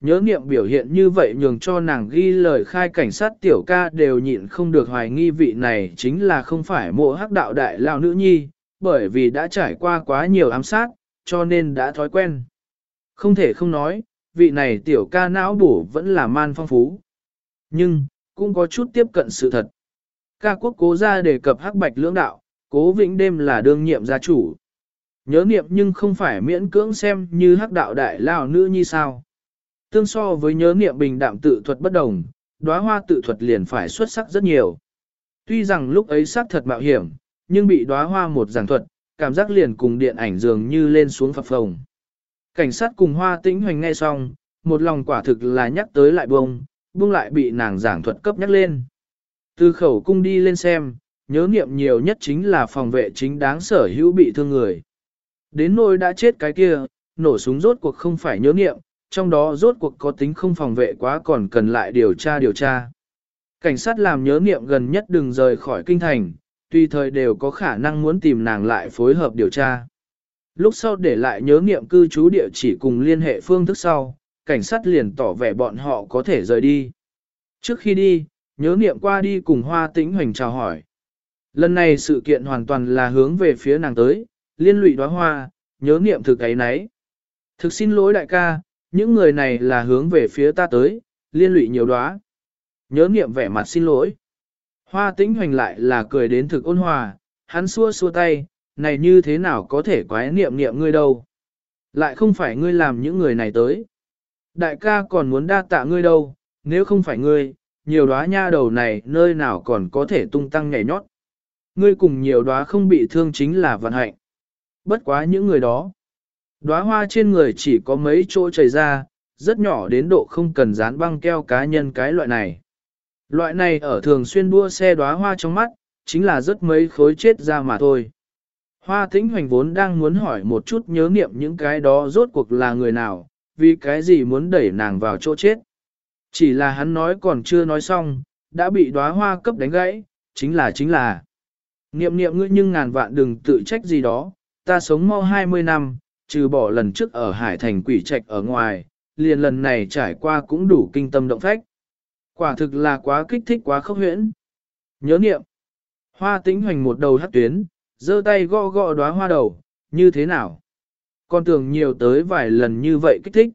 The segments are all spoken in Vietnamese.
Nhớ niệm biểu hiện như vậy nhường cho nàng ghi lời khai cảnh sát tiểu ca đều nhịn không được hoài nghi vị này chính là không phải mộ hắc đạo đại lao nữ nhi, bởi vì đã trải qua quá nhiều ám sát, cho nên đã thói quen. Không thể không nói, vị này tiểu ca não bổ vẫn là man phong phú. Nhưng, cũng có chút tiếp cận sự thật. Ca quốc cố ra đề cập hắc bạch lưỡng đạo, cố vĩnh đêm là đương nhiệm gia chủ. Nhớ niệm nhưng không phải miễn cưỡng xem như hắc đạo đại lao nữ Nhi sao. Tương so với nhớ niệm bình đạm tự thuật bất đồng, đóa hoa tự thuật liền phải xuất sắc rất nhiều. Tuy rằng lúc ấy xác thật mạo hiểm, nhưng bị đóa hoa một giảng thuật, cảm giác liền cùng điện ảnh dường như lên xuống phập phồng. Cảnh sát cùng hoa tĩnh hoành nghe xong, một lòng quả thực là nhắc tới lại bông, buông lại bị nàng giảng thuật cấp nhắc lên. Từ khẩu cung đi lên xem, nhớ niệm nhiều nhất chính là phòng vệ chính đáng sở hữu bị thương người. Đến nỗi đã chết cái kia, nổ súng rốt cuộc không phải nhớ niệm, trong đó rốt cuộc có tính không phòng vệ quá còn cần lại điều tra điều tra. Cảnh sát làm nhớ niệm gần nhất đừng rời khỏi kinh thành, tùy thời đều có khả năng muốn tìm nàng lại phối hợp điều tra. Lúc sau để lại nhớ niệm cư trú địa chỉ cùng liên hệ phương thức sau, cảnh sát liền tỏ vẻ bọn họ có thể rời đi. Trước khi đi, nhớ niệm qua đi cùng hoa tĩnh hoành chào hỏi. Lần này sự kiện hoàn toàn là hướng về phía nàng tới, liên lụy đóa hoa, nhớ niệm thực ấy nấy. Thực xin lỗi đại ca, những người này là hướng về phía ta tới, liên lụy nhiều đóa. Nhớ niệm vẻ mặt xin lỗi. Hoa tĩnh hoành lại là cười đến thực ôn hòa, hắn xua xua tay, này như thế nào có thể quái niệm niệm ngươi đâu. Lại không phải ngươi làm những người này tới. Đại ca còn muốn đa tạ ngươi đâu, nếu không phải ngươi, nhiều đóa nha đầu này nơi nào còn có thể tung tăng nhảy nhót. Ngươi cùng nhiều đóa không bị thương chính là vận hạnh. Bất quá những người đó. Đóa hoa trên người chỉ có mấy chỗ chảy ra, rất nhỏ đến độ không cần dán băng keo cá nhân cái loại này. Loại này ở thường xuyên đua xe đóa hoa trong mắt, chính là rất mấy khối chết ra mà thôi. Hoa tĩnh hoành vốn đang muốn hỏi một chút nhớ niệm những cái đó rốt cuộc là người nào, vì cái gì muốn đẩy nàng vào chỗ chết. Chỉ là hắn nói còn chưa nói xong, đã bị đóa hoa cấp đánh gãy, chính là chính là. Niệm niệm ngươi nhưng ngàn vạn đừng tự trách gì đó, ta sống mau 20 năm, trừ bỏ lần trước ở Hải Thành quỷ trạch ở ngoài, liền lần này trải qua cũng đủ kinh tâm động phách. Quả thực là quá kích thích quá khốc huyễn. Nhớ niệm. Hoa tĩnh hoành một đầu hát tuyến, giơ tay gõ gõ đóa hoa đầu, như thế nào? Con tưởng nhiều tới vài lần như vậy kích thích.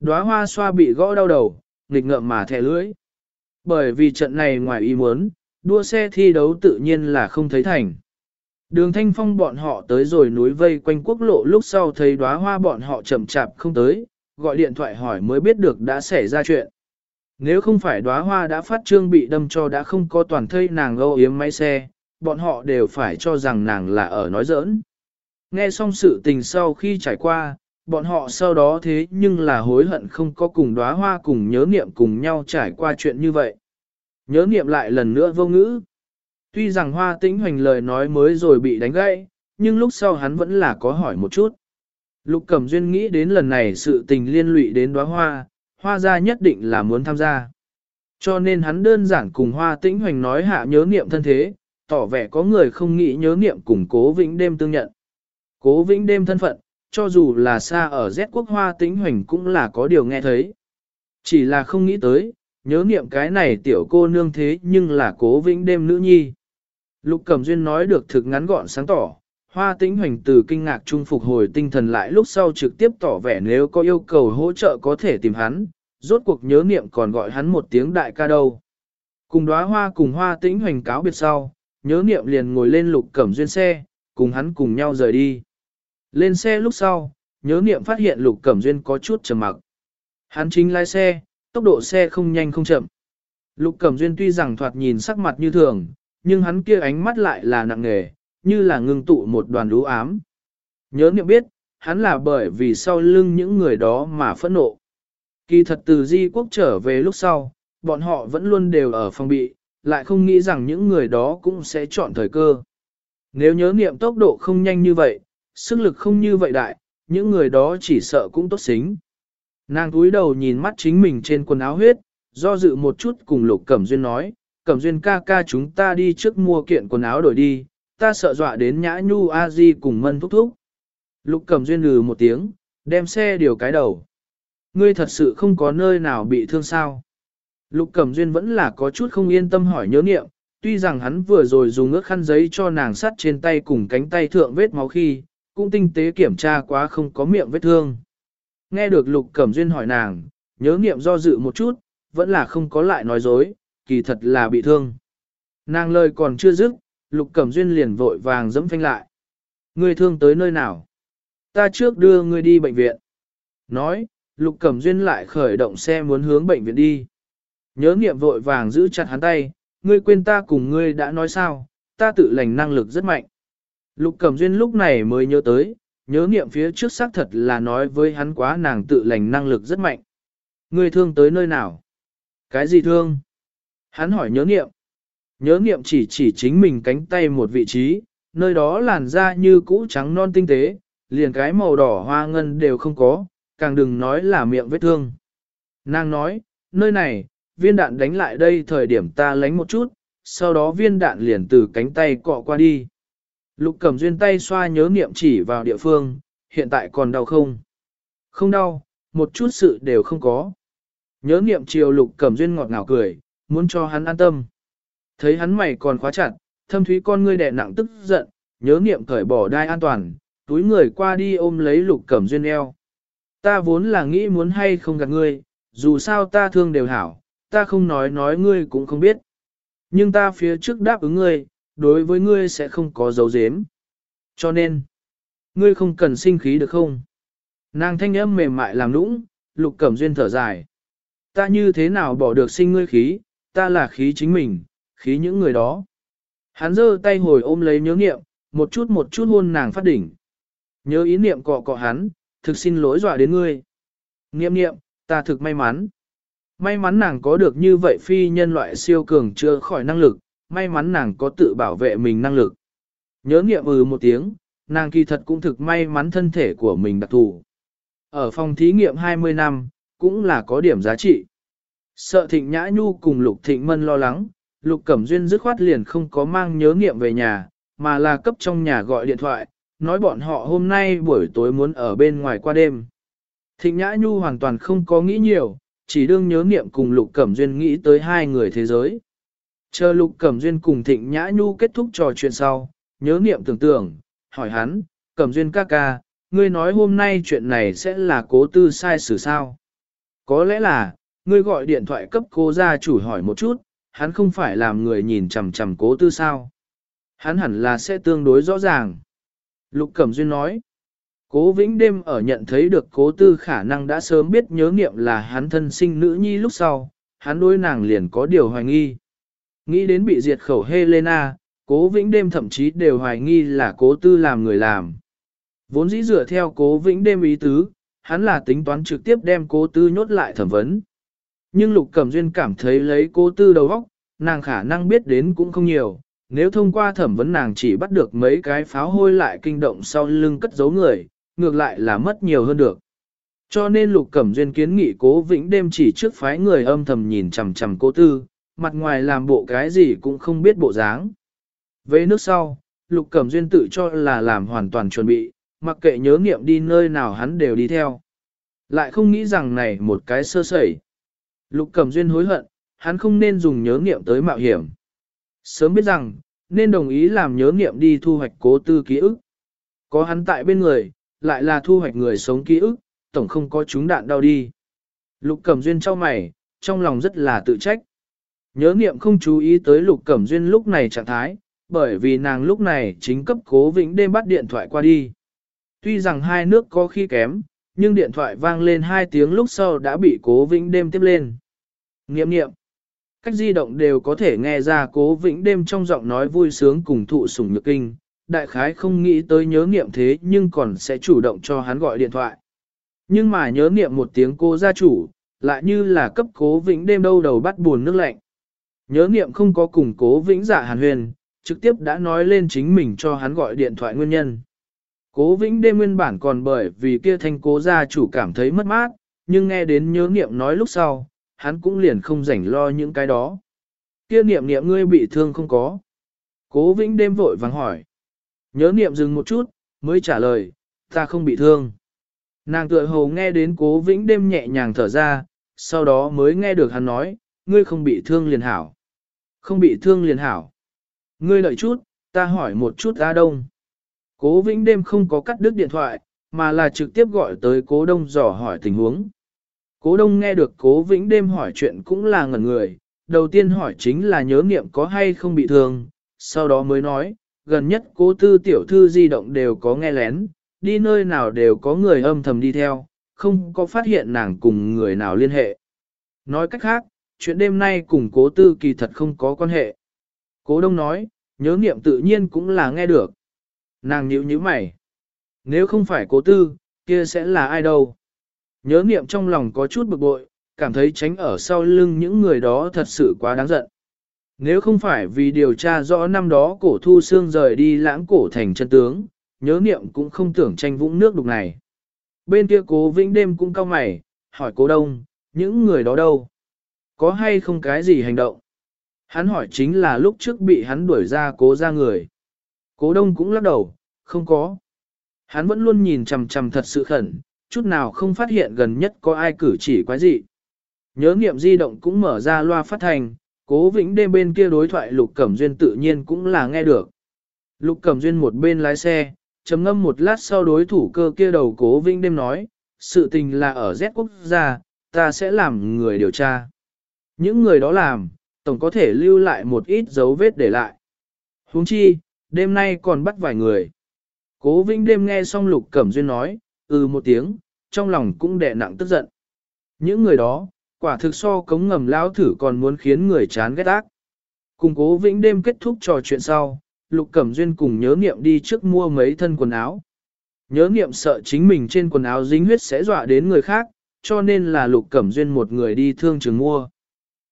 Đóa hoa xoa bị gõ đau đầu, nghịch ngợm mà thẻ lưỡi. Bởi vì trận này ngoài ý muốn, đua xe thi đấu tự nhiên là không thấy thành. Đường thanh phong bọn họ tới rồi núi vây quanh quốc lộ lúc sau thấy đóa hoa bọn họ chậm chạp không tới, gọi điện thoại hỏi mới biết được đã xảy ra chuyện. Nếu không phải đóa hoa đã phát trương bị đâm cho đã không có toàn thây nàng âu yếm máy xe, bọn họ đều phải cho rằng nàng là ở nói giỡn. Nghe xong sự tình sau khi trải qua, bọn họ sau đó thế nhưng là hối hận không có cùng đóa hoa cùng nhớ niệm cùng nhau trải qua chuyện như vậy. Nhớ niệm lại lần nữa vô ngữ. Tuy rằng hoa tĩnh hoành lời nói mới rồi bị đánh gãy, nhưng lúc sau hắn vẫn là có hỏi một chút. Lục Cẩm Duyên nghĩ đến lần này sự tình liên lụy đến đóa hoa, hoa gia nhất định là muốn tham gia. Cho nên hắn đơn giản cùng hoa tĩnh hoành nói hạ nhớ niệm thân thế, tỏ vẻ có người không nghĩ nhớ niệm cùng cố vĩnh đêm tương nhận. Cố vĩnh đêm thân phận, cho dù là xa ở Z quốc hoa tĩnh hoành cũng là có điều nghe thấy. Chỉ là không nghĩ tới, nhớ niệm cái này tiểu cô nương thế nhưng là cố vĩnh đêm nữ nhi. Lục Cẩm Duyên nói được thực ngắn gọn sáng tỏ, hoa tĩnh hoành từ kinh ngạc trung phục hồi tinh thần lại lúc sau trực tiếp tỏ vẻ nếu có yêu cầu hỗ trợ có thể tìm hắn, rốt cuộc nhớ niệm còn gọi hắn một tiếng đại ca đâu. Cùng đóa hoa cùng hoa tĩnh hoành cáo biệt sau, nhớ niệm liền ngồi lên lục cẩm duyên xe, cùng hắn cùng nhau rời đi. Lên xe lúc sau, nhớ niệm phát hiện lục cẩm duyên có chút trầm mặc. Hắn chính lái xe, tốc độ xe không nhanh không chậm. Lục cẩm duyên tuy rằng thoạt nhìn sắc mặt như thường, nhưng hắn kia ánh mắt lại là nặng nề, như là ngưng tụ một đoàn đú ám. Nhớ niệm biết, hắn là bởi vì sau lưng những người đó mà phẫn nộ. Kỳ thật từ di quốc trở về lúc sau, bọn họ vẫn luôn đều ở phòng bị, lại không nghĩ rằng những người đó cũng sẽ chọn thời cơ. Nếu nhớ niệm tốc độ không nhanh như vậy, sức lực không như vậy đại, những người đó chỉ sợ cũng tốt xính. Nàng túi đầu nhìn mắt chính mình trên quần áo huyết, do dự một chút cùng Lục Cẩm Duyên nói, Cẩm Duyên ca ca chúng ta đi trước mua kiện quần áo đổi đi, ta sợ dọa đến nhã nhu a di cùng mân thúc thúc. Lục Cẩm Duyên lừ một tiếng, đem xe điều cái đầu. Ngươi thật sự không có nơi nào bị thương sao? Lục Cẩm Duyên vẫn là có chút không yên tâm hỏi nhớ nghiệm, tuy rằng hắn vừa rồi dùng ước khăn giấy cho nàng sắt trên tay cùng cánh tay thượng vết máu khi, cũng tinh tế kiểm tra quá không có miệng vết thương. Nghe được Lục Cẩm Duyên hỏi nàng, nhớ nghiệm do dự một chút, vẫn là không có lại nói dối, kỳ thật là bị thương. Nàng lời còn chưa dứt, Lục Cẩm Duyên liền vội vàng dẫm phanh lại. Ngươi thương tới nơi nào? Ta trước đưa ngươi đi bệnh viện. Nói, Lục Cẩm Duyên lại khởi động xe muốn hướng bệnh viện đi. Nhớ nghiệm vội vàng giữ chặt hắn tay, ngươi quên ta cùng ngươi đã nói sao, ta tự lành năng lực rất mạnh. Lục Cẩm Duyên lúc này mới nhớ tới, nhớ nghiệm phía trước xác thật là nói với hắn quá nàng tự lành năng lực rất mạnh. Ngươi thương tới nơi nào? Cái gì thương? Hắn hỏi nhớ nghiệm. Nhớ nghiệm chỉ chỉ chính mình cánh tay một vị trí, nơi đó làn da như cũ trắng non tinh tế, liền cái màu đỏ hoa ngân đều không có, càng đừng nói là miệng vết thương. Nàng nói, nơi này, viên đạn đánh lại đây thời điểm ta lánh một chút, sau đó viên đạn liền từ cánh tay cọ qua đi. Lục cầm duyên tay xoa nhớ nghiệm chỉ vào địa phương, hiện tại còn đau không? Không đau, một chút sự đều không có. Nhớ nghiệm chiều lục cầm duyên ngọt ngào cười, muốn cho hắn an tâm. Thấy hắn mày còn khóa chặt, thâm thúy con ngươi đẻ nặng tức giận, nhớ nghiệm cởi bỏ đai an toàn, túi người qua đi ôm lấy lục cẩm duyên eo. Ta vốn là nghĩ muốn hay không gặp ngươi, dù sao ta thương đều hảo, ta không nói nói ngươi cũng không biết. Nhưng ta phía trước đáp ứng ngươi, đối với ngươi sẽ không có dấu dếm. Cho nên, ngươi không cần sinh khí được không? Nàng thanh âm mềm mại làm nũng, lục cẩm duyên thở dài. Ta như thế nào bỏ được sinh ngươi khí, ta là khí chính mình, khí những người đó. Hắn giơ tay hồi ôm lấy nhớ nghiệm, một chút một chút hôn nàng phát đỉnh. Nhớ ý niệm cọ cọ hắn, thực xin lỗi dọa đến ngươi. Nghiệm nghiệm, ta thực may mắn. May mắn nàng có được như vậy phi nhân loại siêu cường chưa khỏi năng lực, may mắn nàng có tự bảo vệ mình năng lực. Nhớ nghiệm ừ một tiếng, nàng kỳ thật cũng thực may mắn thân thể của mình đặc thù. Ở phòng thí nghiệm 20 năm, cũng là có điểm giá trị. Sợ thịnh nhã nhu cùng lục thịnh mân lo lắng, lục cẩm duyên dứt khoát liền không có mang nhớ nghiệm về nhà, mà là cấp trong nhà gọi điện thoại, nói bọn họ hôm nay buổi tối muốn ở bên ngoài qua đêm. Thịnh nhã nhu hoàn toàn không có nghĩ nhiều, chỉ đương nhớ nghiệm cùng lục cẩm duyên nghĩ tới hai người thế giới. Chờ lục cẩm duyên cùng thịnh nhã nhu kết thúc trò chuyện sau, nhớ nghiệm tưởng tượng, hỏi hắn, cẩm duyên ca ca, ngươi nói hôm nay chuyện này sẽ là cố tư sai xử sao? Có lẽ là, ngươi gọi điện thoại cấp cô gia chủ hỏi một chút, hắn không phải làm người nhìn chằm chằm cố tư sao. Hắn hẳn là sẽ tương đối rõ ràng. Lục Cẩm Duyên nói, cố vĩnh đêm ở nhận thấy được cố tư khả năng đã sớm biết nhớ nghiệm là hắn thân sinh nữ nhi lúc sau, hắn đối nàng liền có điều hoài nghi. Nghĩ đến bị diệt khẩu Helena, cố vĩnh đêm thậm chí đều hoài nghi là cố tư làm người làm. Vốn dĩ dựa theo cố vĩnh đêm ý tứ, hắn là tính toán trực tiếp đem cố tư nhốt lại thẩm vấn. Nhưng Lục Cẩm Duyên cảm thấy lấy cố tư đầu óc, nàng khả năng biết đến cũng không nhiều, nếu thông qua thẩm vấn nàng chỉ bắt được mấy cái pháo hôi lại kinh động sau lưng cất giấu người, ngược lại là mất nhiều hơn được. Cho nên Lục Cẩm Duyên kiến nghị cố vĩnh đêm chỉ trước phái người âm thầm nhìn chằm chằm cố tư, mặt ngoài làm bộ cái gì cũng không biết bộ dáng. Về nước sau, Lục Cẩm Duyên tự cho là làm hoàn toàn chuẩn bị, mặc kệ nhớ nghiệm đi nơi nào hắn đều đi theo. Lại không nghĩ rằng này một cái sơ sẩy. Lục Cẩm Duyên hối hận, hắn không nên dùng nhớ nghiệm tới mạo hiểm. Sớm biết rằng, nên đồng ý làm nhớ nghiệm đi thu hoạch cố tư ký ức. Có hắn tại bên người, lại là thu hoạch người sống ký ức, tổng không có chúng đạn đau đi. Lục Cẩm Duyên trao mày, trong lòng rất là tự trách. Nhớ nghiệm không chú ý tới Lục Cẩm Duyên lúc này trạng thái, bởi vì nàng lúc này chính cấp cố vĩnh đêm bắt điện thoại qua đi. Tuy rằng hai nước có khi kém, nhưng điện thoại vang lên hai tiếng lúc sau đã bị cố vĩnh đêm tiếp lên. Nghiệm nghiệm. Cách di động đều có thể nghe ra cố vĩnh đêm trong giọng nói vui sướng cùng thụ sủng nhược kinh. Đại khái không nghĩ tới nhớ nghiệm thế nhưng còn sẽ chủ động cho hắn gọi điện thoại. Nhưng mà nhớ nghiệm một tiếng cô gia chủ, lại như là cấp cố vĩnh đêm đâu đầu bắt buồn nước lạnh. Nhớ nghiệm không có cùng cố vĩnh giả hàn huyền, trực tiếp đã nói lên chính mình cho hắn gọi điện thoại nguyên nhân. Cố vĩnh đêm nguyên bản còn bởi vì kia thanh cố gia chủ cảm thấy mất mát, nhưng nghe đến nhớ nghiệm nói lúc sau, hắn cũng liền không rảnh lo những cái đó. Kia niệm niệm ngươi bị thương không có. Cố vĩnh đêm vội vàng hỏi. Nhớ niệm dừng một chút, mới trả lời, ta không bị thương. Nàng tựa hồ nghe đến cố vĩnh đêm nhẹ nhàng thở ra, sau đó mới nghe được hắn nói, ngươi không bị thương liền hảo. Không bị thương liền hảo. Ngươi đợi chút, ta hỏi một chút A Đông. Cố vĩnh đêm không có cắt đứt điện thoại, mà là trực tiếp gọi tới cố đông dò hỏi tình huống. Cố đông nghe được cố vĩnh đêm hỏi chuyện cũng là ngẩn người, đầu tiên hỏi chính là nhớ niệm có hay không bị thương, sau đó mới nói, gần nhất cố tư tiểu thư di động đều có nghe lén, đi nơi nào đều có người âm thầm đi theo, không có phát hiện nàng cùng người nào liên hệ. Nói cách khác, chuyện đêm nay cùng cố tư kỳ thật không có quan hệ. Cố đông nói, nhớ niệm tự nhiên cũng là nghe được. Nàng nhíu nhíu mày. Nếu không phải cố tư, kia sẽ là ai đâu? Nhớ niệm trong lòng có chút bực bội, cảm thấy tránh ở sau lưng những người đó thật sự quá đáng giận. Nếu không phải vì điều tra rõ năm đó cổ thu xương rời đi lãng cổ thành chân tướng, nhớ niệm cũng không tưởng tranh vũng nước đục này. Bên kia cố vĩnh đêm cũng cao mày, hỏi cố đông, những người đó đâu? Có hay không cái gì hành động? Hắn hỏi chính là lúc trước bị hắn đuổi ra cố ra người. Cố đông cũng lắc đầu, không có. Hắn vẫn luôn nhìn chằm chằm thật sự khẩn, chút nào không phát hiện gần nhất có ai cử chỉ quái gì. Nhớ nghiệm di động cũng mở ra loa phát thành, cố vĩnh đêm bên kia đối thoại Lục Cẩm Duyên tự nhiên cũng là nghe được. Lục Cẩm Duyên một bên lái xe, trầm ngâm một lát sau đối thủ cơ kia đầu cố vĩnh đêm nói, sự tình là ở Z quốc gia, ta sẽ làm người điều tra. Những người đó làm, tổng có thể lưu lại một ít dấu vết để lại. huống chi, đêm nay còn bắt vài người. Cố Vĩnh đêm nghe xong Lục Cẩm Duyên nói, ừ một tiếng, trong lòng cũng đè nặng tức giận. Những người đó, quả thực so cống ngầm lao thử còn muốn khiến người chán ghét ác. Cùng Cố Vĩnh đêm kết thúc trò chuyện sau, Lục Cẩm Duyên cùng nhớ nghiệm đi trước mua mấy thân quần áo. Nhớ nghiệm sợ chính mình trên quần áo dính huyết sẽ dọa đến người khác, cho nên là Lục Cẩm Duyên một người đi thương trường mua.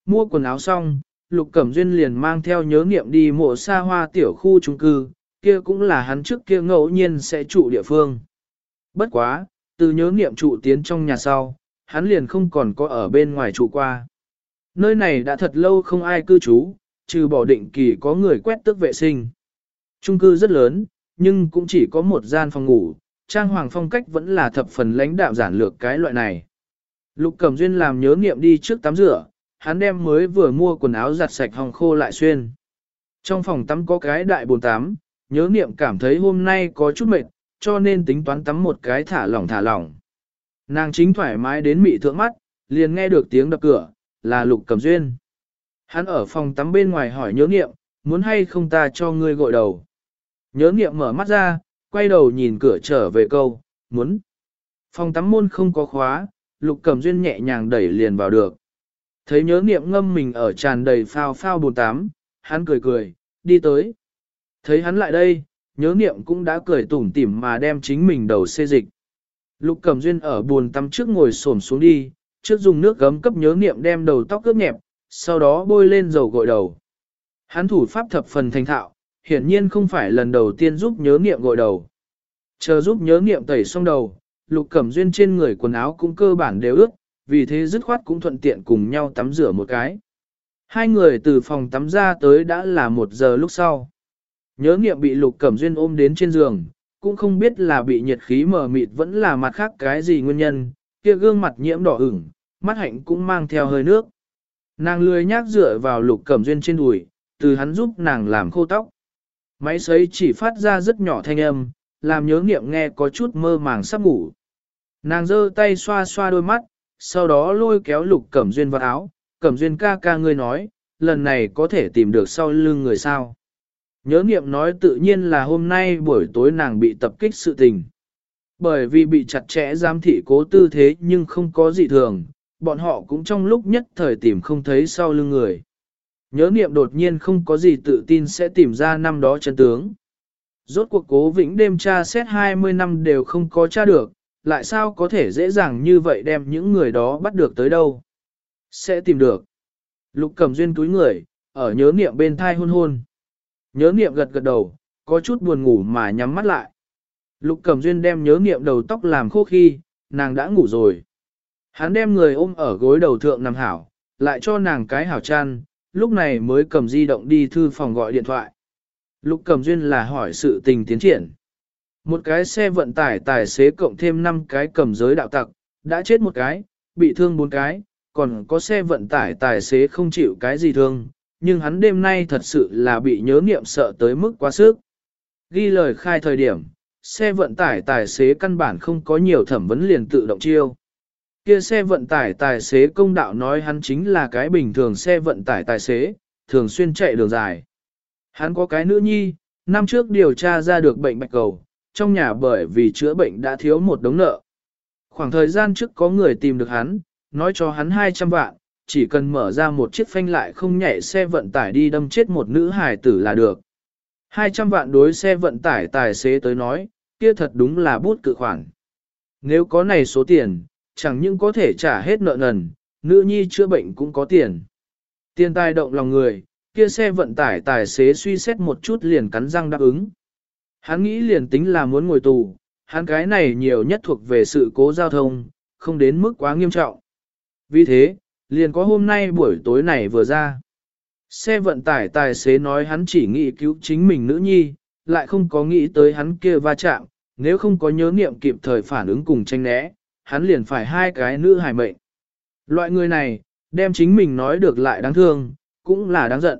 Mua quần áo xong, Lục Cẩm Duyên liền mang theo nhớ nghiệm đi mộ xa hoa tiểu khu trung cư, kia cũng là hắn trước kia ngẫu nhiên sẽ trụ địa phương. Bất quá, từ nhớ nghiệm trụ tiến trong nhà sau, hắn liền không còn có ở bên ngoài trụ qua. Nơi này đã thật lâu không ai cư trú, trừ bỏ định kỳ có người quét tước vệ sinh. Trung cư rất lớn, nhưng cũng chỉ có một gian phòng ngủ, trang hoàng phong cách vẫn là thập phần lãnh đạm giản lược cái loại này. Lục Cẩm Duyên làm nhớ nghiệm đi trước tắm rửa, hắn đem mới vừa mua quần áo giặt sạch hong khô lại xuyên. Trong phòng tắm có cái đại bồn tắm, nhớ niệm cảm thấy hôm nay có chút mệt, cho nên tính toán tắm một cái thả lỏng thả lỏng. Nàng chính thoải mái đến mị thượng mắt, liền nghe được tiếng đập cửa, là lục cầm duyên. Hắn ở phòng tắm bên ngoài hỏi nhớ niệm, muốn hay không ta cho ngươi gội đầu. Nhớ niệm mở mắt ra, quay đầu nhìn cửa trở về câu, muốn. Phòng tắm môn không có khóa, lục cầm duyên nhẹ nhàng đẩy liền vào được. Thấy nhớ niệm ngâm mình ở tràn đầy phao phao bồn tắm, hắn cười cười, đi tới. Thấy hắn lại đây, nhớ niệm cũng đã cười tủm tỉm mà đem chính mình đầu xê dịch. Lục Cẩm Duyên ở buồn tắm trước ngồi xổm xuống đi, trước dùng nước gấm cấp nhớ niệm đem đầu tóc cướp nhẹp, sau đó bôi lên dầu gội đầu. Hắn thủ pháp thập phần thành thạo, hiển nhiên không phải lần đầu tiên giúp nhớ niệm gội đầu. Chờ giúp nhớ niệm tẩy xong đầu, Lục Cẩm Duyên trên người quần áo cũng cơ bản đều ướt, vì thế dứt khoát cũng thuận tiện cùng nhau tắm rửa một cái. Hai người từ phòng tắm ra tới đã là một giờ lúc sau. Nhớ nghiệm bị Lục Cẩm Duyên ôm đến trên giường, cũng không biết là bị nhiệt khí mờ mịt vẫn là mặt khác cái gì nguyên nhân, kia gương mặt nhiễm đỏ ửng, mắt hạnh cũng mang theo hơi nước. Nàng lười nhác dựa vào Lục Cẩm Duyên trên đùi, từ hắn giúp nàng làm khô tóc. Máy sấy chỉ phát ra rất nhỏ thanh âm, làm nhớ nghiệm nghe có chút mơ màng sắp ngủ. Nàng giơ tay xoa xoa đôi mắt, sau đó lôi kéo Lục Cẩm Duyên vào áo, Cẩm Duyên ca ca ngươi nói, lần này có thể tìm được sau lưng người sao. Nhớ nghiệm nói tự nhiên là hôm nay buổi tối nàng bị tập kích sự tình. Bởi vì bị chặt chẽ giám thị cố tư thế nhưng không có gì thường, bọn họ cũng trong lúc nhất thời tìm không thấy sau lưng người. Nhớ nghiệm đột nhiên không có gì tự tin sẽ tìm ra năm đó chân tướng. Rốt cuộc cố vĩnh đêm tra xét 20 năm đều không có tra được, lại sao có thể dễ dàng như vậy đem những người đó bắt được tới đâu. Sẽ tìm được. Lục cầm duyên túi người, ở nhớ nghiệm bên thai hôn hôn. Nhớ niệm gật gật đầu, có chút buồn ngủ mà nhắm mắt lại. Lục Cẩm Duyên đem nhớ niệm đầu tóc làm khô khi, nàng đã ngủ rồi. Hắn đem người ôm ở gối đầu thượng nằm hảo, lại cho nàng cái hảo chăn, lúc này mới cầm di động đi thư phòng gọi điện thoại. Lục Cẩm Duyên là hỏi sự tình tiến triển. Một cái xe vận tải tài xế cộng thêm 5 cái cầm giới đạo tặc, đã chết một cái, bị thương bốn cái, còn có xe vận tải tài xế không chịu cái gì thương, nhưng hắn đêm nay thật sự là bị nhớ niệm sợ tới mức quá sức. Ghi lời khai thời điểm, xe vận tải tài xế căn bản không có nhiều thẩm vấn liền tự động chiêu. Kia xe vận tải tài xế công đạo nói hắn chính là cái bình thường xe vận tải tài xế, thường xuyên chạy đường dài. Hắn có cái nữ nhi, năm trước điều tra ra được bệnh bạch cầu, trong nhà bởi vì chữa bệnh đã thiếu một đống nợ. Khoảng thời gian trước có người tìm được hắn, nói cho hắn 200 vạn, chỉ cần mở ra một chiếc phanh lại không nhảy xe vận tải đi đâm chết một nữ hài tử là được. 200 vạn đối xe vận tải tài xế tới nói, kia thật đúng là bút cự khoản. Nếu có này số tiền, chẳng những có thể trả hết nợ nần, nữ nhi chữa bệnh cũng có tiền. Tiền tài động lòng người, kia xe vận tải tài xế suy xét một chút liền cắn răng đáp ứng. Hắn nghĩ liền tính là muốn ngồi tù, hắn cái này nhiều nhất thuộc về sự cố giao thông, không đến mức quá nghiêm trọng. Vì thế, liền có hôm nay buổi tối này vừa ra. Xe vận tải tài xế nói hắn chỉ nghĩ cứu chính mình nữ nhi, lại không có nghĩ tới hắn kia va chạm, nếu không có nhớ niệm kịp thời phản ứng cùng tranh né, hắn liền phải hai cái nữ hài mệnh. Loại người này, đem chính mình nói được lại đáng thương, cũng là đáng giận.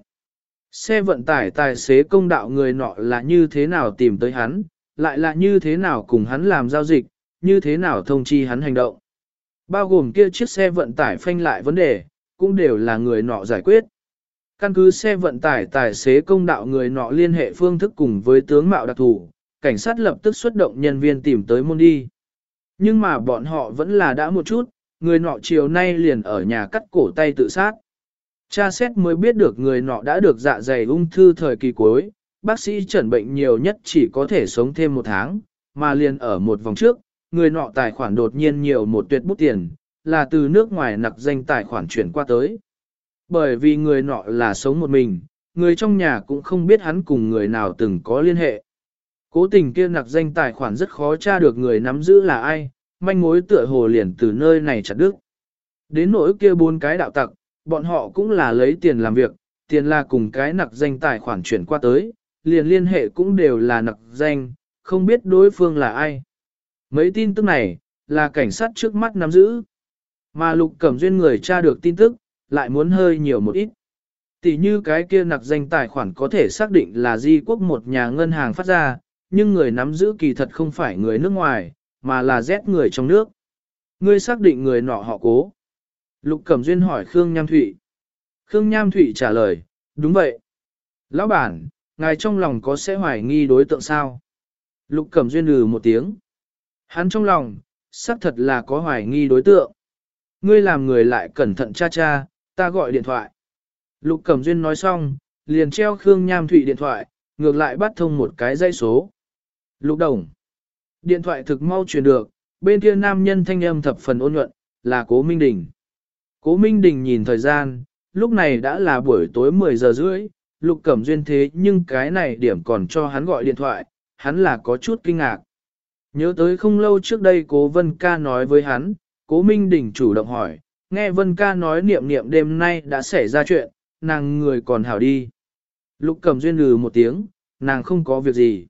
Xe vận tải tài xế công đạo người nọ là như thế nào tìm tới hắn, lại là như thế nào cùng hắn làm giao dịch, như thế nào thông chi hắn hành động. Bao gồm kia chiếc xe vận tải phanh lại vấn đề, cũng đều là người nọ giải quyết. Căn cứ xe vận tải tài xế công đạo người nọ liên hệ phương thức cùng với tướng mạo đặc thù, cảnh sát lập tức xuất động nhân viên tìm tới môn đi. Nhưng mà bọn họ vẫn là đã một chút, người nọ chiều nay liền ở nhà cắt cổ tay tự sát. Cha xét mới biết được người nọ đã được dạ dày ung thư thời kỳ cuối, bác sĩ chẩn bệnh nhiều nhất chỉ có thể sống thêm một tháng, mà liền ở một vòng trước, người nọ tài khoản đột nhiên nhiều một tuyệt bút tiền, là từ nước ngoài nặc danh tài khoản chuyển qua tới. Bởi vì người nọ là sống một mình, người trong nhà cũng không biết hắn cùng người nào từng có liên hệ. Cố tình kia nặc danh tài khoản rất khó tra được người nắm giữ là ai, manh mối tựa hồ liền từ nơi này chặt đứt. Đến nỗi kia bốn cái đạo tặc, bọn họ cũng là lấy tiền làm việc, tiền là cùng cái nặc danh tài khoản chuyển qua tới, liền liên hệ cũng đều là nặc danh, không biết đối phương là ai. Mấy tin tức này, là cảnh sát trước mắt nắm giữ. Mà lục cẩm duyên người tra được tin tức, lại muốn hơi nhiều một ít. Tỷ như cái kia nặc danh tài khoản có thể xác định là di quốc một nhà ngân hàng phát ra, nhưng người nắm giữ kỳ thật không phải người nước ngoài, mà là Z người trong nước. Ngươi xác định người nọ họ cố. Lục Cẩm Duyên hỏi Khương Nham Thụy. Khương Nham Thụy trả lời, đúng vậy. Lão bản, ngài trong lòng có sẽ hoài nghi đối tượng sao? Lục Cẩm Duyên lừ một tiếng. Hắn trong lòng, xác thật là có hoài nghi đối tượng. Ngươi làm người lại cẩn thận cha cha, ta gọi điện thoại. Lục Cẩm Duyên nói xong, liền treo Khương Nham Thụy điện thoại, ngược lại bắt thông một cái dây số. Lục Đồng. Điện thoại thực mau truyền được, bên kia nam nhân thanh âm thập phần ôn nhuận, là Cố Minh Đình. Cố Minh Đình nhìn thời gian, lúc này đã là buổi tối 10 giờ rưỡi, Lục Cẩm Duyên thế nhưng cái này điểm còn cho hắn gọi điện thoại, hắn là có chút kinh ngạc. Nhớ tới không lâu trước đây cố Vân Ca nói với hắn, cố Minh Đình chủ động hỏi, nghe Vân Ca nói niệm niệm đêm nay đã xảy ra chuyện, nàng người còn hảo đi. Lục Cẩm Duyên lừ một tiếng, nàng không có việc gì.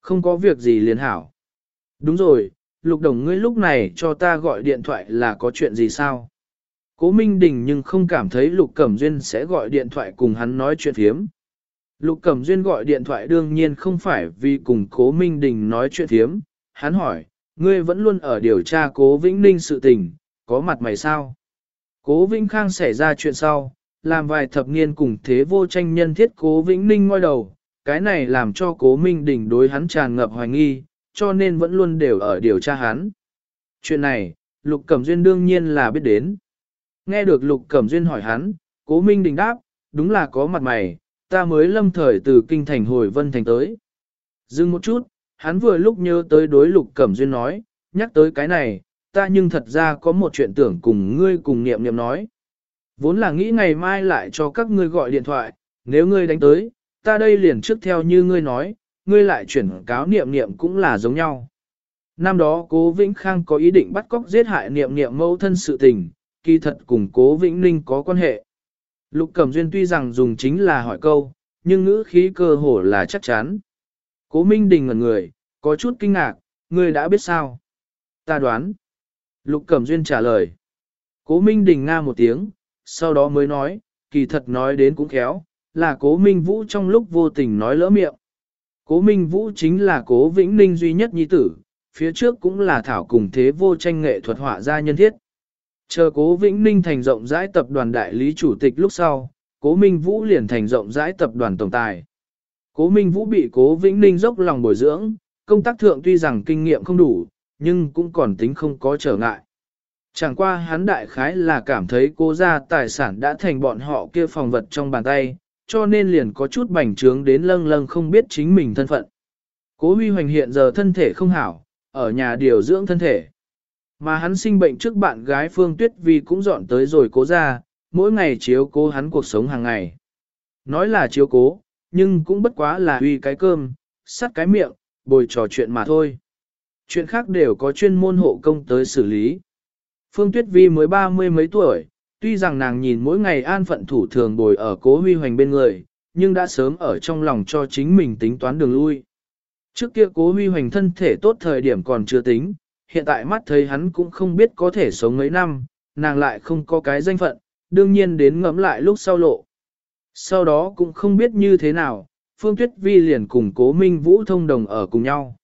Không có việc gì liền hảo. Đúng rồi, Lục Đồng ngươi lúc này cho ta gọi điện thoại là có chuyện gì sao? Cố Minh Đình nhưng không cảm thấy Lục Cẩm Duyên sẽ gọi điện thoại cùng hắn nói chuyện thiếm. Lục Cẩm Duyên gọi điện thoại đương nhiên không phải vì cùng Cố Minh Đình nói chuyện thiếm. Hắn hỏi, ngươi vẫn luôn ở điều tra Cố Vĩnh Ninh sự tình, có mặt mày sao? Cố Vĩnh Khang xảy ra chuyện sau, làm vài thập niên cùng thế vô tranh nhân thiết Cố Vĩnh Ninh ngoi đầu, cái này làm cho Cố Minh Đình đối hắn tràn ngập hoài nghi, cho nên vẫn luôn đều ở điều tra hắn. Chuyện này, Lục Cẩm Duyên đương nhiên là biết đến. Nghe được Lục Cẩm Duyên hỏi hắn, Cố Minh Đình đáp, đúng là có mặt mày, ta mới lâm thời từ kinh thành hồi vân thành tới. Dừng một chút, hắn vừa lúc nhớ tới đối Lục Cẩm Duyên nói, nhắc tới cái này, ta nhưng thật ra có một chuyện tưởng cùng ngươi cùng niệm niệm nói. Vốn là nghĩ ngày mai lại cho các ngươi gọi điện thoại, nếu ngươi đánh tới, ta đây liền trước theo như ngươi nói, ngươi lại chuyển cáo niệm niệm cũng là giống nhau. Năm đó cố Vĩnh Khang có ý định bắt cóc giết hại niệm niệm mẫu thân sự tình, kỳ thật cùng cố Vĩnh Ninh có quan hệ. Lục Cẩm Duyên tuy rằng dùng chính là hỏi câu, nhưng ngữ khí cơ hồ là chắc chắn. Cố Minh Đình ngẩn người, có chút kinh ngạc, ngươi đã biết sao? Ta đoán. Lục Cẩm Duyên trả lời. Cố Minh Đình nga một tiếng, sau đó mới nói, kỳ thật nói đến cũng khéo, là cố Minh Vũ trong lúc vô tình nói lỡ miệng. Cố Minh Vũ chính là cố Vĩnh Ninh duy nhất nhi tử, phía trước cũng là thảo cùng thế vô tranh nghệ thuật họa gia nhân thiết. Chờ cố Vĩnh Ninh thành rộng rãi tập đoàn đại lý chủ tịch lúc sau, cố Minh Vũ liền thành rộng rãi tập đoàn tổng tài. Cố Minh Vũ bị cố Vĩnh Ninh dốc lòng bồi dưỡng, công tác thượng tuy rằng kinh nghiệm không đủ, nhưng cũng còn tính không có trở ngại. Chẳng qua hắn đại khái là cảm thấy cố gia tài sản đã thành bọn họ kia phòng vật trong bàn tay, cho nên liền có chút bành trướng đến lâng lâng không biết chính mình thân phận. Cố huy hoành hiện giờ thân thể không hảo, ở nhà điều dưỡng thân thể. Mà hắn sinh bệnh trước bạn gái Phương Tuyết Vi cũng dọn tới rồi cố ra, mỗi ngày chiếu cố hắn cuộc sống hàng ngày. Nói là chiếu cố, nhưng cũng bất quá là uy cái cơm, sắt cái miệng, bồi trò chuyện mà thôi. Chuyện khác đều có chuyên môn hộ công tới xử lý. Phương Tuyết Vi mới ba mươi mấy tuổi, tuy rằng nàng nhìn mỗi ngày an phận thủ thường bồi ở cố huy hoành bên người, nhưng đã sớm ở trong lòng cho chính mình tính toán đường lui. Trước kia cố huy hoành thân thể tốt thời điểm còn chưa tính, hiện tại mắt thấy hắn cũng không biết có thể sống mấy năm, nàng lại không có cái danh phận, đương nhiên đến ngẫm lại lúc sau lộ. Sau đó cũng không biết như thế nào, Phương Tuyết Vi liền cùng cố Minh Vũ thông đồng ở cùng nhau.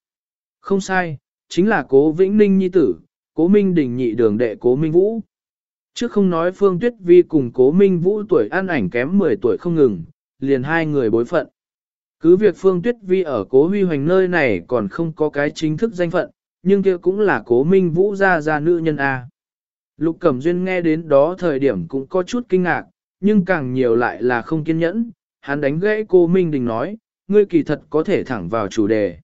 Không sai, chính là cố Vĩnh Ninh Nhi tử, cố Minh Đình nhị đường đệ cố Minh Vũ. Trước không nói Phương Tuyết Vi cùng cố Minh Vũ tuổi ăn ảnh kém 10 tuổi không ngừng, liền hai người bối phận. Cứ việc Phương Tuyết Vi ở cố huy hoành nơi này còn không có cái chính thức danh phận, nhưng kia cũng là cố Minh Vũ ra ra nữ nhân A. Lục Cẩm Duyên nghe đến đó thời điểm cũng có chút kinh ngạc, nhưng càng nhiều lại là không kiên nhẫn, hắn đánh gãy cô Minh Đình nói, ngươi kỳ thật có thể thẳng vào chủ đề.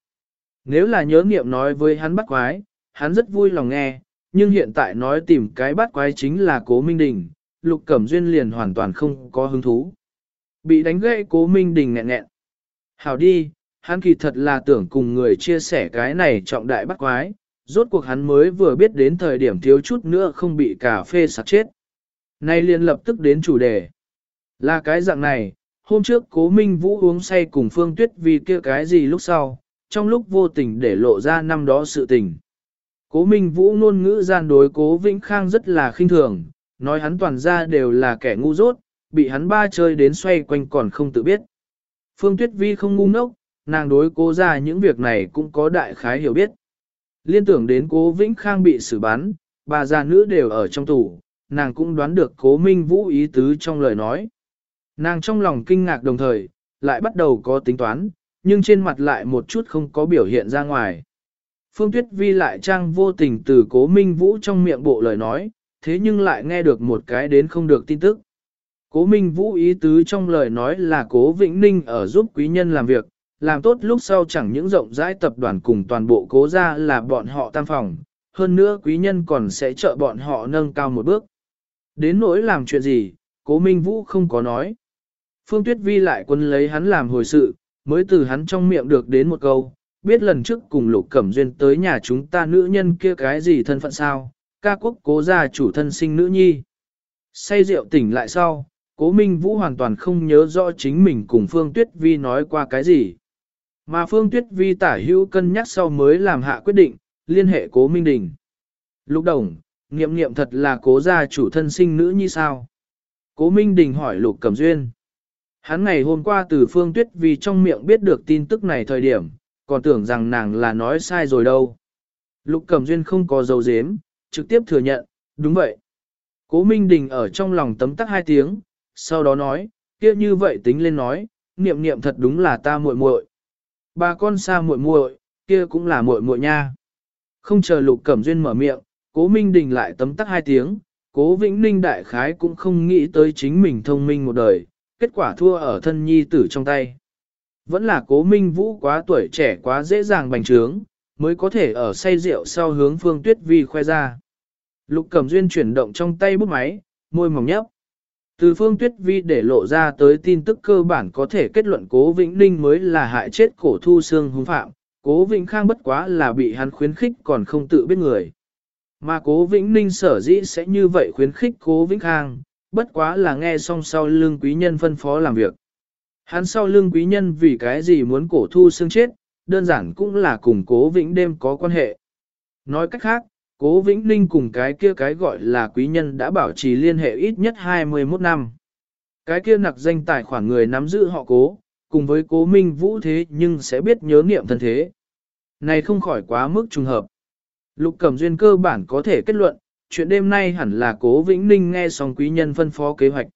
Nếu là nhớ nghiệm nói với hắn bắt quái, hắn rất vui lòng nghe, nhưng hiện tại nói tìm cái bắt quái chính là cố Minh Đình, Lục Cẩm Duyên liền hoàn toàn không có hứng thú. Bị đánh gãy cố Minh Đình nghẹn nghẹn. Hảo đi, hắn kỳ thật là tưởng cùng người chia sẻ cái này trọng đại bắt quái, rốt cuộc hắn mới vừa biết đến thời điểm thiếu chút nữa không bị cà phê sạc chết. Nay liền lập tức đến chủ đề. Là cái dạng này, hôm trước cố Minh Vũ uống say cùng Phương Tuyết vì kia cái gì lúc sau, trong lúc vô tình để lộ ra năm đó sự tình. Cố Minh Vũ ngôn ngữ gian đối cố Vĩnh Khang rất là khinh thường, nói hắn toàn ra đều là kẻ ngu dốt, bị hắn ba chơi đến xoay quanh còn không tự biết. Phương Tuyết Vi không ngu ngốc, nàng đối cố ra những việc này cũng có đại khái hiểu biết. Liên tưởng đến cố Vĩnh Khang bị xử bắn, bà già nữ đều ở trong tủ, nàng cũng đoán được cố Minh Vũ ý tứ trong lời nói. Nàng trong lòng kinh ngạc đồng thời, lại bắt đầu có tính toán, nhưng trên mặt lại một chút không có biểu hiện ra ngoài. Phương Tuyết Vi lại trang vô tình từ cố Minh Vũ trong miệng bộ lời nói, thế nhưng lại nghe được một cái đến không được tin tức. Cố Minh Vũ ý tứ trong lời nói là cố Vĩnh Ninh ở giúp quý nhân làm việc, làm tốt lúc sau chẳng những rộng rãi tập đoàn cùng toàn bộ cố ra là bọn họ tam phòng, hơn nữa quý nhân còn sẽ trợ bọn họ nâng cao một bước. Đến nỗi làm chuyện gì, cố Minh Vũ không có nói. Phương Tuyết Vi lại quân lấy hắn làm hồi sự, mới từ hắn trong miệng được đến một câu, biết lần trước cùng Lục Cẩm Duyên tới nhà chúng ta nữ nhân kia cái gì thân phận sao, ca quốc cố gia chủ thân sinh nữ nhi. Say rượu tỉnh lại sau, cố Minh Vũ hoàn toàn không nhớ rõ chính mình cùng Phương Tuyết Vi nói qua cái gì. Mà Phương Tuyết Vi tả hữu cân nhắc sau mới làm hạ quyết định, liên hệ cố Minh Đình. Lục đồng, nghiệm nghiệm thật là cố gia chủ thân sinh nữ như sao? Cố Minh Đình hỏi Lục Cẩm Duyên. Hắn ngày hôm qua từ Phương Tuyết vì trong miệng biết được tin tức này thời điểm, còn tưởng rằng nàng là nói sai rồi đâu. Lục Cẩm Duyên không có dấu dếm, trực tiếp thừa nhận, đúng vậy. Cố Minh Đình ở trong lòng tấm tắc hai tiếng, sau đó nói, kia như vậy tính lên nói, niệm niệm thật đúng là ta muội muội. Bà con xa muội muội, kia cũng là muội muội nha. Không chờ Lục Cẩm Duyên mở miệng, Cố Minh Đình lại tấm tắc hai tiếng, Cố Vĩnh Ninh đại khái cũng không nghĩ tới chính mình thông minh một đời, kết quả thua ở thân nhi tử trong tay. Vẫn là Cố Minh Vũ quá tuổi trẻ quá dễ dàng bành trướng, mới có thể ở say rượu sau hướng Phương Tuyết Vi khoe ra. Lục Cẩm Duyên chuyển động trong tay bút máy, môi mỏng nhấp. Từ phương tuyết vi để lộ ra tới tin tức cơ bản có thể kết luận cố Vĩnh Ninh mới là hại chết cổ thu xương hung phạm, cố Vĩnh Khang bất quá là bị hắn khuyến khích còn không tự biết người. Mà cố Vĩnh Ninh sở dĩ sẽ như vậy khuyến khích cố Vĩnh Khang, bất quá là nghe xong sau lưng quý nhân phân phó làm việc. Hắn sau lưng quý nhân vì cái gì muốn cổ thu xương chết, đơn giản cũng là cùng cố vĩnh đêm có quan hệ. Nói cách khác, cố vĩnh ninh cùng cái kia cái gọi là quý nhân đã bảo trì liên hệ ít nhất 21 năm. Cái kia nặc danh tài khoản người nắm giữ họ cố, cùng với cố minh vũ thế nhưng sẽ biết nhớ niệm thân thế. Này không khỏi quá mức trùng hợp. Lục Cẩm Duyên cơ bản có thể kết luận, chuyện đêm nay hẳn là cố Vĩnh Ninh nghe xong quý nhân phân phó kế hoạch.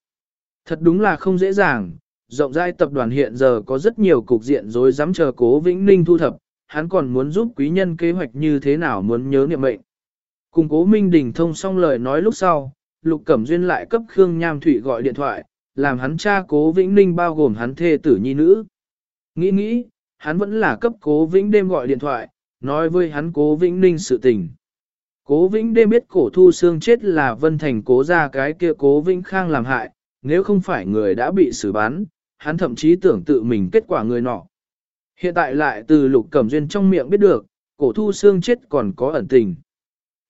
Thật đúng là không dễ dàng, rộng rãi tập đoàn hiện giờ có rất nhiều cục diện rồi dám chờ cố Vĩnh Ninh thu thập, hắn còn muốn giúp quý nhân kế hoạch như thế nào muốn nhớ niệm mệnh. Cùng cố Minh Đình thông xong lời nói lúc sau, Lục Cẩm Duyên lại cấp Khương Nham Thụy gọi điện thoại, làm hắn cha cố Vĩnh Ninh bao gồm hắn thê tử nhi nữ. Nghĩ nghĩ, hắn vẫn là cấp cố Vĩnh đêm gọi điện thoại, nói với hắn cố Vĩnh Ninh sự tình. Cố Vĩnh đêm biết cổ thu xương chết là Vân Thành cố ra cái kia cố Vĩnh Khang làm hại, nếu không phải người đã bị xử bán, hắn thậm chí tưởng tự mình kết quả người nọ. Hiện tại lại từ lục cẩm duyên trong miệng biết được, cổ thu xương chết còn có ẩn tình.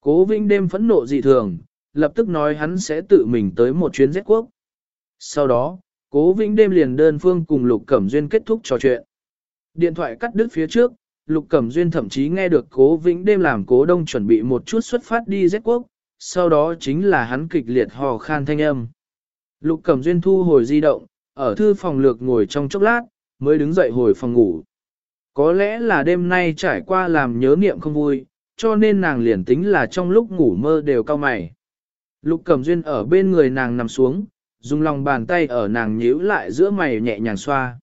Cố Vĩnh đêm phẫn nộ dị thường, lập tức nói hắn sẽ tự mình tới một chuyến giết quốc. Sau đó, Cố Vĩnh đêm liền đơn phương cùng Lục Cẩm Duyên kết thúc trò chuyện. Điện thoại cắt đứt phía trước, Lục Cẩm Duyên thậm chí nghe được Cố Vĩnh đêm làm Cố Đông chuẩn bị một chút xuất phát đi Z quốc, sau đó chính là hắn kịch liệt hò khan thanh âm. Lục Cẩm Duyên thu hồi di động, ở thư phòng lược ngồi trong chốc lát, mới đứng dậy hồi phòng ngủ. Có lẽ là đêm nay trải qua làm nhớ niệm không vui, cho nên nàng liền tính là trong lúc ngủ mơ đều cao mày. Lục Cẩm Duyên ở bên người nàng nằm xuống, dùng lòng bàn tay ở nàng nhíu lại giữa mày nhẹ nhàng xoa.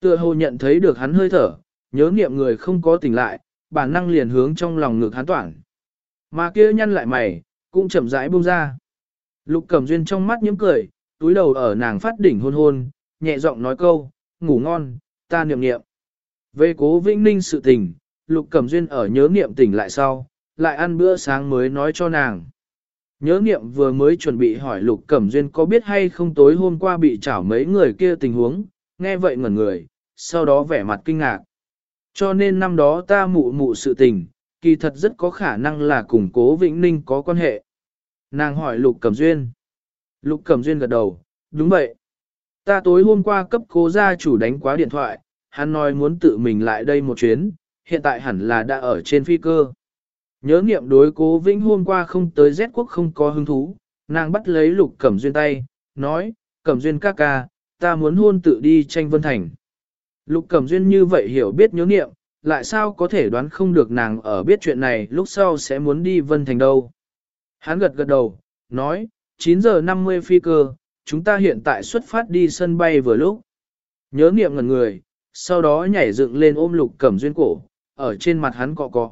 Tựa hồ nhận thấy được hắn hơi thở, nhớ niệm người không có tỉnh lại, bản năng liền hướng trong lòng ngực hắn toản. Mà kia nhăn lại mày, cũng chậm rãi buông ra. Lục Cẩm Duyên trong mắt nhếch cười, túi đầu ở nàng phát đỉnh hôn hôn, nhẹ giọng nói câu, ngủ ngon, ta niệm niệm. Về cố Vĩnh Ninh sự tình, Lục Cẩm Duyên ở nhớ niệm tỉnh lại sau, lại ăn bữa sáng mới nói cho nàng. Nhớ niệm vừa mới chuẩn bị hỏi Lục Cẩm Duyên có biết hay không tối hôm qua bị chảo mấy người kia tình huống, nghe vậy ngẩn người, sau đó vẻ mặt kinh ngạc. Cho nên năm đó ta mụ mụ sự tình, kỳ thật rất có khả năng là cùng cố Vĩnh Ninh có quan hệ. Nàng hỏi Lục Cẩm Duyên. Lục Cẩm Duyên gật đầu, đúng vậy. Ta tối hôm qua cấp cố gia chủ đánh quá điện thoại, hắn nói muốn tự mình lại đây một chuyến, hiện tại hẳn là đã ở trên phi cơ. Nhớ nghiệm đối cố Vĩnh hôm qua không tới Z quốc không có hứng thú, nàng bắt lấy Lục Cẩm Duyên tay, nói, Cẩm Duyên ca ca, ta muốn hôn tự đi tranh vân thành. Lục Cẩm Duyên như vậy hiểu biết nhớ nghiệm, lại sao có thể đoán không được nàng ở biết chuyện này lúc sau sẽ muốn đi vân thành đâu. Hắn gật gật đầu, nói, 9 giờ 50 phi cơ, chúng ta hiện tại xuất phát đi sân bay vừa lúc. Nhớ nghiệm ngần người, sau đó nhảy dựng lên ôm Lục Cẩm Duyên cổ, ở trên mặt hắn cọ cọ.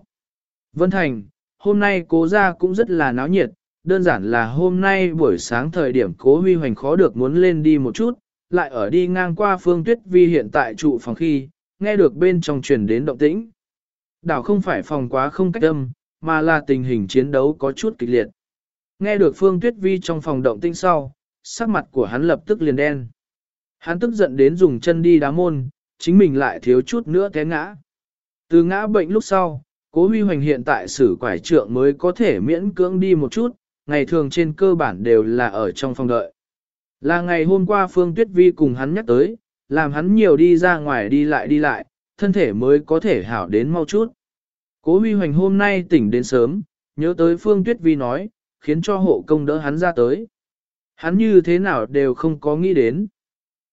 Vân Thành, hôm nay cố ra cũng rất là náo nhiệt, đơn giản là hôm nay buổi sáng thời điểm cố huy hoành khó được muốn lên đi một chút, lại ở đi ngang qua phương tuyết vi hiện tại trụ phòng khi, nghe được bên trong truyền đến động tĩnh. Đảo không phải phòng quá không cách âm, mà là tình hình chiến đấu có chút kịch liệt. Nghe được phương tuyết vi trong phòng động tĩnh sau, sắc mặt của hắn lập tức liền đen. Hắn tức giận đến dùng chân đi đá môn, chính mình lại thiếu chút nữa té ngã. Từ ngã bệnh lúc sau, Cố huy hoành hiện tại sử quải trượng mới có thể miễn cưỡng đi một chút, ngày thường trên cơ bản đều là ở trong phòng đợi. Là ngày hôm qua Phương Tuyết Vi cùng hắn nhắc tới, làm hắn nhiều đi ra ngoài đi lại đi lại, thân thể mới có thể hảo đến mau chút. Cố huy hoành hôm nay tỉnh đến sớm, nhớ tới Phương Tuyết Vi nói, khiến cho hộ công đỡ hắn ra tới. Hắn như thế nào đều không có nghĩ đến.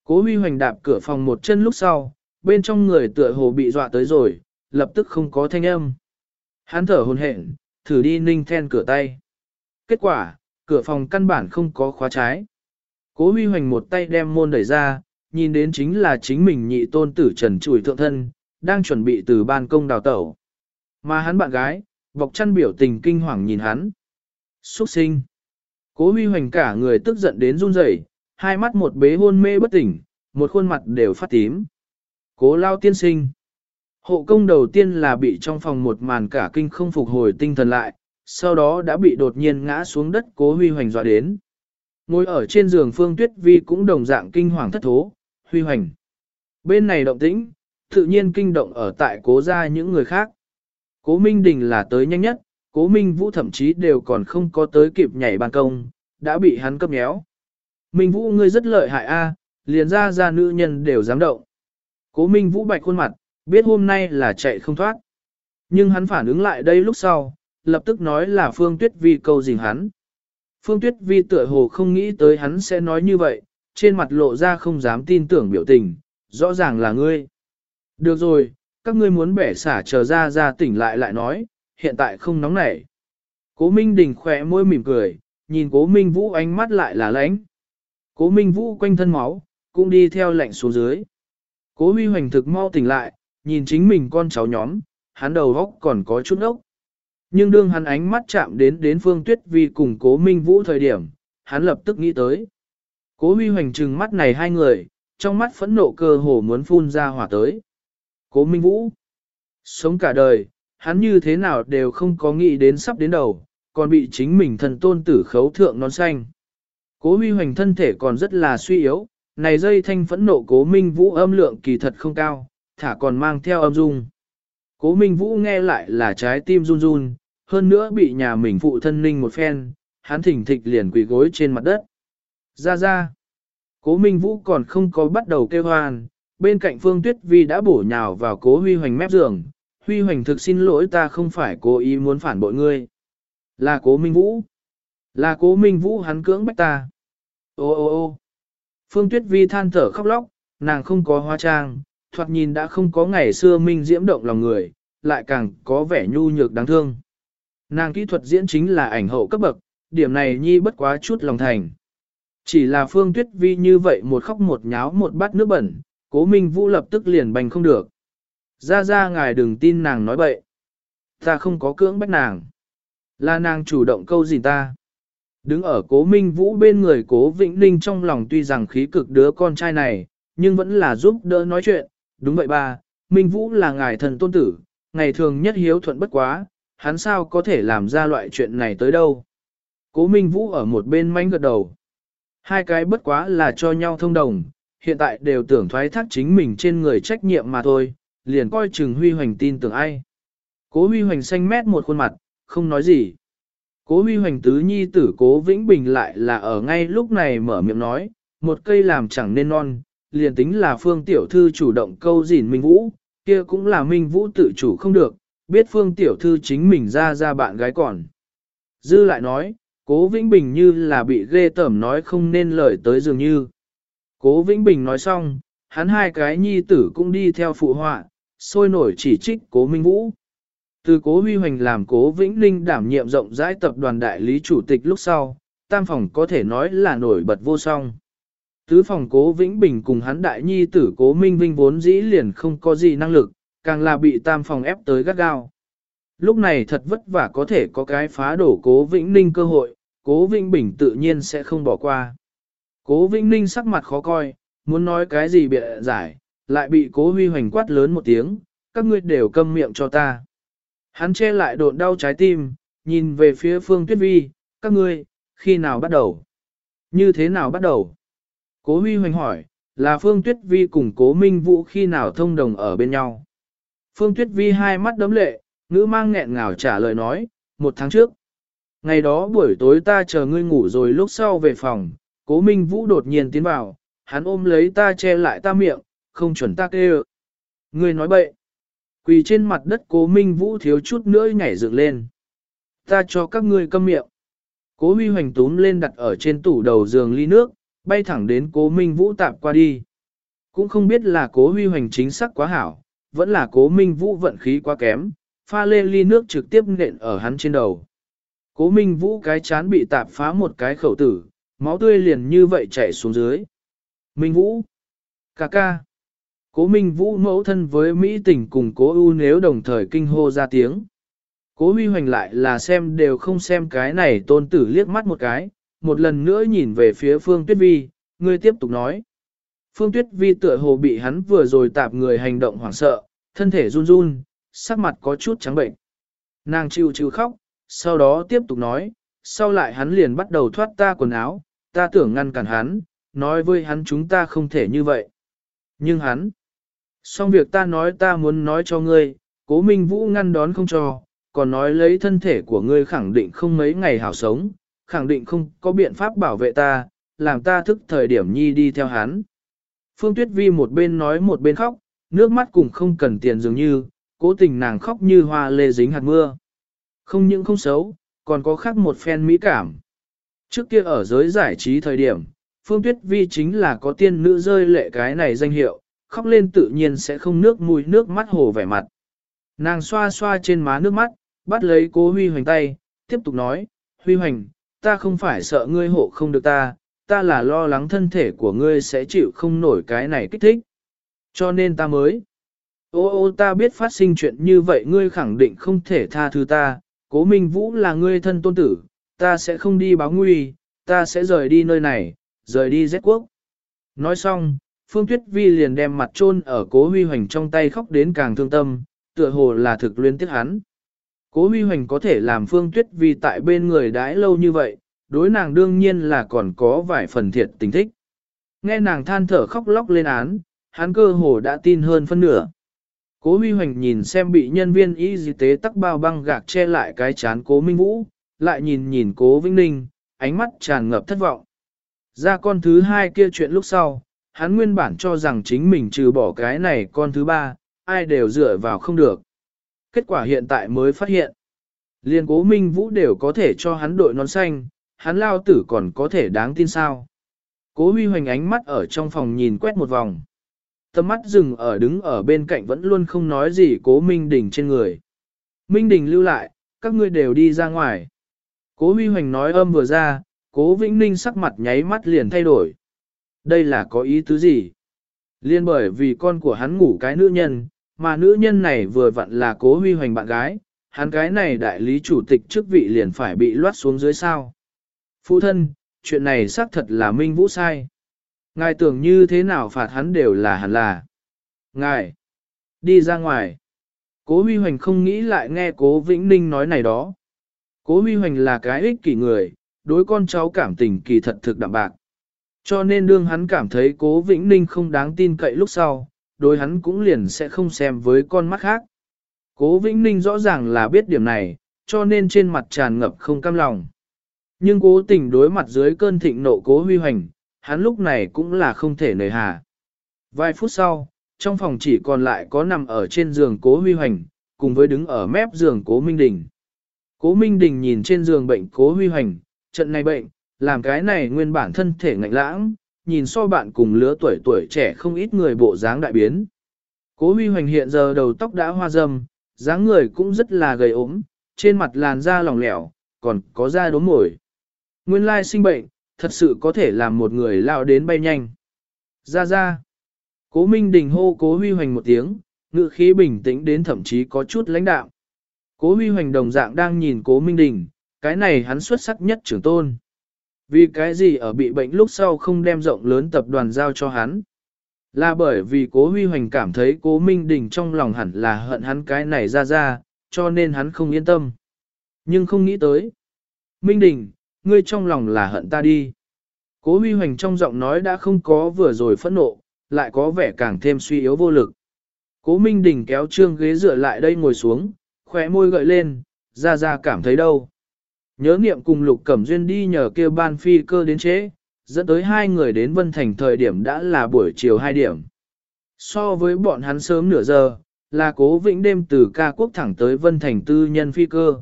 Cố huy hoành đạp cửa phòng một chân lúc sau, bên trong người tựa hồ bị dọa tới rồi, lập tức không có thanh âm. Hắn thở hồn hển, thử đi ninh then cửa tay. Kết quả, cửa phòng căn bản không có khóa trái. Cố huy hoành một tay đem môn đẩy ra, nhìn đến chính là chính mình nhị tôn tử trần chùi thượng thân, đang chuẩn bị từ ban công đào tẩu. Mà hắn bạn gái, vọc chăn biểu tình kinh hoàng nhìn hắn. Xuất sinh. Cố huy hoành cả người tức giận đến run rẩy, hai mắt một bế hôn mê bất tỉnh, một khuôn mặt đều phát tím. Cố lao tiên sinh. Hộ công đầu tiên là bị trong phòng một màn cả kinh không phục hồi tinh thần lại, sau đó đã bị đột nhiên ngã xuống đất cố huy hoành dọa đến. Ngồi ở trên giường Phương Tuyết Vi cũng đồng dạng kinh hoàng thất thố, huy hoành. Bên này động tĩnh, tự nhiên kinh động ở tại cố gia những người khác. Cố Minh Đình là tới nhanh nhất, cố Minh Vũ thậm chí đều còn không có tới kịp nhảy ban công, đã bị hắn cấp nhéo. Minh Vũ ngươi rất lợi hại a, liền ra ra nữ nhân đều dám động. Cố Minh Vũ bạch khuôn mặt, Biết hôm nay là chạy không thoát. Nhưng hắn phản ứng lại đây lúc sau, lập tức nói là Phương Tuyết Vi câu dình hắn. Phương Tuyết Vi tựa hồ không nghĩ tới hắn sẽ nói như vậy, trên mặt lộ ra không dám tin tưởng biểu tình, rõ ràng là ngươi. Được rồi, các ngươi muốn bẻ xả chờ ra ra tỉnh lại lại nói, hiện tại không nóng nảy. Cố Minh Đình khỏe môi mỉm cười, nhìn Cố Minh Vũ ánh mắt lại là lãnh. Cố Minh Vũ quanh thân máu, cũng đi theo lạnh xuống dưới. Cố Huy Hoành thực mau tỉnh lại, nhìn chính mình con cháu nhóm, hắn đầu góc còn có chút ốc. Nhưng đương hắn ánh mắt chạm đến đến Phương Tuyết Vi cùng Cố Minh Vũ thời điểm, hắn lập tức nghĩ tới. Cố Huy Hoành trừng mắt này hai người, trong mắt phẫn nộ cơ hồ muốn phun ra hỏa tới. Cố Minh Vũ, sống cả đời, hắn như thế nào đều không có nghĩ đến sắp đến đầu, còn bị chính mình thần tôn tử khấu thượng nón xanh. Cố Huy Hoành thân thể còn rất là suy yếu, này dây thanh phẫn nộ Cố Minh Vũ âm lượng kỳ thật không cao, thả còn mang theo âm dung. Cố Minh Vũ nghe lại là trái tim run run, hơn nữa bị nhà mình phụ thân ninh một phen, hắn thỉnh thịch liền quỳ gối trên mặt đất. Ra ra. Cố Minh Vũ còn không có bắt đầu kêu hoan, bên cạnh Phương Tuyết Vi đã bổ nhào vào cố Huy Hoành mép giường. Huy Hoành thực xin lỗi ta không phải cố ý muốn phản bội ngươi. Là cố Minh Vũ. Là cố Minh Vũ hắn cưỡng bách ta. Ô ô ô Phương Tuyết Vi than thở khóc lóc, nàng không có hoa trang, thoạt nhìn đã không có ngày xưa minh diễm động lòng người, lại càng có vẻ nhu nhược đáng thương. Nàng kỹ thuật diễn chính là ảnh hậu cấp bậc, điểm này nhi bất quá chút lòng thành. Chỉ là Phương Tuyết Vi như vậy một khóc một nháo một bát nước bẩn, cố Minh Vũ lập tức liền bành không được. Ra ra ngài đừng tin nàng nói bậy. Ta không có cưỡng bách nàng. Là nàng chủ động câu gì ta. Đứng ở cố Minh Vũ bên người cố Vĩnh Ninh trong lòng tuy rằng khí cực đứa con trai này, nhưng vẫn là giúp đỡ nói chuyện. Đúng vậy ba, Minh Vũ là ngài thần tôn tử, ngày thường nhất hiếu thuận bất quá, hắn sao có thể làm ra loại chuyện này tới đâu. Cố Minh Vũ ở một bên manh gật đầu. Hai cái bất quá là cho nhau thông đồng, hiện tại đều tưởng thoái thác chính mình trên người trách nhiệm mà thôi, liền coi chừng Huy Hoành tin tưởng ai. Cố Huy Hoành xanh mét một khuôn mặt, không nói gì. Cố Huy Hoành tứ nhi tử Cố Vĩnh Bình lại là ở ngay lúc này mở miệng nói, một cây làm chẳng nên non, liền tính là Phương Tiểu Thư chủ động câu dìn Minh Vũ, kia cũng là Minh Vũ tự chủ không được, biết Phương Tiểu Thư chính mình ra ra bạn gái còn. Dư lại nói, Cố Vĩnh Bình như là bị ghê tởm nói không nên lời tới dường như. Cố Vĩnh Bình nói xong, hắn hai cái nhi tử cũng đi theo phụ họa, sôi nổi chỉ trích Cố Minh Vũ. Từ Cố Huy Hoành làm Cố Vĩnh Linh đảm nhiệm rộng rãi tập đoàn đại lý chủ tịch lúc sau, tam phòng có thể nói là nổi bật vô song. Tứ phòng Cố Vĩnh Bình cùng hắn đại nhi tử Cố Minh Vinh vốn dĩ liền không có gì năng lực, càng là bị tam phòng ép tới gắt gao. Lúc này thật vất vả có thể có cái phá đổ cố Vĩnh Ninh cơ hội, cố Vĩnh Bình tự nhiên sẽ không bỏ qua. Cố Vĩnh Ninh sắc mặt khó coi, muốn nói cái gì bịa giải, lại bị cố huy hoành quát lớn một tiếng, các ngươi đều câm miệng cho ta. Hắn che lại độn đau trái tim, nhìn về phía phương tuyết vi, các ngươi, khi nào bắt đầu? Như thế nào bắt đầu? Cố huy hoành hỏi, là phương tuyết vi cùng cố minh vũ khi nào thông đồng ở bên nhau? Phương tuyết vi hai mắt đấm lệ, ngữ mang nghẹn ngào trả lời nói, một tháng trước. Ngày đó buổi tối ta chờ ngươi ngủ rồi lúc sau về phòng, cố minh vũ đột nhiên tiến vào, hắn ôm lấy ta che lại ta miệng, không chuẩn ta kêu. Ngươi nói bậy. Quỳ trên mặt đất cố minh vũ thiếu chút nữa nhảy dựng lên. Ta cho các ngươi câm miệng. Cố huy hoành túm lên đặt ở trên tủ đầu giường ly nước, bay thẳng đến cố minh vũ tạp qua đi. Cũng không biết là cố huy hoành chính xác quá hảo, vẫn là cố minh vũ vận khí quá kém, pha lê ly nước trực tiếp nện ở hắn trên đầu. Cố Minh Vũ cái chán bị tạp phá một cái khẩu tử, máu tươi liền như vậy chảy xuống dưới. Minh Vũ, ca ca. Cố Minh Vũ mẫu thân với Mỹ tỉnh cùng cố ưu nếu đồng thời kinh hô ra tiếng. Cố huy hoành lại là xem đều không xem cái này tôn tử liếc mắt một cái, một lần nữa nhìn về phía Phương Tuyết Vi, người tiếp tục nói. Phương Tuyết Vi tựa hồ bị hắn vừa rồi tạp người hành động hoảng sợ, thân thể run run, sắc mặt có chút trắng bệnh. Nàng chịu chịu khóc, sau đó tiếp tục nói, sau lại hắn liền bắt đầu thoát ta quần áo, ta tưởng ngăn cản hắn, nói với hắn chúng ta không thể như vậy. Nhưng hắn, xong việc ta nói ta muốn nói cho ngươi, cố minh vũ ngăn đón không cho, còn nói lấy thân thể của ngươi khẳng định không mấy ngày hảo sống, khẳng định không có biện pháp bảo vệ ta, làm ta thức thời điểm nhi đi theo hắn. Phương Tuyết Vi một bên nói một bên khóc, nước mắt cũng không cần tiền dường như, cố tình nàng khóc như hoa lê dính hạt mưa. Không những không xấu, còn có khác một phen mỹ cảm. Trước kia ở giới giải trí thời điểm, Phương Tuyết Vi chính là có tiên nữ rơi lệ cái này danh hiệu, khóc lên tự nhiên sẽ không nước mùi nước mắt hồ vẻ mặt. Nàng xoa xoa trên má nước mắt, bắt lấy cố Huy Hoành tay, tiếp tục nói, Huy Hoành, ta không phải sợ ngươi hộ không được ta, ta là lo lắng thân thể của ngươi sẽ chịu không nổi cái này kích thích. Cho nên ta mới. Ô ô ta biết phát sinh chuyện như vậy ngươi khẳng định không thể tha thứ ta, cố Minh Vũ là ngươi thân tôn tử, ta sẽ không đi báo nguy, ta sẽ rời đi nơi này, rời đi Z quốc. Nói xong, Phương Tuyết Vi liền đem mặt chôn ở cố huy hoành trong tay khóc đến càng thương tâm, tựa hồ là thực luyến tiếc hắn. Cố huy hoành có thể làm Phương Tuyết Vi tại bên người đãi lâu như vậy, đối nàng đương nhiên là còn có vài phần thiệt tình thích. Nghe nàng than thở khóc lóc lên án, hắn cơ hồ đã tin hơn phân nửa. Cố huy hoành nhìn xem bị nhân viên y tế tắc bao băng gạc che lại cái chán cố Minh Vũ, lại nhìn nhìn cố Vĩnh Ninh, ánh mắt tràn ngập thất vọng. Ra con thứ hai kia chuyện lúc sau, hắn nguyên bản cho rằng chính mình trừ bỏ cái này con thứ ba, ai đều dựa vào không được. Kết quả hiện tại mới phát hiện. Liên cố Minh Vũ đều có thể cho hắn đội nón xanh, hắn lao tử còn có thể đáng tin sao. Cố huy hoành ánh mắt ở trong phòng nhìn quét một vòng. Tầm mắt dừng ở đứng ở bên cạnh vẫn luôn không nói gì cố Minh Đình trên người. Minh Đình lưu lại, các ngươi đều đi ra ngoài. Cố huy hoành nói âm vừa ra, cố Vĩnh Ninh sắc mặt nháy mắt liền thay đổi. Đây là có ý tứ gì? Liên bởi vì con của hắn ngủ cái nữ nhân, mà nữ nhân này vừa vặn là cố huy hoành bạn gái, hắn cái này đại lý chủ tịch chức vị liền phải bị loát xuống dưới sao. Phụ thân, chuyện này xác thật là Minh Vũ sai. Ngài tưởng như thế nào phạt hắn đều là hẳn là. Ngài, đi ra ngoài. Cố Huy Hoành không nghĩ lại nghe Cố Vĩnh Ninh nói này đó. Cố Huy Hoành là cái ích kỷ người, đối con cháu cảm tình kỳ thật thực đạm bạc. Cho nên đương hắn cảm thấy Cố Vĩnh Ninh không đáng tin cậy lúc sau, đối hắn cũng liền sẽ không xem với con mắt khác. Cố Vĩnh Ninh rõ ràng là biết điểm này, cho nên trên mặt tràn ngập không cam lòng. Nhưng cố tình đối mặt dưới cơn thịnh nộ cố huy hoành, hắn lúc này cũng là không thể nời hà. Vài phút sau, trong phòng chỉ còn lại có nằm ở trên giường cố huy hoành, cùng với đứng ở mép giường cố Minh Đình. Cố Minh Đình nhìn trên giường bệnh cố huy hoành, trận này bệnh, làm cái này nguyên bản thân thể ngạnh lãng, nhìn so bạn cùng lứa tuổi tuổi trẻ không ít người bộ dáng đại biến. Cố huy hoành hiện giờ đầu tóc đã hoa râm, dáng người cũng rất là gầy ốm, trên mặt làn da lỏng lẻo, còn có da đốm mồi. Nguyên lai sinh bệnh, thật sự có thể làm một người lao đến bay nhanh. Ra ra. Cố Minh Đình hô Cố Huy Hoành một tiếng, ngự khí bình tĩnh đến thậm chí có chút lãnh đạo. Cố Huy Hoành đồng dạng đang nhìn Cố Minh Đình, cái này hắn xuất sắc nhất trưởng tôn. Vì cái gì ở bị bệnh lúc sau không đem rộng lớn tập đoàn giao cho hắn? Là bởi vì Cố Huy Hoành cảm thấy Cố Minh Đình trong lòng hẳn là hận hắn cái này ra ra, cho nên hắn không yên tâm. Nhưng không nghĩ tới. Minh Đình, ngươi trong lòng là hận ta đi. Cố huy hoành trong giọng nói đã không có vừa rồi phẫn nộ, lại có vẻ càng thêm suy yếu vô lực. Cố Minh Đình kéo trương ghế dựa lại đây ngồi xuống, khóe môi gợi lên, ra ra cảm thấy đâu. Nhớ niệm cùng Lục Cẩm Duyên đi nhờ kêu ban phi cơ đến chế, dẫn tới hai người đến Vân Thành thời điểm đã là buổi chiều 2 điểm. So với bọn hắn sớm nửa giờ, là cố vĩnh đêm từ ca quốc thẳng tới Vân Thành tư nhân phi cơ.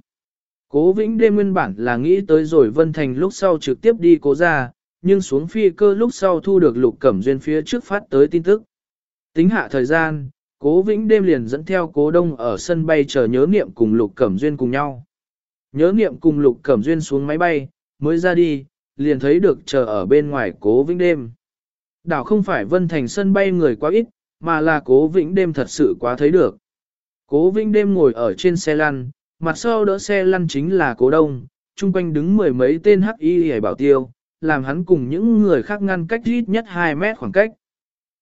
Cố Vĩnh đêm nguyên bản là nghĩ tới rồi Vân Thành lúc sau trực tiếp đi cố ra, nhưng xuống phi cơ lúc sau thu được Lục Cẩm Duyên phía trước phát tới tin tức. Tính hạ thời gian, Cố Vĩnh đêm liền dẫn theo Cố Đông ở sân bay chờ nhớ niệm cùng Lục Cẩm Duyên cùng nhau. Nhớ niệm cùng Lục Cẩm Duyên xuống máy bay, mới ra đi, liền thấy được chờ ở bên ngoài Cố Vĩnh đêm. Đảo không phải Vân Thành sân bay người quá ít, mà là Cố Vĩnh đêm thật sự quá thấy được. Cố Vĩnh đêm ngồi ở trên xe lăn, mặt sau đỡ xe lăn chính là cố đông, chung quanh đứng mười mấy tên hắc y hề bảo tiêu, làm hắn cùng những người khác ngăn cách ít nhất 2 mét khoảng cách.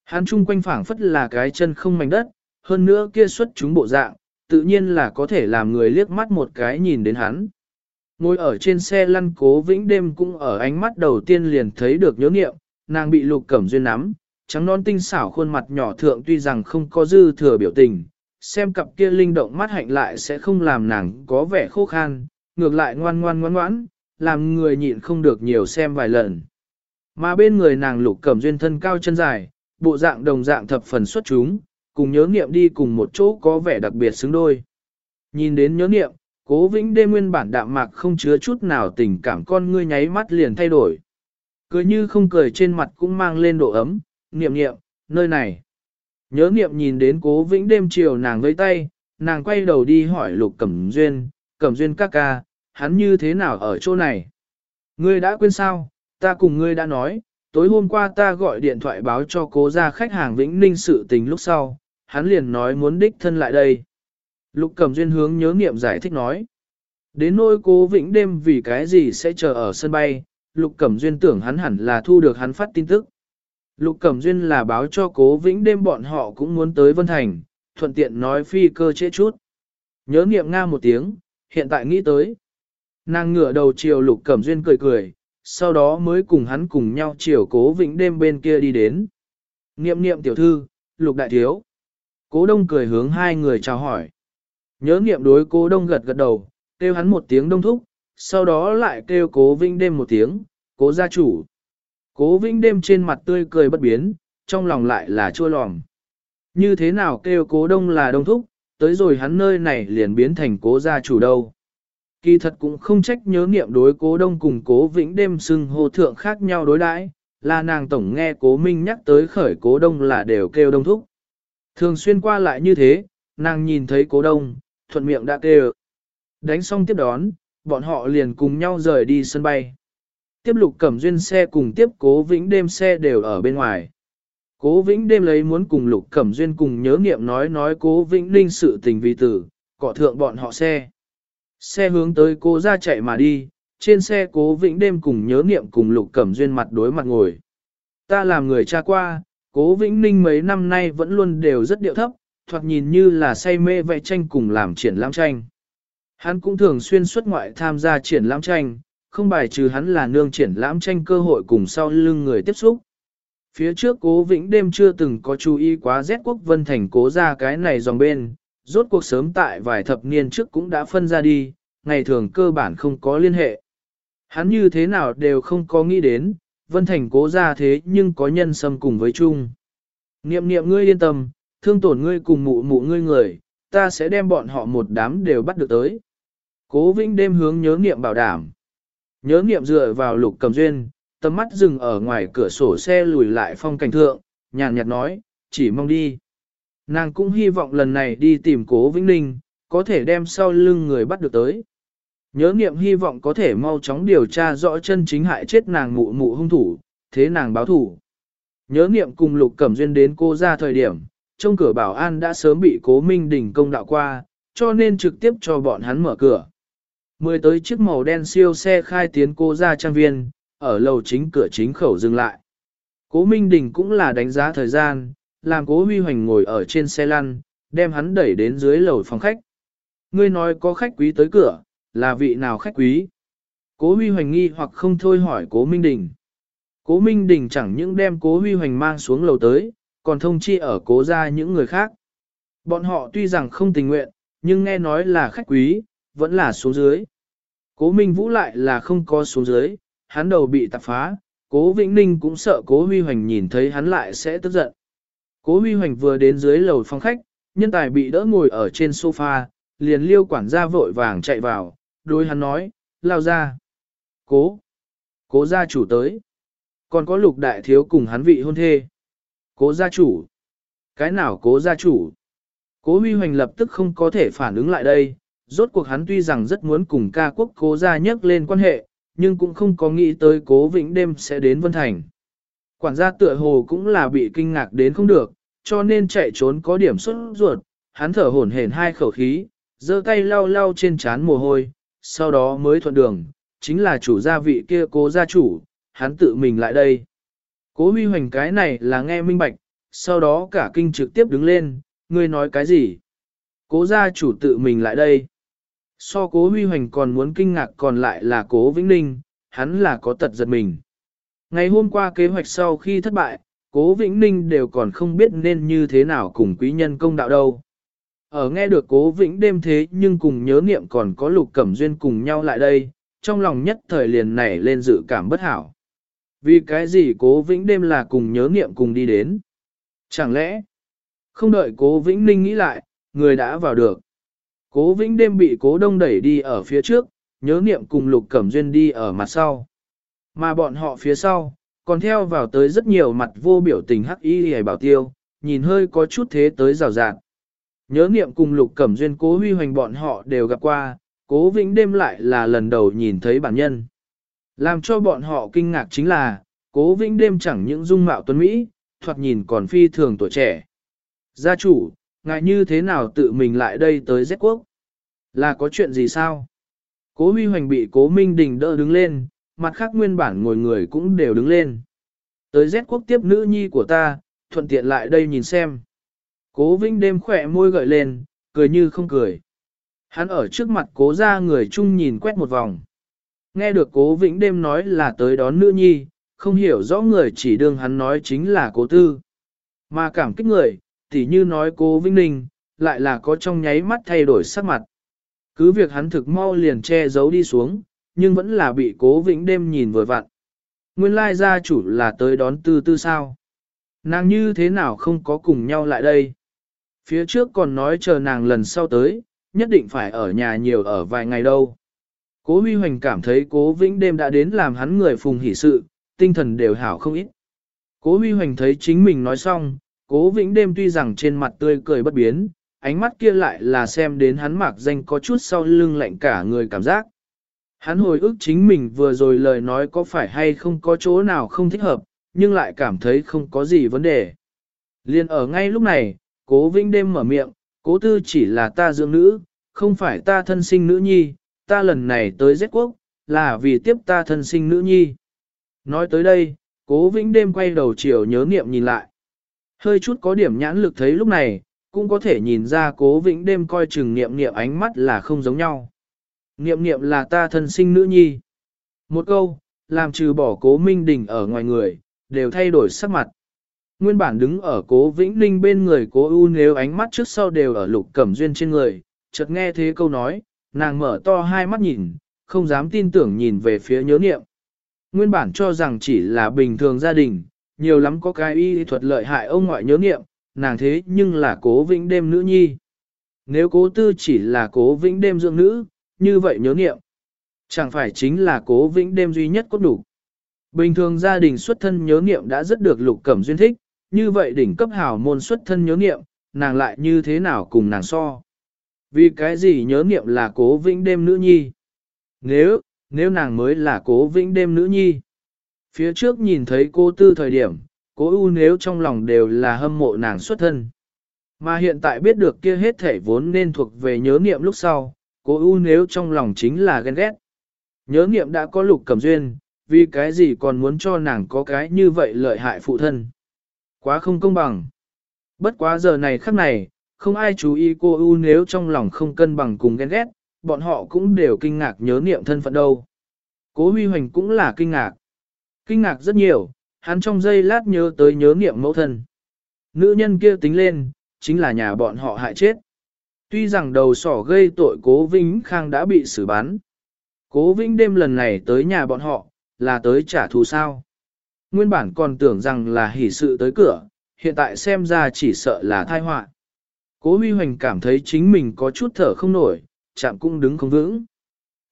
Hắn chung quanh phảng phất là cái chân không mảnh đất, hơn nữa kia xuất chúng bộ dạng, tự nhiên là có thể làm người liếc mắt một cái nhìn đến hắn. Ngồi ở trên xe lăn cố vĩnh đêm cũng ở ánh mắt đầu tiên liền thấy được nhớ nghiệm, nàng bị lục cẩm duyên nắm, trắng non tinh xảo khuôn mặt nhỏ thượng tuy rằng không có dư thừa biểu tình, xem cặp kia linh động mắt hạnh lại sẽ không làm nàng có vẻ khô khan, ngược lại ngoan ngoan ngoan ngoãn, làm người nhịn không được nhiều xem vài lần. Mà bên người nàng lục cẩm duyên thân cao chân dài, bộ dạng đồng dạng thập phần xuất chúng, cùng nhớ nghiệm đi cùng một chỗ có vẻ đặc biệt xứng đôi. Nhìn đến nhớ nghiệm, cố vĩnh đêm nguyên bản đạm mạc không chứa chút nào tình cảm con ngươi nháy mắt liền thay đổi. Cười như không cười trên mặt cũng mang lên độ ấm, niệm niệm, nơi này. Nhớ niệm nhìn đến cố vĩnh đêm chiều nàng với tay, nàng quay đầu đi hỏi lục cẩm duyên, cẩm duyên ca ca, hắn như thế nào ở chỗ này? Ngươi đã quên sao, ta cùng ngươi đã nói, tối hôm qua ta gọi điện thoại báo cho cố gia khách hàng Vĩnh Ninh sự tình lúc sau, hắn liền nói muốn đích thân lại đây. Lục Cẩm Duyên hướng nhớ nghiệm giải thích nói. Đến nỗi cố Vĩnh đêm vì cái gì sẽ chờ ở sân bay, Lục Cẩm Duyên tưởng hắn hẳn là thu được hắn phát tin tức. Lục Cẩm Duyên là báo cho cố Vĩnh đêm bọn họ cũng muốn tới Vân Thành, thuận tiện nói phi cơ trễ chút. Nhớ nghiệm nga một tiếng, hiện tại nghĩ tới. Nàng ngửa đầu chiều Lục Cẩm Duyên cười cười, sau đó mới cùng hắn cùng nhau chiều cố vĩnh đêm bên kia đi đến. Niệm niệm tiểu thư, lục đại thiếu. Cố đông cười hướng hai người chào hỏi. Nhớ niệm đối cố đông gật gật đầu, kêu hắn một tiếng đông thúc, sau đó lại kêu cố vĩnh đêm một tiếng, cố gia chủ. Cố vĩnh đêm trên mặt tươi cười bất biến, trong lòng lại là chua lòng. Như thế nào kêu cố đông là đông thúc, tới rồi hắn nơi này liền biến thành cố gia chủ đâu. Kỳ thật cũng không trách nhớ niệm đối cố đông cùng cố vĩnh đêm xưng hô thượng khác nhau đối đãi, là nàng tổng nghe cố minh nhắc tới khởi cố đông là đều kêu đông thúc. Thường xuyên qua lại như thế, nàng nhìn thấy cố đông, thuận miệng đã kêu. Đánh xong tiếp đón, bọn họ liền cùng nhau rời đi sân bay. Tiếp lục cẩm duyên xe cùng tiếp cố vĩnh đêm xe đều ở bên ngoài. Cố vĩnh đêm lấy muốn cùng lục cẩm duyên cùng nhớ niệm nói nói cố vĩnh ninh sự tình vi tử, cọ thượng bọn họ xe. Xe hướng tới cô ra chạy mà đi, trên xe cố vĩnh đêm cùng nhớ niệm cùng lục cẩm duyên mặt đối mặt ngồi. Ta làm người cha qua, cố vĩnh ninh mấy năm nay vẫn luôn đều rất điệu thấp, thoạt nhìn như là say mê vẽ tranh cùng làm triển lãm tranh. Hắn cũng thường xuyên xuất ngoại tham gia triển lãm tranh, không bài trừ hắn là nương triển lãm tranh cơ hội cùng sau lưng người tiếp xúc. Phía trước cố vĩnh đêm chưa từng có chú ý quá rét quốc vân thành cố ra cái này dòng bên, rốt cuộc sớm tại vài thập niên trước cũng đã phân ra đi, ngày thường cơ bản không có liên hệ. Hắn như thế nào đều không có nghĩ đến, Vân Thành cố ra thế nhưng có nhân xâm cùng với chung. Niệm niệm ngươi yên tâm, thương tổn ngươi cùng mụ mụ ngươi người, ta sẽ đem bọn họ một đám đều bắt được tới. Cố Vĩnh đêm hướng nhớ niệm bảo đảm. Nhớ niệm dựa vào lục cầm duyên, tầm mắt dừng ở ngoài cửa sổ xe lùi lại phong cảnh thượng, nhàn nhạt nói, chỉ mong đi. Nàng cũng hy vọng lần này đi tìm cố Vĩnh Ninh, có thể đem sau lưng người bắt được tới. Nhớ nghiệm hy vọng có thể mau chóng điều tra rõ chân chính hại chết nàng mụ mụ hung thủ, thế nàng báo thủ. Nhớ nghiệm cùng Lục Cẩm Duyên đến cô ra thời điểm, trong cửa bảo an đã sớm bị cố Minh Đình công đạo qua, cho nên trực tiếp cho bọn hắn mở cửa. Mười tới chiếc màu đen siêu xe khai tiến cô ra trang viên, ở lầu chính cửa chính khẩu dừng lại. Cố Minh Đình cũng là đánh giá thời gian, làm cố huy hoành ngồi ở trên xe lăn, đem hắn đẩy đến dưới lầu phòng khách. Ngươi nói có khách quý tới cửa, là vị nào khách quý? Cố huy hoành nghi hoặc không thôi hỏi cố Minh Đình. Cố Minh Đình chẳng những đem cố huy hoành mang xuống lầu tới, còn thông chi ở cố ra những người khác. Bọn họ tuy rằng không tình nguyện, nhưng nghe nói là khách quý, vẫn là xuống dưới. Cố Minh Vũ lại là không có xuống dưới, hắn đầu bị tạp phá, cố Vĩnh Ninh cũng sợ cố Huy Hoành nhìn thấy hắn lại sẽ tức giận. Cố Huy Hoành vừa đến dưới lầu phòng khách, nhân tài bị đỡ ngồi ở trên sofa, liền liêu quản gia vội vàng chạy vào, đối hắn nói, lao ra. Cố, cố gia chủ tới. Còn có lục đại thiếu cùng hắn vị hôn thê. Cố gia chủ. Cái nào cố gia chủ? Cố huy hoành lập tức không có thể phản ứng lại đây, rốt cuộc hắn tuy rằng rất muốn cùng ca quốc cố gia nhắc lên quan hệ, nhưng cũng không có nghĩ tới cố vĩnh đêm sẽ đến Vân Thành. Quản gia tựa hồ cũng là bị kinh ngạc đến không được, cho nên chạy trốn có điểm xuất ruột, hắn thở hổn hển hai khẩu khí, giơ tay lau lau trên trán mồ hôi, sau đó mới thuận đường, chính là chủ gia vị kia cố gia chủ, hắn tự mình lại đây. Cố huy hoành cái này là nghe minh bạch, sau đó cả kinh trực tiếp đứng lên, ngươi nói cái gì? Cố gia chủ tự mình lại đây. So cố huy hoành còn muốn kinh ngạc còn lại là cố Vĩnh Ninh, hắn là có tật giật mình. Ngày hôm qua kế hoạch sau khi thất bại, cố Vĩnh Ninh đều còn không biết nên như thế nào cùng quý nhân công đạo đâu. Ở nghe được cố vĩnh đêm thế nhưng cùng nhớ niệm còn có lục cẩm duyên cùng nhau lại đây, trong lòng nhất thời liền nảy lên dự cảm bất hảo. Vì cái gì cố vĩnh đêm là cùng nhớ niệm cùng đi đến? Chẳng lẽ, Không đợi cố Vĩnh Ninh nghĩ lại, người đã vào được. Cố Vĩnh đêm bị cố đông đẩy đi ở phía trước, nhớ niệm cùng lục cẩm duyên đi ở mặt sau. Mà bọn họ phía sau, còn theo vào tới rất nhiều mặt vô biểu tình hắc y hề bảo tiêu, nhìn hơi có chút thế tới rào rạt. Nhớ niệm cùng lục cẩm duyên cố huy hoành bọn họ đều gặp qua, cố vĩnh đêm lại là lần đầu nhìn thấy bản nhân. Làm cho bọn họ kinh ngạc chính là, cố vĩnh đêm chẳng những dung mạo tuấn Mỹ, thoạt nhìn còn phi thường tuổi trẻ. Gia chủ, ngại như thế nào tự mình lại đây tới Z quốc? Là có chuyện gì sao? Cố huy hoành bị cố Minh Đình đỡ đứng lên, mặt khác nguyên bản ngồi người cũng đều đứng lên. Tới Z quốc tiếp nữ nhi của ta, thuận tiện lại đây nhìn xem. Cố vinh đêm khỏe môi gợi lên, cười như không cười. Hắn ở trước mặt cố ra người chung nhìn quét một vòng. Nghe được cố Vĩnh đêm nói là tới đón nữ nhi, không hiểu rõ người chỉ đương hắn nói chính là cố tư. Mà cảm kích người, tỉ như nói cố Vĩnh Ninh, lại là có trong nháy mắt thay đổi sắc mặt. Cứ việc hắn thực mau liền che giấu đi xuống, nhưng vẫn là bị cố Vĩnh đêm nhìn vừa vặn. Nguyên lai gia chủ là tới đón tư tư sao. Nàng như thế nào không có cùng nhau lại đây? Phía trước còn nói chờ nàng lần sau tới, nhất định phải ở nhà nhiều ở vài ngày đâu. Cố Huy Hoành cảm thấy cố Vĩnh đêm đã đến làm hắn người phùng hỷ sự, tinh thần đều hảo không ít. Cố Huy Hoành thấy chính mình nói xong, cố Vĩnh đêm tuy rằng trên mặt tươi cười bất biến, ánh mắt kia lại là xem đến hắn mặc danh có chút sau lưng lạnh cả người cảm giác. Hắn hồi ức chính mình vừa rồi lời nói có phải hay không có chỗ nào không thích hợp, nhưng lại cảm thấy không có gì vấn đề. Liên ở ngay lúc này, cố vĩnh đêm mở miệng, cố tư chỉ là ta dưỡng nữ, không phải ta thân sinh nữ nhi, ta lần này tới Z quốc, là vì tiếp ta thân sinh nữ nhi. Nói tới đây, cố vĩnh đêm quay đầu chiều nhớ niệm nhìn lại. Hơi chút có điểm nhãn lực thấy lúc này, cũng có thể nhìn ra cố vĩnh đêm coi chừng niệm niệm ánh mắt là không giống nhau. Niệm niệm là ta thân sinh nữ nhi. Một câu, làm trừ bỏ cố minh đình ở ngoài người, đều thay đổi sắc mặt. Nguyên bản đứng ở cố Vĩnh Ninh bên người cố U nếu ánh mắt trước sau đều ở lục cẩm duyên trên người, chợt nghe thế câu nói, nàng mở to hai mắt nhìn, không dám tin tưởng nhìn về phía nhớ niệm. Nguyên bản cho rằng chỉ là bình thường gia đình, nhiều lắm có cái y thuật lợi hại ông ngoại nhớ niệm, nàng thế nhưng là cố vĩnh đêm nữ nhi. Nếu cố tư chỉ là cố vĩnh đêm dưỡng nữ, như vậy nhớ niệm. Chẳng phải chính là cố vĩnh đêm duy nhất cốt đủ. Bình thường gia đình xuất thân nhớ niệm đã rất được lục cẩm duyên thích, như vậy đỉnh cấp hào môn xuất thân nhớ niệm, nàng lại như thế nào cùng nàng so. Vì cái gì nhớ niệm là cố vĩnh đêm nữ nhi? Nếu, nếu nàng mới là cố vĩnh đêm nữ nhi. Phía trước nhìn thấy cô tư thời điểm, cố ưu nếu trong lòng đều là hâm mộ nàng xuất thân. Mà hiện tại biết được kia hết thể vốn nên thuộc về nhớ niệm lúc sau, cố ưu nếu trong lòng chính là ghen ghét. Nhớ niệm đã có lục cầm duyên, vì cái gì còn muốn cho nàng có cái như vậy lợi hại phụ thân. Quá không công bằng. Bất quá giờ này khắc này, không ai chú ý cô ưu nếu trong lòng không cân bằng cùng ghen ghét, bọn họ cũng đều kinh ngạc nhớ niệm thân phận đâu. Cố huy hoành cũng là kinh ngạc. Kinh ngạc rất nhiều, hắn trong giây lát nhớ tới nhớ niệm mẫu thân. Nữ nhân kia tính lên, chính là nhà bọn họ hại chết. Tuy rằng đầu sỏ gây tội cố Vĩnh Khang đã bị xử bắn. Cố Vĩnh đêm lần này tới nhà bọn họ, là tới trả thù sao. Nguyên bản còn tưởng rằng là hỷ sự tới cửa, hiện tại xem ra chỉ sợ là thai họa. Cố Huy Hoành cảm thấy chính mình có chút thở không nổi, chạm cũng đứng không vững.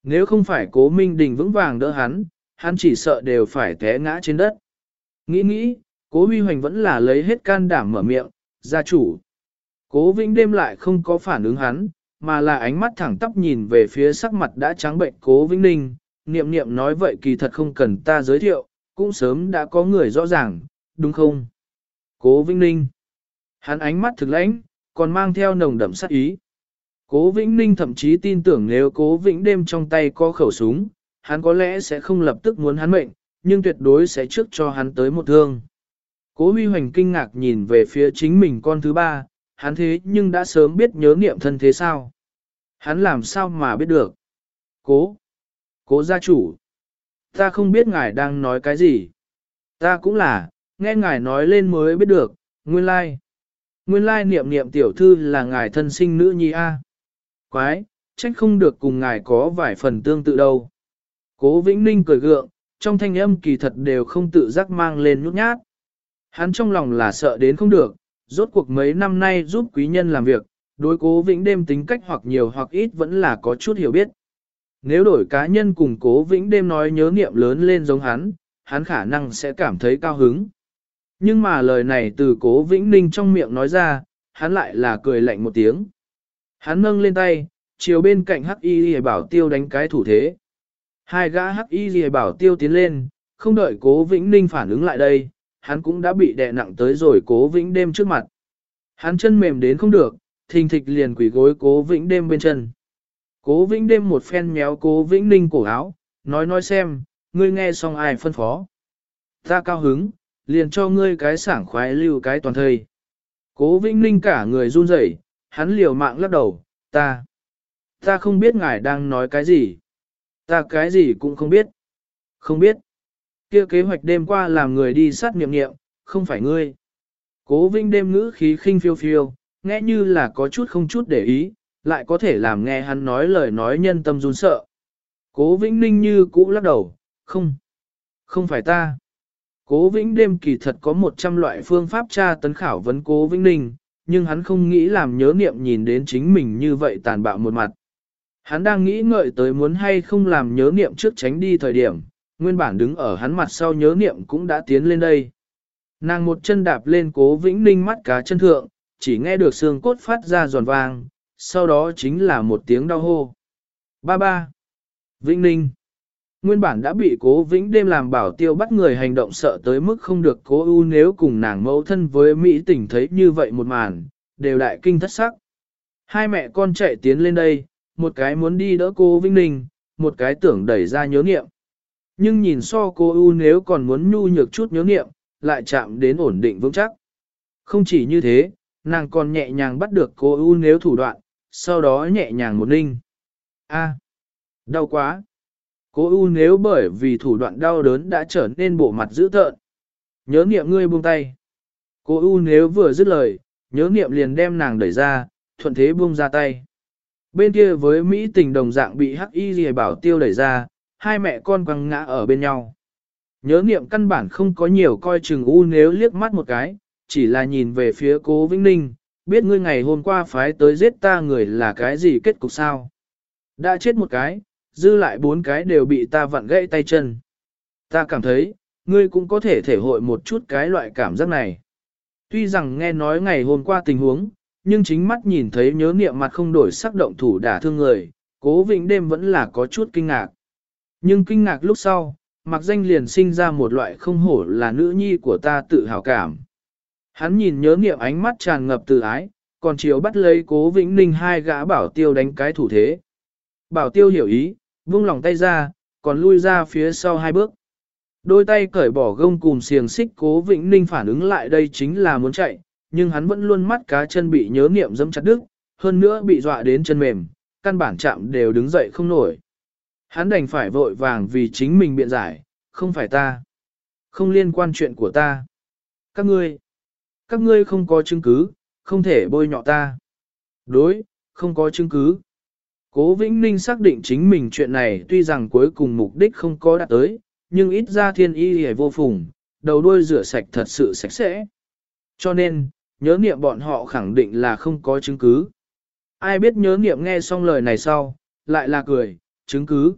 Nếu không phải cố Minh Đình vững vàng đỡ hắn, hắn chỉ sợ đều phải té ngã trên đất. Nghĩ nghĩ, cố Huy Hoành vẫn là lấy hết can đảm mở miệng, gia chủ. Cố Vĩnh đêm lại không có phản ứng hắn, mà là ánh mắt thẳng tắp nhìn về phía sắc mặt đã trắng bệnh cố Vĩnh Ninh, niệm niệm nói vậy kỳ thật không cần ta giới thiệu, cũng sớm đã có người rõ ràng, đúng không? Cố Vĩnh Ninh. Hắn ánh mắt thực lãnh, còn mang theo nồng đậm sát ý. Cố Vĩnh Ninh thậm chí tin tưởng nếu Cố Vĩnh đêm trong tay có khẩu súng, hắn có lẽ sẽ không lập tức muốn hắn mệnh, nhưng tuyệt đối sẽ trước cho hắn tới một thương. Cố Huy Hoành kinh ngạc nhìn về phía chính mình con thứ ba, hắn thế nhưng đã sớm biết nhớ niệm thân thế sao. Hắn làm sao mà biết được. Cố, cố gia chủ. Ta không biết ngài đang nói cái gì. Ta cũng là, nghe ngài nói lên mới biết được, nguyên lai. Nguyên lai niệm niệm tiểu thư là ngài thân sinh nữ nhi A. Quái, trách không được cùng ngài có vài phần tương tự đâu. Cố Vĩnh Ninh cười gượng, trong thanh âm kỳ thật đều không tự giác mang lên nhút nhát. Hắn trong lòng là sợ đến không được, rốt cuộc mấy năm nay giúp quý nhân làm việc, đối cố vĩnh đêm tính cách hoặc nhiều hoặc ít vẫn là có chút hiểu biết. Nếu đổi cá nhân cùng cố vĩnh đêm nói nhớ nghiệm lớn lên giống hắn, hắn khả năng sẽ cảm thấy cao hứng. Nhưng mà lời này từ cố vĩnh ninh trong miệng nói ra, hắn lại là cười lạnh một tiếng. Hắn nâng lên tay, chiều bên cạnh hắc y bảo tiêu đánh cái thủ thế. Hai gã hắc y lìa bảo tiêu tiến lên, không đợi cố vĩnh ninh phản ứng lại đây, hắn cũng đã bị đè nặng tới rồi cố vĩnh đêm trước mặt. Hắn chân mềm đến không được, thình thịch liền quỷ gối cố vĩnh đêm bên chân. Cố vĩnh đêm một phen méo cố vĩnh ninh cổ áo, nói nói xem, ngươi nghe xong ai phân phó. Ta cao hứng, liền cho ngươi cái sảng khoái lưu cái toàn thời. Cố vĩnh ninh cả người run rẩy, hắn liều mạng lắc đầu, ta, ta không biết ngài đang nói cái gì. Ta cái gì cũng không biết. Không biết. Kia kế hoạch đêm qua làm người đi sát niệm niệm, không phải ngươi. Cố vinh đêm ngữ khí khinh phiêu phiêu, nghe như là có chút không chút để ý, lại có thể làm nghe hắn nói lời nói nhân tâm run sợ. Cố vĩnh ninh như cũ lắc đầu, không, không phải ta. Cố vĩnh đêm kỳ thật có 100 loại phương pháp tra tấn khảo vấn cố vĩnh ninh, nhưng hắn không nghĩ làm nhớ niệm nhìn đến chính mình như vậy tàn bạo một mặt. Hắn đang nghĩ ngợi tới muốn hay không làm nhớ niệm trước tránh đi thời điểm, nguyên bản đứng ở hắn mặt sau nhớ niệm cũng đã tiến lên đây. Nàng một chân đạp lên cố vĩnh ninh mắt cá chân thượng, chỉ nghe được xương cốt phát ra giòn vang, sau đó chính là một tiếng đau hô. Ba ba. Vĩnh ninh. Nguyên bản đã bị cố vĩnh đêm làm bảo tiêu bắt người hành động sợ tới mức không được cố ưu nếu cùng nàng mẫu thân với Mỹ tỉnh thấy như vậy một màn, đều đại kinh thất sắc. Hai mẹ con chạy tiến lên đây, một cái muốn đi đỡ cô Vinh Ninh, một cái tưởng đẩy ra nhớ nghiệm. Nhưng nhìn so cô U nếu còn muốn nhu nhược chút nhớ nghiệm, lại chạm đến ổn định vững chắc. Không chỉ như thế, nàng còn nhẹ nhàng bắt được cô U nếu thủ đoạn, sau đó nhẹ nhàng một ninh. A, đau quá. Cô U nếu bởi vì thủ đoạn đau đớn đã trở nên bộ mặt dữ tợn. Nhớ niệm ngươi buông tay. Cô U nếu vừa dứt lời, nhớ niệm liền đem nàng đẩy ra, thuận thế buông ra tay. Bên kia với Mỹ tình đồng dạng bị hắc y gì bảo tiêu đẩy ra, hai mẹ con quăng ngã ở bên nhau. Nhớ niệm căn bản không có nhiều coi chừng u nếu liếc mắt một cái, chỉ là nhìn về phía cố Vĩnh Ninh, biết ngươi ngày hôm qua phái tới giết ta người là cái gì kết cục sao. Đã chết một cái, dư lại bốn cái đều bị ta vặn gãy tay chân. Ta cảm thấy, ngươi cũng có thể thể hội một chút cái loại cảm giác này. Tuy rằng nghe nói ngày hôm qua tình huống, nhưng chính mắt nhìn thấy nhớ niệm mặt không đổi sắc động thủ đả thương người, cố vĩnh đêm vẫn là có chút kinh ngạc. Nhưng kinh ngạc lúc sau, mặc danh liền sinh ra một loại không hổ là nữ nhi của ta tự hào cảm. Hắn nhìn nhớ niệm ánh mắt tràn ngập tự ái, còn chiếu bắt lấy cố vĩnh ninh hai gã bảo tiêu đánh cái thủ thế. Bảo tiêu hiểu ý, vung lòng tay ra, còn lui ra phía sau hai bước. Đôi tay cởi bỏ gông cùm xiềng xích cố vĩnh ninh phản ứng lại đây chính là muốn chạy, nhưng hắn vẫn luôn mắt cá chân bị nhớ niệm dẫm chặt đứt, hơn nữa bị dọa đến chân mềm, căn bản chạm đều đứng dậy không nổi. Hắn đành phải vội vàng vì chính mình biện giải, không phải ta. Không liên quan chuyện của ta. Các ngươi. Các ngươi không có chứng cứ, không thể bôi nhọ ta. Đối, không có chứng cứ. Cố Vĩnh Ninh xác định chính mình chuyện này tuy rằng cuối cùng mục đích không có đạt tới, nhưng ít ra thiên y hề vô phùng, đầu đuôi rửa sạch thật sự sạch sẽ. Cho nên, nhớ niệm bọn họ khẳng định là không có chứng cứ. Ai biết nhớ niệm nghe xong lời này sau, lại là cười, chứng cứ.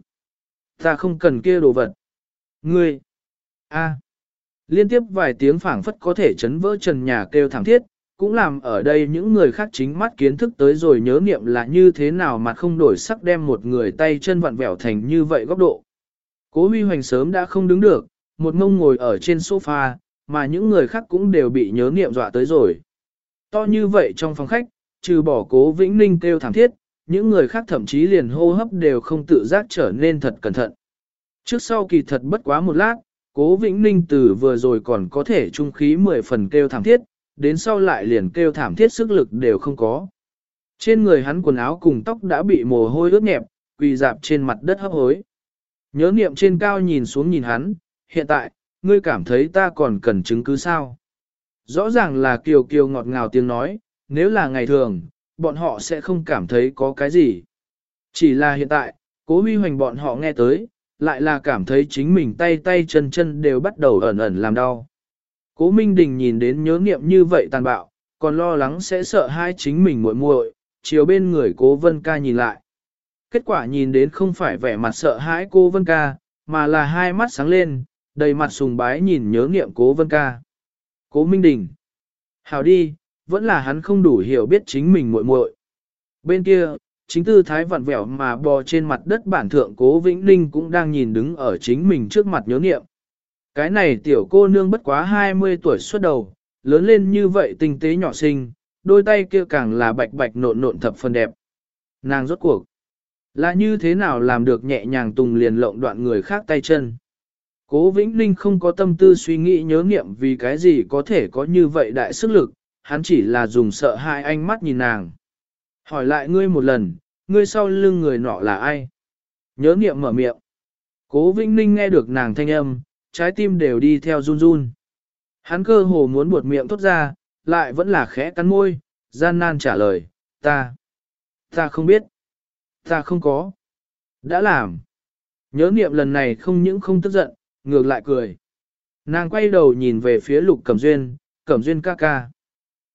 Ta không cần kia đồ vật. Ngươi. a Liên tiếp vài tiếng phảng phất có thể chấn vỡ trần nhà kêu thảm thiết, cũng làm ở đây những người khác chính mắt kiến thức tới rồi nhớ niệm là như thế nào mà không đổi sắc đem một người tay chân vặn vẹo thành như vậy góc độ. Cố huy hoành sớm đã không đứng được, một mông ngồi ở trên sofa, mà những người khác cũng đều bị nhớ niệm dọa tới rồi. To như vậy trong phòng khách, trừ bỏ cố vĩnh ninh kêu thảm thiết, những người khác thậm chí liền hô hấp đều không tự giác trở nên thật cẩn thận. Trước sau kỳ thật bất quá một lát, cố vĩnh ninh từ vừa rồi còn có thể trung khí 10 phần kêu thảm thiết, đến sau lại liền kêu thảm thiết sức lực đều không có. Trên người hắn quần áo cùng tóc đã bị mồ hôi ướt nhẹp, quỳ dạp trên mặt đất hấp hối. Nhớ niệm trên cao nhìn xuống nhìn hắn, hiện tại, ngươi cảm thấy ta còn cần chứng cứ sao? Rõ ràng là kiều kiều ngọt ngào tiếng nói, nếu là ngày thường, bọn họ sẽ không cảm thấy có cái gì. Chỉ là hiện tại, cố huy hoành bọn họ nghe tới, lại là cảm thấy chính mình tay tay chân chân đều bắt đầu ẩn ẩn làm đau. Cố Minh Đình nhìn đến nhớ nghiệm như vậy tàn bạo, còn lo lắng sẽ sợ hai chính mình muội muội, chiều bên người cố vân ca nhìn lại. Kết quả nhìn đến không phải vẻ mặt sợ hãi cô vân ca, mà là hai mắt sáng lên, đầy mặt sùng bái nhìn nhớ nghiệm cố vân ca. Cố Minh Đình. Hào đi, vẫn là hắn không đủ hiểu biết chính mình muội muội. Bên kia, chính tư thái vặn vẹo mà bò trên mặt đất bản thượng cố Vĩnh Ninh cũng đang nhìn đứng ở chính mình trước mặt nhớ nghiệm. Cái này tiểu cô nương bất quá 20 tuổi xuất đầu, lớn lên như vậy tinh tế nhỏ xinh, đôi tay kia càng là bạch bạch nộn nộn thập phần đẹp. Nàng rốt cuộc. Là như thế nào làm được nhẹ nhàng tùng liền lộng đoạn người khác tay chân. Cố Vĩnh Ninh không có tâm tư suy nghĩ nhớ nghiệm vì cái gì có thể có như vậy đại sức lực, hắn chỉ là dùng sợ hai ánh mắt nhìn nàng. Hỏi lại ngươi một lần, ngươi sau lưng người nọ là ai? Nhớ nghiệm mở miệng. Cố Vĩnh Ninh nghe được nàng thanh âm, trái tim đều đi theo run run. Hắn cơ hồ muốn buột miệng thốt ra, lại vẫn là khẽ cắn môi, gian nan trả lời, ta, ta không biết, ta không có, đã làm. Nhớ niệm lần này không những không tức giận, ngược lại cười. Nàng quay đầu nhìn về phía lục cẩm duyên, cẩm duyên ca ca.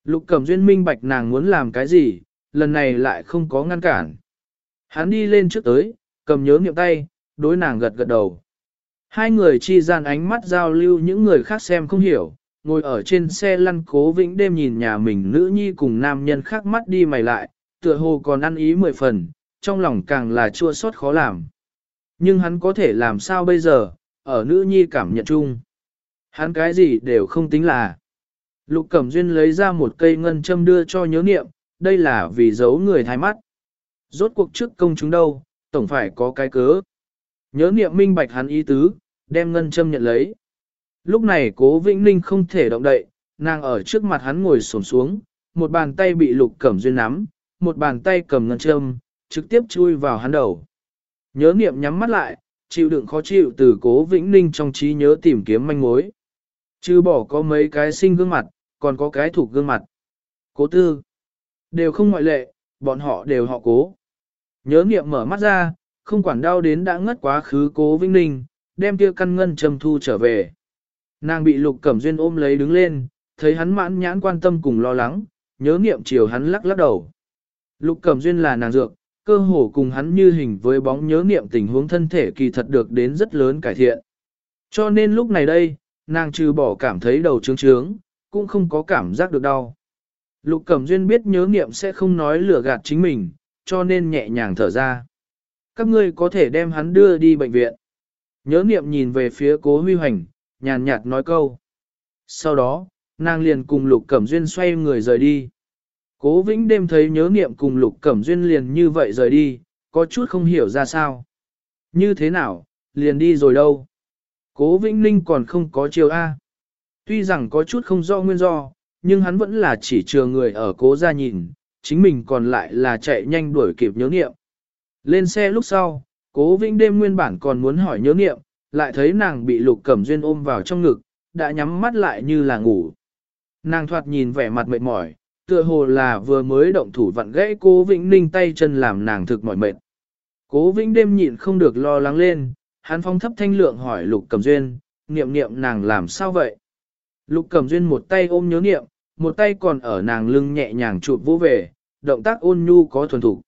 Lục cẩm duyên minh bạch nàng muốn làm cái gì, lần này lại không có ngăn cản. Hắn đi lên trước tới, cầm nhớ niệm tay, đối nàng gật gật đầu. Hai người chi gian ánh mắt giao lưu những người khác xem không hiểu, ngồi ở trên xe lăn cố vĩnh đêm nhìn nhà mình nữ nhi cùng nam nhân khác mắt đi mày lại, tựa hồ còn ăn ý mười phần, trong lòng càng là chua xót khó làm. Nhưng hắn có thể làm sao bây giờ, ở nữ nhi cảm nhận chung. Hắn cái gì đều không tính là. Lục Cẩm Duyên lấy ra một cây ngân châm đưa cho nhớ niệm, đây là vì giấu người thái mắt. Rốt cuộc trước công chúng đâu, tổng phải có cái cớ. Nhớ niệm minh bạch hắn ý tứ, đem ngân châm nhận lấy. Lúc này cố Vĩnh Ninh không thể động đậy, nàng ở trước mặt hắn ngồi xổm xuống, một bàn tay bị lục cẩm duyên nắm, một bàn tay cầm ngân châm, trực tiếp chui vào hắn đầu. Nhớ niệm nhắm mắt lại, chịu đựng khó chịu từ cố Vĩnh Ninh trong trí nhớ tìm kiếm manh mối. Chứ bỏ có mấy cái sinh gương mặt, còn có cái thuộc gương mặt. Cố tư. Đều không ngoại lệ, bọn họ đều họ cố. Nhớ niệm mở mắt ra, không quản đau đến đã ngất quá khứ cố Vĩnh Ninh, đem kia căn ngân trầm thu trở về. Nàng bị lục cẩm duyên ôm lấy đứng lên, thấy hắn mãn nhãn quan tâm cùng lo lắng, nhớ nghiệm chiều hắn lắc lắc đầu. Lục cẩm duyên là nàng dược, cơ hồ cùng hắn như hình với bóng nhớ niệm tình huống thân thể kỳ thật được đến rất lớn cải thiện. Cho nên lúc này đây, nàng trừ bỏ cảm thấy đầu trướng trướng, cũng không có cảm giác được đau. Lục Cẩm Duyên biết nhớ niệm sẽ không nói lừa gạt chính mình, cho nên nhẹ nhàng thở ra. Các ngươi có thể đem hắn đưa đi bệnh viện. Nhớ niệm nhìn về phía cố huy hoành, nhàn nhạt nói câu. Sau đó, nàng liền cùng Lục Cẩm Duyên xoay người rời đi. Cố Vĩnh đêm thấy nhớ niệm cùng Lục Cẩm Duyên liền như vậy rời đi, có chút không hiểu ra sao. Như thế nào, liền đi rồi đâu? Cố Vĩnh Ninh còn không có chiều A. Tuy rằng có chút không do nguyên do, nhưng hắn vẫn là chỉ chừa người ở cố ra nhìn, chính mình còn lại là chạy nhanh đuổi kịp nhớ niệm. Lên xe lúc sau, cố Vĩnh đêm nguyên bản còn muốn hỏi nhớ niệm, lại thấy nàng bị lục cẩm duyên ôm vào trong ngực, đã nhắm mắt lại như là ngủ. Nàng thoạt nhìn vẻ mặt mệt mỏi, tựa hồ là vừa mới động thủ vặn gãy cố Vĩnh Ninh tay chân làm nàng thực mỏi mệt. Cố Vĩnh đêm nhịn không được lo lắng lên, hắn phong thấp thanh lượng hỏi Lục Cẩm Duyên, niệm niệm nàng làm sao vậy? Lục Cẩm Duyên một tay ôm nhớ niệm, một tay còn ở nàng lưng nhẹ nhàng chụp vô về, động tác ôn nhu có thuần thủ.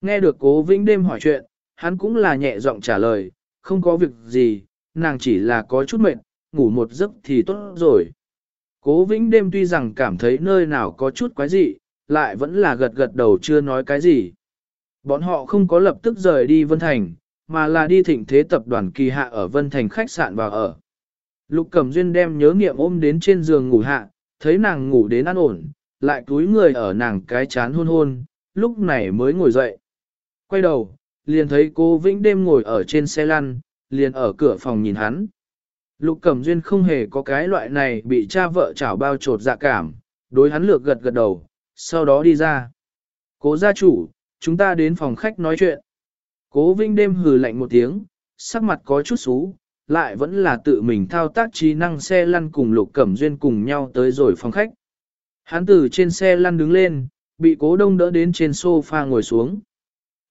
Nghe được cố Vĩnh đêm hỏi chuyện, hắn cũng là nhẹ giọng trả lời, không có việc gì, nàng chỉ là có chút mệt, ngủ một giấc thì tốt rồi. Cố Vĩnh đêm tuy rằng cảm thấy nơi nào có chút quái dị, lại vẫn là gật gật đầu chưa nói cái gì. Bọn họ không có lập tức rời đi Vân Thành, mà là đi thịnh thế tập đoàn kỳ hạ ở Vân Thành khách sạn vào ở. Lục Cẩm Duyên đem nhớ nghiệm ôm đến trên giường ngủ hạ, thấy nàng ngủ đến an ổn, lại túi người ở nàng cái chán hôn hôn, lúc này mới ngồi dậy. Quay đầu, liền thấy cô Vĩnh đêm ngồi ở trên xe lăn, liền ở cửa phòng nhìn hắn. Lục Cẩm Duyên không hề có cái loại này bị cha vợ chảo bao trột dạ cảm, đối hắn lược gật gật đầu, sau đó đi ra. Cố gia chủ, chúng ta đến phòng khách nói chuyện. Cố Vinh đêm hừ lạnh một tiếng, sắc mặt có chút xú, lại vẫn là tự mình thao tác trí năng xe lăn cùng Lục Cẩm Duyên cùng nhau tới rồi phòng khách. Hắn từ trên xe lăn đứng lên, bị cố đông đỡ đến trên sofa ngồi xuống.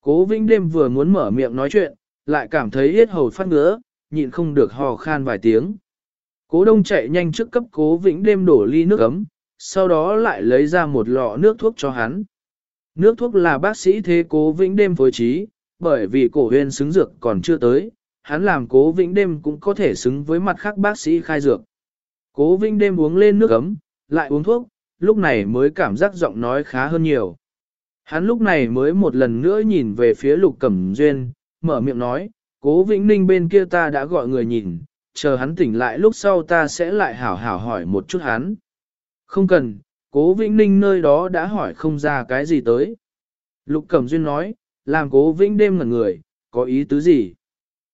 Cố Vinh đêm vừa muốn mở miệng nói chuyện, lại cảm thấy yết hầu phát ngứa, nhịn không được hò khan vài tiếng. Cố đông chạy nhanh trước cấp cố Vĩnh đêm đổ ly nước ấm, sau đó lại lấy ra một lọ nước thuốc cho hắn. Nước thuốc là bác sĩ thế cố vĩnh đêm phối trí, bởi vì cổ huyền xứng dược còn chưa tới, hắn làm cố vĩnh đêm cũng có thể xứng với mặt khác bác sĩ khai dược. Cố vĩnh đêm uống lên nước ấm, lại uống thuốc, lúc này mới cảm giác giọng nói khá hơn nhiều. Hắn lúc này mới một lần nữa nhìn về phía lục cẩm duyên, mở miệng nói, cố vĩnh ninh bên kia ta đã gọi người nhìn, chờ hắn tỉnh lại lúc sau ta sẽ lại hảo hảo hỏi một chút hắn. Không cần, cố vĩnh ninh nơi đó đã hỏi không ra cái gì tới. Lục cẩm duyên nói, làm cố vĩnh đêm ngẩn người, có ý tứ gì?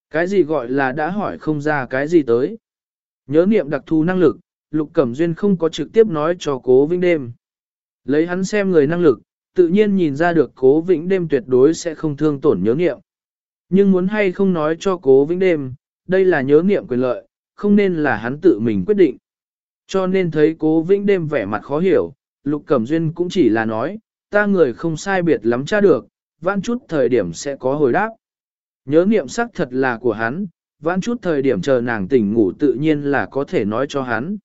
Cái gì gọi là đã hỏi không ra cái gì tới? Nhớ niệm đặc thù năng lực, Lục Cẩm Duyên không có trực tiếp nói cho cố vĩnh đêm. Lấy hắn xem người năng lực, tự nhiên nhìn ra được cố vĩnh đêm tuyệt đối sẽ không thương tổn nhớ niệm. Nhưng muốn hay không nói cho cố vĩnh đêm, đây là nhớ niệm quyền lợi, không nên là hắn tự mình quyết định. Cho nên thấy cố vĩnh đêm vẻ mặt khó hiểu, Lục Cẩm Duyên cũng chỉ là nói, ta người không sai biệt lắm tra được, vãn chút thời điểm sẽ có hồi đáp. Nhớ niệm sắc thật là của hắn, vãn chút thời điểm chờ nàng tỉnh ngủ tự nhiên là có thể nói cho hắn.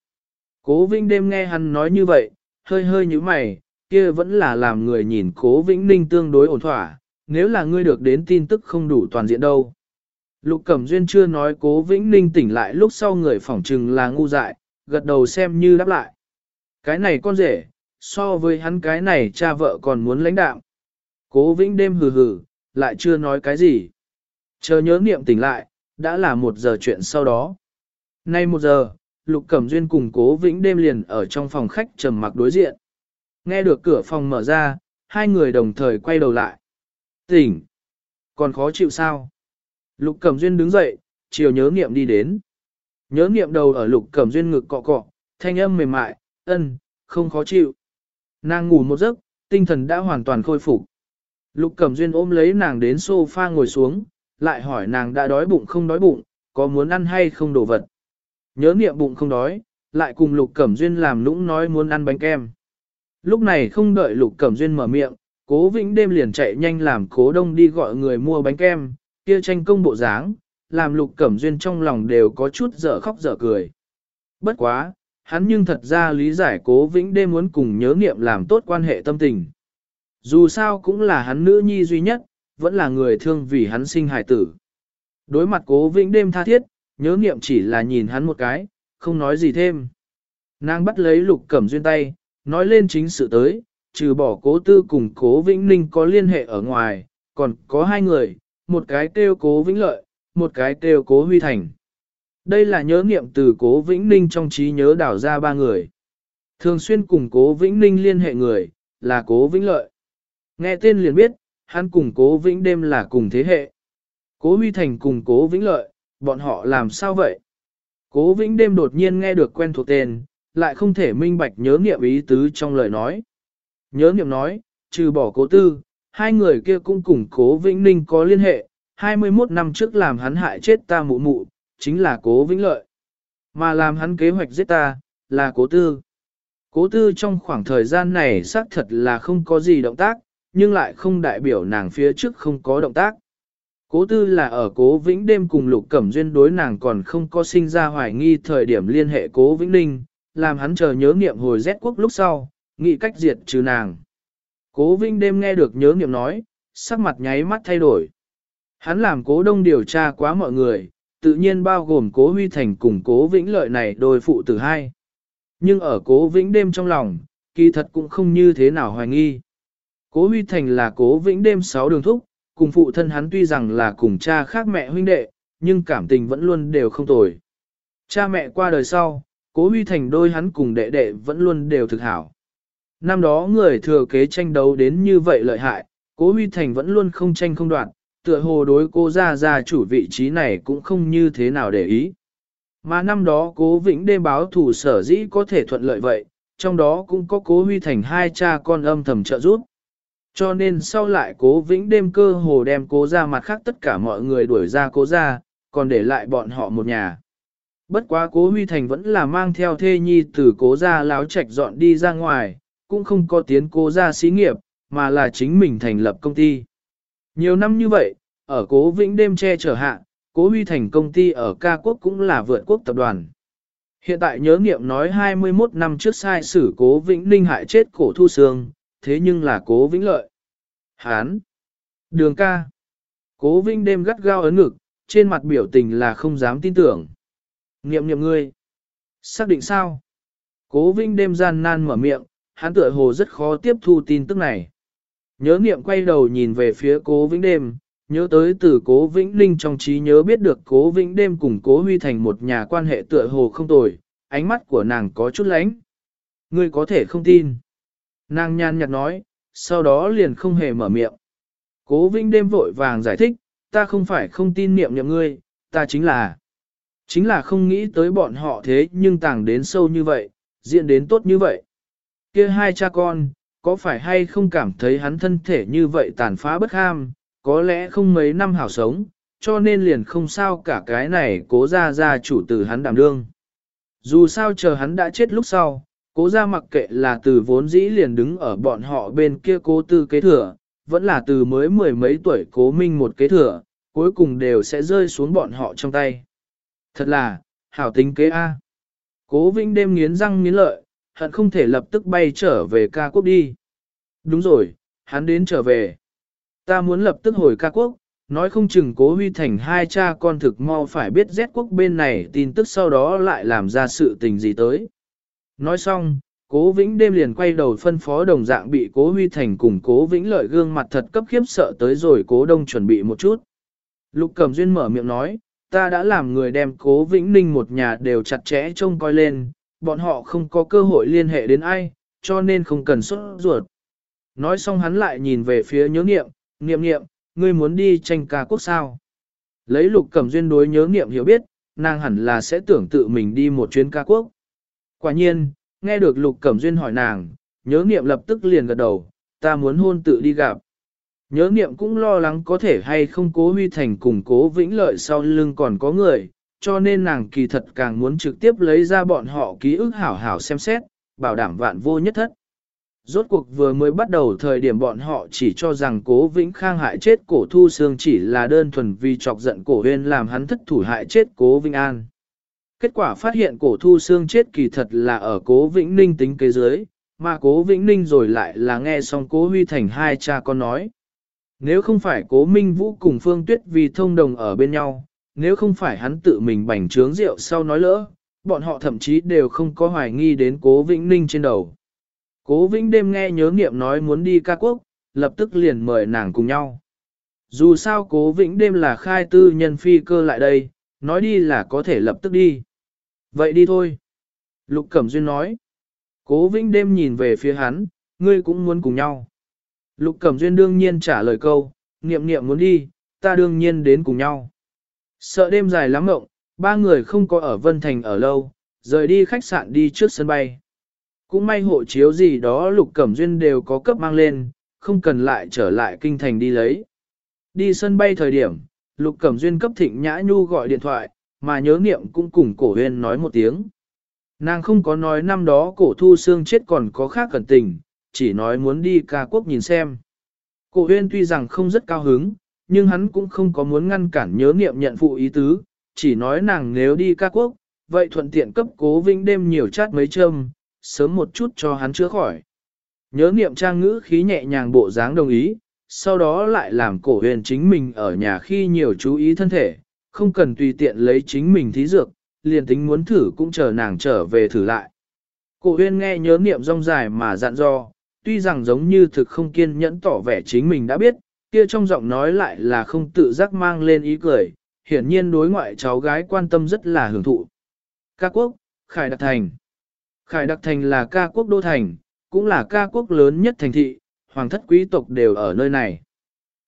Cố Vĩnh đêm nghe hắn nói như vậy, hơi hơi như mày, kia vẫn là làm người nhìn Cố Vĩnh Ninh tương đối ổn thỏa, nếu là ngươi được đến tin tức không đủ toàn diện đâu. Lục Cẩm Duyên chưa nói Cố Vĩnh Ninh tỉnh lại lúc sau người phỏng trừng là ngu dại, gật đầu xem như đáp lại. Cái này con rể, so với hắn cái này cha vợ còn muốn lãnh đạo. Cố Vĩnh đêm hừ hừ, lại chưa nói cái gì. Chờ nhớ niệm tỉnh lại, đã là một giờ chuyện sau đó. Nay một giờ, Lục Cẩm Duyên cùng Cố Vĩnh đêm liền ở trong phòng khách trầm mặc đối diện. Nghe được cửa phòng mở ra, hai người đồng thời quay đầu lại. Tỉnh! Còn khó chịu sao? Lục Cẩm Duyên đứng dậy, chiều nhớ nghiệm đi đến. Nhớ nghiệm đầu ở Lục Cẩm Duyên ngực cọ cọ, thanh âm mềm mại, ân, không khó chịu. Nàng ngủ một giấc, tinh thần đã hoàn toàn khôi phục. Lục Cẩm Duyên ôm lấy nàng đến sofa ngồi xuống, lại hỏi nàng đã đói bụng không đói bụng, có muốn ăn hay không đồ vật. Nhớ niệm bụng không đói, lại cùng Lục Cẩm Duyên làm nũng nói muốn ăn bánh kem. Lúc này không đợi Lục Cẩm Duyên mở miệng, cố vĩnh đêm liền chạy nhanh làm cố đông đi gọi người mua bánh kem, kia tranh công bộ dáng, làm Lục Cẩm Duyên trong lòng đều có chút dở khóc dở cười. Bất quá, hắn nhưng thật ra lý giải cố vĩnh đêm muốn cùng nhớ niệm làm tốt quan hệ tâm tình. Dù sao cũng là hắn nữ nhi duy nhất, vẫn là người thương vì hắn sinh hài tử. Đối mặt cố vĩnh đêm tha thiết, nhớ niệm chỉ là nhìn hắn một cái, không nói gì thêm. Nàng bắt lấy lục cẩm duyên tay, nói lên chính sự tới, trừ bỏ cố tư cùng cố vĩnh ninh có liên hệ ở ngoài, còn có hai người, một cái kêu cố vĩnh lợi, một cái kêu cố huy thành. Đây là nhớ niệm từ cố vĩnh ninh trong trí nhớ đảo ra ba người. Thường xuyên cùng cố vĩnh ninh liên hệ người, là cố vĩnh lợi. Nghe tên liền biết, hắn cùng cố vĩnh đêm là cùng thế hệ. Cố huy thành cùng cố vĩnh lợi, bọn họ làm sao vậy? Cố vĩnh đêm đột nhiên nghe được quen thuộc tên, lại không thể minh bạch nhớ nghiệm ý tứ trong lời nói. Nhớ niệm nói, trừ bỏ cố tư, hai người kia cũng cùng cố vĩnh ninh có liên hệ, 21 năm trước làm hắn hại chết ta mụ mụ, chính là cố vĩnh lợi. Mà làm hắn kế hoạch giết ta, là cố tư. Cố tư trong khoảng thời gian này xác thật là không có gì động tác, nhưng lại không đại biểu nàng phía trước không có động tác. Cố tư là ở cố vĩnh đêm cùng lục cẩm duyên đối nàng còn không có sinh ra hoài nghi thời điểm liên hệ cố vĩnh ninh, làm hắn chờ nhớ nghiệm hồi rét quốc lúc sau, nghĩ cách diệt trừ nàng. Cố Vinh đêm nghe được nhớ nghiệm nói, sắc mặt nháy mắt thay đổi. Hắn làm cố đông điều tra quá mọi người, tự nhiên bao gồm cố huy thành cùng cố vĩnh lợi này đôi phụ tử hai. Nhưng ở cố vĩnh đêm trong lòng, kỳ thật cũng không như thế nào hoài nghi. Cố huy thành là cố vĩnh đêm sáu đường thúc, cùng phụ thân hắn tuy rằng là cùng cha khác mẹ huynh đệ, nhưng cảm tình vẫn luôn đều không tồi. Cha mẹ qua đời sau, cố huy thành đôi hắn cùng đệ đệ vẫn luôn đều thực hảo. Năm đó người thừa kế tranh đấu đến như vậy lợi hại, cố huy thành vẫn luôn không tranh không đoạn, tựa hồ đối cô ra ra chủ vị trí này cũng không như thế nào để ý. Mà năm đó cố vĩnh đêm báo thủ sở dĩ có thể thuận lợi vậy, trong đó cũng có cố huy thành hai cha con âm thầm trợ giúp. Cho nên sau lại cố vĩnh đêm cơ hồ đem cố ra mặt khác tất cả mọi người đuổi ra cố ra, còn để lại bọn họ một nhà. Bất quá cố huy thành vẫn là mang theo thê nhi từ cố ra láo trạch dọn đi ra ngoài, cũng không có tiến cố ra xí nghiệp, mà là chính mình thành lập công ty. Nhiều năm như vậy, ở cố vĩnh đêm che chở hạ, cố huy thành công ty ở ca quốc cũng là vượt quốc tập đoàn. Hiện tại nhớ nghiệm nói 21 năm trước sai xử cố Vĩnh Ninh hại chết cổ thu sương, thế nhưng là cố Vĩnh Lợi. Hán! Đường ca! Cố Vĩnh đêm gắt gao ấn ngực, trên mặt biểu tình là không dám tin tưởng. Nghiệm nghiệm ngươi! Xác định sao? Cố Vĩnh đêm gian nan mở miệng, hắn tựa hồ rất khó tiếp thu tin tức này. Nhớ niệm quay đầu nhìn về phía cố Vĩnh đêm, nhớ tới từ cố Vĩnh Linh trong trí nhớ biết được cố Vĩnh đêm cùng cố Huy thành một nhà quan hệ tựa hồ không tồi, ánh mắt của nàng có chút lánh. Ngươi có thể không tin. Nàng nhàn nhạt nói, sau đó liền không hề mở miệng. Cố Vĩnh đêm vội vàng giải thích, ta không phải không tin niệm niệm ngươi, ta chính là. Chính là không nghĩ tới bọn họ thế nhưng tàng đến sâu như vậy, diện đến tốt như vậy kia hai cha con, có phải hay không cảm thấy hắn thân thể như vậy tàn phá bất ham, có lẽ không mấy năm hảo sống, cho nên liền không sao cả cái này cố ra ra chủ từ hắn đảm đương. Dù sao chờ hắn đã chết lúc sau, cố ra mặc kệ là từ vốn dĩ liền đứng ở bọn họ bên kia cố tư kế thừa, vẫn là từ mới mười mấy tuổi cố minh một kế thừa, cuối cùng đều sẽ rơi xuống bọn họ trong tay. Thật là, hảo tính kế A. Cố Vĩnh đêm nghiến răng nghiến lợi, hận không thể lập tức bay trở về ca quốc đi. Đúng rồi, hắn đến trở về. Ta muốn lập tức hồi ca quốc, nói không chừng cố huy thành hai cha con thực mau phải biết Z quốc bên này tin tức sau đó lại làm ra sự tình gì tới. Nói xong, cố vĩnh đêm liền quay đầu phân phó đồng dạng bị cố huy thành cùng cố vĩnh lợi gương mặt thật cấp khiếp sợ tới rồi cố đông chuẩn bị một chút. Lục Cẩm Duyên mở miệng nói, ta đã làm người đem cố vĩnh ninh một nhà đều chặt chẽ trông coi lên, bọn họ không có cơ hội liên hệ đến ai, cho nên không cần xuất ruột. Nói xong hắn lại nhìn về phía nhớ nghiệm, nghiệm nghiệm, ngươi muốn đi tranh ca quốc sao. Lấy lục cẩm duyên đối nhớ nghiệm hiểu biết, nàng hẳn là sẽ tưởng tự mình đi một chuyến ca quốc. Quả nhiên, nghe được lục cẩm duyên hỏi nàng, nhớ nghiệm lập tức liền gật đầu, ta muốn hôn tự đi gặp. Nhớ nghiệm cũng lo lắng có thể hay không cố huy thành cùng cố vĩnh lợi sau lưng còn có người, cho nên nàng kỳ thật càng muốn trực tiếp lấy ra bọn họ ký ức hảo hảo xem xét, bảo đảm vạn vô nhất thất. Rốt cuộc vừa mới bắt đầu thời điểm bọn họ chỉ cho rằng cố vĩnh khang hại chết cổ thu xương chỉ là đơn thuần vì chọc giận cổ huyên làm hắn thất thủ hại chết cố vĩnh an. Kết quả phát hiện cổ thu xương chết kỳ thật là ở cố vĩnh ninh tính kế dưới, mà cố vĩnh ninh rồi lại là nghe xong cố huy thành hai cha con nói. Nếu không phải cố minh vũ cùng phương tuyết vì thông đồng ở bên nhau, nếu không phải hắn tự mình bành trướng rượu sau nói lỡ, bọn họ thậm chí đều không có hoài nghi đến cố vĩnh ninh trên đầu. Cố vĩnh đêm nghe nhớ nghiệm nói muốn đi ca quốc, lập tức liền mời nàng cùng nhau. Dù sao cố vĩnh đêm là khai tư nhân phi cơ lại đây, nói đi là có thể lập tức đi. Vậy đi thôi. Lục Cẩm Duyên nói. Cố vĩnh đêm nhìn về phía hắn, ngươi cũng muốn cùng nhau. Lục Cẩm Duyên đương nhiên trả lời câu, niệm niệm muốn đi, ta đương nhiên đến cùng nhau. Sợ đêm dài lắm mộng, ba người không có ở Vân Thành ở lâu, rời đi khách sạn đi trước sân bay. Cũng may hộ chiếu gì đó Lục Cẩm Duyên đều có cấp mang lên, không cần lại trở lại kinh thành đi lấy. Đi sân bay thời điểm, Lục Cẩm Duyên cấp Thịnh Nhã Nhu gọi điện thoại, mà nhớ niệm cũng cùng cổ huyên nói một tiếng. Nàng không có nói năm đó cổ thu xương chết còn có khác cẩn tình, chỉ nói muốn đi ca quốc nhìn xem. Cổ huyên tuy rằng không rất cao hứng, nhưng hắn cũng không có muốn ngăn cản nhớ niệm nhận phụ ý tứ, chỉ nói nàng nếu đi ca quốc, vậy thuận tiện cấp cố vinh đêm nhiều chát mấy châm, sớm một chút cho hắn chữa khỏi. Nhớ niệm trang ngữ khí nhẹ nhàng bộ dáng đồng ý, sau đó lại làm cổ huyền chính mình ở nhà khi nhiều chú ý thân thể, không cần tùy tiện lấy chính mình thí dược, liền tính muốn thử cũng chờ nàng trở về thử lại. Cổ huyền nghe nhớ niệm rong dài mà dặn dò, tuy rằng giống như thực không kiên nhẫn tỏ vẻ chính mình đã biết, kia trong giọng nói lại là không tự giác mang lên ý cười, hiển nhiên đối ngoại cháu gái quan tâm rất là hưởng thụ. Ca quốc, Khải Đặc Thành Khải Đặc Thành là ca quốc đô thành, cũng là ca quốc lớn nhất thành thị, hoàng thất quý tộc đều ở nơi này.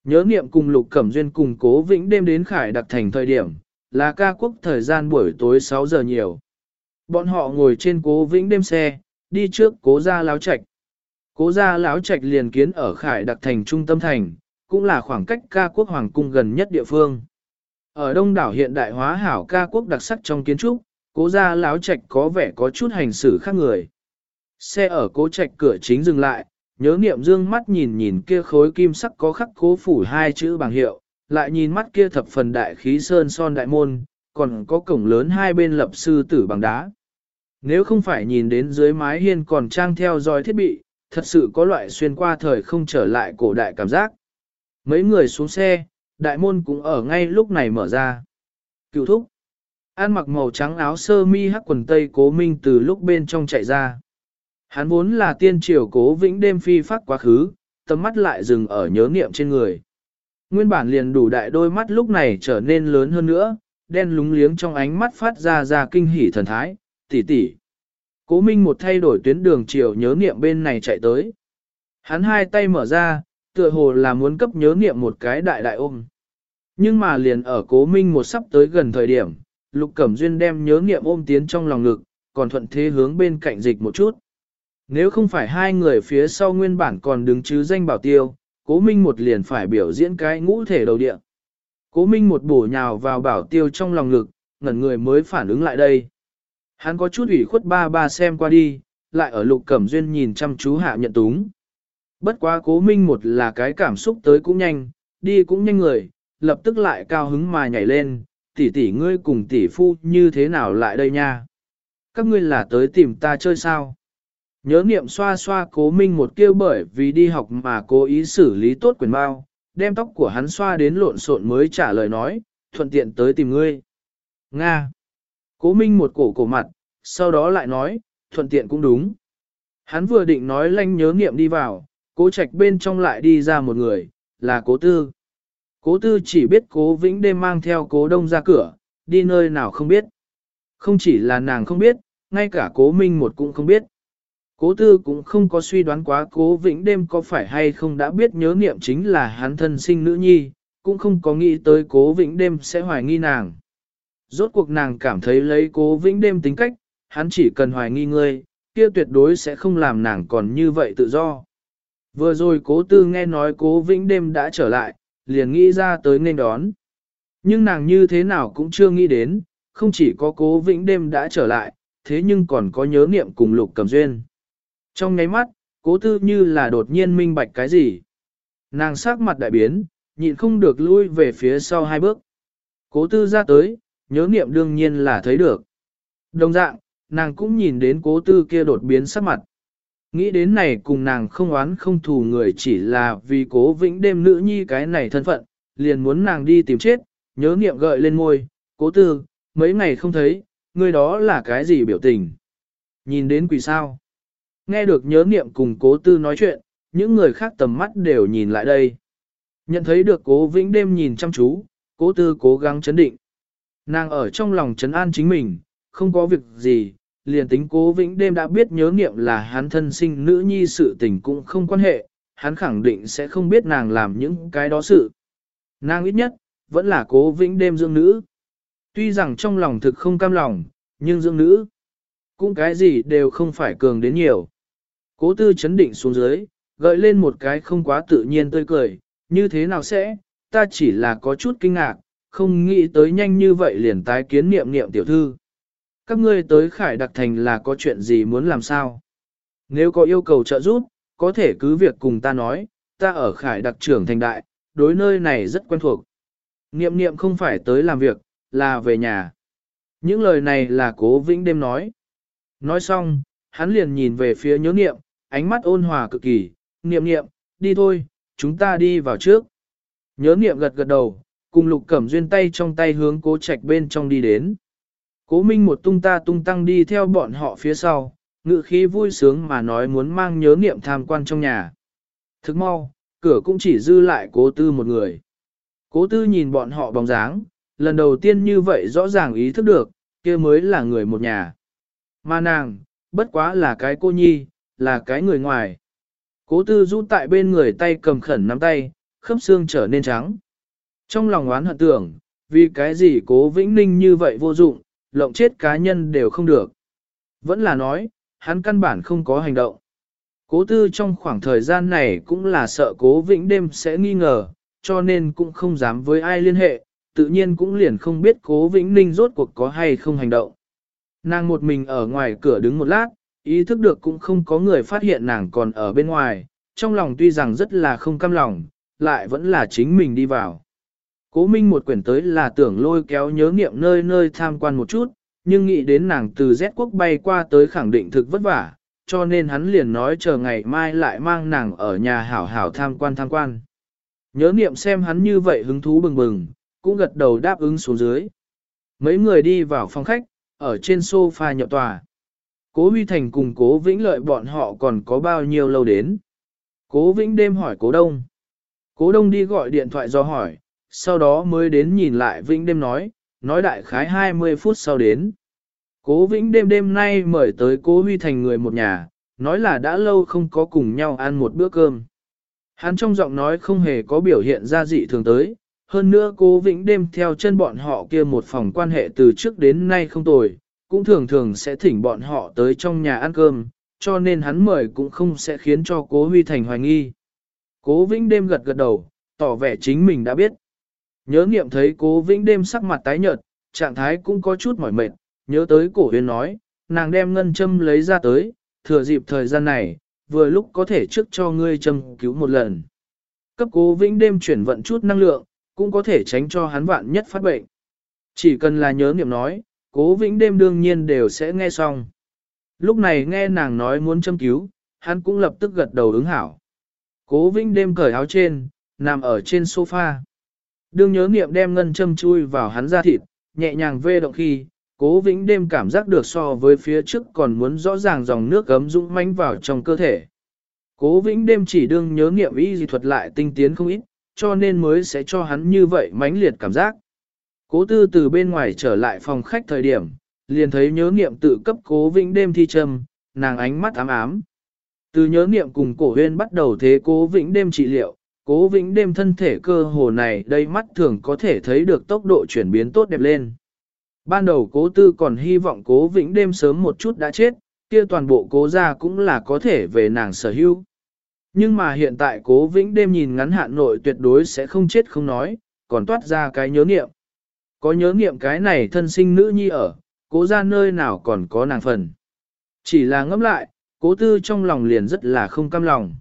Nhớ niệm cùng Lục Cẩm Duyên cùng cố vĩnh đêm đến Khải Đặc Thành thời điểm, là ca quốc thời gian buổi tối 6 giờ nhiều. Bọn họ ngồi trên cố vĩnh đêm xe, đi trước cố gia láo trạch. Cố gia láo trạch liền kiến ở Khải Đặc Thành trung tâm thành, cũng là khoảng cách ca quốc hoàng cung gần nhất địa phương. Ở đông đảo hiện đại hóa hảo ca quốc đặc sắc trong kiến trúc, cố gia láo trạch có vẻ có chút hành xử khác người. Xe ở cố trạch cửa chính dừng lại, nhớ niệm dương mắt nhìn nhìn kia khối kim sắc có khắc cố phủ hai chữ bằng hiệu, lại nhìn mắt kia thập phần đại khí sơn son đại môn, còn có cổng lớn hai bên lập sư tử bằng đá. Nếu không phải nhìn đến dưới mái hiên còn trang theo dõi thiết bị, thật sự có loại xuyên qua thời không trở lại cổ đại cảm giác. Mấy người xuống xe, đại môn cũng ở ngay lúc này mở ra. Cựu thúc. An mặc màu trắng áo sơ mi hắc quần tây cố minh từ lúc bên trong chạy ra. Hắn vốn là tiên triều cố vĩnh đêm phi phát quá khứ, tầm mắt lại dừng ở nhớ niệm trên người. Nguyên bản liền đủ đại đôi mắt lúc này trở nên lớn hơn nữa, đen lúng liếng trong ánh mắt phát ra ra kinh hỉ thần thái, tỷ tỷ. Cố Minh một thay đổi tuyến đường chiều nhớ niệm bên này chạy tới. Hắn hai tay mở ra, tựa hồ là muốn cấp nhớ niệm một cái đại đại ôm. Nhưng mà liền ở Cố Minh một sắp tới gần thời điểm, Lục Cẩm Duyên đem nhớ niệm ôm tiến trong lòng ngực, còn thuận thế hướng bên cạnh dịch một chút. Nếu không phải hai người phía sau nguyên bản còn đứng chứ danh bảo tiêu, Cố Minh một liền phải biểu diễn cái ngũ thể đầu địa. Cố Minh một bổ nhào vào bảo tiêu trong lòng ngực, ngẩn người mới phản ứng lại đây. Hắn có chút ủy khuất ba ba xem qua đi, lại ở lục cẩm duyên nhìn chăm chú hạ nhận túng. Bất quá cố minh một là cái cảm xúc tới cũng nhanh, đi cũng nhanh người, lập tức lại cao hứng mà nhảy lên, tỷ tỷ ngươi cùng tỷ phu như thế nào lại đây nha? Các ngươi là tới tìm ta chơi sao? Nhớ niệm xoa xoa cố minh một kêu bởi vì đi học mà cố ý xử lý tốt quyền bao, đem tóc của hắn xoa đến lộn xộn mới trả lời nói, thuận tiện tới tìm ngươi. Nga. Cố minh một cổ cổ mặt, sau đó lại nói, thuận tiện cũng đúng. Hắn vừa định nói lanh nhớ niệm đi vào, cố trạch bên trong lại đi ra một người, là cố tư. Cố tư chỉ biết cố vĩnh đêm mang theo cố đông ra cửa, đi nơi nào không biết. Không chỉ là nàng không biết, ngay cả cố minh một cũng không biết. Cố tư cũng không có suy đoán quá cố vĩnh đêm có phải hay không đã biết nhớ niệm chính là hắn thân sinh nữ nhi, cũng không có nghĩ tới cố vĩnh đêm sẽ hoài nghi nàng. Rốt cuộc nàng cảm thấy lấy cố vĩnh đêm tính cách, hắn chỉ cần hoài nghi ngươi, kia tuyệt đối sẽ không làm nàng còn như vậy tự do. Vừa rồi cố tư nghe nói cố vĩnh đêm đã trở lại, liền nghĩ ra tới nên đón. Nhưng nàng như thế nào cũng chưa nghĩ đến, không chỉ có cố vĩnh đêm đã trở lại, thế nhưng còn có nhớ niệm cùng lục cầm duyên. Trong nháy mắt, cố tư như là đột nhiên minh bạch cái gì. Nàng sắc mặt đại biến, nhịn không được lui về phía sau hai bước. Cố tư ra tới, nhớ niệm đương nhiên là thấy được. Đồng dạng, nàng cũng nhìn đến cố tư kia đột biến sắc mặt. Nghĩ đến này cùng nàng không oán không thù người chỉ là vì cố vĩnh đêm nữ nhi cái này thân phận, liền muốn nàng đi tìm chết, nhớ niệm gợi lên môi, cố tư, mấy ngày không thấy, người đó là cái gì biểu tình. Nhìn đến quỷ sao. Nghe được nhớ niệm cùng cố tư nói chuyện, những người khác tầm mắt đều nhìn lại đây. Nhận thấy được cố vĩnh đêm nhìn chăm chú, cố tư cố gắng chấn định. Nàng ở trong lòng chấn an chính mình, không có việc gì, liền tính cố vĩnh đêm đã biết nhớ nghiệm là hắn thân sinh nữ nhi sự tình cũng không quan hệ, hắn khẳng định sẽ không biết nàng làm những cái đó sự. Nàng ít nhất, vẫn là cố vĩnh đêm dưỡng nữ. Tuy rằng trong lòng thực không cam lòng, nhưng dưỡng nữ, cũng cái gì đều không phải cường đến nhiều. Cố tư chấn định xuống dưới, gợi lên một cái không quá tự nhiên tươi cười, như thế nào sẽ, ta chỉ là có chút kinh ngạc, không nghĩ tới nhanh như vậy liền tái kiến niệm niệm tiểu thư. Các ngươi tới khải đặc thành là có chuyện gì muốn làm sao? Nếu có yêu cầu trợ giúp, có thể cứ việc cùng ta nói, ta ở khải đặc trưởng thành đại, đối nơi này rất quen thuộc. Niệm niệm không phải tới làm việc, là về nhà. Những lời này là cố vĩnh đêm nói. Nói xong, hắn liền nhìn về phía nhớ niệm, ánh mắt ôn hòa cực kỳ, niệm niệm, đi thôi, chúng ta đi vào trước. Nhớ niệm gật gật đầu, cùng lục cẩm duyên tay trong tay hướng cố trạch bên trong đi đến. Cố minh một tung ta tung tăng đi theo bọn họ phía sau, ngự khí vui sướng mà nói muốn mang nhớ niệm tham quan trong nhà. Thức mau, cửa cũng chỉ dư lại cố tư một người. Cố tư nhìn bọn họ bóng dáng, lần đầu tiên như vậy rõ ràng ý thức được, kia mới là người một nhà. Mà nàng, bất quá là cái cô nhi, là cái người ngoài. Cố tư rút tại bên người tay cầm khẩn nắm tay, khớp xương trở nên trắng. Trong lòng oán hận tưởng, vì cái gì cố vĩnh ninh như vậy vô dụng, lộng chết cá nhân đều không được. Vẫn là nói, hắn căn bản không có hành động. Cố tư trong khoảng thời gian này cũng là sợ cố vĩnh đêm sẽ nghi ngờ, cho nên cũng không dám với ai liên hệ, tự nhiên cũng liền không biết cố vĩnh ninh rốt cuộc có hay không hành động. Nàng một mình ở ngoài cửa đứng một lát, ý thức được cũng không có người phát hiện nàng còn ở bên ngoài, trong lòng tuy rằng rất là không cam lòng, lại vẫn là chính mình đi vào. Cố Minh một quyển tới là tưởng lôi kéo nhớ nghiệm nơi nơi tham quan một chút, nhưng nghĩ đến nàng từ Z quốc bay qua tới khẳng định thực vất vả, cho nên hắn liền nói chờ ngày mai lại mang nàng ở nhà hảo hảo tham quan tham quan. Nhớ niệm xem hắn như vậy hứng thú bừng bừng, cũng gật đầu đáp ứng xuống dưới. Mấy người đi vào phòng khách, ở trên sofa nhậu tòa. Cố Huy Thành cùng Cố Vĩnh Lợi bọn họ còn có bao nhiêu lâu đến. Cố Vĩnh đêm hỏi Cố Đông. Cố Đông đi gọi điện thoại do hỏi, sau đó mới đến nhìn lại Vĩnh đêm nói, nói đại khái 20 phút sau đến. Cố Vĩnh đêm đêm nay mời tới Cố Huy Thành người một nhà, nói là đã lâu không có cùng nhau ăn một bữa cơm. Hắn trong giọng nói không hề có biểu hiện ra dị thường tới, hơn nữa cố Vĩnh đêm theo chân bọn họ kia một phòng quan hệ từ trước đến nay không tồi, cũng thường thường sẽ thỉnh bọn họ tới trong nhà ăn cơm, cho nên hắn mời cũng không sẽ khiến cho cố Huy Thành hoài nghi. Cố Vĩnh đêm gật gật đầu, tỏ vẻ chính mình đã biết. Nhớ nghiệm thấy cố Vĩnh đêm sắc mặt tái nhợt, trạng thái cũng có chút mỏi mệt, nhớ tới cổ huyền nói, nàng đem ngân châm lấy ra tới, thừa dịp thời gian này, vừa lúc có thể trước cho ngươi châm cứu một lần. Cấp cố Vĩnh đêm chuyển vận chút năng lượng, cũng có thể tránh cho hắn vạn nhất phát bệnh. Chỉ cần là nhớ niệm nói, cố vĩnh đêm đương nhiên đều sẽ nghe xong. Lúc này nghe nàng nói muốn châm cứu, hắn cũng lập tức gật đầu ứng hảo. Cố vĩnh đêm cởi áo trên, nằm ở trên sofa. Đương nhớ niệm đem ngân châm chui vào hắn da thịt, nhẹ nhàng vê động khi, cố vĩnh đêm cảm giác được so với phía trước còn muốn rõ ràng dòng nước gấm dũng mánh vào trong cơ thể. Cố vĩnh đêm chỉ đương nhớ niệm y dị thuật lại tinh tiến không ít, cho nên mới sẽ cho hắn như vậy mãnh liệt cảm giác. Cố tư từ bên ngoài trở lại phòng khách thời điểm, liền thấy nhớ niệm tự cấp cố vĩnh đêm thi châm, nàng ánh mắt ám ám. Từ nhớ niệm cùng cổ huyên bắt đầu thế cố vĩnh đêm trị liệu, cố vĩnh đêm thân thể cơ hồ này đây mắt thường có thể thấy được tốc độ chuyển biến tốt đẹp lên. Ban đầu cố tư còn hy vọng cố vĩnh đêm sớm một chút đã chết, kia toàn bộ cố gia cũng là có thể về nàng sở hữu. Nhưng mà hiện tại cố vĩnh đêm nhìn ngắn hạn nội tuyệt đối sẽ không chết không nói, còn toát ra cái nhớ nghiệm. Có nhớ nghiệm cái này thân sinh nữ nhi ở, cố gia nơi nào còn có nàng phần. Chỉ là ngẫm lại, cố tư trong lòng liền rất là không cam lòng.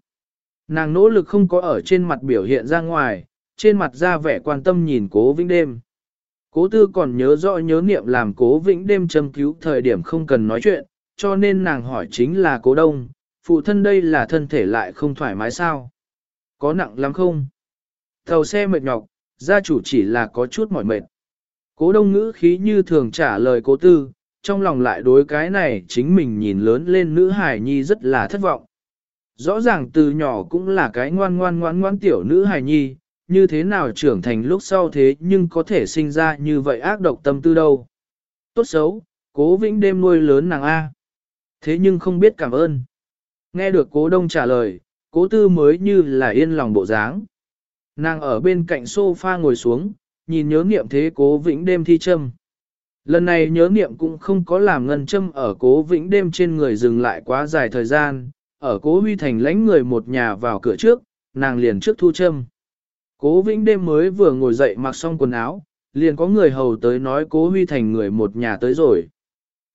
Nàng nỗ lực không có ở trên mặt biểu hiện ra ngoài, trên mặt ra vẻ quan tâm nhìn cố vĩnh đêm. Cố tư còn nhớ rõ nhớ niệm làm cố vĩnh đêm châm cứu thời điểm không cần nói chuyện, cho nên nàng hỏi chính là cố đông, phụ thân đây là thân thể lại không thoải mái sao? Có nặng lắm không? Tàu xe mệt nhọc, gia chủ chỉ là có chút mỏi mệt. Cố đông ngữ khí như thường trả lời cố tư, trong lòng lại đối cái này chính mình nhìn lớn lên nữ hải nhi rất là thất vọng. Rõ ràng từ nhỏ cũng là cái ngoan ngoan ngoan ngoan tiểu nữ hài nhi, như thế nào trưởng thành lúc sau thế nhưng có thể sinh ra như vậy ác độc tâm tư đâu. Tốt xấu, cố vĩnh đêm nuôi lớn nàng A. Thế nhưng không biết cảm ơn. Nghe được cố đông trả lời, cố tư mới như là yên lòng bộ dáng. Nàng ở bên cạnh sofa ngồi xuống, nhìn nhớ nghiệm thế cố vĩnh đêm thi châm. Lần này nhớ nghiệm cũng không có làm ngân châm ở cố vĩnh đêm trên người dừng lại quá dài thời gian, ở cố huy thành lãnh người một nhà vào cửa trước, nàng liền trước thu châm. Cố vĩnh đêm mới vừa ngồi dậy mặc xong quần áo, liền có người hầu tới nói cố huy thành người một nhà tới rồi.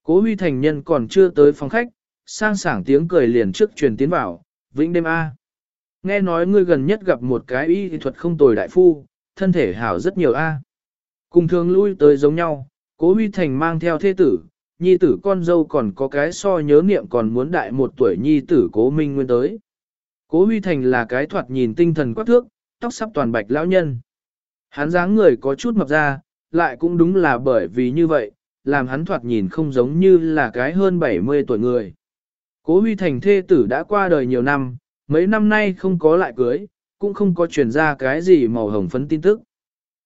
Cố huy thành nhân còn chưa tới phòng khách, sang sảng tiếng cười liền trước truyền tiến vào, vĩnh đêm A. Nghe nói ngươi gần nhất gặp một cái y thuật không tồi đại phu, thân thể hảo rất nhiều A. Cùng thường lui tới giống nhau, cố huy thành mang theo thế tử, nhi tử con dâu còn có cái so nhớ niệm còn muốn đại một tuổi nhi tử cố minh nguyên tới. Cố huy thành là cái thoạt nhìn tinh thần quắc thước, tóc sắp toàn bạch lão nhân. Hắn dáng người có chút mập ra, lại cũng đúng là bởi vì như vậy, làm hắn thoạt nhìn không giống như là cái hơn 70 tuổi người. Cố huy thành thê tử đã qua đời nhiều năm, mấy năm nay không có lại cưới, cũng không có truyền ra cái gì màu hồng phấn tin tức.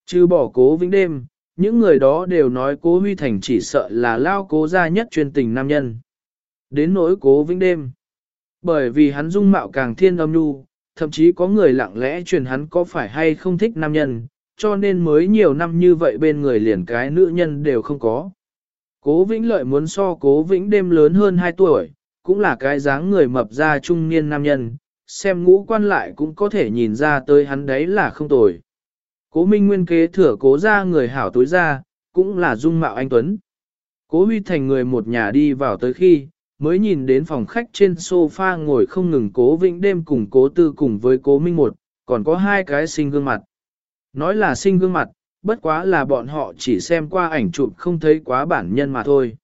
Chứ bỏ cố vĩnh đêm, những người đó đều nói cố huy thành chỉ sợ là lao cố gia nhất chuyên tình nam nhân. Đến nỗi cố vĩnh đêm. Bởi vì hắn dung mạo càng thiên âm nhu, thậm chí có người lặng lẽ truyền hắn có phải hay không thích nam nhân, cho nên mới nhiều năm như vậy bên người liền cái nữ nhân đều không có. Cố Vĩnh Lợi muốn so Cố Vĩnh đêm lớn hơn 2 tuổi, cũng là cái dáng người mập ra trung niên nam nhân, xem ngũ quan lại cũng có thể nhìn ra tới hắn đấy là không tồi. Cố Minh Nguyên kế thừa cố ra người hảo tối ra, cũng là dung mạo anh Tuấn. Cố Huy Thành người một nhà đi vào tới khi, mới nhìn đến phòng khách trên sofa ngồi không ngừng cố vĩnh đêm cùng cố tư cùng với cố Minh một, còn có hai cái sinh gương mặt. Nói là sinh gương mặt, bất quá là bọn họ chỉ xem qua ảnh chụp không thấy quá bản nhân mà thôi.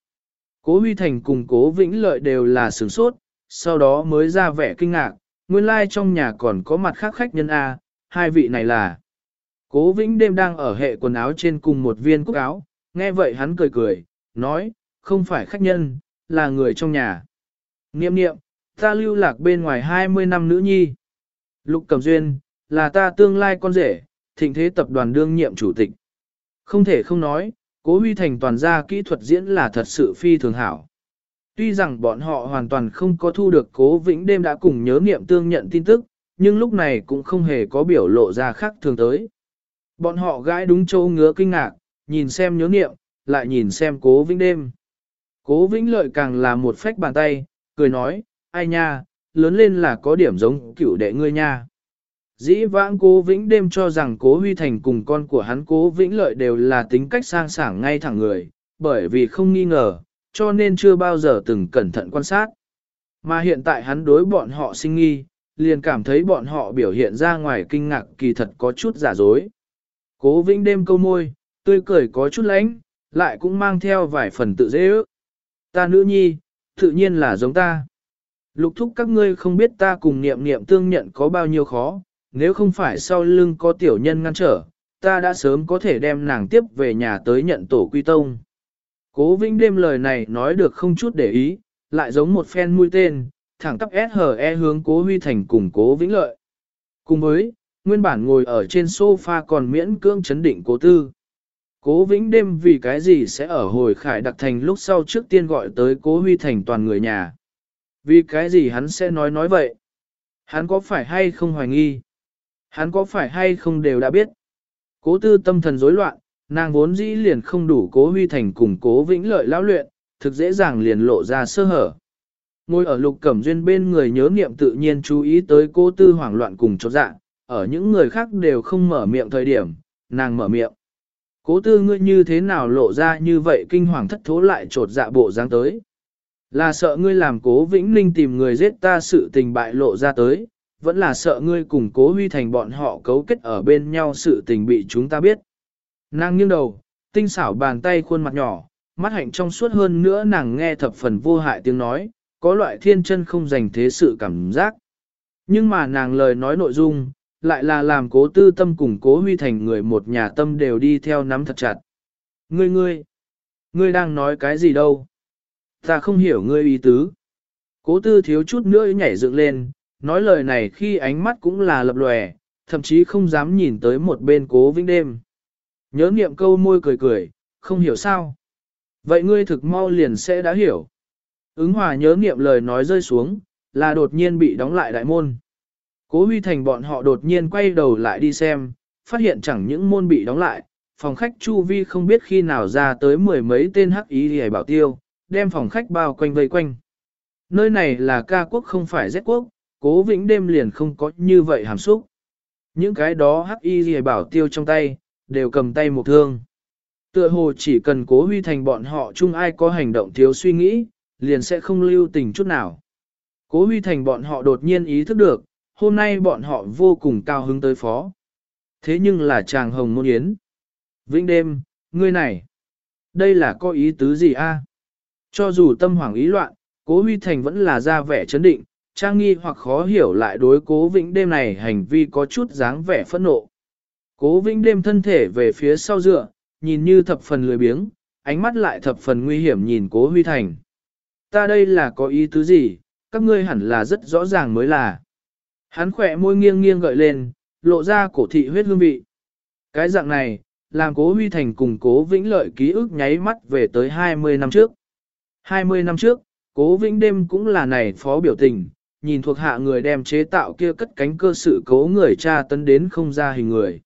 Cố Huy Thành cùng Cố Vĩnh Lợi đều là sửng sốt, sau đó mới ra vẻ kinh ngạc, nguyên lai like trong nhà còn có mặt khác khách nhân A, hai vị này là. Cố Vĩnh đêm đang ở hệ quần áo trên cùng một viên cúc áo, nghe vậy hắn cười cười, nói, không phải khách nhân, là người trong nhà. Niệm niệm, ta lưu lạc bên ngoài 20 năm nữ nhi. Lục Cẩm Duyên, là ta tương lai con rể, thịnh thế tập đoàn đương nhiệm chủ tịch. Không thể không nói, cố huy thành toàn gia kỹ thuật diễn là thật sự phi thường hảo. Tuy rằng bọn họ hoàn toàn không có thu được cố vĩnh đêm đã cùng nhớ nghiệm tương nhận tin tức, nhưng lúc này cũng không hề có biểu lộ ra khác thường tới. Bọn họ gãi đúng châu ngứa kinh ngạc, nhìn xem nhớ nghiệm, lại nhìn xem cố vĩnh đêm. Cố vĩnh lợi càng là một phách bàn tay, cười nói, ai nha, lớn lên là có điểm giống cựu đệ ngươi nha. Dĩ vãng cố vĩnh đêm cho rằng cố huy thành cùng con của hắn cố vĩnh lợi đều là tính cách sang sảng ngay thẳng người, bởi vì không nghi ngờ, cho nên chưa bao giờ từng cẩn thận quan sát. Mà hiện tại hắn đối bọn họ sinh nghi, liền cảm thấy bọn họ biểu hiện ra ngoài kinh ngạc kỳ thật có chút giả dối. Cố vĩnh đêm câu môi, tươi cười có chút lánh, lại cũng mang theo vài phần tự dễ ước. Ta nữ nhi, tự nhiên là giống ta. Lục thúc các ngươi không biết ta cùng niệm niệm tương nhận có bao nhiêu khó, nếu không phải sau lưng có tiểu nhân ngăn trở, ta đã sớm có thể đem nàng tiếp về nhà tới nhận tổ quy tông. Cố Vĩnh đêm lời này nói được không chút để ý, lại giống một phen mũi tên, thẳng tắp SHE hướng Cố Huy Thành cùng Cố Vĩnh Lợi. Cùng với, nguyên bản ngồi ở trên sofa còn miễn cưỡng chấn định Cố Tư. Cố Vĩnh đêm vì cái gì sẽ ở hồi khải đặc thành lúc sau trước tiên gọi tới Cố Huy Thành toàn người nhà. Vì cái gì hắn sẽ nói nói vậy? Hắn có phải hay không hoài nghi? Hắn có phải hay không đều đã biết. Cố tư tâm thần rối loạn, nàng vốn dĩ liền không đủ cố huy thành cùng cố vĩnh lợi lão luyện, thực dễ dàng liền lộ ra sơ hở. Ngồi ở lục cẩm duyên bên người nhớ nghiệm tự nhiên chú ý tới cố tư hoảng loạn cùng chột dạ, ở những người khác đều không mở miệng thời điểm, nàng mở miệng. Cố tư ngươi như thế nào lộ ra như vậy kinh hoàng thất thố lại trột dạ bộ dáng tới. Là sợ ngươi làm cố vĩnh ninh tìm người giết ta sự tình bại lộ ra tới, vẫn là sợ ngươi cùng cố huy thành bọn họ cấu kết ở bên nhau sự tình bị chúng ta biết. Nàng nghiêng đầu, tinh xảo bàn tay khuôn mặt nhỏ, mắt hạnh trong suốt hơn nữa nàng nghe thập phần vô hại tiếng nói, có loại thiên chân không dành thế sự cảm giác. Nhưng mà nàng lời nói nội dung, lại là làm cố tư tâm cùng cố huy thành người một nhà tâm đều đi theo nắm thật chặt. Ngươi ngươi, ngươi đang nói cái gì đâu? Ta không hiểu ngươi ý tứ. Cố tư thiếu chút nữa nhảy dựng lên, nói lời này khi ánh mắt cũng là lập lòe, thậm chí không dám nhìn tới một bên cố vĩnh đêm. Nhớ niệm câu môi cười cười, không hiểu sao. Vậy ngươi thực mau liền sẽ đã hiểu. Ứng hòa nhớ niệm lời nói rơi xuống, là đột nhiên bị đóng lại đại môn. Cố huy thành bọn họ đột nhiên quay đầu lại đi xem, phát hiện chẳng những môn bị đóng lại, phòng khách chu vi không biết khi nào ra tới mười mấy tên hắc ý hề bảo tiêu, đem phòng khách bao quanh vây quanh. Nơi này là ca quốc không phải Z quốc, cố vĩnh đêm liền không có như vậy hàm xúc. Những cái đó hắc y gì bảo tiêu trong tay, đều cầm tay một thương. Tựa hồ chỉ cần cố huy thành bọn họ chung ai có hành động thiếu suy nghĩ, liền sẽ không lưu tình chút nào. Cố huy thành bọn họ đột nhiên ý thức được, hôm nay bọn họ vô cùng cao hứng tới phó. Thế nhưng là chàng hồng môn yến. Vĩnh đêm, ngươi này, đây là có ý tứ gì a? Cho dù tâm hoảng ý loạn, cố huy thành vẫn là ra vẻ chấn định, trang nghi hoặc khó hiểu lại đối cố vĩnh đêm này hành vi có chút dáng vẻ phẫn nộ. Cố vĩnh đêm thân thể về phía sau dựa, nhìn như thập phần lười biếng, ánh mắt lại thập phần nguy hiểm nhìn cố huy thành. Ta đây là có ý tứ gì, các ngươi hẳn là rất rõ ràng mới là. Hắn khỏe môi nghiêng nghiêng gợi lên, lộ ra cổ thị huyết hương vị. Cái dạng này, làm cố huy thành cùng cố vĩnh lợi ký ức nháy mắt về tới 20 năm trước. 20 năm trước, cố vĩnh đêm cũng là này phó biểu tình, nhìn thuộc hạ người đem chế tạo kia cất cánh cơ sự cố người cha tấn đến không ra hình người.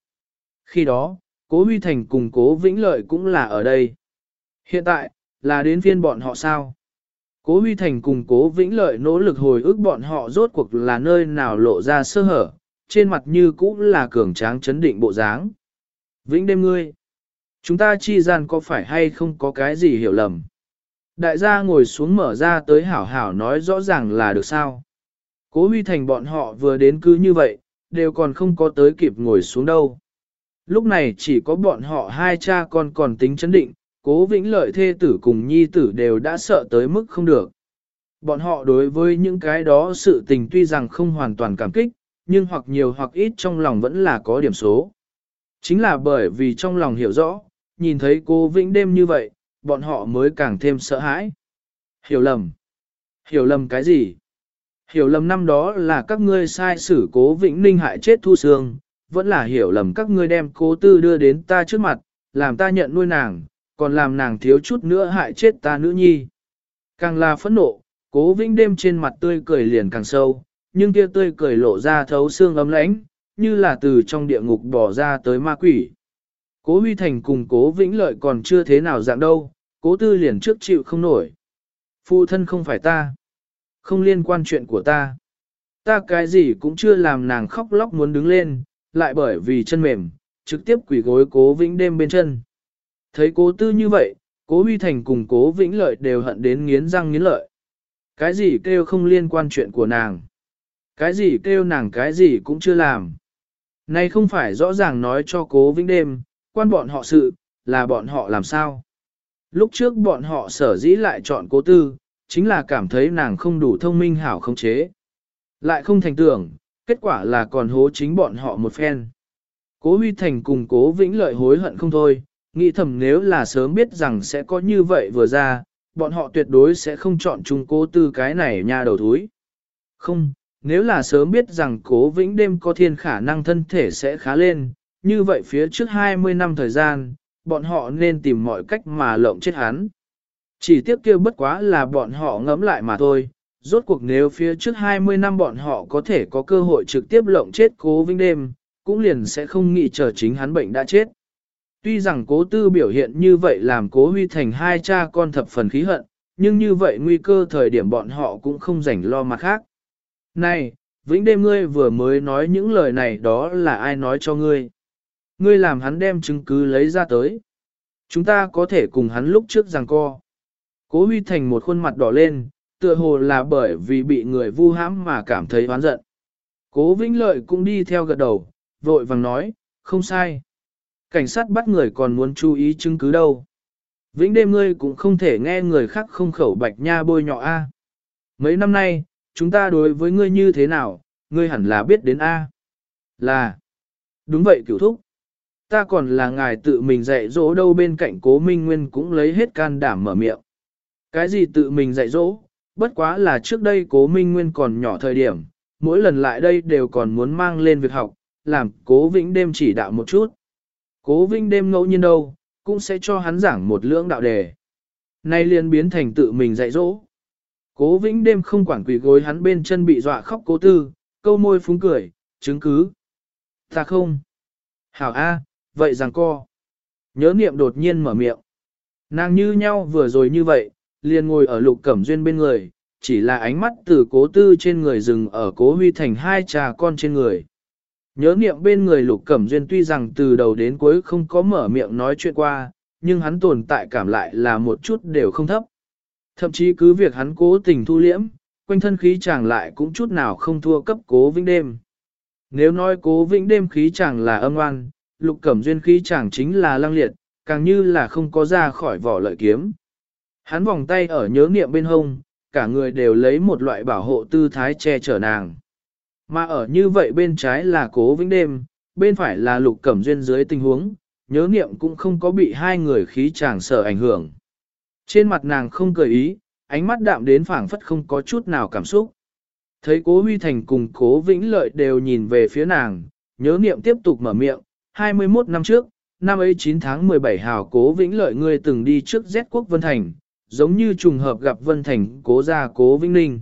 Khi đó, cố huy thành cùng cố vĩnh lợi cũng là ở đây. Hiện tại, là đến phiên bọn họ sao? Cố huy thành cùng cố vĩnh lợi nỗ lực hồi ức bọn họ rốt cuộc là nơi nào lộ ra sơ hở, trên mặt như cũng là cường tráng chấn định bộ dáng. Vĩnh đêm ngươi, chúng ta chi gian có phải hay không có cái gì hiểu lầm? Đại gia ngồi xuống mở ra tới hảo hảo nói rõ ràng là được sao? Cố huy thành bọn họ vừa đến cứ như vậy, đều còn không có tới kịp ngồi xuống đâu. Lúc này chỉ có bọn họ hai cha con còn tính chấn định, cố vĩnh lợi thê tử cùng nhi tử đều đã sợ tới mức không được. Bọn họ đối với những cái đó sự tình tuy rằng không hoàn toàn cảm kích, nhưng hoặc nhiều hoặc ít trong lòng vẫn là có điểm số. Chính là bởi vì trong lòng hiểu rõ, nhìn thấy cô Vĩnh đêm như vậy, bọn họ mới càng thêm sợ hãi. Hiểu lầm. Hiểu lầm cái gì? Hiểu lầm năm đó là các ngươi sai xử cố Vĩnh Ninh hại chết Thu Sương, vẫn là hiểu lầm các ngươi đem cố tư đưa đến ta trước mặt, làm ta nhận nuôi nàng, còn làm nàng thiếu chút nữa hại chết ta nữ nhi. Càng là phẫn nộ, cố Vĩnh đêm trên mặt tươi cười liền càng sâu, nhưng kia tươi cười lộ ra thấu xương ấm lãnh, như là từ trong địa ngục bỏ ra tới ma quỷ. Cố Huy Thành cùng cố Vĩnh Lợi còn chưa thế nào dạng đâu, cố tư liền trước chịu không nổi. Phụ thân không phải ta. Không liên quan chuyện của ta. Ta cái gì cũng chưa làm nàng khóc lóc muốn đứng lên, lại bởi vì chân mềm, trực tiếp quỷ gối cố Vĩnh đêm bên chân. Thấy cố tư như vậy, cố Huy Thành cùng cố Vĩnh Lợi đều hận đến nghiến răng nghiến lợi. Cái gì kêu không liên quan chuyện của nàng. Cái gì kêu nàng cái gì cũng chưa làm. Này không phải rõ ràng nói cho cố Vĩnh đêm, quan bọn họ sự, là bọn họ làm sao. Lúc trước bọn họ sở dĩ lại chọn cố tư, chính là cảm thấy nàng không đủ thông minh hảo không chế. Lại không thành tưởng, kết quả là còn hố chính bọn họ một phen. Cố Huy Thành cùng cố Vĩnh Lợi hối hận không thôi, nghĩ thầm nếu là sớm biết rằng sẽ có như vậy vừa ra, bọn họ tuyệt đối sẽ không chọn chung cố tư cái này nha đầu thúi. Không, nếu là sớm biết rằng cố Vĩnh đêm có thiên khả năng thân thể sẽ khá lên, như vậy phía trước 20 năm thời gian, bọn họ nên tìm mọi cách mà lộng chết hắn. Chỉ tiếc kia bất quá là bọn họ ngẫm lại mà thôi, rốt cuộc nếu phía trước 20 năm bọn họ có thể có cơ hội trực tiếp lộng chết cố vĩnh đêm, cũng liền sẽ không nghĩ chờ chính hắn bệnh đã chết. Tuy rằng cố tư biểu hiện như vậy làm cố huy thành hai cha con thập phần khí hận, nhưng như vậy nguy cơ thời điểm bọn họ cũng không rảnh lo mặt khác. Này, vĩnh đêm ngươi vừa mới nói những lời này đó là ai nói cho ngươi? Ngươi làm hắn đem chứng cứ lấy ra tới. Chúng ta có thể cùng hắn lúc trước rằng co. Cố huy thành một khuôn mặt đỏ lên, tựa hồ là bởi vì bị người vu hãm mà cảm thấy oán giận. Cố Vĩnh Lợi cũng đi theo gật đầu, vội vàng nói, không sai. Cảnh sát bắt người còn muốn chú ý chứng cứ đâu. Vĩnh đêm ngươi cũng không thể nghe người khác không khẩu bạch nha bôi nhọ A. Mấy năm nay, chúng ta đối với ngươi như thế nào, ngươi hẳn là biết đến A. Là. Đúng vậy cửu thúc ta còn là ngài tự mình dạy dỗ đâu bên cạnh cố minh nguyên cũng lấy hết can đảm mở miệng. Cái gì tự mình dạy dỗ, bất quá là trước đây cố minh nguyên còn nhỏ thời điểm, mỗi lần lại đây đều còn muốn mang lên việc học, làm cố vĩnh đêm chỉ đạo một chút. Cố Vinh đêm ngẫu nhiên đâu, cũng sẽ cho hắn giảng một lưỡng đạo đề. Nay liền biến thành tự mình dạy dỗ. Cố vĩnh đêm không quản quỷ gối hắn bên chân bị dọa khóc cố tư, câu môi phúng cười, chứng cứ. Ta không. Hảo A, vậy rằng co. Nhớ niệm đột nhiên mở miệng. Nàng như nhau vừa rồi như vậy, liền ngồi ở lục cẩm duyên bên người, chỉ là ánh mắt từ cố tư trên người dừng ở cố huy thành hai trà con trên người. Nhớ niệm bên người lục cẩm duyên tuy rằng từ đầu đến cuối không có mở miệng nói chuyện qua, nhưng hắn tồn tại cảm lại là một chút đều không thấp. Thậm chí cứ việc hắn cố tình thu liễm, quanh thân khí chàng lại cũng chút nào không thua cấp cố vĩnh đêm. Nếu nói cố vĩnh đêm khí chàng là âm oan, lục cẩm duyên khí chàng chính là lăng liệt, càng như là không có ra khỏi vỏ lợi kiếm. Hắn vòng tay ở nhớ niệm bên hông, cả người đều lấy một loại bảo hộ tư thái che chở nàng. Mà ở như vậy bên trái là cố vĩnh đêm, bên phải là lục cẩm duyên dưới tình huống, nhớ niệm cũng không có bị hai người khí chàng sợ ảnh hưởng. Trên mặt nàng không cười ý, ánh mắt đạm đến phảng phất không có chút nào cảm xúc. Thấy cố huy thành cùng cố vĩnh lợi đều nhìn về phía nàng, nhớ niệm tiếp tục mở miệng, 21 năm trước, năm ấy 9 tháng 17 hào cố vĩnh lợi ngươi từng đi trước Z quốc Vân Thành, giống như trùng hợp gặp Vân Thành cố gia cố Vĩnh Ninh.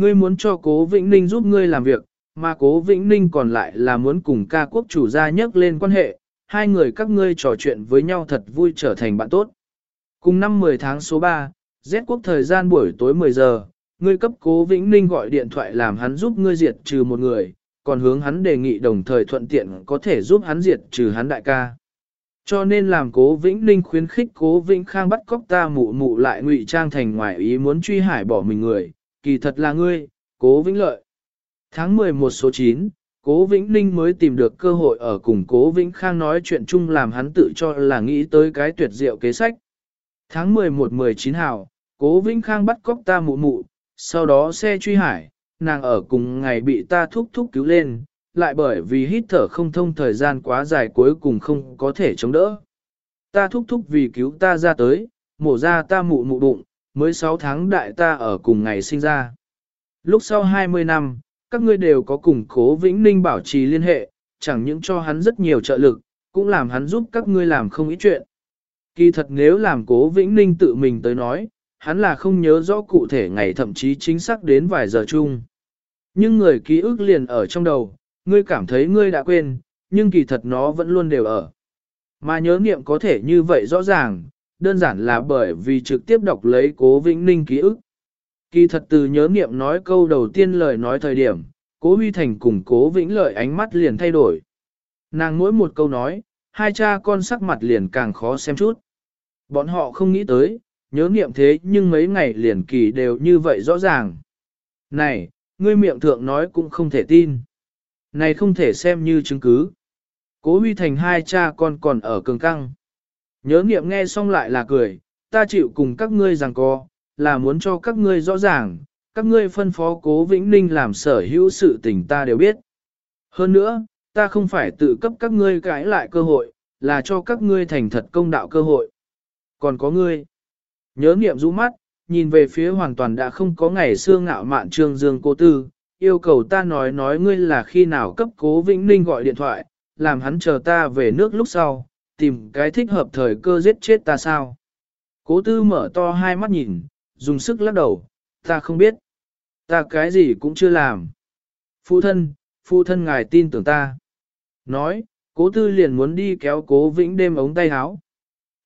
Ngươi muốn cho cố Vĩnh Ninh giúp ngươi làm việc, mà cố Vĩnh Ninh còn lại là muốn cùng ca quốc chủ gia nhắc lên quan hệ, hai người các ngươi trò chuyện với nhau thật vui trở thành bạn tốt. Cùng năm 10 tháng số 3, Z quốc thời gian buổi tối 10 giờ, ngươi cấp cố Vĩnh Ninh gọi điện thoại làm hắn giúp ngươi diệt trừ một người, còn hướng hắn đề nghị đồng thời thuận tiện có thể giúp hắn diệt trừ hắn đại ca. Cho nên làm cố Vĩnh Ninh khuyến khích cố Vĩnh Khang bắt cóc ta mụ mụ lại ngụy trang thành ngoài ý muốn truy hải bỏ mình người, kỳ thật là ngươi, cố Vĩnh Lợi. Tháng 11 số 9, Cố Vĩnh Ninh mới tìm được cơ hội ở cùng Cố Vĩnh Khang nói chuyện chung làm hắn tự cho là nghĩ tới cái tuyệt diệu kế sách. Tháng 11-19 hào, Cố Vĩnh Khang bắt cóc ta mụ mụ, sau đó xe truy hải, nàng ở cùng ngày bị ta thúc thúc cứu lên, lại bởi vì hít thở không thông thời gian quá dài cuối cùng không có thể chống đỡ. Ta thúc thúc vì cứu ta ra tới, mổ ra ta mụ mụ bụng, mới 6 tháng đại ta ở cùng ngày sinh ra. Lúc sau 20 năm, các ngươi đều có cùng cố Vĩnh Ninh bảo trì liên hệ, chẳng những cho hắn rất nhiều trợ lực, cũng làm hắn giúp các ngươi làm không ít chuyện. Kỳ thật nếu làm cố Vĩnh Ninh tự mình tới nói, hắn là không nhớ rõ cụ thể ngày thậm chí chính xác đến vài giờ chung. Nhưng người ký ức liền ở trong đầu, ngươi cảm thấy ngươi đã quên, nhưng kỳ thật nó vẫn luôn đều ở. Mà nhớ niệm có thể như vậy rõ ràng, đơn giản là bởi vì trực tiếp đọc lấy cố Vĩnh Ninh ký ức. Kỳ thật từ nhớ niệm nói câu đầu tiên lời nói thời điểm, cố Huy Thành cùng cố Vĩnh Lợi ánh mắt liền thay đổi. Nàng mỗi một câu nói, hai cha con sắc mặt liền càng khó xem chút. Bọn họ không nghĩ tới, nhớ niệm thế nhưng mấy ngày liền kỳ đều như vậy rõ ràng. Này, ngươi miệng thượng nói cũng không thể tin. Này không thể xem như chứng cứ. Cố huy thành hai cha con còn ở cường căng. Nhớ niệm nghe xong lại là cười, ta chịu cùng các ngươi rằng co, là muốn cho các ngươi rõ ràng, các ngươi phân phó cố Vĩnh Ninh làm sở hữu sự tình ta đều biết. Hơn nữa, ta không phải tự cấp các ngươi cãi lại cơ hội, là cho các ngươi thành thật công đạo cơ hội. Còn có ngươi, nhớ niệm rũ mắt, nhìn về phía hoàn toàn đã không có ngày xưa ngạo mạn trương dương cô tư, yêu cầu ta nói nói ngươi là khi nào cấp cố Vĩnh Ninh gọi điện thoại, làm hắn chờ ta về nước lúc sau, tìm cái thích hợp thời cơ giết chết ta sao. Cố tư mở to hai mắt nhìn, dùng sức lắc đầu, ta không biết. Ta cái gì cũng chưa làm. Phụ thân, phụ thân ngài tin tưởng ta. Nói, cố tư liền muốn đi kéo cố vĩnh đêm ống tay áo.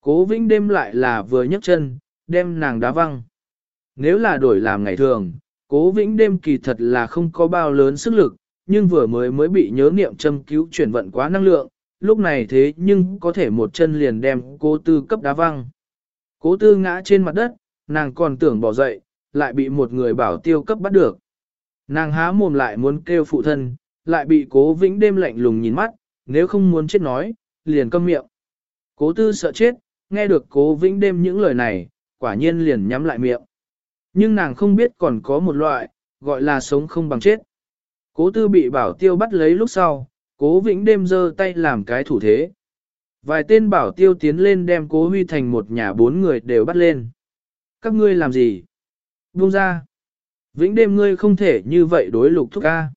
Cố vĩnh đêm lại là vừa nhấc chân, đem nàng đá văng. Nếu là đổi làm ngày thường, cố vĩnh đêm kỳ thật là không có bao lớn sức lực, nhưng vừa mới mới bị nhớ niệm châm cứu chuyển vận quá năng lượng, lúc này thế nhưng có thể một chân liền đem cố tư cấp đá văng. Cố tư ngã trên mặt đất, nàng còn tưởng bỏ dậy, lại bị một người bảo tiêu cấp bắt được. Nàng há mồm lại muốn kêu phụ thân, lại bị cố vĩnh đêm lạnh lùng nhìn mắt, nếu không muốn chết nói, liền câm miệng. Cố tư sợ chết, nghe được cố vĩnh đêm những lời này, quả nhiên liền nhắm lại miệng. Nhưng nàng không biết còn có một loại, gọi là sống không bằng chết. Cố tư bị bảo tiêu bắt lấy lúc sau, cố vĩnh đêm giơ tay làm cái thủ thế. Vài tên bảo tiêu tiến lên đem cố huy thành một nhà bốn người đều bắt lên. Các ngươi làm gì? Buông ra. Vĩnh đêm ngươi không thể như vậy đối lục thúc A.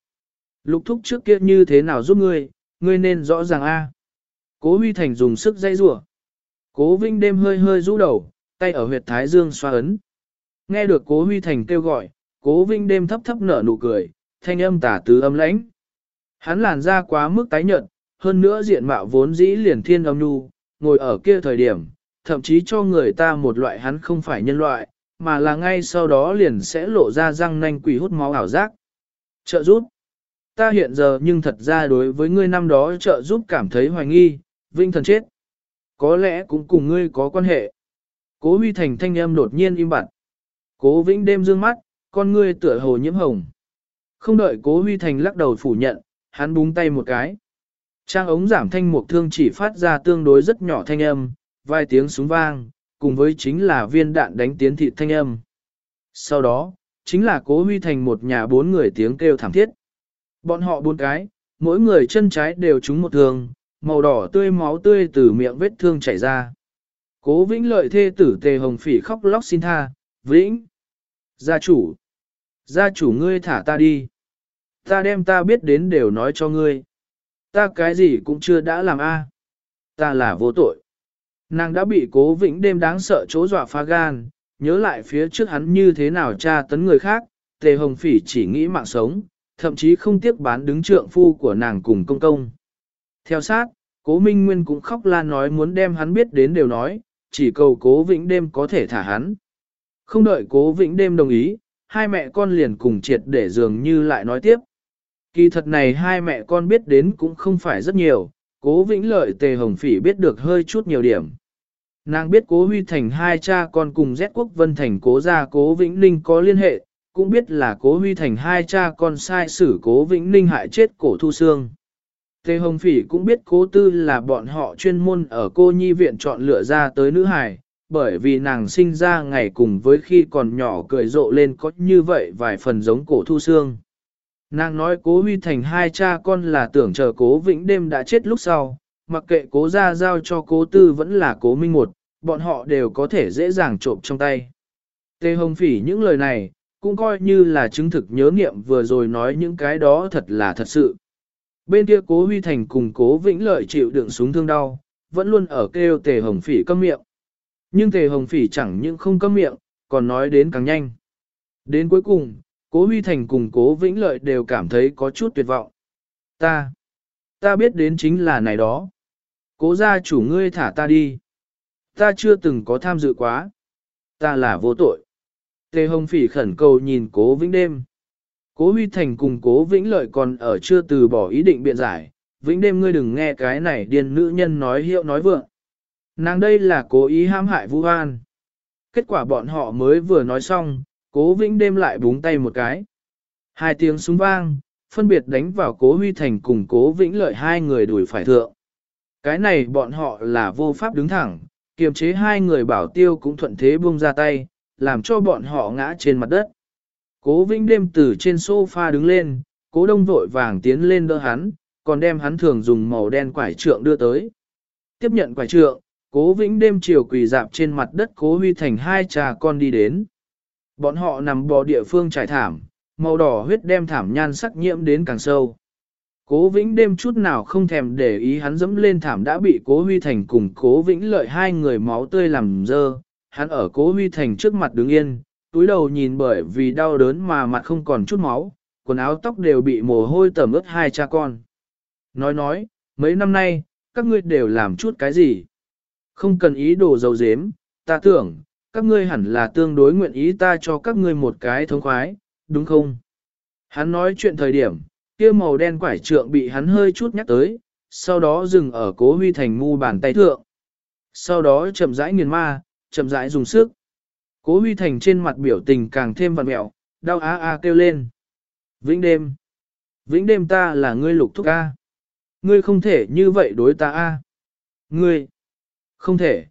Lục thúc trước kia như thế nào giúp ngươi, ngươi nên rõ ràng A. Cố huy thành dùng sức dây rủa Cố vĩnh đêm hơi hơi rũ đầu, tay ở huyệt thái dương xoa ấn. Nghe được cố huy thành kêu gọi, cố vĩnh đêm thấp thấp nở nụ cười, thanh âm tả tứ âm lãnh. Hắn làn ra quá mức tái nhợt, hơn nữa diện mạo vốn dĩ liền thiên âm nu, ngồi ở kia thời điểm, thậm chí cho người ta một loại hắn không phải nhân loại, mà là ngay sau đó liền sẽ lộ ra răng nanh quỷ hút máu ảo giác. Trợ giúp. Ta hiện giờ nhưng thật ra đối với ngươi năm đó trợ giúp cảm thấy hoài nghi, vinh thần chết. Có lẽ cũng cùng ngươi có quan hệ. Cố huy thành thanh âm đột nhiên im bặt. Cố vĩnh đêm dương mắt, con ngươi tựa hồ nhiễm hồng. Không đợi cố huy thành lắc đầu phủ nhận, hắn búng tay một cái. Trang ống giảm thanh mục thương chỉ phát ra tương đối rất nhỏ thanh âm, vài tiếng súng vang, cùng với chính là viên đạn đánh tiến thịt thanh âm. Sau đó, chính là cố huy thành một nhà bốn người tiếng kêu thảm thiết. Bọn họ bốn cái, mỗi người chân trái đều trúng một thương, màu đỏ tươi máu tươi từ miệng vết thương chảy ra. Cố vĩnh lợi thê tử tề hồng phỉ khóc lóc xin tha, vĩnh. Gia chủ. Gia chủ ngươi thả ta đi. Ta đem ta biết đến đều nói cho ngươi. Ta cái gì cũng chưa đã làm a. Ta là vô tội. Nàng đã bị cố vĩnh đêm đáng sợ chỗ dọa phá gan, nhớ lại phía trước hắn như thế nào tra tấn người khác, tề hồng phỉ chỉ nghĩ mạng sống, thậm chí không tiếc bán đứng trượng phu của nàng cùng công công. Theo sát, cố Minh Nguyên cũng khóc la nói muốn đem hắn biết đến đều nói, chỉ cầu cố vĩnh đêm có thể thả hắn. Không đợi cố vĩnh đêm đồng ý, hai mẹ con liền cùng triệt để dường như lại nói tiếp. Kỳ thật này hai mẹ con biết đến cũng không phải rất nhiều, cố vĩnh lợi tề hồng phỉ biết được hơi chút nhiều điểm. Nàng biết cố huy thành hai cha con cùng Z quốc vân thành cố gia cố vĩnh ninh có liên hệ, cũng biết là cố huy thành hai cha con sai xử cố Vĩnh Ninh hại chết cổ thu xương. Tề Hồng Phỉ cũng biết cố tư là bọn họ chuyên môn ở cô nhi viện chọn lựa ra tới nữ hài, bởi vì nàng sinh ra ngày cùng với khi còn nhỏ cười rộ lên có như vậy vài phần giống cổ thu xương. Nàng nói cố huy thành hai cha con là tưởng chờ cố vĩnh đêm đã chết lúc sau, mặc kệ cố ra giao cho cố tư vẫn là cố minh một, bọn họ đều có thể dễ dàng trộm trong tay. Tề hồng phỉ những lời này, cũng coi như là chứng thực nhớ nghiệm vừa rồi nói những cái đó thật là thật sự. Bên kia cố huy thành cùng cố vĩnh lợi chịu đựng súng thương đau, vẫn luôn ở kêu tề hồng phỉ câm miệng. Nhưng tề hồng phỉ chẳng những không câm miệng, còn nói đến càng nhanh. Đến cuối cùng, cố huy thành cùng cố vĩnh lợi đều cảm thấy có chút tuyệt vọng. Ta, ta biết đến chính là này đó. Cố gia chủ ngươi thả ta đi. Ta chưa từng có tham dự quá. Ta là vô tội. Tề hồng phỉ khẩn cầu nhìn cố vĩnh đêm. Cố huy thành cùng cố vĩnh lợi còn ở chưa từ bỏ ý định biện giải. Vĩnh đêm ngươi đừng nghe cái này điên nữ nhân nói hiệu nói vượng. Nàng đây là cố ý hãm hại Vũ An. Kết quả bọn họ mới vừa nói xong, cố vĩnh đêm lại búng tay một cái. Hai tiếng súng vang, phân biệt đánh vào cố huy thành cùng cố vĩnh lợi hai người đuổi phải thượng. Cái này bọn họ là vô pháp đứng thẳng, kiềm chế hai người bảo tiêu cũng thuận thế buông ra tay, làm cho bọn họ ngã trên mặt đất. Cố vĩnh đêm từ trên sofa đứng lên, cố đông vội vàng tiến lên đỡ hắn, còn đem hắn thường dùng màu đen quải trượng đưa tới. Tiếp nhận quải trượng, cố vĩnh đêm chiều quỳ dạp trên mặt đất cố huy thành hai cha con đi đến. Bọn họ nằm bò địa phương trải thảm, màu đỏ huyết đem thảm nhan sắc nhiễm đến càng sâu. Cố vĩnh đêm chút nào không thèm để ý hắn dẫm lên thảm đã bị cố huy thành cùng cố vĩnh lợi hai người máu tươi làm dơ, hắn ở cố huy thành trước mặt đứng yên, túi đầu nhìn bởi vì đau đớn mà mặt không còn chút máu, quần áo tóc đều bị mồ hôi tẩm ướt hai cha con. Nói nói, mấy năm nay, các ngươi đều làm chút cái gì? Không cần ý đồ dầu dếm, ta tưởng, các ngươi hẳn là tương đối nguyện ý ta cho các ngươi một cái thống khoái, đúng không? Hắn nói chuyện thời điểm, kia màu đen quải trượng bị hắn hơi chút nhắc tới, sau đó dừng ở cố huy thành mu bàn tay thượng. Sau đó chậm rãi nghiền ma, chậm rãi dùng sức. Cố huy thành trên mặt biểu tình càng thêm vặn mẹo, đau á á kêu lên. Vĩnh đêm. Vĩnh đêm ta là ngươi lục thúc a. Ngươi không thể như vậy đối ta a. Ngươi. Không thể.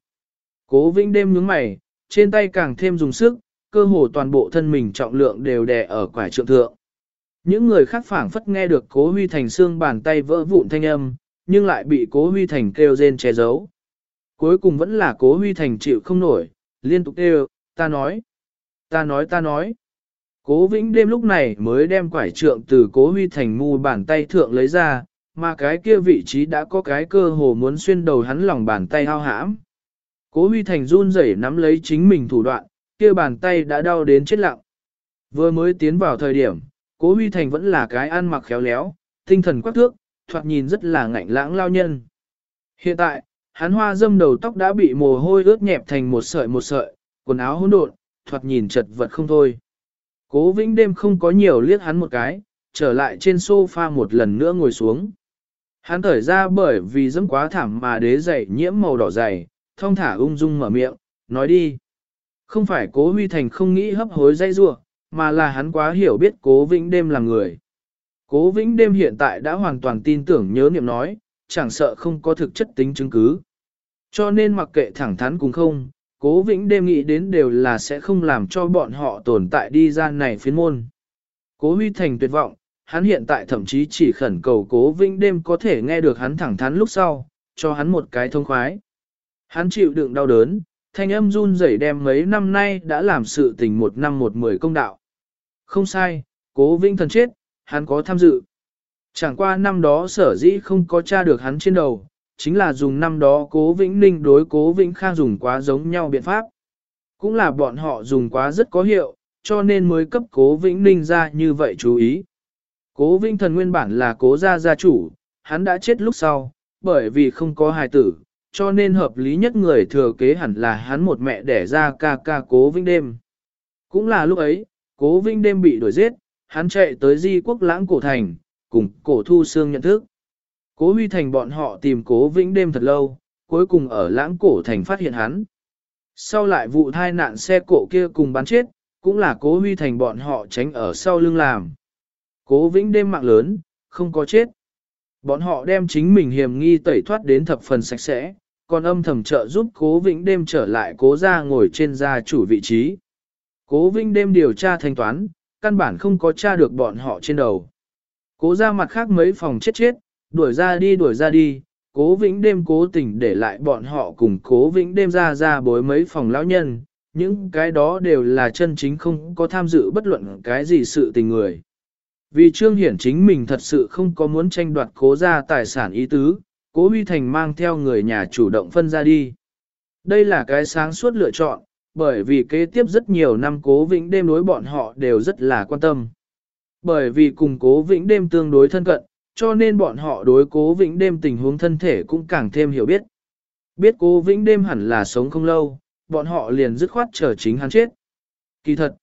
Cố vĩnh đêm nhướng mày, trên tay càng thêm dùng sức, cơ hồ toàn bộ thân mình trọng lượng đều đè ở quải trượng thượng. Những người khác phảng phất nghe được cố huy thành xương bàn tay vỡ vụn thanh âm, nhưng lại bị cố huy thành kêu rên che giấu. Cuối cùng vẫn là cố huy thành chịu không nổi, liên tục kêu, ta nói, ta nói ta nói. Cố vĩnh đêm lúc này mới đem quải trượng từ cố huy thành mu bàn tay thượng lấy ra, mà cái kia vị trí đã có cái cơ hồ muốn xuyên đầu hắn lòng bàn tay hao hãm. Cố huy thành run rẩy nắm lấy chính mình thủ đoạn, kia bàn tay đã đau đến chết lặng. Vừa mới tiến vào thời điểm, cố huy thành vẫn là cái ăn mặc khéo léo, tinh thần quắc thước, thoạt nhìn rất là ngạnh lãng lao nhân. Hiện tại, hắn hoa dâm đầu tóc đã bị mồ hôi ướt nhẹp thành một sợi một sợi, quần áo hỗn độn, thoạt nhìn chật vật không thôi. Cố vĩnh đêm không có nhiều liếc hắn một cái, trở lại trên sofa một lần nữa ngồi xuống. Hắn thở ra bởi vì dẫm quá thảm mà đế dày nhiễm màu đỏ dày, thong thả ung dung mở miệng, nói đi. Không phải cố huy thành không nghĩ hấp hối dây rua, mà là hắn quá hiểu biết cố vĩnh đêm là người. Cố vĩnh đêm hiện tại đã hoàn toàn tin tưởng nhớ niệm nói, chẳng sợ không có thực chất tính chứng cứ. Cho nên mặc kệ thẳng thắn cũng không, cố vĩnh đêm nghĩ đến đều là sẽ không làm cho bọn họ tồn tại đi ra này phiến môn. Cố huy thành tuyệt vọng, hắn hiện tại thậm chí chỉ khẩn cầu cố vĩnh đêm có thể nghe được hắn thẳng thắn lúc sau, cho hắn một cái thông khoái. Hắn chịu đựng đau đớn, thanh âm run rẩy đem mấy năm nay đã làm sự tình một năm một mười công đạo. Không sai, cố vinh thần chết, hắn có tham dự. Chẳng qua năm đó sở dĩ không có tra được hắn trên đầu, chính là dùng năm đó cố vĩnh ninh đối cố vĩnh khang dùng quá giống nhau biện pháp. Cũng là bọn họ dùng quá rất có hiệu, cho nên mới cấp cố vĩnh ninh ra như vậy chú ý. Cố vĩnh thần nguyên bản là cố gia gia chủ, hắn đã chết lúc sau, bởi vì không có hài tử, cho nên hợp lý nhất người thừa kế hẳn là hắn một mẹ đẻ ra ca ca cố vĩnh đêm. Cũng là lúc ấy, cố vĩnh đêm bị đuổi giết, hắn chạy tới di quốc lãng cổ thành, cùng cổ thu xương nhận thức. Cố huy thành bọn họ tìm cố vĩnh đêm thật lâu, cuối cùng ở lãng cổ thành phát hiện hắn. Sau lại vụ thai nạn xe cộ kia cùng bắn chết, cũng là cố huy thành bọn họ tránh ở sau lưng làm. Cố vĩnh đêm mạng lớn, không có chết. Bọn họ đem chính mình hiểm nghi tẩy thoát đến thập phần sạch sẽ, còn âm thầm trợ giúp cố vĩnh đêm trở lại cố ra ngồi trên gia chủ vị trí. Cố vĩnh đêm điều tra thanh toán, căn bản không có tra được bọn họ trên đầu. Cố ra mặt khác mấy phòng chết chết, đuổi ra đi đuổi ra đi, cố vĩnh đêm cố tình để lại bọn họ cùng cố vĩnh đêm ra ra bối mấy phòng lão nhân, những cái đó đều là chân chính không có tham dự bất luận cái gì sự tình người. Vì Trương Hiển chính mình thật sự không có muốn tranh đoạt cố ra tài sản ý tứ, cố Huy Thành mang theo người nhà chủ động phân ra đi. Đây là cái sáng suốt lựa chọn, bởi vì kế tiếp rất nhiều năm cố vĩnh đêm đối bọn họ đều rất là quan tâm. Bởi vì cùng cố vĩnh đêm tương đối thân cận, cho nên bọn họ đối cố vĩnh đêm tình huống thân thể cũng càng thêm hiểu biết. Biết cố vĩnh đêm hẳn là sống không lâu, bọn họ liền dứt khoát chờ chính hắn chết. Kỳ thật,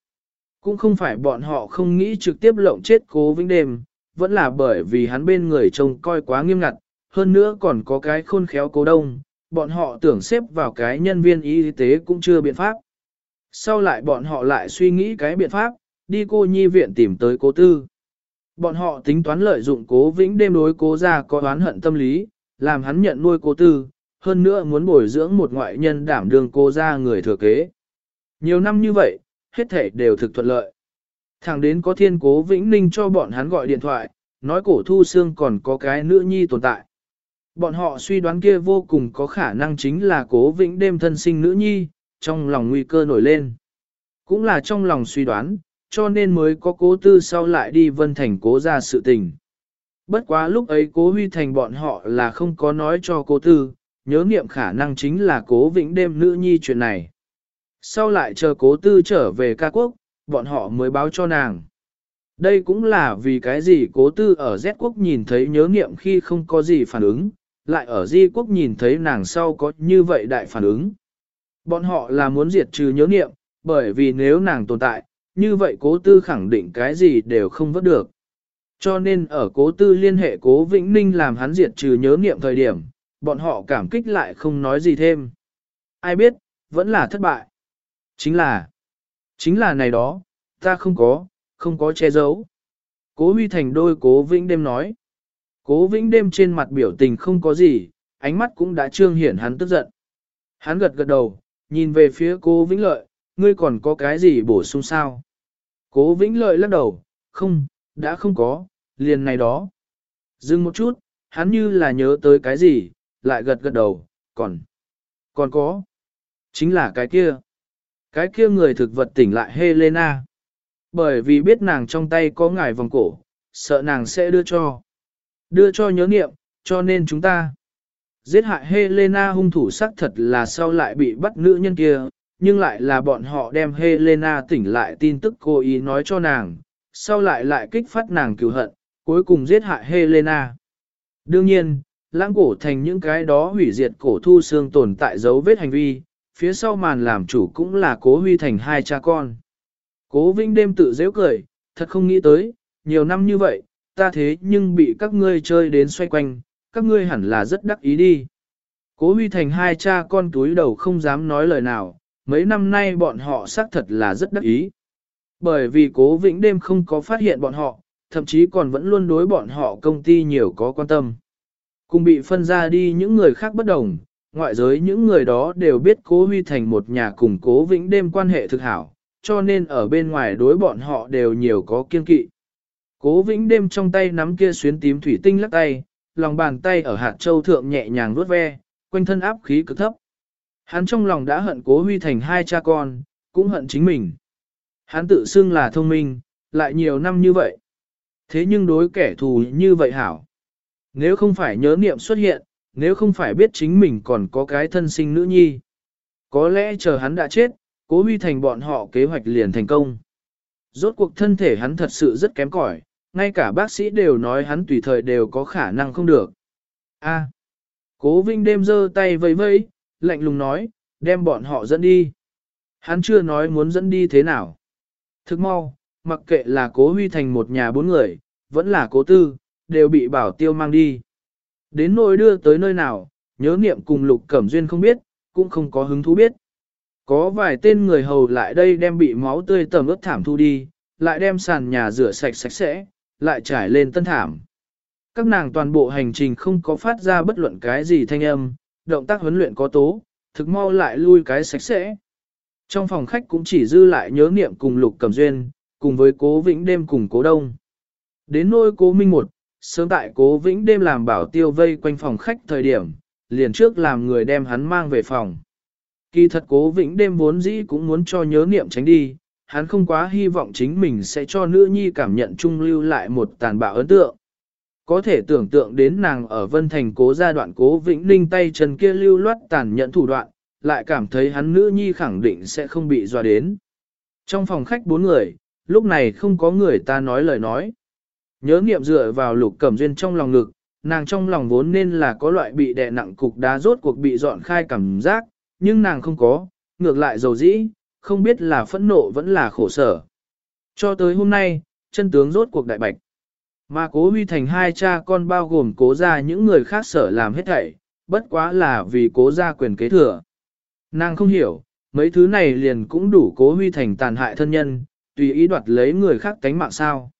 cũng không phải bọn họ không nghĩ trực tiếp lộng chết cố vĩnh đêm, vẫn là bởi vì hắn bên người trông coi quá nghiêm ngặt, hơn nữa còn có cái khôn khéo cố đông, bọn họ tưởng xếp vào cái nhân viên y tế cũng chưa biện pháp. Sau lại bọn họ lại suy nghĩ cái biện pháp, đi cô nhi viện tìm tới cố tư. Bọn họ tính toán lợi dụng cố vĩnh đêm đối cố ra có oán hận tâm lý, làm hắn nhận nuôi cố tư, hơn nữa muốn bồi dưỡng một ngoại nhân đảm đương cô ra người thừa kế. Nhiều năm như vậy, hết thể đều thực thuận lợi. Thẳng đến có thiên cố Vĩnh Ninh cho bọn hắn gọi điện thoại, nói cổ thu xương còn có cái nữ nhi tồn tại. Bọn họ suy đoán kia vô cùng có khả năng chính là cố Vĩnh đêm thân sinh nữ nhi, trong lòng nguy cơ nổi lên. Cũng là trong lòng suy đoán, cho nên mới có cố tư sau lại đi vân thành cố ra sự tình. Bất quá lúc ấy cố huy thành bọn họ là không có nói cho cố tư, nhớ nghiệm khả năng chính là cố vĩnh đêm nữ nhi chuyện này. Sau lại chờ cố tư trở về ca quốc, bọn họ mới báo cho nàng. Đây cũng là vì cái gì cố tư ở Z quốc nhìn thấy nhớ nghiệm khi không có gì phản ứng, lại ở Di quốc nhìn thấy nàng sau có như vậy đại phản ứng. Bọn họ là muốn diệt trừ nhớ nghiệm, bởi vì nếu nàng tồn tại, như vậy cố tư khẳng định cái gì đều không vớt được. Cho nên ở cố tư liên hệ cố Vĩnh Ninh làm hắn diệt trừ nhớ nghiệm thời điểm, bọn họ cảm kích lại không nói gì thêm. Ai biết, vẫn là thất bại. Chính là, chính là này đó, ta không có, không có che giấu. Cố huy thành đôi cố vĩnh đêm nói. Cố vĩnh đêm trên mặt biểu tình không có gì, ánh mắt cũng đã trương hiển hắn tức giận. Hắn gật gật đầu, nhìn về phía cố vĩnh lợi, ngươi còn có cái gì bổ sung sao? Cố vĩnh lợi lắc đầu, không, đã không có, liền này đó. Dừng một chút, hắn như là nhớ tới cái gì, lại gật gật đầu, còn, còn có. Chính là cái kia. Cái kia người thực vật tỉnh lại Helena. Bởi vì biết nàng trong tay có ngài vòng cổ, sợ nàng sẽ đưa cho. Đưa cho nhớ nghiệm, cho nên chúng ta. Giết hại Helena hung thủ xác thật là sau lại bị bắt nữ nhân kia, nhưng lại là bọn họ đem Helena tỉnh lại tin tức cô ý nói cho nàng, sau lại lại kích phát nàng cứu hận, cuối cùng giết hại Helena. Đương nhiên, lãng cổ thành những cái đó hủy diệt cổ thu xương tồn tại dấu vết hành vi, phía sau màn làm chủ cũng là cố huy thành hai cha con. Cố Vinh đêm tự dễ cười, thật không nghĩ tới, nhiều năm như vậy, ta thế nhưng bị các ngươi chơi đến xoay quanh, các ngươi hẳn là rất đắc ý đi. Cố huy thành hai cha con túi đầu không dám nói lời nào, mấy năm nay bọn họ xác thật là rất đắc ý. Bởi vì cố vĩnh đêm không có phát hiện bọn họ, thậm chí còn vẫn luôn đối bọn họ công ty nhiều có quan tâm. Cùng bị phân ra đi những người khác bất đồng, ngoại giới những người đó đều biết cố huy thành một nhà cùng cố vĩnh đêm quan hệ thực hảo, cho nên ở bên ngoài đối bọn họ đều nhiều có kiên kỵ. Cố vĩnh đêm trong tay nắm kia xuyến tím thủy tinh lắc tay, lòng bàn tay ở hạt châu thượng nhẹ nhàng vuốt ve, quanh thân áp khí cực thấp. Hắn trong lòng đã hận cố huy thành hai cha con, cũng hận chính mình. Hắn tự xưng là thông minh, lại nhiều năm như vậy. Thế nhưng đối kẻ thù như vậy hảo. Nếu không phải nhớ niệm xuất hiện, nếu không phải biết chính mình còn có cái thân sinh nữ nhi. Có lẽ chờ hắn đã chết, cố huy thành bọn họ kế hoạch liền thành công. Rốt cuộc thân thể hắn thật sự rất kém cỏi, ngay cả bác sĩ đều nói hắn tùy thời đều có khả năng không được. A. À, cố Vinh đêm giơ tay vẫy vẫy, lạnh lùng nói, đem bọn họ dẫn đi. Hắn chưa nói muốn dẫn đi thế nào. Thức mau, mặc kệ là cố huy thành một nhà bốn người, vẫn là cố tư, đều bị bảo tiêu mang đi. Đến nỗi đưa tới nơi nào, nhớ niệm cùng lục cẩm duyên không biết, cũng không có hứng thú biết. Có vài tên người hầu lại đây đem bị máu tươi tầm ướt thảm thu đi, lại đem sàn nhà rửa sạch sạch sẽ, lại trải lên tân thảm. Các nàng toàn bộ hành trình không có phát ra bất luận cái gì thanh âm, động tác huấn luyện có tố, thực mau lại lui cái sạch sẽ. Trong phòng khách cũng chỉ dư lại nhớ niệm cùng lục cầm duyên, cùng với cố vĩnh đêm cùng cố đông. Đến nôi cố minh một, sớm tại cố vĩnh đêm làm bảo tiêu vây quanh phòng khách thời điểm, liền trước làm người đem hắn mang về phòng. Kỳ thật cố vĩnh đêm vốn dĩ cũng muốn cho nhớ niệm tránh đi, hắn không quá hy vọng chính mình sẽ cho nữ nhi cảm nhận trung lưu lại một tàn bạo ấn tượng. Có thể tưởng tượng đến nàng ở Vân Thành cố gia đoạn cố vĩnh ninh tay chân kia lưu loát tàn nhẫn thủ đoạn, lại cảm thấy hắn nữ nhi khẳng định sẽ không bị dọa đến. Trong phòng khách bốn người, lúc này không có người ta nói lời nói. Nhớ nghiệm dựa vào lục cẩm duyên trong lòng ngực, nàng trong lòng vốn nên là có loại bị đè nặng cục đá rốt cuộc bị dọn khai cảm giác, nhưng nàng không có, ngược lại dầu dĩ, không biết là phẫn nộ vẫn là khổ sở. Cho tới hôm nay, chân tướng rốt cuộc đại bạch. Mà cố huy thành hai cha con bao gồm cố ra những người khác sở làm hết thảy, bất quá là vì cố ra quyền kế thừa. Nàng không hiểu, mấy thứ này liền cũng đủ cố huy thành tàn hại thân nhân, tùy ý đoạt lấy người khác tánh mạng sao.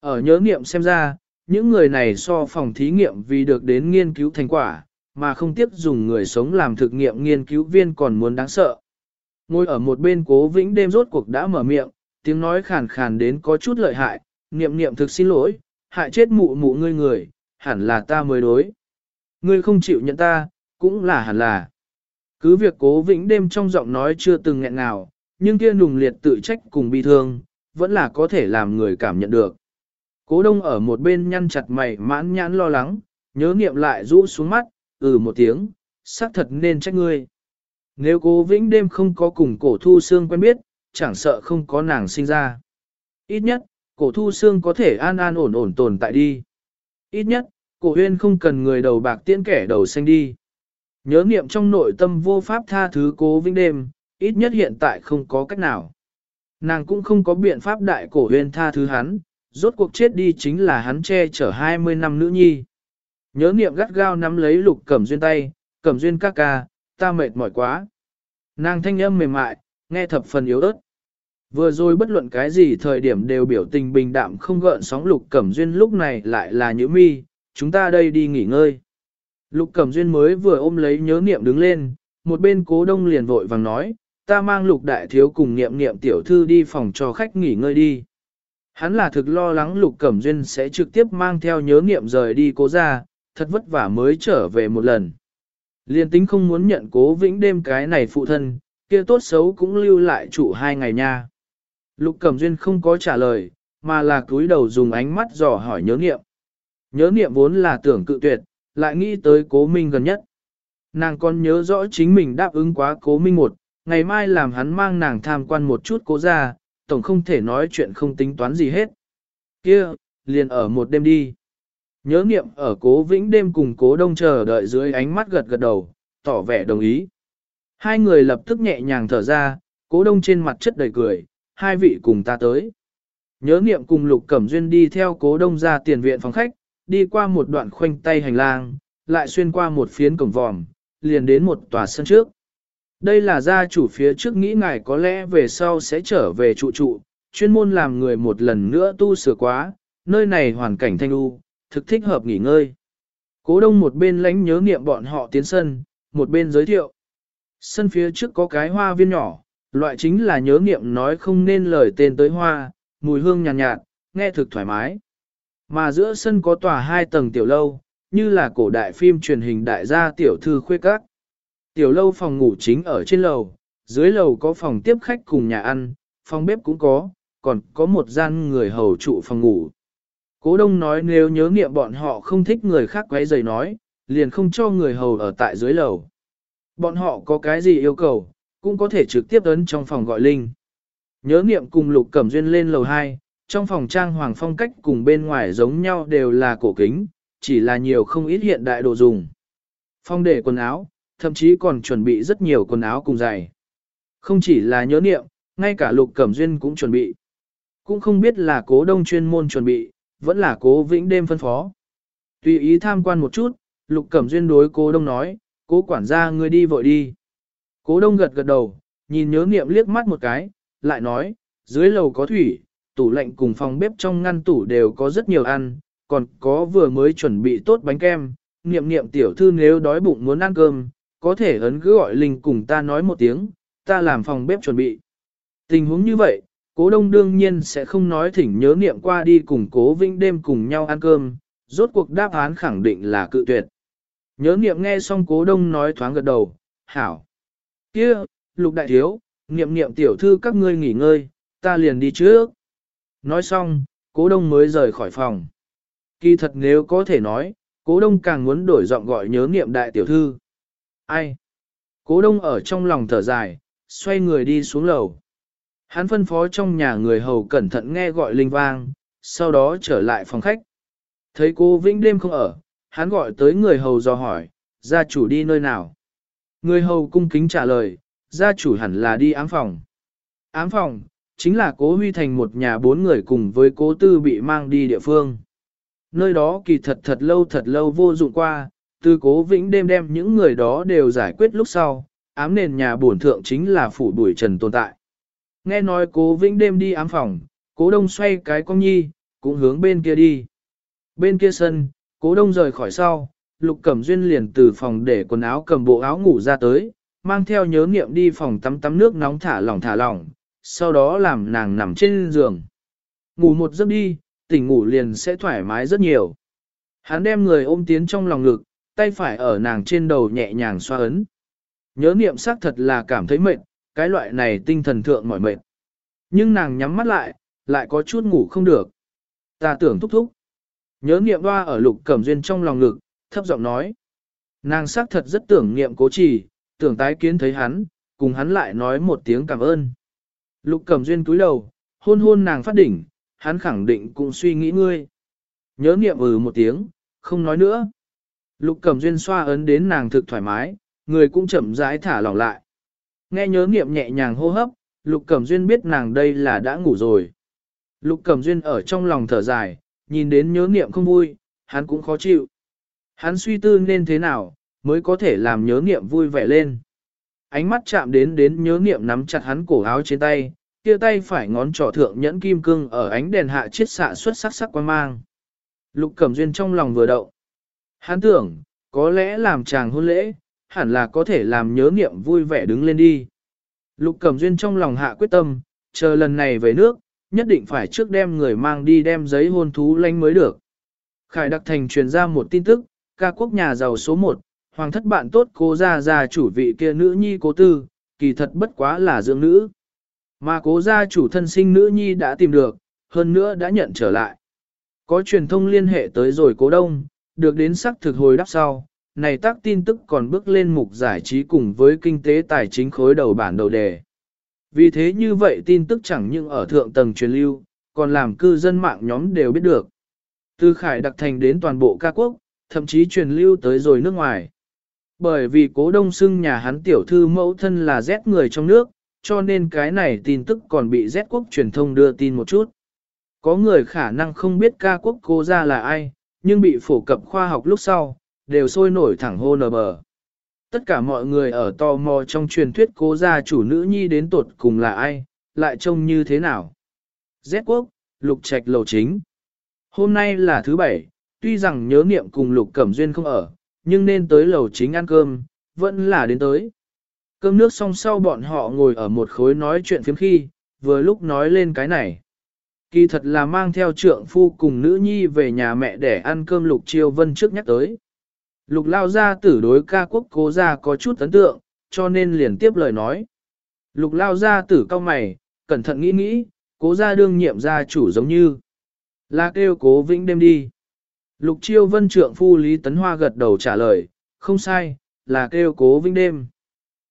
Ở nhớ nghiệm xem ra, những người này so phòng thí nghiệm vì được đến nghiên cứu thành quả, mà không tiếp dùng người sống làm thực nghiệm nghiên cứu viên còn muốn đáng sợ. Ngồi ở một bên cố vĩnh đêm rốt cuộc đã mở miệng, tiếng nói khàn khàn đến có chút lợi hại, niệm niệm thực xin lỗi, hại chết mụ mụ ngươi người, hẳn là ta mới đối. Ngươi không chịu nhận ta, cũng là hẳn là. Cứ việc cố vĩnh đêm trong giọng nói chưa từng nghẹn nào, nhưng kia nùng liệt tự trách cùng bi thương, vẫn là có thể làm người cảm nhận được. Cố đông ở một bên nhăn chặt mày mãn nhãn lo lắng, nhớ niệm lại rũ xuống mắt, ừ một tiếng, xác thật nên trách ngươi. Nếu cố vĩnh đêm không có cùng cổ thu xương quen biết, chẳng sợ không có nàng sinh ra. Ít nhất, cổ thu xương có thể an an ổn ổn tồn tại đi. Ít nhất, cổ huyên không cần người đầu bạc tiễn kẻ đầu xanh đi. Nhớ niệm trong nội tâm vô pháp tha thứ cố vĩnh đêm, ít nhất hiện tại không có cách nào. Nàng cũng không có biện pháp đại cổ huyên tha thứ hắn, rốt cuộc chết đi chính là hắn che chở 20 năm nữ nhi. Nhớ niệm gắt gao nắm lấy lục cẩm duyên tay, cẩm duyên ca ca, ta mệt mỏi quá. Nàng thanh âm mềm mại, nghe thập phần yếu ớt. Vừa rồi bất luận cái gì thời điểm đều biểu tình bình đạm không gợn sóng lục cẩm duyên lúc này lại là nhữ mi, chúng ta đây đi nghỉ ngơi. Lục cẩm duyên mới vừa ôm lấy nhớ niệm đứng lên, một bên cố đông liền vội vàng nói, ta mang lục đại thiếu cùng niệm niệm tiểu thư đi phòng cho khách nghỉ ngơi đi. Hắn là thực lo lắng lục cẩm duyên sẽ trực tiếp mang theo nhớ niệm rời đi cố ra, thật vất vả mới trở về một lần. Liên tính không muốn nhận cố vĩnh đêm cái này phụ thân, kia tốt xấu cũng lưu lại trụ hai ngày nha. Lục Cẩm Duyên không có trả lời, mà là cúi đầu dùng ánh mắt dò hỏi nhớ nghiệm. Nhớ nghiệm vốn là tưởng cự tuyệt, lại nghĩ tới cố minh gần nhất. Nàng còn nhớ rõ chính mình đáp ứng quá cố minh một, ngày mai làm hắn mang nàng tham quan một chút cố ra, tổng không thể nói chuyện không tính toán gì hết. Kia, liền ở một đêm đi. Nhớ nghiệm ở cố vĩnh đêm cùng cố đông chờ đợi dưới ánh mắt gật gật đầu, tỏ vẻ đồng ý. Hai người lập tức nhẹ nhàng thở ra, cố đông trên mặt chất đầy cười, hai vị cùng ta tới. Nhớ nghiệm cùng Lục Cẩm Duyên đi theo cố đông ra tiền viện phòng khách, đi qua một đoạn khoanh tay hành lang, lại xuyên qua một phiến cổng vòm, liền đến một tòa sân trước. Đây là gia chủ phía trước nghĩ ngài có lẽ về sau sẽ trở về trụ trụ, chuyên môn làm người một lần nữa tu sửa quá, nơi này hoàn cảnh thanh u, thực thích hợp nghỉ ngơi. Cố đông một bên lánh nhớ nghiệm bọn họ tiến sân, một bên giới thiệu. Sân phía trước có cái hoa viên nhỏ, loại chính là nhớ nghiệm nói không nên lời tên tới hoa, mùi hương nhàn nhạt, nhạt, nghe thực thoải mái. Mà giữa sân có tòa hai tầng tiểu lâu, như là cổ đại phim truyền hình đại gia tiểu thư khuê các. Tiểu lâu phòng ngủ chính ở trên lầu, dưới lầu có phòng tiếp khách cùng nhà ăn, phòng bếp cũng có, còn có một gian người hầu trụ phòng ngủ. Cố đông nói nếu nhớ nghiệm bọn họ không thích người khác quấy rầy nói, liền không cho người hầu ở tại dưới lầu. Bọn họ có cái gì yêu cầu, cũng có thể trực tiếp ấn trong phòng gọi linh. Nhớ nghiệm cùng lục cẩm duyên lên lầu 2, trong phòng trang hoàng phong cách cùng bên ngoài giống nhau đều là cổ kính, chỉ là nhiều không ít hiện đại đồ dùng. Phong để quần áo, thậm chí còn chuẩn bị rất nhiều quần áo cùng giày. Không chỉ là nhớ nghiệm, ngay cả lục cẩm duyên cũng chuẩn bị. Cũng không biết là cố đông chuyên môn chuẩn bị, vẫn là cố vĩnh đêm phân phó. Tùy ý tham quan một chút, lục cẩm duyên đối cố đông nói, cố quản gia ngươi đi vội đi. Cố đông gật gật đầu, nhìn nhớ niệm liếc mắt một cái, lại nói, dưới lầu có thủy, tủ lạnh cùng phòng bếp trong ngăn tủ đều có rất nhiều ăn, còn có vừa mới chuẩn bị tốt bánh kem, niệm niệm tiểu thư nếu đói bụng muốn ăn cơm, có thể ấn cứ gọi Linh cùng ta nói một tiếng, ta làm phòng bếp chuẩn bị. Tình huống như vậy, cố đông đương nhiên sẽ không nói thỉnh nhớ niệm qua đi cùng cố vinh đêm cùng nhau ăn cơm, rốt cuộc đáp án khẳng định là cự tuyệt. Nhớ niệm nghe xong cố đông nói thoáng gật đầu, hảo. kia lục đại thiếu, niệm niệm tiểu thư các ngươi nghỉ ngơi, ta liền đi trước. Nói xong, cố đông mới rời khỏi phòng. Kỳ thật nếu có thể nói, cố đông càng muốn đổi giọng gọi nhớ niệm đại tiểu thư. Ai? Cố đông ở trong lòng thở dài, xoay người đi xuống lầu. Hắn phân phó trong nhà người hầu cẩn thận nghe gọi linh vang, sau đó trở lại phòng khách. Thấy cô Vĩnh đêm không ở, hắn gọi tới người hầu do hỏi, gia chủ đi nơi nào? Người hầu cung kính trả lời, gia chủ hẳn là đi ám phòng. Ám phòng, chính là cố huy thành một nhà bốn người cùng với cố tư bị mang đi địa phương. Nơi đó kỳ thật thật lâu thật lâu vô dụng qua, từ cố vĩnh đêm đem những người đó đều giải quyết lúc sau, ám nền nhà bổn thượng chính là phủ đuổi trần tồn tại. Nghe nói cố vĩnh đêm đi ám phòng, cố đông xoay cái con nhi, cũng hướng bên kia đi. Bên kia sân, cố đông rời khỏi sau, lục cẩm duyên liền từ phòng để quần áo cầm bộ áo ngủ ra tới, mang theo nhớ nghiệm đi phòng tắm tắm nước nóng thả lỏng thả lỏng, sau đó làm nàng nằm trên giường. Ngủ một giấc đi, tỉnh ngủ liền sẽ thoải mái rất nhiều. Hắn đem người ôm tiến trong lòng ngực, tay phải ở nàng trên đầu nhẹ nhàng xoa ấn. Nhớ niệm xác thật là cảm thấy mệt, cái loại này tinh thần thượng mỏi mệt. Nhưng nàng nhắm mắt lại, lại có chút ngủ không được. Ta tưởng thúc thúc. Nhớ niệm hoa ở lục cẩm duyên trong lòng ngực, thấp giọng nói. Nàng xác thật rất tưởng niệm cố trì, tưởng tái kiến thấy hắn, cùng hắn lại nói một tiếng cảm ơn. Lục cẩm duyên cúi đầu, hôn hôn nàng phát đỉnh, hắn khẳng định cũng suy nghĩ ngươi. Nhớ niệm ừ một tiếng, không nói nữa. Lục cẩm duyên xoa ấn đến nàng thực thoải mái, người cũng chậm rãi thả lỏng lại. Nghe nhớ niệm nhẹ nhàng hô hấp, lục cẩm duyên biết nàng đây là đã ngủ rồi. Lục cẩm duyên ở trong lòng thở dài, nhìn đến nhớ niệm không vui, hắn cũng khó chịu. Hắn suy tư nên thế nào, mới có thể làm nhớ niệm vui vẻ lên. Ánh mắt chạm đến đến nhớ niệm nắm chặt hắn cổ áo trên tay, kia tay phải ngón trỏ thượng nhẫn kim cương ở ánh đèn hạ chiết xạ xuất sắc sắc quan mang. Lục Cẩm Duyên trong lòng vừa động. Hắn tưởng, có lẽ làm chàng hôn lễ, hẳn là có thể làm nhớ niệm vui vẻ đứng lên đi. Lục Cẩm Duyên trong lòng hạ quyết tâm, chờ lần này về nước, nhất định phải trước đem người mang đi đem giấy hôn thú lanh mới được. Khải Đặc Thành truyền ra một tin tức, ca quốc nhà giàu số 1, hoàng thất bạn tốt cố gia gia chủ vị kia nữ nhi cố tư, kỳ thật bất quá là dưỡng nữ. Mà cố gia chủ thân sinh nữ nhi đã tìm được, hơn nữa đã nhận trở lại. Có truyền thông liên hệ tới rồi cố đông, được đến xác thực hồi đáp sau, này tác tin tức còn bước lên mục giải trí cùng với kinh tế tài chính khối đầu bản đầu đề. Vì thế như vậy tin tức chẳng những ở thượng tầng truyền lưu, còn làm cư dân mạng nhóm đều biết được. Từ khải đặc thành đến toàn bộ ca quốc, thậm chí truyền lưu tới rồi nước ngoài. Bởi vì cố đông xưng nhà hắn tiểu thư mẫu thân là Z người trong nước, cho nên cái này tin tức còn bị Z quốc truyền thông đưa tin một chút. Có người khả năng không biết ca quốc cô ra là ai, nhưng bị phổ cập khoa học lúc sau, đều sôi nổi thẳng hô nờ bờ. Tất cả mọi người ở tò mò trong truyền thuyết cố gia chủ nữ nhi đến tột cùng là ai, lại trông như thế nào. Z quốc, lục trạch lầu chính. Hôm nay là thứ bảy, tuy rằng nhớ niệm cùng lục cẩm duyên không ở, nhưng nên tới lầu chính ăn cơm, vẫn là đến tới. Cơm nước xong sau bọn họ ngồi ở một khối nói chuyện phiếm khi, vừa lúc nói lên cái này. Kỳ thật là mang theo trượng phu cùng nữ nhi về nhà mẹ để ăn cơm lục chiêu vân trước nhắc tới. Lục lao gia tử đối ca quốc cố gia có chút ấn tượng, cho nên liền tiếp lời nói. Lục lao gia tử cao mày, cẩn thận nghĩ nghĩ, cố gia đương nhiệm gia chủ giống như. Là kêu cố vĩnh đêm đi. Lục chiêu vân trượng phu Lý Tấn Hoa gật đầu trả lời, không sai, là kêu cố vĩnh đêm.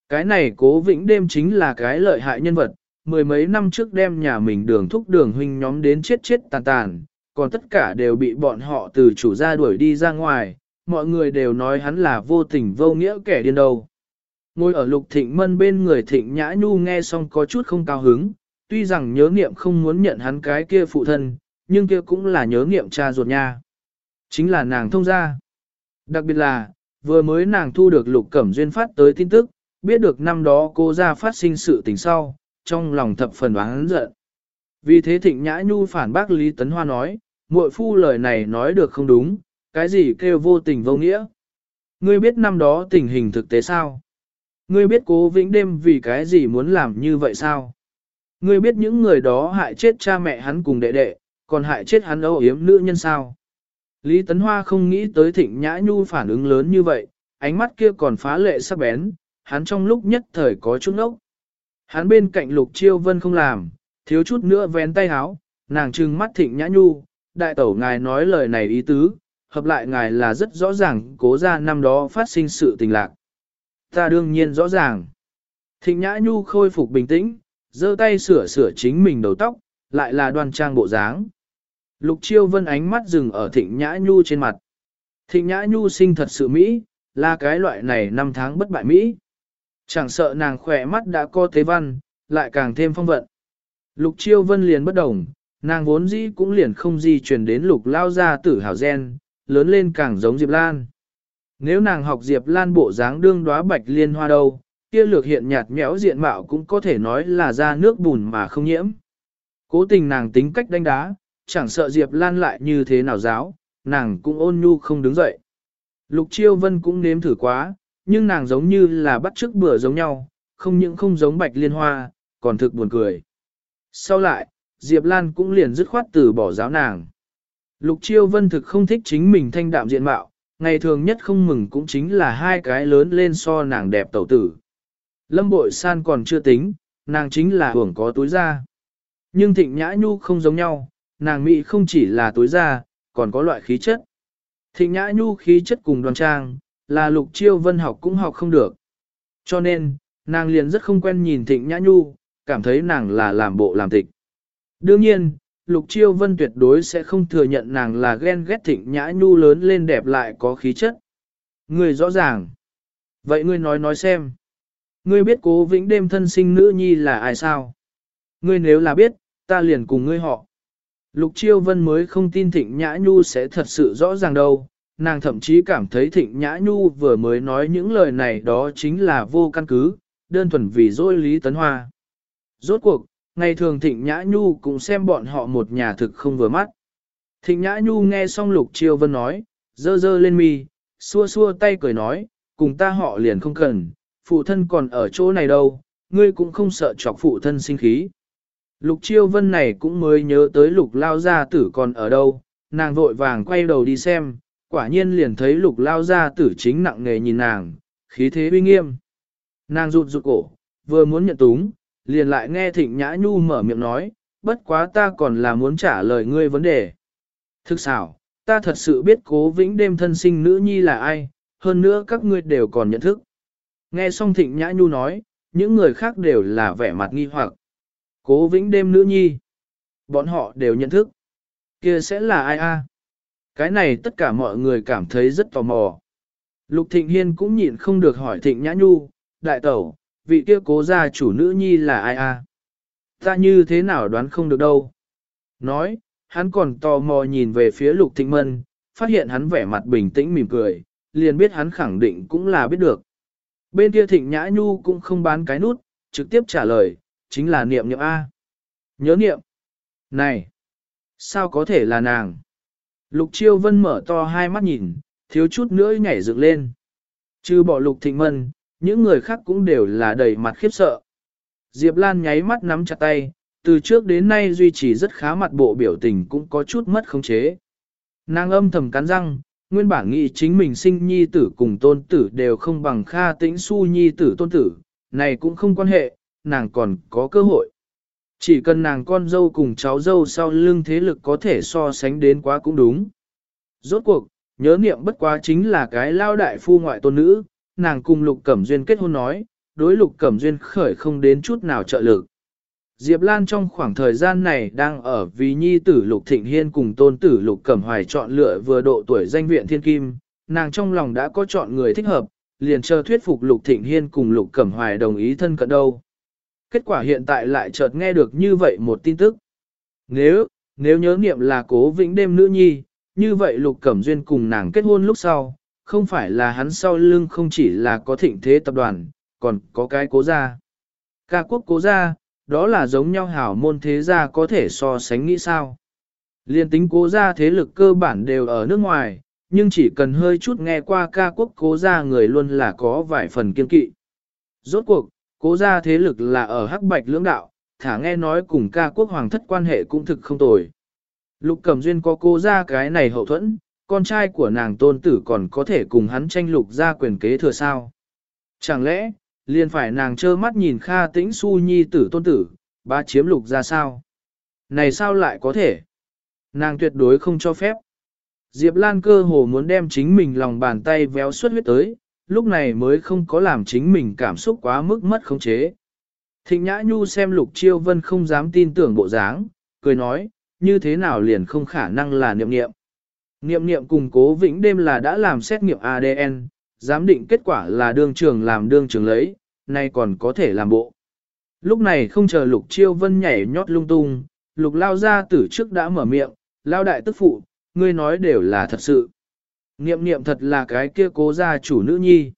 Cái này cố vĩnh đêm chính là cái lợi hại nhân vật, mười mấy năm trước đem nhà mình đường thúc đường huynh nhóm đến chết chết tàn tàn, còn tất cả đều bị bọn họ từ chủ gia đuổi đi ra ngoài, mọi người đều nói hắn là vô tình vô nghĩa kẻ điên đầu. Ngồi ở lục thịnh mân bên người thịnh nhã nhu nghe xong có chút không cao hứng, tuy rằng nhớ nghiệm không muốn nhận hắn cái kia phụ thân, nhưng kia cũng là nhớ nghiệm cha ruột nha. Chính là nàng thông gia. Đặc biệt là, vừa mới nàng thu được lục cẩm duyên phát tới tin tức, biết được năm đó cô ra phát sinh sự tình sau, trong lòng thập phần oán giận. Vì thế Thịnh Nhã Nhu phản bác Lý Tấn Hoa nói, muội phu lời này nói được không đúng, cái gì kêu vô tình vô nghĩa. Ngươi biết năm đó tình hình thực tế sao? Ngươi biết cố vĩnh đêm vì cái gì muốn làm như vậy sao? Ngươi biết những người đó hại chết cha mẹ hắn cùng đệ đệ, còn hại chết hắn âu yếm nữ nhân sao? Lý Tấn Hoa không nghĩ tới thịnh nhã nhu phản ứng lớn như vậy, ánh mắt kia còn phá lệ sắc bén, hắn trong lúc nhất thời có chút ốc. Hắn bên cạnh lục chiêu vân không làm, thiếu chút nữa vén tay háo, nàng trừng mắt thịnh nhã nhu, đại tẩu ngài nói lời này ý tứ, hợp lại ngài là rất rõ ràng cố ra năm đó phát sinh sự tình lạc. Ta đương nhiên rõ ràng. Thịnh nhã nhu khôi phục bình tĩnh, giơ tay sửa sửa chính mình đầu tóc, lại là đoan trang bộ dáng. Lục chiêu vân ánh mắt dừng ở thịnh nhã nhu trên mặt. Thịnh nhã nhu sinh thật sự Mỹ, là cái loại này năm tháng bất bại Mỹ. Chẳng sợ nàng khỏe mắt đã co tế văn, lại càng thêm phong vận. Lục chiêu vân liền bất đồng, nàng vốn dĩ cũng liền không di truyền đến lục lao ra tử hào gen, lớn lên càng giống Diệp Lan. Nếu nàng học Diệp Lan bộ dáng đương đóa bạch liên hoa đâu, kia lược hiện nhạt nhẽo diện mạo cũng có thể nói là ra nước bùn mà không nhiễm. Cố tình nàng tính cách đánh đá, chẳng sợ Diệp Lan lại như thế nào giáo, nàng cũng ôn nhu không đứng dậy. Lục Chiêu Vân cũng nếm thử quá, nhưng nàng giống như là bắt chước bữa giống nhau, không những không giống bạch liên hoa, còn thực buồn cười. Sau lại, Diệp Lan cũng liền dứt khoát từ bỏ giáo nàng. Lục Chiêu Vân thực không thích chính mình thanh đạm diện mạo, ngày thường nhất không mừng cũng chính là hai cái lớn lên so nàng đẹp tẩu tử. Lâm bội san còn chưa tính, nàng chính là hưởng có túi ra. Nhưng thịnh nhã nhu không giống nhau, nàng mỹ không chỉ là túi ra, còn có loại khí chất. Thịnh nhã nhu khí chất cùng đoàn trang, là lục chiêu vân học cũng học không được. Cho nên, nàng liền rất không quen nhìn thịnh nhã nhu, cảm thấy nàng là làm bộ làm tịch. Đương nhiên, lục chiêu vân tuyệt đối sẽ không thừa nhận nàng là ghen ghét thịnh nhã nhu lớn lên đẹp lại có khí chất. Người rõ ràng. Vậy ngươi nói nói xem. Ngươi biết cố vĩnh đêm thân sinh nữ nhi là ai sao? Ngươi nếu là biết, ta liền cùng ngươi họ. Lục Chiêu Vân mới không tin Thịnh Nhã Nhu sẽ thật sự rõ ràng đâu, nàng thậm chí cảm thấy Thịnh Nhã Nhu vừa mới nói những lời này đó chính là vô căn cứ, đơn thuần vì dối Lý Tấn Hoa. Rốt cuộc, ngày thường Thịnh Nhã Nhu cũng xem bọn họ một nhà thực không vừa mắt. Thịnh Nhã Nhu nghe xong Lục Chiêu Vân nói, dơ dơ lên mi, xua xua tay cười nói, cùng ta họ liền không cần, phụ thân còn ở chỗ này đâu, ngươi cũng không sợ chọc phụ thân sinh khí. Lục chiêu vân này cũng mới nhớ tới lục lao gia tử còn ở đâu, nàng vội vàng quay đầu đi xem, quả nhiên liền thấy lục lao gia tử chính nặng nghề nhìn nàng, khí thế uy nghiêm. Nàng rụt rụt cổ, vừa muốn nhận túng, liền lại nghe thịnh nhã nhu mở miệng nói, bất quá ta còn là muốn trả lời ngươi vấn đề. Thực xảo, ta thật sự biết cố vĩnh đêm thân sinh nữ nhi là ai, hơn nữa các ngươi đều còn nhận thức. Nghe xong thịnh nhã nhu nói, những người khác đều là vẻ mặt nghi hoặc. Cố vĩnh đêm nữ nhi. Bọn họ đều nhận thức. kia sẽ là ai a? Cái này tất cả mọi người cảm thấy rất tò mò. Lục Thịnh Hiên cũng nhịn không được hỏi Thịnh Nhã Nhu, đại tẩu, vị kia cố gia chủ nữ nhi là ai a? Ta như thế nào đoán không được đâu. Nói, hắn còn tò mò nhìn về phía Lục Thịnh Mân, phát hiện hắn vẻ mặt bình tĩnh mỉm cười, liền biết hắn khẳng định cũng là biết được. Bên kia Thịnh Nhã Nhu cũng không bán cái nút, trực tiếp trả lời, chính là niệm niệm A. Nhớ niệm. Này! Sao có thể là nàng? Lục Chiêu Vân mở to hai mắt nhìn, thiếu chút nữa nhảy dựng lên. Chứ bỏ Lục Thịnh Mân, những người khác cũng đều là đầy mặt khiếp sợ. Diệp Lan nháy mắt nắm chặt tay, từ trước đến nay duy trì rất khá mặt bộ biểu tình cũng có chút mất khống chế. Nàng âm thầm cắn răng, nguyên bản nghĩ chính mình sinh nhi tử cùng tôn tử đều không bằng kha tĩnh su nhi tử tôn tử, này cũng không quan hệ, nàng còn có cơ hội. Chỉ cần nàng con dâu cùng cháu dâu sau lưng thế lực có thể so sánh đến quá cũng đúng. Rốt cuộc, nhớ niệm bất quá chính là cái lao đại phu ngoại tôn nữ, nàng cùng Lục Cẩm Duyên kết hôn nói, đối Lục Cẩm Duyên khởi không đến chút nào trợ lực. Diệp Lan trong khoảng thời gian này đang ở vì nhi tử Lục Thịnh Hiên cùng tôn tử Lục Cẩm Hoài chọn lựa vừa độ tuổi danh viện thiên kim, nàng trong lòng đã có chọn người thích hợp, liền chờ thuyết phục Lục Thịnh Hiên cùng Lục Cẩm Hoài đồng ý thân cận đâu. Kết quả hiện tại lại chợt nghe được như vậy một tin tức. Nếu, nếu nhớ nghiệm là cố vĩnh đêm nữ nhi, như vậy Lục Cẩm Duyên cùng nàng kết hôn lúc sau, không phải là hắn sau lưng không chỉ là có thịnh thế tập đoàn, còn có cái cố gia. Ca quốc cố gia, đó là giống nhau hảo môn thế gia có thể so sánh nghĩ sao. Liên tính cố gia thế lực cơ bản đều ở nước ngoài, nhưng chỉ cần hơi chút nghe qua ca quốc cố gia người luôn là có vài phần kiên kỵ. Rốt cuộc, cố gia thế lực là ở hắc bạch lưỡng đạo, thả nghe nói cùng ca quốc hoàng thất quan hệ cũng thực không tồi. Lục Cẩm Duyên có cố gia cái này hậu thuẫn, con trai của nàng tôn tử còn có thể cùng hắn tranh lục gia quyền kế thừa sao. Chẳng lẽ, liền phải nàng trơ mắt nhìn Kha Tĩnh Su Nhi tử tôn tử, ba chiếm lục ra sao? Này sao lại có thể? Nàng tuyệt đối không cho phép. Diệp Lan cơ hồ muốn đem chính mình lòng bàn tay véo suốt huyết tới, lúc này mới không có làm chính mình cảm xúc quá mức mất khống chế. Thịnh Nhã Nhu xem Lục Chiêu Vân không dám tin tưởng bộ dáng, cười nói, như thế nào liền không khả năng là niệm niệm. Niệm niệm cùng cố vĩnh đêm là đã làm xét nghiệm ADN, giám định kết quả là đương trường làm đương trường lấy, nay còn có thể làm bộ. Lúc này không chờ Lục Chiêu Vân nhảy nhót lung tung, Lục lao ra tử trước đã mở miệng, lao đại tức phụ, ngươi nói đều là thật sự. Niệm niệm thật là cái kia cố gia chủ nữ nhi.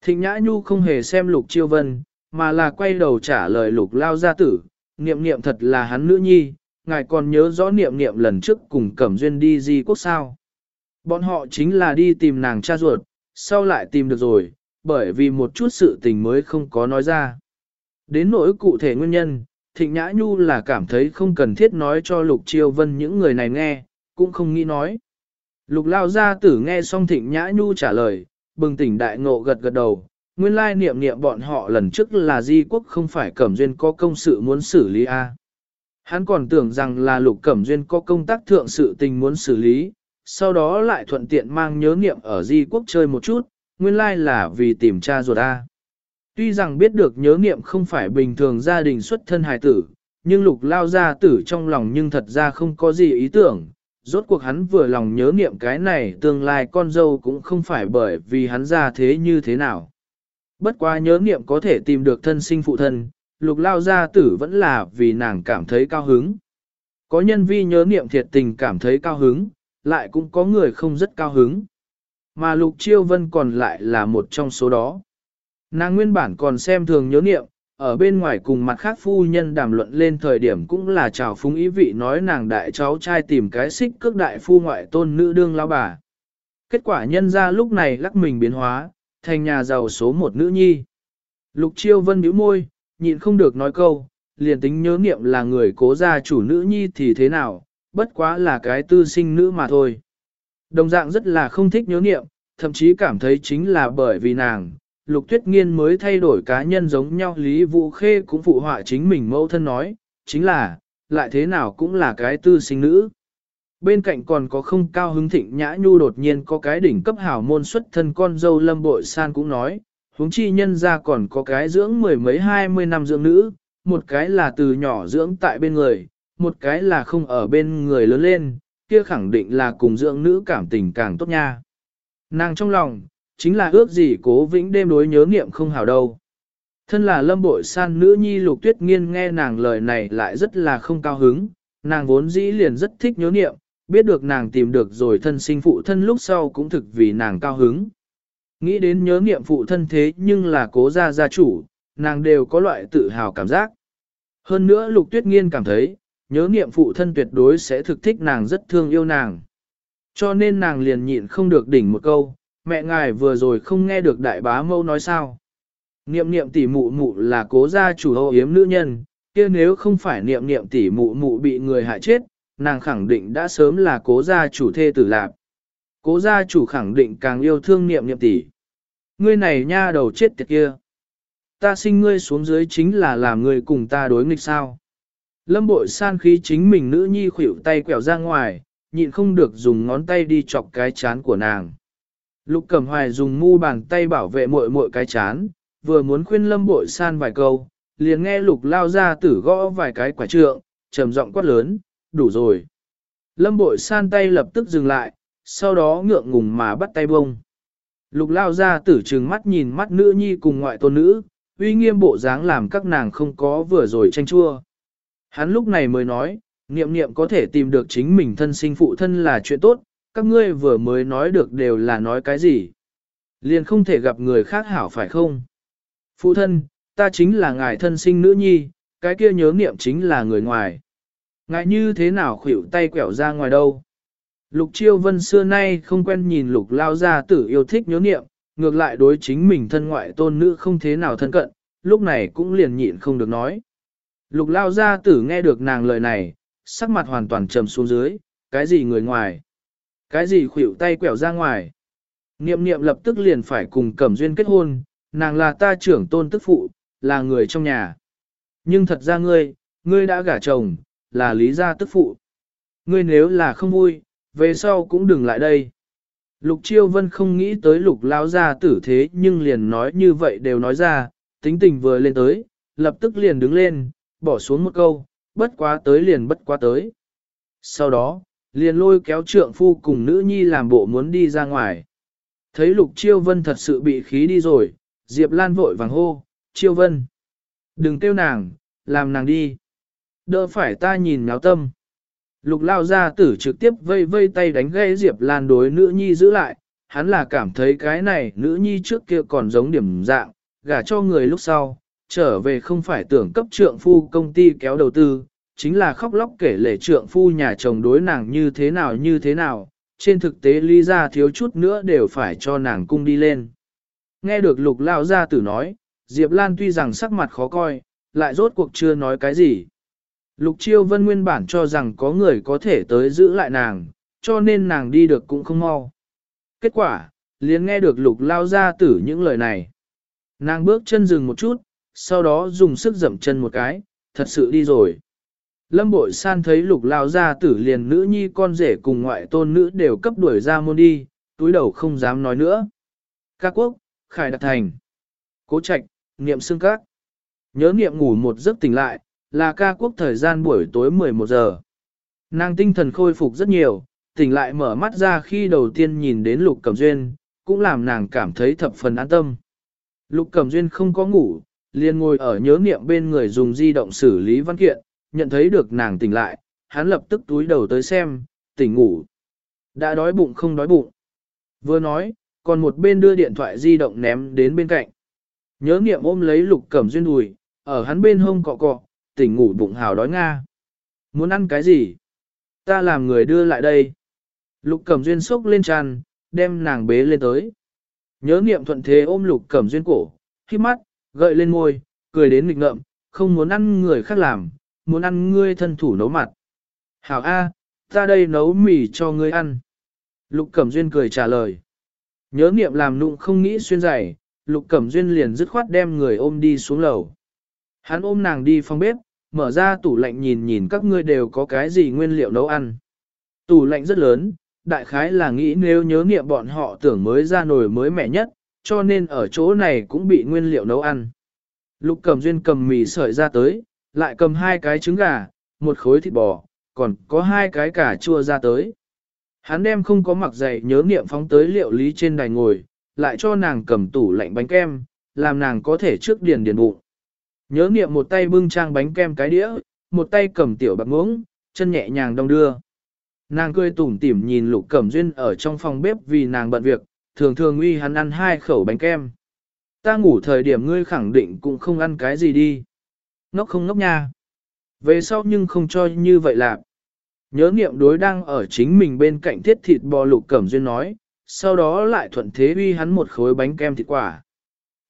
Thịnh Nhã Nhu không hề xem Lục Chiêu Vân, mà là quay đầu trả lời Lục lao gia tử, niệm niệm thật là hắn nữ nhi, ngài còn nhớ rõ niệm niệm lần trước cùng Cẩm Duyên đi di quốc sao. Bọn họ chính là đi tìm nàng cha ruột, sau lại tìm được rồi, bởi vì một chút sự tình mới không có nói ra. Đến nỗi cụ thể nguyên nhân, Thịnh Nhã Nhu là cảm thấy không cần thiết nói cho Lục Chiêu Vân những người này nghe, cũng không nghĩ nói. Lục Lao Gia Tử nghe xong Thịnh Nhã Nhu trả lời, bừng tỉnh đại ngộ gật gật đầu, nguyên lai niệm niệm bọn họ lần trước là di quốc không phải Cẩm Duyên có công sự muốn xử lý a. Hắn còn tưởng rằng là Lục Cẩm Duyên có công tác thượng sự tình muốn xử lý, sau đó lại thuận tiện mang nhớ niệm ở di quốc chơi một chút, nguyên lai là vì tìm cha ruột A. Tuy rằng biết được nhớ niệm không phải bình thường gia đình xuất thân hài tử, nhưng lục lao gia tử trong lòng nhưng thật ra không có gì ý tưởng. Rốt cuộc hắn vừa lòng nhớ niệm cái này tương lai con dâu cũng không phải bởi vì hắn ra thế như thế nào. Bất quá nhớ niệm có thể tìm được thân sinh phụ thân, lục lao gia tử vẫn là vì nàng cảm thấy cao hứng. Có nhân vi nhớ niệm thiệt tình cảm thấy cao hứng, lại cũng có người không rất cao hứng. Mà Lục Chiêu Vân còn lại là một trong số đó. Nàng nguyên bản còn xem thường nhớ niệm, ở bên ngoài cùng mặt khác phu nhân đàm luận lên thời điểm cũng là chào phúng ý vị nói nàng đại cháu trai tìm cái xích cước đại phu ngoại tôn nữ đương lão bà. Kết quả nhân ra lúc này lắc mình biến hóa, thành nhà giàu số một nữ nhi. Lục Chiêu Vân nhíu môi, nhịn không được nói câu, liền tính nhớ niệm là người cố gia chủ nữ nhi thì thế nào, bất quá là cái tư sinh nữ mà thôi. Đồng dạng rất là không thích nhớ niệm, thậm chí cảm thấy chính là bởi vì nàng, Lục Tuyết Nghiên mới thay đổi cá nhân giống nhau Lý Vũ Khê cũng phụ họa chính mình mẫu thân nói, chính là, lại thế nào cũng là cái tư sinh nữ. Bên cạnh còn có không cao hứng thịnh nhã nhu đột nhiên có cái đỉnh cấp hảo môn xuất thân con dâu lâm bội san cũng nói, huống chi nhân ra còn có cái dưỡng mười mấy hai mươi năm dưỡng nữ, một cái là từ nhỏ dưỡng tại bên người, một cái là không ở bên người lớn lên, kia khẳng định là cùng dưỡng nữ cảm tình càng tốt nha. Nàng trong lòng, chính là ước gì cố vĩnh đêm đối nhớ nghiệm không hào đâu. Thân là lâm bội san nữ nhi lục tuyết nghiên nghe nàng lời này lại rất là không cao hứng, nàng vốn dĩ liền rất thích nhớ nghiệm, biết được nàng tìm được rồi thân sinh phụ thân lúc sau cũng thực vì nàng cao hứng. Nghĩ đến nhớ nghiệm phụ thân thế nhưng là cố gia gia chủ, nàng đều có loại tự hào cảm giác. Hơn nữa lục tuyết nghiên cảm thấy, nhớ nghiệm phụ thân tuyệt đối sẽ thực thích nàng rất thương yêu nàng. Cho nên nàng liền nhịn không được đỉnh một câu, mẹ ngài vừa rồi không nghe được đại bá mâu nói sao. Niệm niệm tỷ mụ mụ là cố gia chủ hậu yếm nữ nhân, kia nếu không phải niệm niệm tỷ mụ mụ bị người hại chết, nàng khẳng định đã sớm là cố gia chủ thê tử lạc. Cố gia chủ khẳng định càng yêu thương niệm niệm tỷ. Ngươi này nha đầu chết tiệt kia. Ta sinh ngươi xuống dưới chính là làm ngươi cùng ta đối nghịch sao. Lâm bội san khí chính mình nữ nhi khuỷu tay quẹo ra ngoài, nhịn không được dùng ngón tay đi chọc cái chán của nàng. Lục Cẩm Hoài dùng mu bàn tay bảo vệ muội muội cái chán, vừa muốn khuyên Lâm Bội San vài câu, liền nghe Lục lao ra tử gõ vài cái quả trượng, trầm giọng quát lớn, đủ rồi. Lâm Bội San tay lập tức dừng lại, sau đó ngượng ngùng mà bắt tay bông. Lục lao ra tử trừng mắt nhìn mắt nữ nhi cùng ngoại tôn nữ, uy nghiêm bộ dáng làm các nàng không có vừa rồi tranh chua. Hắn lúc này mới nói, niệm niệm có thể tìm được chính mình thân sinh phụ thân là chuyện tốt, các ngươi vừa mới nói được đều là nói cái gì. Liền không thể gặp người khác hảo phải không? Phụ thân, ta chính là ngài thân sinh nữ nhi, cái kia nhớ niệm chính là người ngoài. Ngài như thế nào khuỷu tay quẹo ra ngoài đâu? Lục Chiêu Vân xưa nay không quen nhìn lục lao gia tử yêu thích nhớ niệm, ngược lại đối chính mình thân ngoại tôn nữ không thế nào thân cận, lúc này cũng liền nhịn không được nói. Lục lao gia tử nghe được nàng lời này, sắc mặt hoàn toàn trầm xuống dưới, cái gì người ngoài? Cái gì khuỷu tay quẹo ra ngoài? Niệm niệm lập tức liền phải cùng Cẩm Duyên kết hôn, nàng là ta trưởng tôn tức phụ, là người trong nhà. Nhưng thật ra ngươi, ngươi đã gả chồng, là lý gia tức phụ. Ngươi nếu là không vui, về sau cũng đừng lại đây. Lục Chiêu Vân không nghĩ tới lục lao gia tử thế nhưng liền nói như vậy đều nói ra, tính tình vừa lên tới, lập tức liền đứng lên, bỏ xuống một câu, bất quá tới liền bất quá tới. Sau đó, liền lôi kéo trượng phu cùng nữ nhi làm bộ muốn đi ra ngoài. Thấy lục chiêu vân thật sự bị khí đi rồi, Diệp Lan vội vàng hô, chiêu vân. Đừng kêu nàng, làm nàng đi. Đỡ phải ta nhìn náo tâm. Lục lao gia tử trực tiếp vây vây tay đánh gây Diệp Lan đối nữ nhi giữ lại, hắn là cảm thấy cái này nữ nhi trước kia còn giống điểm dạng, gả cho người lúc sau, trở về không phải tưởng cấp trượng phu công ty kéo đầu tư, chính là khóc lóc kể lể trượng phu nhà chồng đối nàng như thế nào như thế nào, trên thực tế lý ra thiếu chút nữa đều phải cho nàng cung đi lên. Nghe được lục lao gia tử nói, Diệp Lan tuy rằng sắc mặt khó coi, lại rốt cuộc chưa nói cái gì. Lục chiêu vân nguyên bản cho rằng có người có thể tới giữ lại nàng, cho nên nàng đi được cũng không mau. Kết quả, liền nghe được lục lao gia tử những lời này. Nàng bước chân dừng một chút, sau đó dùng sức dậm chân một cái, thật sự đi rồi. Lâm bội san thấy lục lao gia tử liền nữ nhi con rể cùng ngoại tôn nữ đều cấp đuổi ra môn đi, túi đầu không dám nói nữa. Ca quốc, khải đặc thành. Cố trạch, niệm xương các. Nhớ niệm ngủ một giấc tỉnh lại, là ca quốc thời gian buổi tối 11 giờ. Nàng tinh thần khôi phục rất nhiều, tỉnh lại mở mắt ra khi đầu tiên nhìn đến lục cẩm duyên, cũng làm nàng cảm thấy thập phần an tâm. Lục cẩm duyên không có ngủ, liền ngồi ở nhớ niệm bên người dùng di động xử lý văn kiện, nhận thấy được nàng tỉnh lại, hắn lập tức túi đầu tới xem, tỉnh ngủ. Đã đói bụng không đói bụng. Vừa nói, còn một bên đưa điện thoại di động ném đến bên cạnh. Nhớ niệm ôm lấy lục cẩm duyên đùi, ở hắn bên hông cọ cọ, tỉnh ngủ bụng hào đói nga. Muốn ăn cái gì? Ta làm người đưa lại đây. Lục cẩm duyên sốc lên tràn, đem nàng bế lên tới. Nhớ nghiệm thuận thế ôm lục cẩm duyên cổ, khi mắt, gợi lên môi, cười đến nghịch ngợm, không muốn ăn người khác làm, muốn ăn ngươi thân thủ nấu mặt. Hảo A, ta đây nấu mì cho ngươi ăn. Lục Cẩm Duyên cười trả lời. Nhớ niệm làm nụng không nghĩ xuyên giày, Lục Cẩm Duyên liền dứt khoát đem người ôm đi xuống lầu. Hắn ôm nàng đi phòng bếp, mở ra tủ lạnh nhìn nhìn các ngươi đều có cái gì nguyên liệu nấu ăn. Tủ lạnh rất lớn, đại khái là nghĩ nếu nhớ niệm bọn họ tưởng mới ra nồi mới mẻ nhất, cho nên ở chỗ này cũng bị nguyên liệu nấu ăn. Lục cầm Duyên cầm mì sợi ra tới, lại cầm hai cái trứng gà, một khối thịt bò, còn có hai cái cà chua ra tới. Hắn đem không có mặc giày nhớ niệm phóng tới liệu lý trên đài ngồi, lại cho nàng cầm tủ lạnh bánh kem, làm nàng có thể trước điền điền bụng. Nhớ niệm một tay bưng trang bánh kem cái đĩa, một tay cầm tiểu bạc muỗng, chân nhẹ nhàng đong đưa. Nàng cười tủm tỉm nhìn lục cẩm duyên ở trong phòng bếp vì nàng bận việc, thường thường uy hắn ăn hai khẩu bánh kem. Ta ngủ thời điểm ngươi khẳng định cũng không ăn cái gì đi. Ngốc không ngốc nha. Về sau nhưng không cho như vậy lạc. Nhớ nghiệm đối đang ở chính mình bên cạnh thiết thịt bò lục cẩm duyên nói, sau đó lại thuận thế uy hắn một khối bánh kem thịt quả.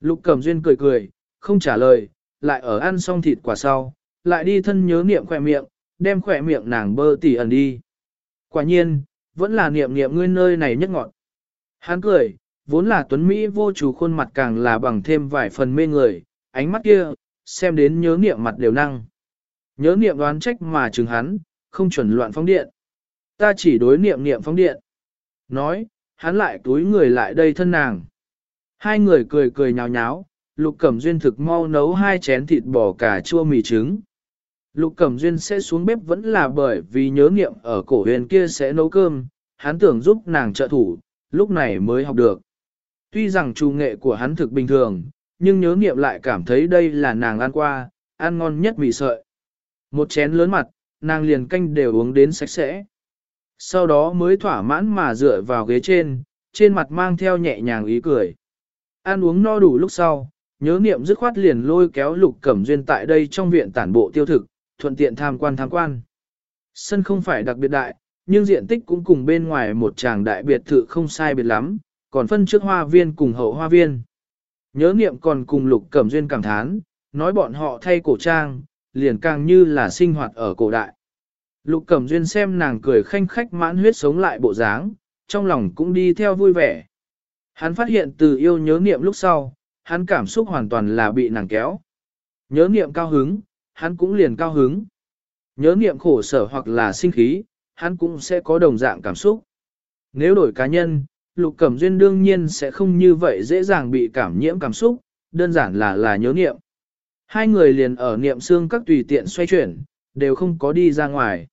Lục cẩm duyên cười cười, không trả lời, lại ở ăn xong thịt quả sau, lại đi thân nhớ niệm khỏe miệng, đem khỏe miệng nàng bơ tỉ ẩn đi. Quả nhiên, vẫn là niệm niệm ngươi nơi này nhất ngọn. Hắn cười, vốn là tuấn Mỹ vô chủ khuôn mặt càng là bằng thêm vài phần mê người, ánh mắt kia, xem đến nhớ niệm mặt đều năng. Nhớ niệm đoán trách mà chừng hắn, không chuẩn loạn phóng điện. Ta chỉ đối niệm niệm phóng điện. Nói, hắn lại túi người lại đây thân nàng. Hai người cười cười nhào nháo, lục cẩm duyên thực mau nấu hai chén thịt bò cà chua mì trứng. Lục cẩm duyên sẽ xuống bếp vẫn là bởi vì nhớ niệm ở cổ huyền kia sẽ nấu cơm, hắn tưởng giúp nàng trợ thủ, lúc này mới học được. Tuy rằng trù nghệ của hắn thực bình thường, nhưng nhớ nghiệm lại cảm thấy đây là nàng ăn qua, ăn ngon nhất mì sợi. Một chén lớn mặt, nàng liền canh đều uống đến sạch sẽ. Sau đó mới thỏa mãn mà dựa vào ghế trên, trên mặt mang theo nhẹ nhàng ý cười. Ăn uống no đủ lúc sau, Nhớ niệm dứt khoát liền lôi kéo lục cẩm duyên tại đây trong viện tản bộ tiêu thực, thuận tiện tham quan tham quan. Sân không phải đặc biệt đại, nhưng diện tích cũng cùng bên ngoài một tràng đại biệt thự không sai biệt lắm, còn phân trước hoa viên cùng hậu hoa viên. Nhớ niệm còn cùng lục cẩm duyên cảm thán, nói bọn họ thay cổ trang, liền càng như là sinh hoạt ở cổ đại. Lục cẩm duyên xem nàng cười khanh khách mãn huyết sống lại bộ dáng, trong lòng cũng đi theo vui vẻ. Hắn phát hiện từ yêu nhớ niệm lúc sau, hắn cảm xúc hoàn toàn là bị nàng kéo. Nhớ niệm cao hứng, hắn cũng liền cao hứng. Nhớ niệm khổ sở hoặc là sinh khí, hắn cũng sẽ có đồng dạng cảm xúc. Nếu đổi cá nhân, Lục Cẩm Duyên đương nhiên sẽ không như vậy dễ dàng bị cảm nhiễm cảm xúc, đơn giản là là nhớ niệm. Hai người liền ở niệm xương các tùy tiện xoay chuyển, đều không có đi ra ngoài.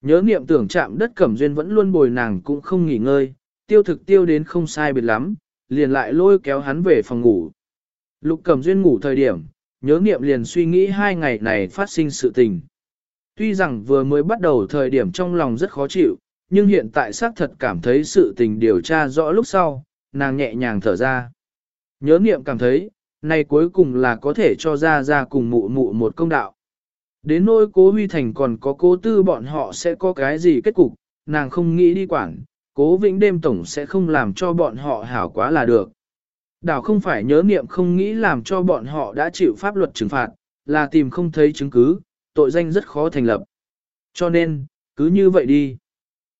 Nhớ niệm tưởng chạm đất Cẩm Duyên vẫn luôn bồi nàng cũng không nghỉ ngơi, tiêu thực tiêu đến không sai biệt lắm, liền lại lôi kéo hắn về phòng ngủ. Lục Cẩm Duyên ngủ thời điểm, nhớ niệm liền suy nghĩ hai ngày này phát sinh sự tình. Tuy rằng vừa mới bắt đầu thời điểm trong lòng rất khó chịu, nhưng hiện tại xác thật cảm thấy sự tình điều tra rõ lúc sau, nàng nhẹ nhàng thở ra. Nhớ niệm cảm thấy, này cuối cùng là có thể cho ra ra cùng mụ mụ một công đạo. Đến nỗi cố huy thành còn có cố tư bọn họ sẽ có cái gì kết cục, nàng không nghĩ đi quản, cố vĩnh đêm tổng sẽ không làm cho bọn họ hảo quá là được. Đảo không phải nhớ niệm không nghĩ làm cho bọn họ đã chịu pháp luật trừng phạt, là tìm không thấy chứng cứ, tội danh rất khó thành lập. Cho nên, cứ như vậy đi.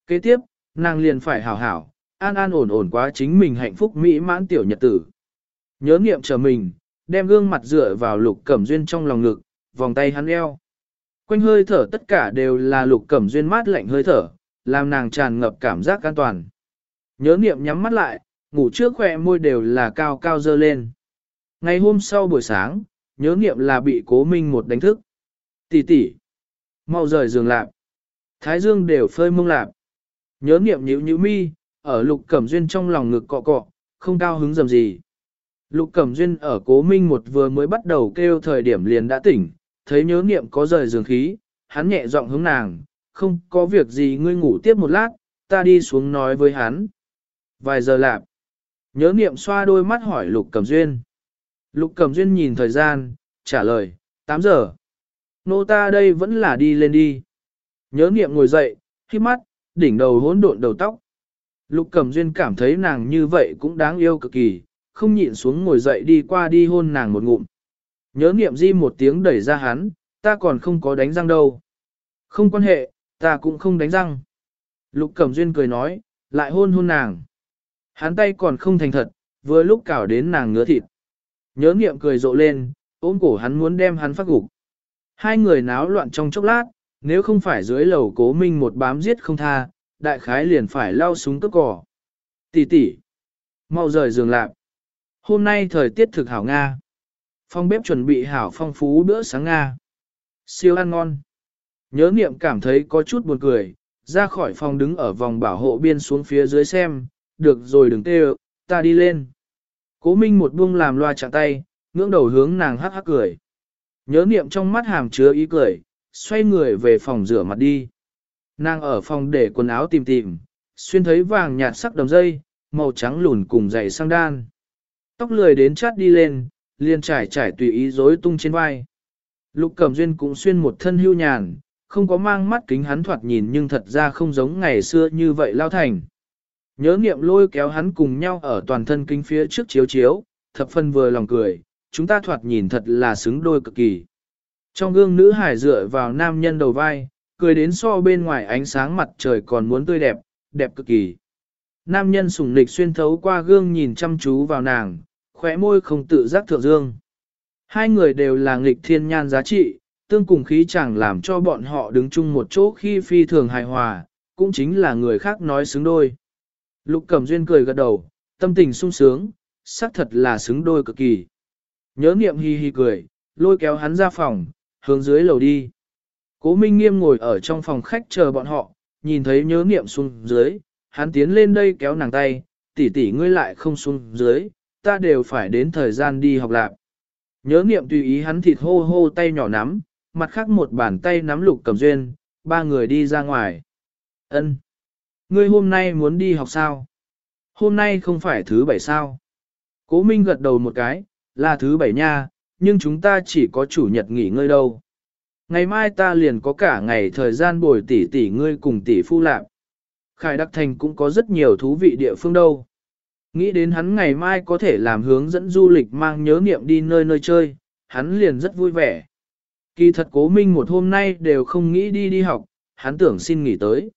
Kế tiếp, nàng liền phải hảo hảo, an an ổn ổn quá chính mình hạnh phúc mỹ mãn tiểu nhật tử. Nhớ niệm chờ mình, đem gương mặt dựa vào lục cẩm duyên trong lòng ngực, vòng tay hắn eo. Quanh hơi thở tất cả đều là lục cẩm duyên mát lạnh hơi thở, làm nàng tràn ngập cảm giác an toàn. Nhớ niệm nhắm mắt lại, ngủ trước khỏe môi đều là cao cao dơ lên. Ngày hôm sau buổi sáng, nhớ niệm là bị cố minh một đánh thức. Tỷ tỷ, mau rời giường lạp. Thái dương đều phơi mông lạp. Nhớ niệm nhíu nhíu mi, ở lục cẩm duyên trong lòng ngực cọ cọ, không cao hứng dầm gì. Lục cẩm duyên ở cố minh một vừa mới bắt đầu kêu thời điểm liền đã tỉnh, thấy nhớ niệm có rời giường khí, hắn nhẹ giọng hướng nàng, không có việc gì ngươi ngủ tiếp một lát, ta đi xuống nói với hắn. Vài giờ lạp, nhớ niệm xoa đôi mắt hỏi lục cẩm duyên. Lục cẩm duyên nhìn thời gian, trả lời, 8 giờ. Nô ta đây vẫn là đi lên đi. Nhớ niệm ngồi dậy, khi mắt, đỉnh đầu hỗn độn đầu tóc. Lục Cẩm Duyên cảm thấy nàng như vậy cũng đáng yêu cực kỳ, không nhịn xuống ngồi dậy đi qua đi hôn nàng một ngụm. Nhớ niệm di một tiếng đẩy ra hắn, ta còn không có đánh răng đâu. Không quan hệ, ta cũng không đánh răng. Lục Cẩm Duyên cười nói, lại hôn hôn nàng. Hắn tay còn không thành thật, vừa lúc cào đến nàng ngứa thịt. Nhớ niệm cười rộ lên, ôm cổ hắn muốn đem hắn phát gục. Hai người náo loạn trong chốc lát, nếu không phải dưới lầu cố minh một bám giết không tha, đại khái liền phải lao súng cướp cỏ. Tỷ tỷ, mau rời giường lạp. Hôm nay thời tiết thực hảo Nga. Phong bếp chuẩn bị hảo phong phú bữa sáng Nga. Siêu ăn ngon. Nhớ niệm cảm thấy có chút buồn cười, ra khỏi phòng đứng ở vòng bảo hộ biên xuống phía dưới xem, được rồi đừng tê ta đi lên. Cố Minh một buông làm loa chạm tay, ngưỡng đầu hướng nàng hắc hắc cười. Nhớ niệm trong mắt hàm chứa ý cười, xoay người về phòng rửa mặt đi. Nàng ở phòng để quần áo tìm tìm, xuyên thấy vàng nhạt sắc đồng dây, màu trắng lùn cùng dày sang đan. Tóc lười đến chát đi lên, liền trải trải tùy ý rối tung trên vai. Lục Cẩm Duyên cũng xuyên một thân hưu nhàn, không có mang mắt kính hắn thoạt nhìn nhưng thật ra không giống ngày xưa như vậy lao thành. Nhớ nghiệm lôi kéo hắn cùng nhau ở toàn thân kinh phía trước chiếu chiếu, thập phân vừa lòng cười, chúng ta thoạt nhìn thật là xứng đôi cực kỳ. Trong gương nữ hải dựa vào nam nhân đầu vai, cười đến so bên ngoài ánh sáng mặt trời còn muốn tươi đẹp, đẹp cực kỳ. Nam nhân sùng nịch xuyên thấu qua gương nhìn chăm chú vào nàng, khóe môi không tự giác thượng dương. Hai người đều là nghịch thiên nhan giá trị, tương cùng khí chẳng làm cho bọn họ đứng chung một chỗ khi phi thường hài hòa, cũng chính là người khác nói xứng đôi. Lục Cẩm Duyên cười gật đầu, tâm tình sung sướng, xác thật là xứng đôi cực kỳ. Nhớ niệm hi hi cười, lôi kéo hắn ra phòng, hướng dưới lầu đi. Cố Minh Nghiêm ngồi ở trong phòng khách chờ bọn họ, nhìn thấy nhớ niệm xuống dưới, hắn tiến lên đây kéo nàng tay, tỷ tỷ ngươi lại không xuống dưới, ta đều phải đến thời gian đi học lạc. Nhớ niệm tùy ý hắn thịt hô hô tay nhỏ nắm, mặt khác một bàn tay nắm lục cầm duyên, ba người đi ra ngoài. Ân, Ngươi hôm nay muốn đi học sao? Hôm nay không phải thứ bảy sao? Cố Minh gật đầu một cái, là thứ bảy nha, nhưng chúng ta chỉ có chủ nhật nghỉ ngơi đâu. Ngày mai ta liền có cả ngày thời gian bồi tỷ tỷ ngươi cùng tỷ phu lạc. Khải Đặc Thành cũng có rất nhiều thú vị địa phương đâu. Nghĩ đến hắn ngày mai có thể làm hướng dẫn du lịch mang nhớ niệm đi nơi nơi chơi, hắn liền rất vui vẻ. Kỳ thật cố minh một hôm nay đều không nghĩ đi đi học, hắn tưởng xin nghỉ tới.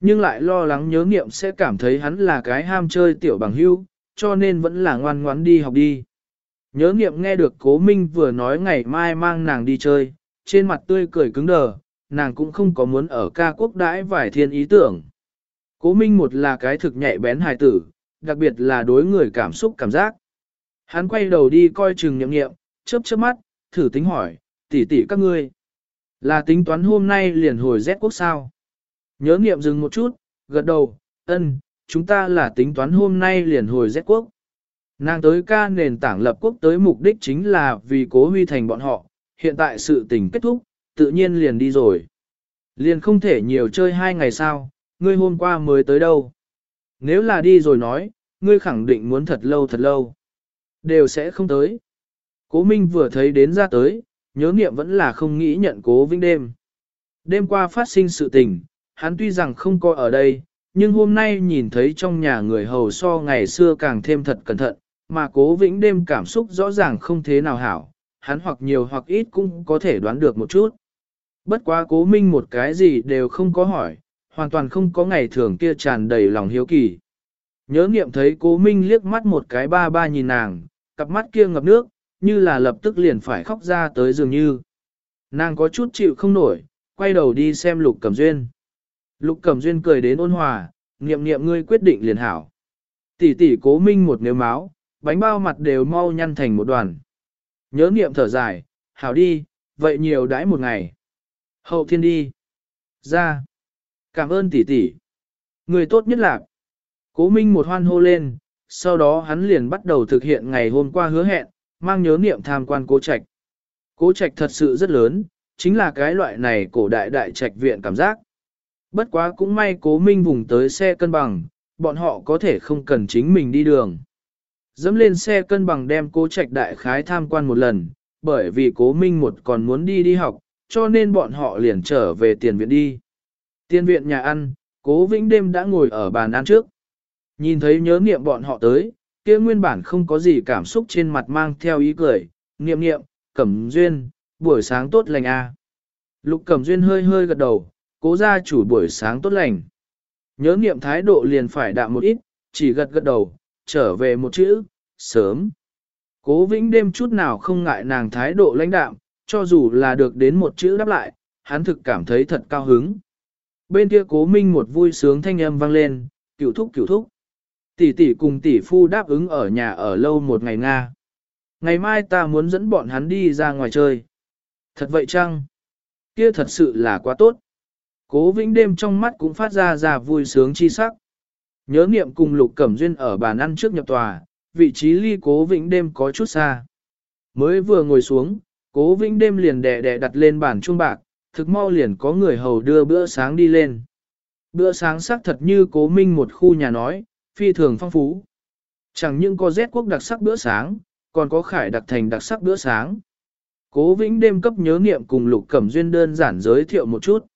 Nhưng lại lo lắng nhớ niệm sẽ cảm thấy hắn là cái ham chơi tiểu bằng hưu, cho nên vẫn là ngoan ngoãn đi học đi. Nhớ niệm nghe được cố minh vừa nói ngày mai mang nàng đi chơi, trên mặt tươi cười cứng đờ, nàng cũng không có muốn ở ca quốc đãi vải thiên ý tưởng. Cố minh một là cái thực nhạy bén hài tử, đặc biệt là đối người cảm xúc cảm giác. Hắn quay đầu đi coi chừng nhậm nghiệm, chớp chớp mắt, thử tính hỏi, tỷ tỷ các ngươi. Là tính toán hôm nay liền hồi Z quốc sao? Nhớ nghiệm dừng một chút, gật đầu, ân, chúng ta là tính toán hôm nay liền hồi Z quốc. Nàng tới ca nền tảng lập quốc tới mục đích chính là vì cố huy thành bọn họ, hiện tại sự tình kết thúc, tự nhiên liền đi rồi. Liền không thể nhiều chơi hai ngày sao, ngươi hôm qua mới tới đâu. Nếu là đi rồi nói, ngươi khẳng định muốn thật lâu thật lâu. Đều sẽ không tới. Cố Minh vừa thấy đến ra tới, nhớ niệm vẫn là không nghĩ nhận cố vinh đêm. Đêm qua phát sinh sự tình, hắn tuy rằng không có ở đây, nhưng hôm nay nhìn thấy trong nhà người hầu so ngày xưa càng thêm thật cẩn thận, mà cố vĩnh đêm cảm xúc rõ ràng không thế nào hảo, hắn hoặc nhiều hoặc ít cũng có thể đoán được một chút. Bất quá cố minh một cái gì đều không có hỏi, hoàn toàn không có ngày thường kia tràn đầy lòng hiếu kỳ. Nhớ nghiệm thấy cố minh liếc mắt một cái ba ba nhìn nàng, cặp mắt kia ngập nước, như là lập tức liền phải khóc ra tới dường như. Nàng có chút chịu không nổi, quay đầu đi xem lục cẩm duyên. Lục cẩm duyên cười đến ôn hòa, nghiệm nghiệm ngươi quyết định liền hảo. Tỷ tỷ cố minh một nếu máu, bánh bao mặt đều mau nhăn thành một đoàn. Nhớ nghiệm thở dài, hảo đi, vậy nhiều đãi một ngày. Hậu thiên đi. Ra. Cảm ơn tỷ tỷ. Người tốt nhất là. Cố Minh một hoan hô lên, sau đó hắn liền bắt đầu thực hiện ngày hôm qua hứa hẹn, mang nhớ niệm tham quan cố trạch. Cố trạch thật sự rất lớn, chính là cái loại này cổ đại đại trạch viện cảm giác. Bất quá cũng may cố Minh vùng tới xe cân bằng, bọn họ có thể không cần chính mình đi đường. Dẫm lên xe cân bằng đem cố trạch đại khái tham quan một lần, bởi vì cố Minh một còn muốn đi đi học, cho nên bọn họ liền trở về tiền viện đi. Tiền viện nhà ăn, cố vĩnh đêm đã ngồi ở bàn ăn trước. Nhìn thấy nhớ niệm bọn họ tới, kia nguyên bản không có gì cảm xúc trên mặt mang theo ý cười, niệm niệm, cẩm duyên, buổi sáng tốt lành a. À. Lục cẩm duyên hơi hơi gật đầu, cố gia chủ buổi sáng tốt lành. Nhớ niệm thái độ liền phải đạm một ít, chỉ gật gật đầu, trở về một chữ, sớm. Cố vĩnh đêm chút nào không ngại nàng thái độ lãnh đạm, cho dù là được đến một chữ đáp lại, hắn thực cảm thấy thật cao hứng. Bên kia cố minh một vui sướng thanh âm vang lên, cửu thúc cửu thúc. Tỷ tỷ cùng tỷ phu đáp ứng ở nhà ở lâu một ngày Nga. Ngày mai ta muốn dẫn bọn hắn đi ra ngoài chơi. Thật vậy chăng? Kia thật sự là quá tốt. Cố vĩnh đêm trong mắt cũng phát ra ra vui sướng chi sắc. Nhớ niệm cùng lục cẩm duyên ở bàn ăn trước nhập tòa, vị trí ly cố vĩnh đêm có chút xa. Mới vừa ngồi xuống, cố vĩnh đêm liền đè đè đặt lên bàn chuông bạc, thực mau liền có người hầu đưa bữa sáng đi lên. Bữa sáng sắc thật như cố minh một khu nhà nói, phi thường phong phú. Chẳng những có rét quốc đặc sắc bữa sáng, còn có khải đặc thành đặc sắc bữa sáng. Cố vĩnh đêm cấp nhớ niệm cùng lục cẩm duyên đơn giản giới thiệu một chút.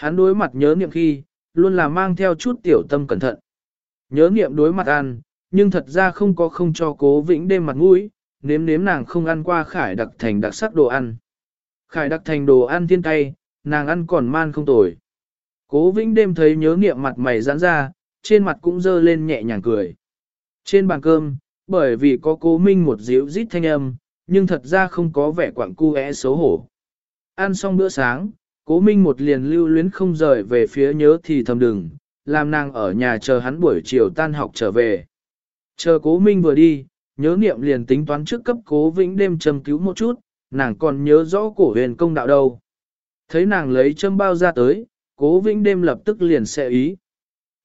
Hắn đối mặt nhớ niệm khi, luôn là mang theo chút tiểu tâm cẩn thận. Nhớ niệm đối mặt ăn, nhưng thật ra không có không cho cố vĩnh đêm mặt mũi, nếm nếm nàng không ăn qua khải đặc thành đặc sắc đồ ăn. Khải đặc thành đồ ăn thiên cay, nàng ăn còn man không tồi. Cố vĩnh đêm thấy nhớ niệm mặt mày giãn ra, trên mặt cũng dơ lên nhẹ nhàng cười. Trên bàn cơm, bởi vì có cố minh một díu rít thanh âm, nhưng thật ra không có vẻ quảng cu é xấu hổ. Ăn xong bữa sáng, cố minh một liền lưu luyến không rời về phía nhớ thì thầm đừng, làm nàng ở nhà chờ hắn buổi chiều tan học trở về. Chờ cố minh vừa đi, nhớ niệm liền tính toán trước cấp cố vĩnh đêm châm cứu một chút, nàng còn nhớ rõ cổ huyền công đạo đâu. Thấy nàng lấy châm bao ra tới, cố vĩnh đêm lập tức liền sẽ ý.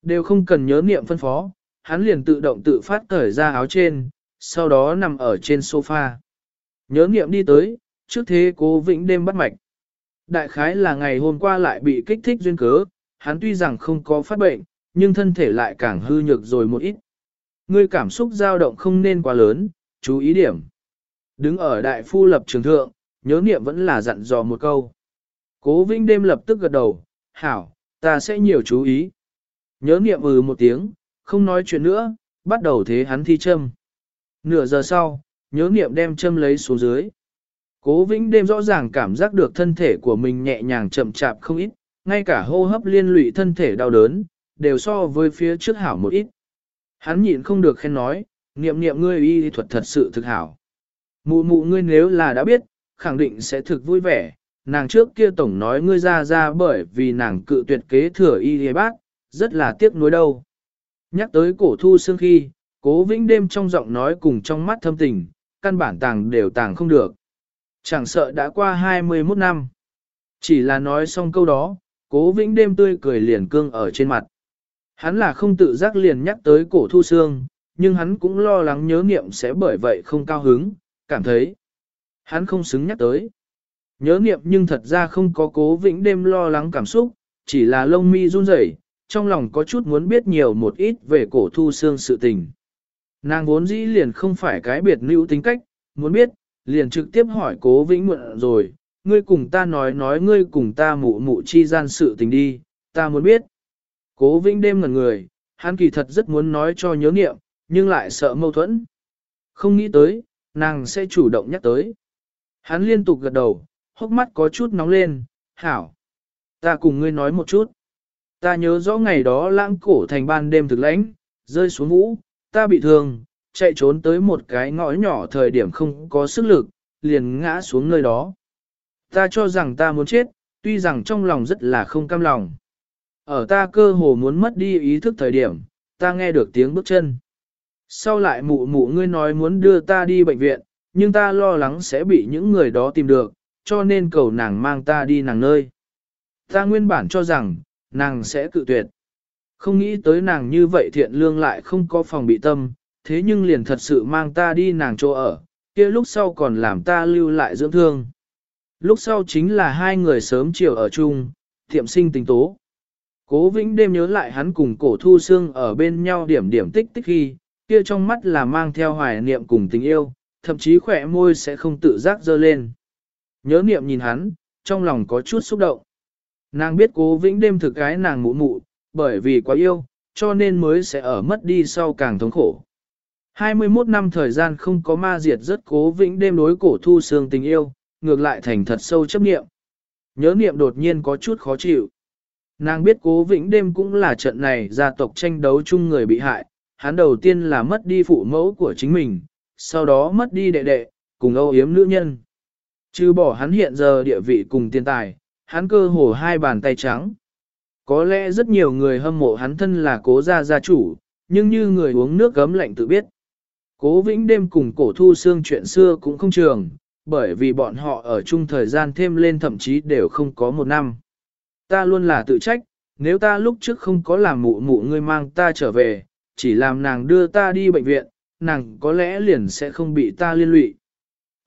Đều không cần nhớ niệm phân phó, hắn liền tự động tự phát cởi ra áo trên, sau đó nằm ở trên sofa. Nhớ niệm đi tới, trước thế cố vĩnh đêm bắt mạch. Đại khái là ngày hôm qua lại bị kích thích duyên cớ, hắn tuy rằng không có phát bệnh, nhưng thân thể lại càng hư nhược rồi một ít. Ngươi cảm xúc dao động không nên quá lớn, chú ý điểm. Đứng ở đại phu lập trường thượng, nhớ niệm vẫn là dặn dò một câu. Cố Vĩnh đêm lập tức gật đầu, hảo, ta sẽ nhiều chú ý. Nhớ niệm ừ một tiếng, không nói chuyện nữa, bắt đầu thế hắn thi châm. Nửa giờ sau, nhớ niệm đem châm lấy xuống dưới. Cố Vĩnh đêm rõ ràng cảm giác được thân thể của mình nhẹ nhàng chậm chạp không ít, ngay cả hô hấp liên lụy thân thể đau đớn, đều so với phía trước hảo một ít. Hắn nhịn không được khen nói, niệm niệm ngươi y thuật thật sự thực hảo. Mụ mụ ngươi nếu là đã biết, khẳng định sẽ thực vui vẻ, nàng trước kia tổng nói ngươi ra ra bởi vì nàng cự tuyệt kế thừa y y bác, rất là tiếc nuối đâu. Nhắc tới cổ thu xương khi, cố vĩnh đêm trong giọng nói cùng trong mắt thâm tình, căn bản tàng đều tàng không được. Chẳng sợ đã qua 21 năm. Chỉ là nói xong câu đó, cố vĩnh đêm tươi cười liền cương ở trên mặt. Hắn là không tự giác liền nhắc tới cổ thu xương, nhưng hắn cũng lo lắng nhớ niệm sẽ bởi vậy không cao hứng, cảm thấy hắn không xứng nhắc tới. Nhớ niệm nhưng thật ra không có cố vĩnh đêm lo lắng cảm xúc, chỉ là lông mi run rẩy, trong lòng có chút muốn biết nhiều một ít về cổ thu xương sự tình. Nàng vốn dĩ liền không phải cái biệt nữ tính cách, muốn biết, liền trực tiếp hỏi cố vĩnh mượn rồi, ngươi cùng ta nói nói ngươi cùng ta mụ mụ chi gian sự tình đi, ta muốn biết. Cố vĩnh đêm ngần người, hắn kỳ thật rất muốn nói cho nhớ niệm, nhưng lại sợ mâu thuẫn. Không nghĩ tới, nàng sẽ chủ động nhắc tới. Hắn liên tục gật đầu, hốc mắt có chút nóng lên, hảo. Ta cùng ngươi nói một chút. Ta nhớ rõ ngày đó lãng cổ thành ban đêm thực lãnh, rơi xuống vũ, ta bị thương, chạy trốn tới một cái ngõ nhỏ thời điểm không có sức lực, liền ngã xuống nơi đó. Ta cho rằng ta muốn chết, tuy rằng trong lòng rất là không cam lòng. Ở ta cơ hồ muốn mất đi ý thức thời điểm, ta nghe được tiếng bước chân. Sau lại mụ mụ ngươi nói muốn đưa ta đi bệnh viện, nhưng ta lo lắng sẽ bị những người đó tìm được, cho nên cầu nàng mang ta đi nàng nơi. Ta nguyên bản cho rằng, nàng sẽ cự tuyệt. Không nghĩ tới nàng như vậy thiện lương lại không có phòng bị tâm, thế nhưng liền thật sự mang ta đi nàng chỗ ở, kia lúc sau còn làm ta lưu lại dưỡng thương. Lúc sau chính là hai người sớm chiều ở chung, thiệm sinh tình tố. Cố Vĩnh đêm nhớ lại hắn cùng cổ thu xương ở bên nhau điểm điểm tích tích khi, kia trong mắt là mang theo hoài niệm cùng tình yêu, thậm chí khỏe môi sẽ không tự giác dơ lên. Nhớ niệm nhìn hắn, trong lòng có chút xúc động. Nàng biết cố vĩnh đêm thực cái nàng mụ mụ, bởi vì quá yêu, cho nên mới sẽ ở mất đi sau càng thống khổ. 21 năm thời gian không có ma diệt rất cố vĩnh đêm đối cổ thu xương tình yêu, ngược lại thành thật sâu chấp niệm. Nhớ niệm đột nhiên có chút khó chịu. Nàng biết cố vĩnh đêm cũng là trận này gia tộc tranh đấu chung người bị hại, hắn đầu tiên là mất đi phụ mẫu của chính mình, sau đó mất đi đệ đệ, cùng âu yếm nữ nhân. Chứ bỏ hắn hiện giờ địa vị cùng tiền tài, hắn cơ hồ hai bàn tay trắng. Có lẽ rất nhiều người hâm mộ hắn thân là cố gia gia chủ, nhưng như người uống nước gấm lạnh tự biết. Cố vĩnh đêm cùng cổ thu xương chuyện xưa cũng không trường, bởi vì bọn họ ở chung thời gian thêm lên thậm chí đều không có một năm. Ta luôn là tự trách, nếu ta lúc trước không có làm mụ mụ ngươi mang ta trở về, chỉ làm nàng đưa ta đi bệnh viện, nàng có lẽ liền sẽ không bị ta liên lụy.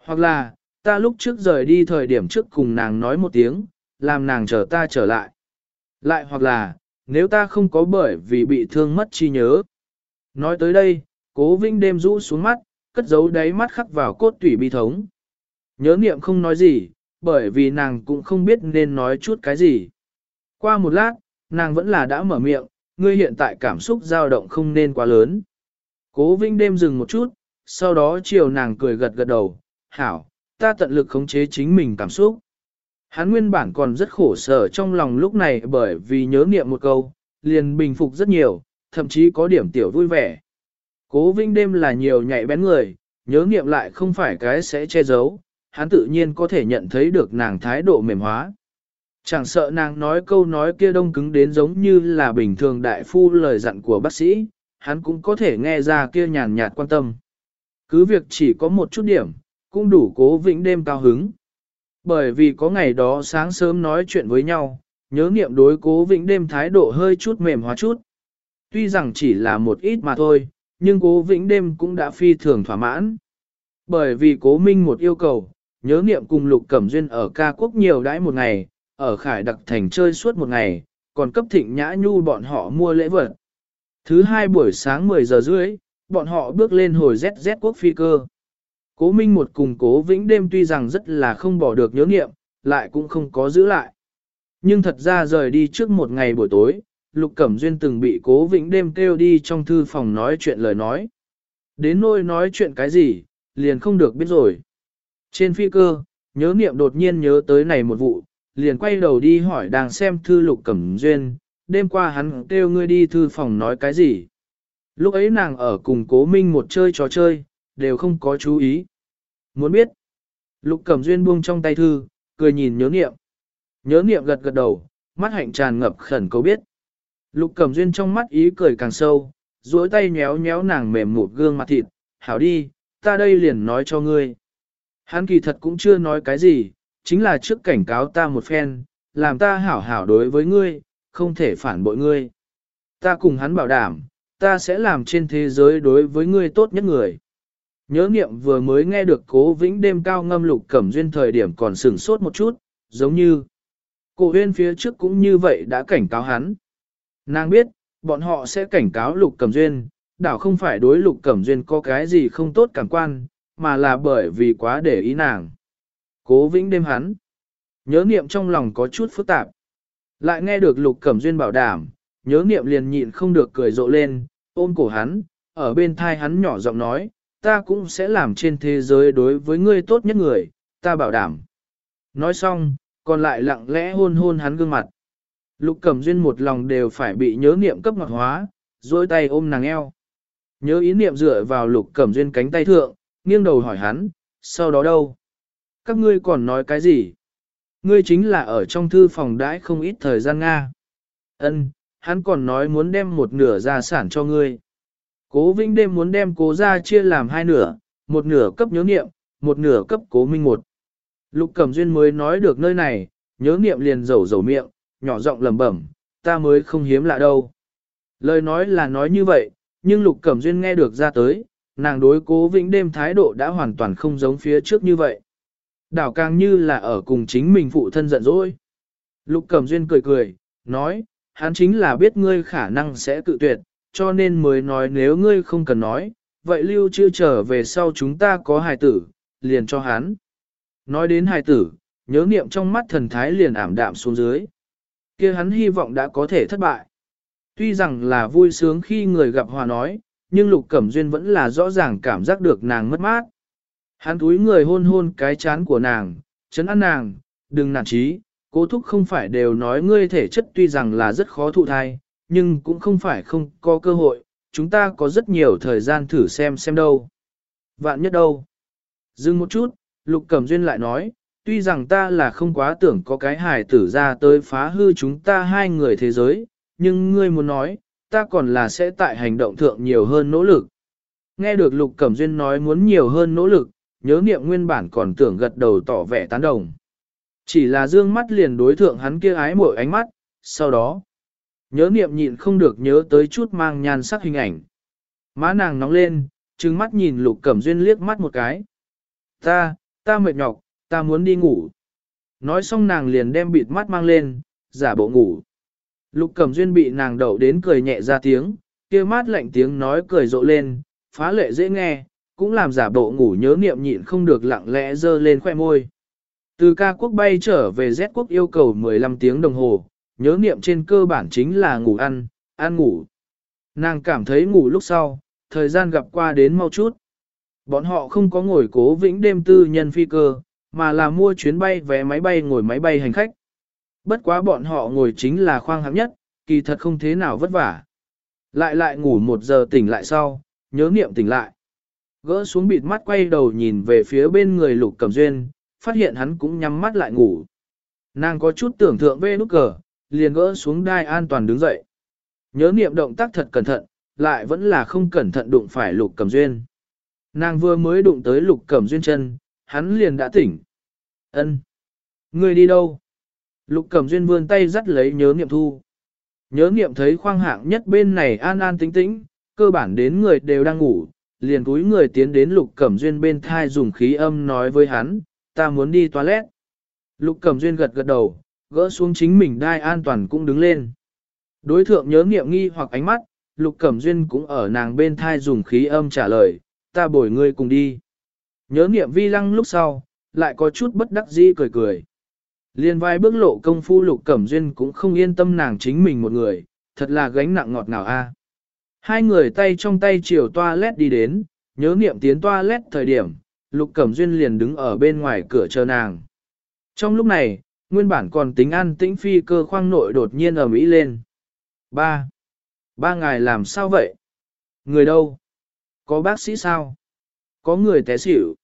Hoặc là, ta lúc trước rời đi thời điểm trước cùng nàng nói một tiếng, làm nàng chờ ta trở lại. Lại hoặc là, nếu ta không có bởi vì bị thương mất chi nhớ. Nói tới đây, cố vinh đêm rũ xuống mắt, cất giấu đáy mắt khắc vào cốt tủy bi thống. Nhớ niệm không nói gì, bởi vì nàng cũng không biết nên nói chút cái gì. Qua một lát, nàng vẫn là đã mở miệng, ngươi hiện tại cảm xúc dao động không nên quá lớn. Cố Vinh đêm dừng một chút, sau đó chiều nàng cười gật gật đầu, hảo, ta tận lực khống chế chính mình cảm xúc. Hắn nguyên bản còn rất khổ sở trong lòng lúc này bởi vì nhớ niệm một câu, liền bình phục rất nhiều, thậm chí có điểm tiểu vui vẻ. Cố Vinh đêm là nhiều nhạy bén người, nhớ niệm lại không phải cái sẽ che giấu, hắn tự nhiên có thể nhận thấy được nàng thái độ mềm hóa. Chẳng sợ nàng nói câu nói kia đông cứng đến giống như là bình thường đại phu lời dặn của bác sĩ, hắn cũng có thể nghe ra kia nhàn nhạt quan tâm. Cứ việc chỉ có một chút điểm, cũng đủ cố vĩnh đêm cao hứng. Bởi vì có ngày đó sáng sớm nói chuyện với nhau, nhớ nghiệm đối cố vĩnh đêm thái độ hơi chút mềm hóa chút. Tuy rằng chỉ là một ít mà thôi, nhưng cố vĩnh đêm cũng đã phi thường thỏa mãn. Bởi vì cố minh một yêu cầu, nhớ niệm cùng lục cẩm duyên ở ca quốc nhiều đãi một ngày, ở khải đặc thành chơi suốt một ngày, còn cấp thịnh nhã nhu bọn họ mua lễ vật. Thứ hai buổi sáng 10 giờ rưỡi, bọn họ bước lên hồi ZZ quốc phi cơ. Cố Minh một cùng cố vĩnh đêm tuy rằng rất là không bỏ được nhớ nghiệm, lại cũng không có giữ lại. Nhưng thật ra rời đi trước một ngày buổi tối, Lục Cẩm Duyên từng bị cố vĩnh đêm kêu đi trong thư phòng nói chuyện lời nói. Đến nôi nói chuyện cái gì, liền không được biết rồi. Trên phi cơ, nhớ niệm đột nhiên nhớ tới này một vụ, liền quay đầu đi hỏi đang xem thư Lục Cẩm Duyên, đêm qua hắn kêu ngươi đi thư phòng nói cái gì. Lúc ấy nàng ở cùng cố minh một chơi trò chơi, đều không có chú ý. Muốn biết, Lục Cẩm Duyên buông trong tay thư, cười nhìn nhớ niệm. Nhớ niệm gật gật đầu, mắt hạnh tràn ngập khẩn cầu biết. Lục Cẩm Duyên trong mắt ý cười càng sâu, duỗi tay nhéo nhéo nàng mềm một gương mặt thịt, hảo đi, ta đây liền nói cho ngươi. Hắn kỳ thật cũng chưa nói cái gì, chính là trước cảnh cáo ta một phen, làm ta hảo hảo đối với ngươi, không thể phản bội ngươi. Ta cùng hắn bảo đảm, ta sẽ làm trên thế giới đối với ngươi tốt nhất người. Nhớ nghiệm vừa mới nghe được cố vĩnh đêm cao ngâm lục cẩm duyên thời điểm còn sửng sốt một chút, giống như cổ huyên phía trước cũng như vậy đã cảnh cáo hắn. Nàng biết, bọn họ sẽ cảnh cáo lục cẩm duyên, đảo không phải đối lục cẩm duyên có cái gì không tốt cảm quan, mà là bởi vì quá để ý nàng. Cố vĩnh đêm hắn, nhớ niệm trong lòng có chút phức tạp. Lại nghe được lục cẩm duyên bảo đảm, nhớ niệm liền nhịn không được cười rộ lên, ôm cổ hắn, ở bên thai hắn nhỏ giọng nói, ta cũng sẽ làm trên thế giới đối với ngươi tốt nhất người, ta bảo đảm. Nói xong, còn lại lặng lẽ hôn hôn hắn gương mặt. Lục Cẩm Duyên một lòng đều phải bị nhớ niệm cấp ngọt hóa, dối tay ôm nàng eo. Nhớ ý niệm dựa vào Lục Cẩm Duyên cánh tay thượng, nghiêng đầu hỏi hắn, sau đó đâu? Các ngươi còn nói cái gì? Ngươi chính là ở trong thư phòng đãi không ít thời gian Nga. Ân, hắn còn nói muốn đem một nửa gia sản cho ngươi. Cố Vinh đêm muốn đem cố gia chia làm hai nửa, một nửa cấp nhớ niệm, một nửa cấp cố minh một. Lục Cẩm Duyên mới nói được nơi này, nhớ niệm liền rầu rầu miệng, nhỏ giọng lẩm bẩm, ta mới không hiếm lạ đâu. Lời nói là nói như vậy, nhưng Lục Cẩm Duyên nghe được ra tới, nàng đối cố vĩnh đêm thái độ đã hoàn toàn không giống phía trước như vậy. Đảo càng như là ở cùng chính mình phụ thân giận dỗi. Lục Cẩm Duyên cười cười, nói, hắn chính là biết ngươi khả năng sẽ tự tuyệt, cho nên mới nói nếu ngươi không cần nói, vậy lưu chưa trở về sau chúng ta có hài tử, liền cho hắn. Nói đến hài tử, nhớ niệm trong mắt thần thái liền ảm đạm xuống dưới kia hắn hy vọng đã có thể thất bại. Tuy rằng là vui sướng khi người gặp hòa nói, nhưng Lục Cẩm Duyên vẫn là rõ ràng cảm giác được nàng mất mát. Hắn túi người hôn hôn cái chán của nàng, chấn an nàng, đừng nản trí, cố thúc không phải đều nói ngươi thể chất tuy rằng là rất khó thụ thai, nhưng cũng không phải không có cơ hội, chúng ta có rất nhiều thời gian thử xem xem đâu. Vạn nhất đâu. Dừng một chút, Lục Cẩm Duyên lại nói, tuy rằng ta là không quá tưởng có cái hài tử ra tới phá hư chúng ta hai người thế giới, nhưng ngươi muốn nói, ta còn là sẽ tại hành động thượng nhiều hơn nỗ lực. Nghe được Lục Cẩm Duyên nói muốn nhiều hơn nỗ lực, nhớ niệm nguyên bản còn tưởng gật đầu tỏ vẻ tán đồng. Chỉ là dương mắt liền đối thượng hắn kia ái mỗi ánh mắt, sau đó, nhớ niệm nhịn không được nhớ tới chút mang nhan sắc hình ảnh. Má nàng nóng lên, trừng mắt nhìn Lục Cẩm Duyên liếc mắt một cái. Ta, ta mệt nhọc, ta muốn đi ngủ. Nói xong nàng liền đem bịt mắt mang lên, giả bộ ngủ. Lục Cẩm Duyên bị nàng đậu đến cười nhẹ ra tiếng, kia mát lạnh tiếng nói cười rộ lên, phá lệ dễ nghe, cũng làm giả bộ ngủ nhớ niệm nhịn không được lặng lẽ dơ lên khoe môi. Từ ca quốc bay trở về Z quốc yêu cầu 15 tiếng đồng hồ, nhớ niệm trên cơ bản chính là ngủ ăn, ăn ngủ. Nàng cảm thấy ngủ lúc sau, thời gian gặp qua đến mau chút. Bọn họ không có ngồi cố vĩnh đêm tư nhân phi cơ, mà là mua chuyến bay vé máy bay ngồi máy bay hành khách. Bất quá bọn họ ngồi chính là khoang hạng nhất, kỳ thật không thế nào vất vả. Lại lại ngủ một giờ tỉnh lại sau, nhớ niệm tỉnh lại. Gỡ xuống bịt mắt quay đầu nhìn về phía bên người lục cầm duyên, phát hiện hắn cũng nhắm mắt lại ngủ. Nàng có chút tưởng thượng về nút cờ, liền gỡ xuống đai an toàn đứng dậy. Nhớ niệm động tác thật cẩn thận, lại vẫn là không cẩn thận đụng phải lục cầm duyên. Nàng vừa mới đụng tới lục cầm duyên chân, hắn liền đã tỉnh. Ân, Ngươi đi đâu? Lục cẩm duyên vươn tay dắt lấy nhớ nghiệm thu. Nhớ nghiệm thấy khoang hạng nhất bên này an an tĩnh tĩnh, cơ bản đến người đều đang ngủ, liền túi người tiến đến lục cẩm duyên bên thai dùng khí âm nói với hắn, ta muốn đi toilet. Lục cẩm duyên gật gật đầu, gỡ xuống chính mình đai an toàn cũng đứng lên. Đối thượng nhớ nghiệm nghi hoặc ánh mắt, lục cẩm duyên cũng ở nàng bên thai dùng khí âm trả lời, ta bồi ngươi cùng đi. Nhớ niệm vi lăng lúc sau, lại có chút bất đắc dĩ cười cười. Liên vai bước lộ công phu lục cẩm duyên cũng không yên tâm nàng chính mình một người, thật là gánh nặng ngọt ngào a. Hai người tay trong tay chiều toilet đi đến, nhớ niệm tiến toilet thời điểm, lục cẩm duyên liền đứng ở bên ngoài cửa chờ nàng. Trong lúc này, nguyên bản còn tính an tĩnh phi cơ khoang nội đột nhiên ở Mỹ lên. Ba. Ba ngài làm sao vậy? Người đâu? Có bác sĩ sao? Có người té xỉu.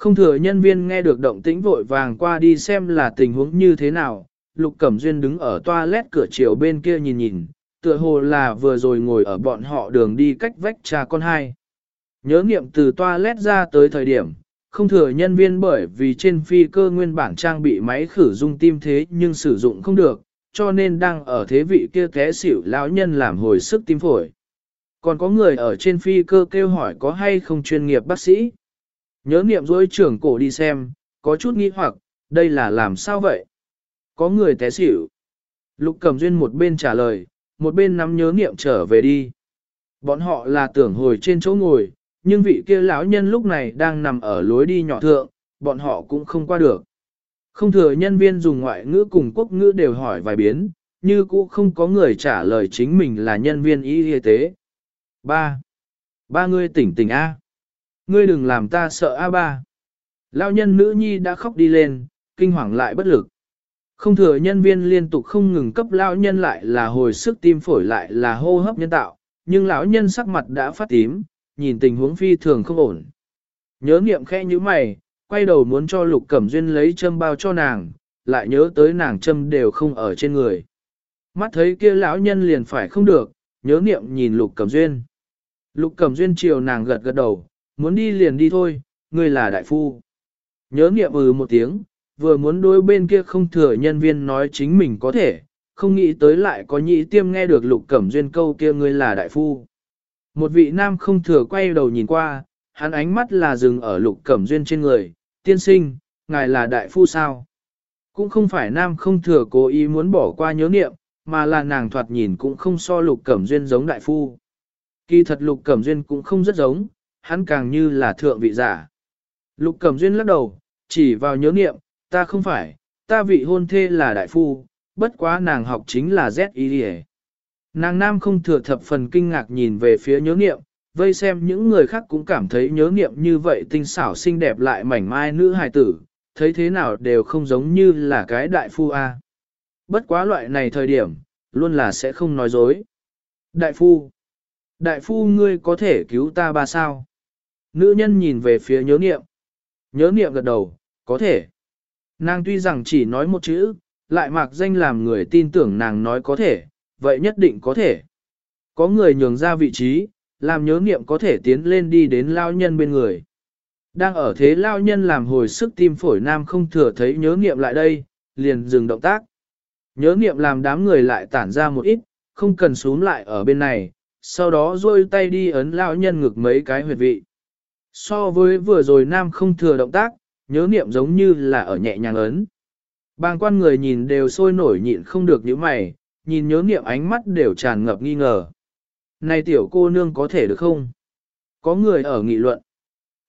Không thừa nhân viên nghe được động tĩnh vội vàng qua đi xem là tình huống như thế nào. Lục Cẩm Duyên đứng ở toilet cửa chiều bên kia nhìn nhìn, tựa hồ là vừa rồi ngồi ở bọn họ đường đi cách vách trà con hai. Nhớ nghiệm từ toilet ra tới thời điểm, không thừa nhân viên bởi vì trên phi cơ nguyên bản trang bị máy khử dung tim thế nhưng sử dụng không được, cho nên đang ở thế vị kia té xỉu lão nhân làm hồi sức tim phổi. Còn có người ở trên phi cơ kêu hỏi có hay không chuyên nghiệp bác sĩ. Nhớ niệm dối trưởng cổ đi xem, có chút nghi hoặc, đây là làm sao vậy? Có người té xỉu. Lục cầm duyên một bên trả lời, một bên nắm nhớ niệm trở về đi. Bọn họ là tưởng hồi trên chỗ ngồi, nhưng vị kia lão nhân lúc này đang nằm ở lối đi nhỏ thượng, bọn họ cũng không qua được. Không thừa nhân viên dùng ngoại ngữ cùng quốc ngữ đều hỏi vài biến, như cũng không có người trả lời chính mình là nhân viên y y tế. Ba. Ba người tỉnh tỉnh A. Ngươi đừng làm ta sợ A ba. Lão nhân nữ nhi đã khóc đi lên, kinh hoàng lại bất lực. Không thừa nhân viên liên tục không ngừng cấp lão nhân lại là hồi sức tim phổi lại là hô hấp nhân tạo, nhưng lão nhân sắc mặt đã phát tím, nhìn tình huống phi thường không ổn. Nhớ nghiệm khe như mày, quay đầu muốn cho Lục Cẩm Duyên lấy châm bao cho nàng, lại nhớ tới nàng châm đều không ở trên người. Mắt thấy kia lão nhân liền phải không được, nhớ nghiệm nhìn Lục Cẩm Duyên. Lục Cẩm Duyên chiều nàng gật gật đầu, muốn đi liền đi thôi, ngươi là đại phu. Nhớ nghiệm ừ một tiếng, vừa muốn đối bên kia không thừa nhân viên nói chính mình có thể, không nghĩ tới lại có nhị tiêm nghe được Lục Cẩm Duyên câu kia ngươi là đại phu. Một vị nam không thừa quay đầu nhìn qua, hắn ánh mắt là dừng ở Lục Cẩm Duyên trên người, tiên sinh, ngài là đại phu sao? Cũng không phải nam không thừa cố ý muốn bỏ qua nhớ niệm, mà là nàng thoạt nhìn cũng không so lục cẩm duyên giống đại phu. Kỳ thật lục cẩm duyên cũng không rất giống, hắn càng như là thượng vị giả. Lục cẩm duyên lắc đầu, chỉ vào nhớ niệm, ta không phải, ta vị hôn thê là đại phu, bất quá nàng học chính là Z.I.D. Nàng nam không thừa thập phần kinh ngạc nhìn về phía nhớ niệm, vây xem những người khác cũng cảm thấy nhớ niệm như vậy tinh xảo xinh đẹp lại mảnh mai nữ hài tử, thấy thế nào đều không giống như là cái đại phu A. Bất quá loại này thời điểm, luôn là sẽ không nói dối. Đại phu, đại phu ngươi có thể cứu ta ba sao? Nữ nhân nhìn về phía nhớ niệm. Nhớ niệm gật đầu, có thể. Nàng tuy rằng chỉ nói một chữ, lại mặc danh làm người tin tưởng nàng nói có thể, vậy nhất định có thể. Có người nhường ra vị trí, làm nhớ niệm có thể tiến lên đi đến lao nhân bên người. Đang ở thế lao nhân làm hồi sức tim phổi nam không thừa thấy nhớ niệm lại đây, liền dừng động tác. Nhớ niệm làm đám người lại tản ra một ít, không cần xuống lại ở bên này, sau đó rôi tay đi ấn lao nhân ngực mấy cái huyệt vị. So với vừa rồi nam không thừa động tác, nhớ niệm giống như là ở nhẹ nhàng ấn. Bàng quan người nhìn đều sôi nổi nhịn không được những mày, nhìn nhớ niệm ánh mắt đều tràn ngập nghi ngờ. Này tiểu cô nương có thể được không? Có người ở nghị luận.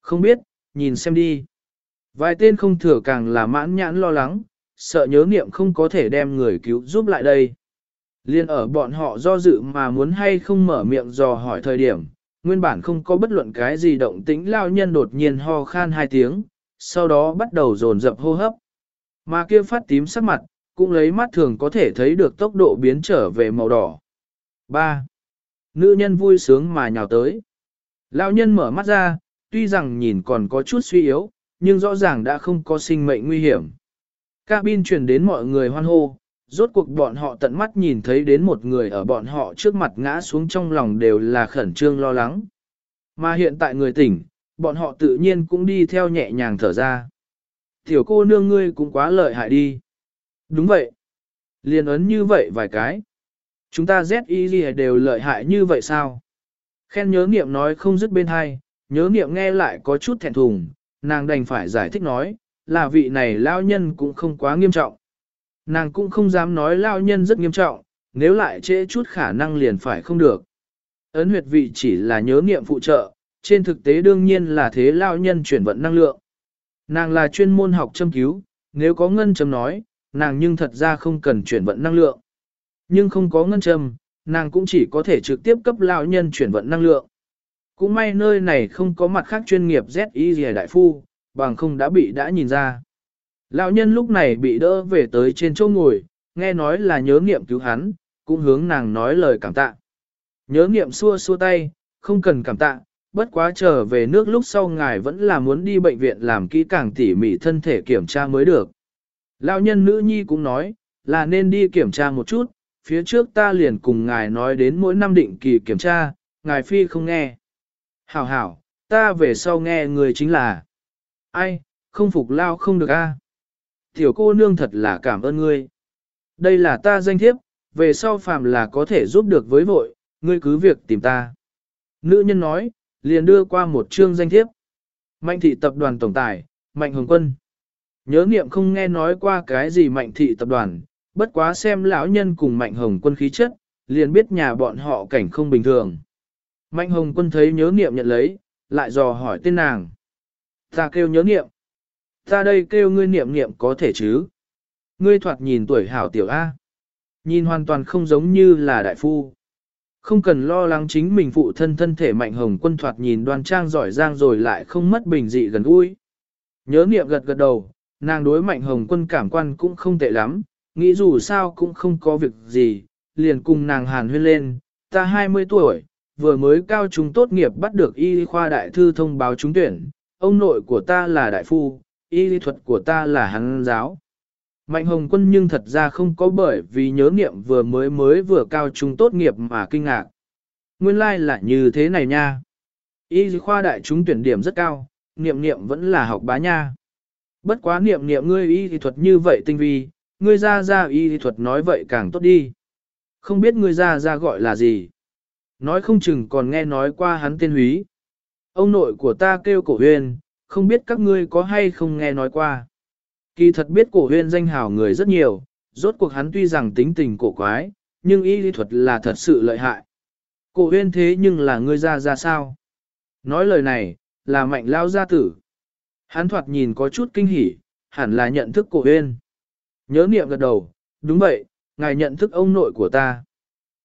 Không biết, nhìn xem đi. Vài tên không thừa càng là mãn nhãn lo lắng, sợ nhớ niệm không có thể đem người cứu giúp lại đây. Liên ở bọn họ do dự mà muốn hay không mở miệng dò hỏi thời điểm, nguyên bản không có bất luận cái gì động tĩnh lao nhân đột nhiên ho khan hai tiếng, sau đó bắt đầu dồn dập hô hấp. Mà kia phát tím sắc mặt, cũng lấy mắt thường có thể thấy được tốc độ biến trở về màu đỏ. 3. Nữ nhân vui sướng mà nhào tới. Lão nhân mở mắt ra, tuy rằng nhìn còn có chút suy yếu, nhưng rõ ràng đã không có sinh mệnh nguy hiểm. Cabin truyền đến mọi người hoan hô, rốt cuộc bọn họ tận mắt nhìn thấy đến một người ở bọn họ trước mặt ngã xuống trong lòng đều là khẩn trương lo lắng. Mà hiện tại người tỉnh, bọn họ tự nhiên cũng đi theo nhẹ nhàng thở ra. Tiểu cô nương ngươi cũng quá lợi hại đi. Đúng vậy. Liên ấn như vậy vài cái. Chúng ta Z đều lợi hại như vậy sao? Khen nhớ nghiệm nói không dứt bên hai, nhớ nghiệm nghe lại có chút thẹn thùng, nàng đành phải giải thích nói, là vị này lao nhân cũng không quá nghiêm trọng. Nàng cũng không dám nói lao nhân rất nghiêm trọng, nếu lại trễ chút khả năng liền phải không được. Ấn huyệt vị chỉ là nhớ nghiệm phụ trợ, trên thực tế đương nhiên là thế lao nhân chuyển vận năng lượng. Nàng là chuyên môn học châm cứu, nếu có ngân châm nói, nàng nhưng thật ra không cần chuyển vận năng lượng. Nhưng không có ngân châm, nàng cũng chỉ có thể trực tiếp cấp lao nhân chuyển vận năng lượng. Cũng may nơi này không có mặt khác chuyên nghiệp ZI gì đại phu, bằng không đã bị đã nhìn ra. Lão nhân lúc này bị đỡ về tới trên chỗ ngồi, nghe nói là nhớ nghiệm cứu hắn, cũng hướng nàng nói lời cảm tạ. Nhớ nghiệm xua xua tay, không cần cảm tạ, bất quá trở về nước lúc sau ngài vẫn là muốn đi bệnh viện làm kỹ càng tỉ mỉ thân thể kiểm tra mới được. Lão nhân nữ nhi cũng nói, là nên đi kiểm tra một chút, phía trước ta liền cùng ngài nói đến mỗi năm định kỳ kiểm tra, ngài phi không nghe. Hảo hảo, ta về sau nghe người chính là, ai, không phục lao không được a. Tiểu cô nương thật là cảm ơn ngươi. Đây là ta danh thiếp, về sau phàm là có thể giúp được với vội, ngươi cứ việc tìm ta. Nữ nhân nói, liền đưa qua một chương danh thiếp. Mạnh thị tập đoàn tổng tài, Mạnh Hồng Quân. Nhớ niệm không nghe nói qua cái gì Mạnh thị tập đoàn, bất quá xem lão nhân cùng Mạnh Hồng Quân khí chất, liền biết nhà bọn họ cảnh không bình thường. Mạnh Hồng Quân thấy nhớ niệm nhận lấy, lại dò hỏi tên nàng. Ta kêu nhớ niệm. Ta đây kêu ngươi niệm niệm có thể chứ. Ngươi thoạt nhìn tuổi hảo tiểu A. Nhìn hoàn toàn không giống như là đại phu. Không cần lo lắng chính mình phụ thân thân thể mạnh hồng quân thoạt nhìn đoan trang giỏi giang rồi lại không mất bình dị gần gũi. Nhớ niệm gật gật đầu, nàng đối mạnh hồng quân cảm quan cũng không tệ lắm, nghĩ dù sao cũng không có việc gì, liền cùng nàng hàn huyên lên, ta 20 tuổi, vừa mới cao trung tốt nghiệp bắt được y khoa đại thư thông báo trúng tuyển, ông nội của ta là đại phu, y lý thuật của ta là hắn giáo. Mạnh hồng quân nhưng thật ra không có bởi vì nhớ niệm vừa mới mới vừa cao trung tốt nghiệp mà kinh ngạc. Nguyên lai like là như thế này nha. Y khoa đại chúng tuyển điểm rất cao, niệm niệm vẫn là học bá nha. Bất quá niệm niệm ngươi y lý thuật như vậy tinh vi, ngươi ra ra y lý thuật nói vậy càng tốt đi. Không biết ngươi ra ra gọi là gì. Nói không chừng còn nghe nói qua hắn tên húy. Ông nội của ta kêu cổ huyền, không biết các ngươi có hay không nghe nói qua. Kỳ thật biết cổ huyên danh hào người rất nhiều, rốt cuộc hắn tuy rằng tính tình cổ quái, nhưng y lý thuật là thật sự lợi hại. Cổ huyên thế nhưng là ngươi ra ra sao? Nói lời này, là mạnh lao gia tử. Hắn thoạt nhìn có chút kinh hỉ, hẳn là nhận thức cổ huyên. Nhớ niệm gật đầu, đúng vậy, ngài nhận thức ông nội của ta.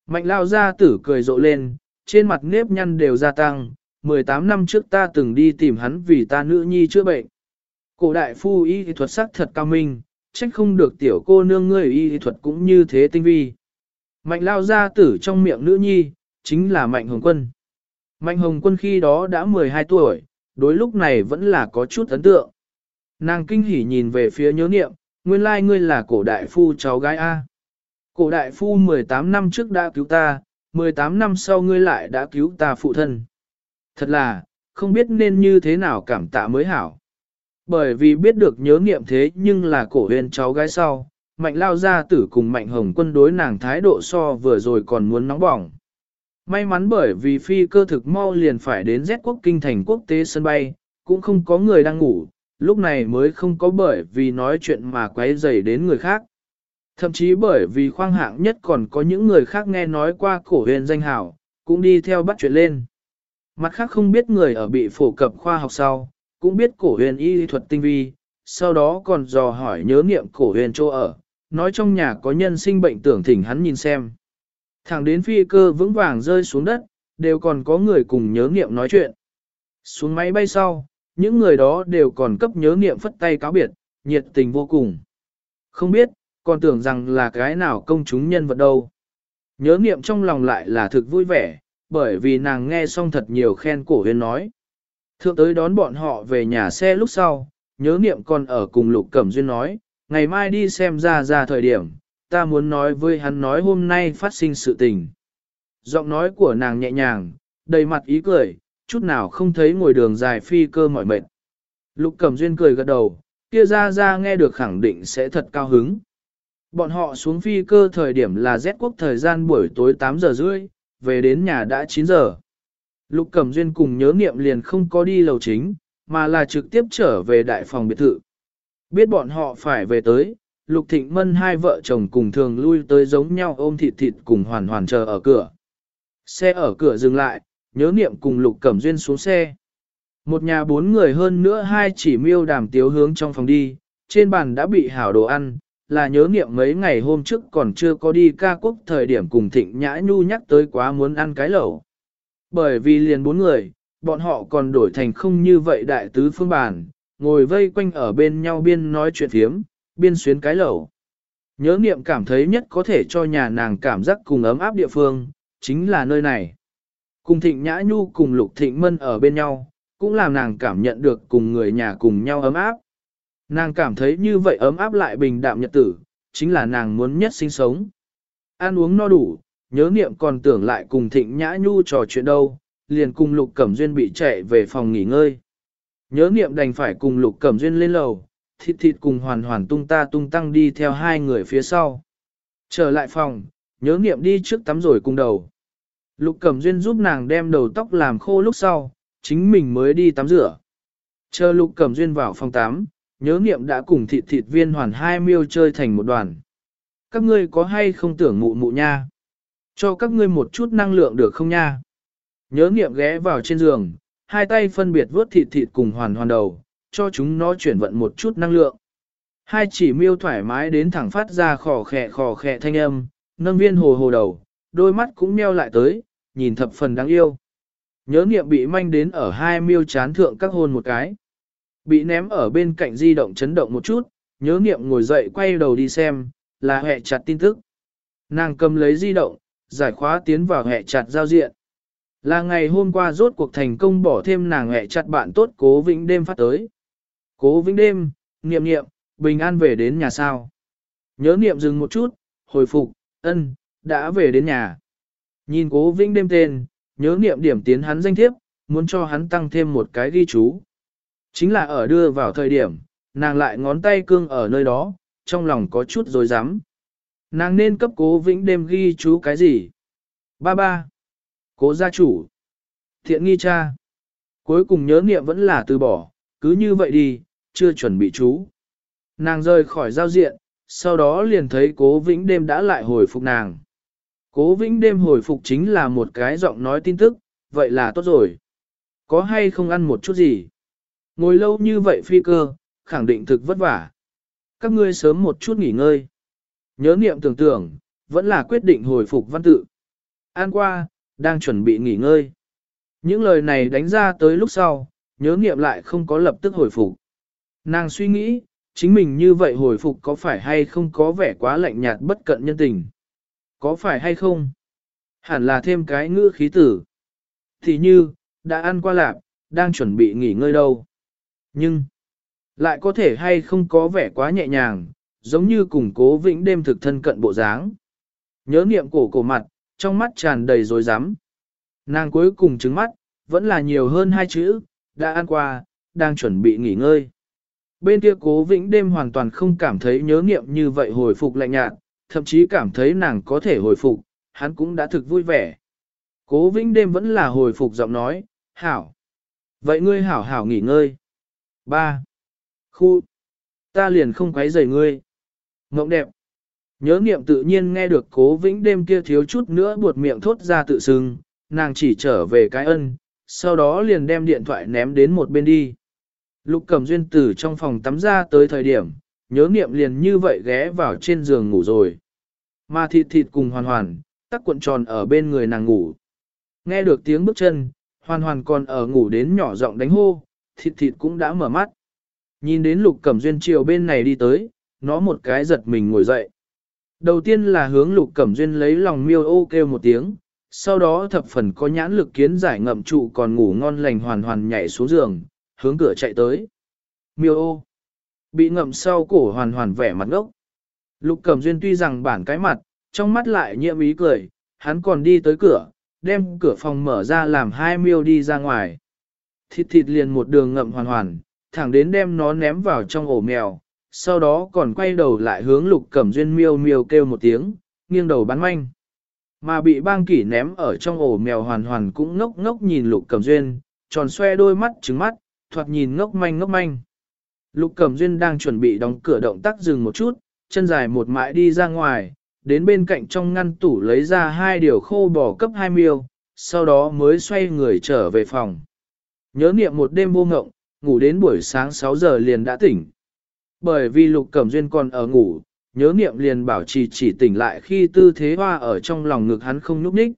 Mạnh lao gia tử cười rộ lên, trên mặt nếp nhăn đều gia tăng, 18 năm trước ta từng đi tìm hắn vì ta nữ nhi chữa bệnh. Cổ đại phu y thuật sắc thật cao minh, trách không được tiểu cô nương ngươi y thuật cũng như thế tinh vi. Mạnh lao gia tử trong miệng nữ nhi, chính là Mạnh Hồng Quân. Mạnh Hồng Quân khi đó đã 12 tuổi, đối lúc này vẫn là có chút ấn tượng. Nàng kinh hỉ nhìn về phía nhớ niệm, nguyên lai ngươi là cổ đại phu cháu gái A. Cổ đại phu 18 năm trước đã cứu ta, 18 năm sau ngươi lại đã cứu ta phụ thân. Thật là, không biết nên như thế nào cảm tạ mới hảo. Bởi vì biết được nhớ nghiệm thế nhưng là cổ huyền cháu gái sau, mạnh lao gia tử cùng mạnh hồng quân đối nàng thái độ so vừa rồi còn muốn nóng bỏng. May mắn bởi vì phi cơ thực mau liền phải đến Z quốc kinh thành quốc tế sân bay, cũng không có người đang ngủ, lúc này mới không có bởi vì nói chuyện mà quấy rầy đến người khác. Thậm chí bởi vì khoang hạng nhất còn có những người khác nghe nói qua cổ huyền danh hảo, cũng đi theo bắt chuyện lên. Mặt khác không biết người ở bị phổ cập khoa học sau, cũng biết cổ huyền y thuật tinh vi, sau đó còn dò hỏi nhớ niệm cổ huyền chỗ ở, nói trong nhà có nhân sinh bệnh tưởng thỉnh hắn nhìn xem. Thẳng đến phi cơ vững vàng rơi xuống đất, đều còn có người cùng nhớ niệm nói chuyện. Xuống máy bay sau, những người đó đều còn cấp nhớ niệm phất tay cáo biệt, nhiệt tình vô cùng. Không biết, còn tưởng rằng là cái nào công chúng nhân vật đâu. Nhớ niệm trong lòng lại là thực vui vẻ, bởi vì nàng nghe xong thật nhiều khen cổ huyên nói. Thượng tới đón bọn họ về nhà xe lúc sau, nhớ niệm còn ở cùng Lục Cẩm Duyên nói, ngày mai đi xem ra ra thời điểm, ta muốn nói với hắn nói hôm nay phát sinh sự tình. Giọng nói của nàng nhẹ nhàng, đầy mặt ý cười, chút nào không thấy ngồi đường dài phi cơ mỏi mệt. Lục Cẩm Duyên cười gật đầu, kia ra ra nghe được khẳng định sẽ thật cao hứng. Bọn họ xuống phi cơ thời điểm là Z quốc thời gian buổi tối 8 giờ rưỡi, về đến nhà đã 9 giờ. Lục Cẩm Duyên cùng nhớ niệm liền không có đi lầu chính, mà là trực tiếp trở về đại phòng biệt thự. Biết bọn họ phải về tới, Lục Thịnh Mân hai vợ chồng cùng thường lui tới giống nhau ôm thịt thịt cùng hoàn hoàn chờ ở cửa. Xe ở cửa dừng lại, nhớ niệm cùng Lục Cẩm Duyên xuống xe. Một nhà bốn người hơn nữa hai chỉ miêu đàm tiếu hướng trong phòng đi, trên bàn đã bị hảo đồ ăn, là nhớ niệm mấy ngày hôm trước còn chưa có đi ca quốc thời điểm cùng thịnh nhã nhu nhắc tới quá muốn ăn cái lẩu. Bởi vì liền bốn người, bọn họ còn đổi thành không như vậy đại tứ phương bàn, ngồi vây quanh ở bên nhau biên nói chuyện phiếm, biên xuyến cái lẩu. Nhớ niệm cảm thấy nhất có thể cho nhà nàng cảm giác cùng ấm áp địa phương, chính là nơi này. Cùng thịnh nhã nhu cùng lục thịnh mân ở bên nhau, cũng làm nàng cảm nhận được cùng người nhà cùng nhau ấm áp. Nàng cảm thấy như vậy ấm áp lại bình đạm nhật tử, chính là nàng muốn nhất sinh sống. Ăn uống no đủ, nhớ niệm còn tưởng lại cùng thịnh nhã nhu trò chuyện đâu, liền cùng lục cẩm duyên bị chạy về phòng nghỉ ngơi. Nhớ niệm đành phải cùng lục cẩm duyên lên lầu, thịt thịt cùng hoàn hoàn tung ta tung tăng đi theo hai người phía sau. Trở lại phòng, nhớ niệm đi trước tắm rồi cùng đầu. Lục cẩm duyên giúp nàng đem đầu tóc làm khô lúc sau, chính mình mới đi tắm rửa. Chờ lục cẩm duyên vào phòng tắm, nhớ niệm đã cùng thịt thịt viên hoàn hai miêu chơi thành một đoàn. Các ngươi có hay không tưởng mụ mụ nha? Cho các ngươi một chút năng lượng được không nha? Nhớ niệm ghé vào trên giường, hai tay phân biệt vớt thịt thịt cùng hoàn hoàn đầu, cho chúng nó chuyển vận một chút năng lượng. Hai chỉ miêu thoải mái đến thẳng phát ra khò khẹ khò khẹ thanh âm, nâng viên hồ hồ đầu, đôi mắt cũng meo lại tới, nhìn thập phần đáng yêu. Nhớ niệm bị manh đến ở hai miêu chán thượng các hôn một cái. Bị ném ở bên cạnh di động chấn động một chút, nhớ niệm ngồi dậy quay đầu đi xem, là hẹ chặt tin tức. Nàng cầm lấy di động, giải khóa tiến vào hẹ chặt giao diện. Là ngày hôm qua rốt cuộc thành công bỏ thêm nàng hẹ chặt bạn tốt cố vĩnh đêm phát tới. Cố vĩnh đêm, niệm niệm, bình an về đến nhà sao. Nhớ niệm dừng một chút, hồi phục, ân, đã về đến nhà. Nhìn cố vĩnh đêm tên, nhớ niệm điểm tiến hắn danh thiếp, muốn cho hắn tăng thêm một cái ghi chú. Chính là ở đưa vào thời điểm, nàng lại ngón tay cương ở nơi đó, trong lòng có chút dối rắm Nàng nên cấp cố vĩnh đêm ghi chú cái gì? Ba ba. Cố gia chủ. Thiện nghi cha. Cuối cùng nhớ niệm vẫn là từ bỏ, cứ như vậy đi, chưa chuẩn bị chú. Nàng rời khỏi giao diện, sau đó liền thấy cố vĩnh đêm đã lại hồi phục nàng. Cố vĩnh đêm hồi phục chính là một cái giọng nói tin tức, vậy là tốt rồi. Có hay không ăn một chút gì? Ngồi lâu như vậy phi cơ, khẳng định thực vất vả. Các ngươi sớm một chút nghỉ ngơi. Nhớ niệm tưởng tưởng, vẫn là quyết định hồi phục văn tự. An qua, đang chuẩn bị nghỉ ngơi. Những lời này đánh ra tới lúc sau, nhớ niệm lại không có lập tức hồi phục. Nàng suy nghĩ, chính mình như vậy hồi phục có phải hay không có vẻ quá lạnh nhạt bất cận nhân tình. Có phải hay không? Hẳn là thêm cái ngữ khí tử. Thì như, đã ăn qua lạp, đang chuẩn bị nghỉ ngơi đâu. Nhưng, lại có thể hay không có vẻ quá nhẹ nhàng, giống như cùng cố vĩnh đêm thực thân cận bộ dáng. Nhớ niệm cổ cổ mặt, trong mắt tràn đầy rồi rắm Nàng cuối cùng trứng mắt, vẫn là nhiều hơn hai chữ, đã ăn qua, đang chuẩn bị nghỉ ngơi. Bên kia cố vĩnh đêm hoàn toàn không cảm thấy nhớ niệm như vậy hồi phục lạnh nhạt, thậm chí cảm thấy nàng có thể hồi phục, hắn cũng đã thực vui vẻ. Cố vĩnh đêm vẫn là hồi phục giọng nói, hảo. Vậy ngươi hảo hảo nghỉ ngơi. Ba. Khu. Ta liền không quấy rầy ngươi. Ngộng đẹp. Nhớ niệm tự nhiên nghe được cố vĩnh đêm kia thiếu chút nữa buột miệng thốt ra tự sưng, nàng chỉ trở về cái ân, sau đó liền đem điện thoại ném đến một bên đi. Lục cầm duyên tử trong phòng tắm ra tới thời điểm, nhớ niệm liền như vậy ghé vào trên giường ngủ rồi. Mà thịt thịt cùng hoàn hoàn, tắc cuộn tròn ở bên người nàng ngủ. Nghe được tiếng bước chân, hoàn hoàn còn ở ngủ đến nhỏ giọng đánh hô, thịt thịt cũng đã mở mắt. Nhìn đến lục cẩm duyên chiều bên này đi tới, nó một cái giật mình ngồi dậy. Đầu tiên là hướng lục cẩm duyên lấy lòng miêu ô kêu một tiếng, sau đó thập phần có nhãn lực kiến giải ngậm trụ còn ngủ ngon lành hoàn hoàn nhảy xuống giường, hướng cửa chạy tới. Miêu ô, bị ngậm sau cổ hoàn hoàn vẻ mặt ngốc. Lục cẩm duyên tuy rằng bản cái mặt, trong mắt lại nhiễm ý cười, hắn còn đi tới cửa, đem cửa phòng mở ra làm hai miêu đi ra ngoài. Thịt thịt liền một đường ngậm hoàn hoàn, thẳng đến đem nó ném vào trong ổ mèo, sau đó còn quay đầu lại hướng lục cẩm duyên miêu miêu kêu một tiếng, nghiêng đầu bắn manh. Mà bị bang kỷ ném ở trong ổ mèo hoàn hoàn cũng ngốc ngốc nhìn lục cẩm duyên, tròn xoe đôi mắt trứng mắt, thoạt nhìn ngốc manh ngốc manh. Lục cẩm duyên đang chuẩn bị đóng cửa động tác dừng một chút, chân dài một mãi đi ra ngoài, đến bên cạnh trong ngăn tủ lấy ra hai điều khô bò cấp hai miêu, sau đó mới xoay người trở về phòng. Nhớ niệm một đêm vô ngộng, ngủ đến buổi sáng 6 giờ liền đã tỉnh. Bởi vì Lục Cẩm Duyên còn ở ngủ, nhớ niệm liền bảo trì chỉ tỉnh lại khi tư thế hoa ở trong lòng ngực hắn không nhúc nhích.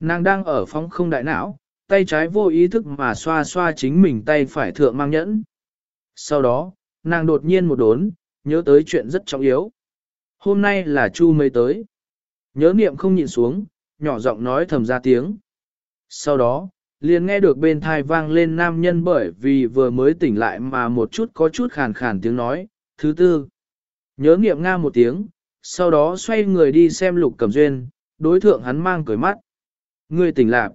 Nàng đang ở phóng không đại não, tay trái vô ý thức mà xoa xoa chính mình tay phải thượng mang nhẫn. Sau đó, nàng đột nhiên một đốn, nhớ tới chuyện rất trọng yếu. Hôm nay là Chu mới tới. Nhớ niệm không nhìn xuống, nhỏ giọng nói thầm ra tiếng. Sau đó, liền nghe được bên thai vang lên nam nhân bởi vì vừa mới tỉnh lại mà một chút có chút khàn khàn tiếng nói. Thứ tư, nhớ niệm nga một tiếng, sau đó xoay người đi xem lục cẩm duyên, đối thượng hắn mang cười mắt. người tỉnh lạc.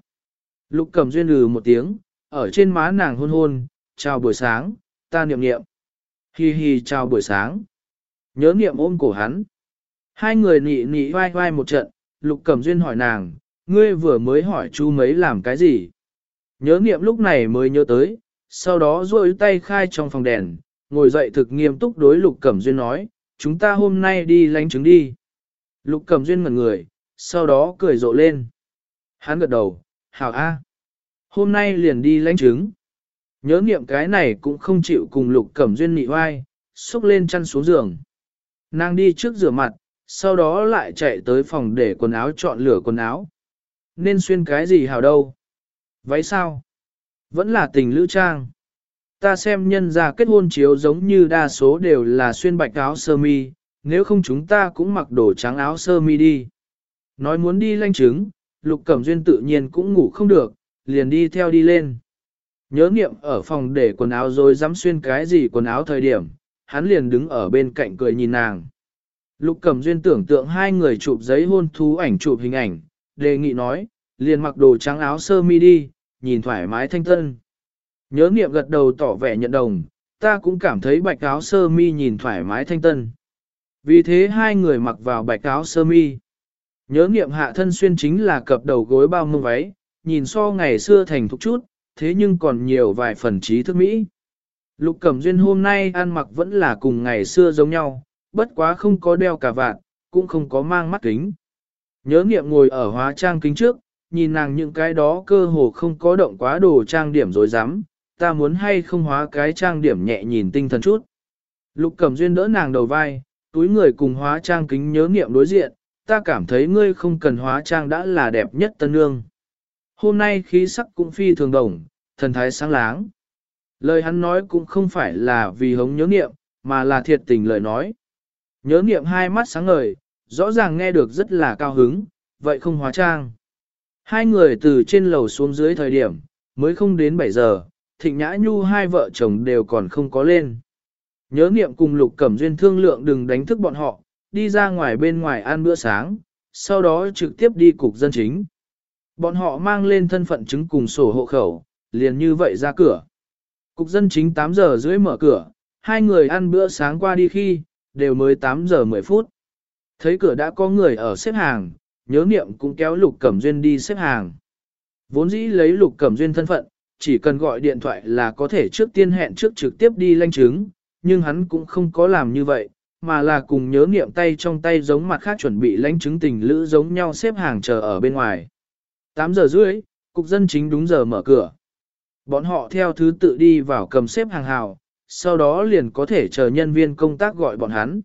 Lục cẩm duyên lừ một tiếng, ở trên má nàng hôn hôn, chào buổi sáng, ta niệm niệm. Hi hi chào buổi sáng. Nhớ niệm ôm cổ hắn. Hai người nị nị vai vai một trận, lục cẩm duyên hỏi nàng, ngươi vừa mới hỏi chú mấy làm cái gì. Nhớ niệm lúc này mới nhớ tới, sau đó duỗi tay khai trong phòng đèn, ngồi dậy thực nghiêm túc đối lục cẩm duyên nói, chúng ta hôm nay đi lánh trứng đi. Lục cẩm duyên ngẩn người, sau đó cười rộ lên. Hắn gật đầu, hảo a, Hôm nay liền đi lánh trứng. Nhớ niệm cái này cũng không chịu cùng lục cẩm duyên nị oai, xúc lên chăn xuống giường. Nàng đi trước rửa mặt, sau đó lại chạy tới phòng để quần áo chọn lửa quần áo. Nên xuyên cái gì hảo đâu? Váy sao? Vẫn là tình lữ trang. Ta xem nhân ra kết hôn chiếu giống như đa số đều là xuyên bạch áo sơ mi, nếu không chúng ta cũng mặc đồ trắng áo sơ mi đi. Nói muốn đi lanh chứng, Lục Cẩm Duyên tự nhiên cũng ngủ không được, liền đi theo đi lên. Nhớ nghiệm ở phòng để quần áo rồi dám xuyên cái gì quần áo thời điểm, hắn liền đứng ở bên cạnh cười nhìn nàng. Lục Cẩm Duyên tưởng tượng hai người chụp giấy hôn thú ảnh chụp hình ảnh, đề nghị nói, liền mặc đồ trắng áo sơ mi đi, nhìn thoải mái thanh tân. Nhớ nghiệm gật đầu tỏ vẻ nhận đồng, ta cũng cảm thấy bạch áo sơ mi nhìn thoải mái thanh tân. Vì thế hai người mặc vào bạch áo sơ mi. Nhớ nghiệm hạ thân xuyên chính là cập đầu gối bao mông váy, nhìn so ngày xưa thành thục chút, thế nhưng còn nhiều vài phần trí thức Mỹ. Lục Cẩm Duyên hôm nay ăn mặc vẫn là cùng ngày xưa giống nhau, bất quá không có đeo cà vạt cũng không có mang mắt kính. Nhớ nghiệm ngồi ở hóa trang kính trước, nhìn nàng những cái đó cơ hồ không có động quá đồ trang điểm rồi dám, ta muốn hay không hóa cái trang điểm nhẹ nhìn tinh thần chút. Lục Cẩm Duyên đỡ nàng đầu vai, túi người cùng hóa trang kính nhớ nghiệm đối diện, ta cảm thấy ngươi không cần hóa trang đã là đẹp nhất tân nương. Hôm nay khí sắc cũng phi thường đồng, thần thái sáng láng. Lời hắn nói cũng không phải là vì hống nhớ nghiệm, mà là thiệt tình lời nói. Nhớ nghiệm hai mắt sáng ngời, rõ ràng nghe được rất là cao hứng, vậy không hóa trang. Hai người từ trên lầu xuống dưới thời điểm, mới không đến 7 giờ, thịnh nhã nhu hai vợ chồng đều còn không có lên. Nhớ niệm cùng lục cẩm duyên thương lượng đừng đánh thức bọn họ, đi ra ngoài bên ngoài ăn bữa sáng, sau đó trực tiếp đi cục dân chính. Bọn họ mang lên thân phận chứng cùng sổ hộ khẩu, liền như vậy ra cửa. Cục dân chính 8 giờ rưỡi mở cửa, hai người ăn bữa sáng qua đi khi, đều mới 8 giờ 10 phút. Thấy cửa đã có người ở xếp hàng, nhớ niệm cũng kéo Lục Cẩm Duyên đi xếp hàng. Vốn dĩ lấy Lục Cẩm Duyên thân phận, chỉ cần gọi điện thoại là có thể trước tiên hẹn trước trực tiếp đi lanh chứng, nhưng hắn cũng không có làm như vậy, mà là cùng nhớ niệm tay trong tay giống mặt khác chuẩn bị lãnh chứng tình lữ giống nhau xếp hàng chờ ở bên ngoài. 8 giờ rưỡi, cục dân chính đúng giờ mở cửa. Bọn họ theo thứ tự đi vào cầm xếp hàng hào, sau đó liền có thể chờ nhân viên công tác gọi bọn hắn.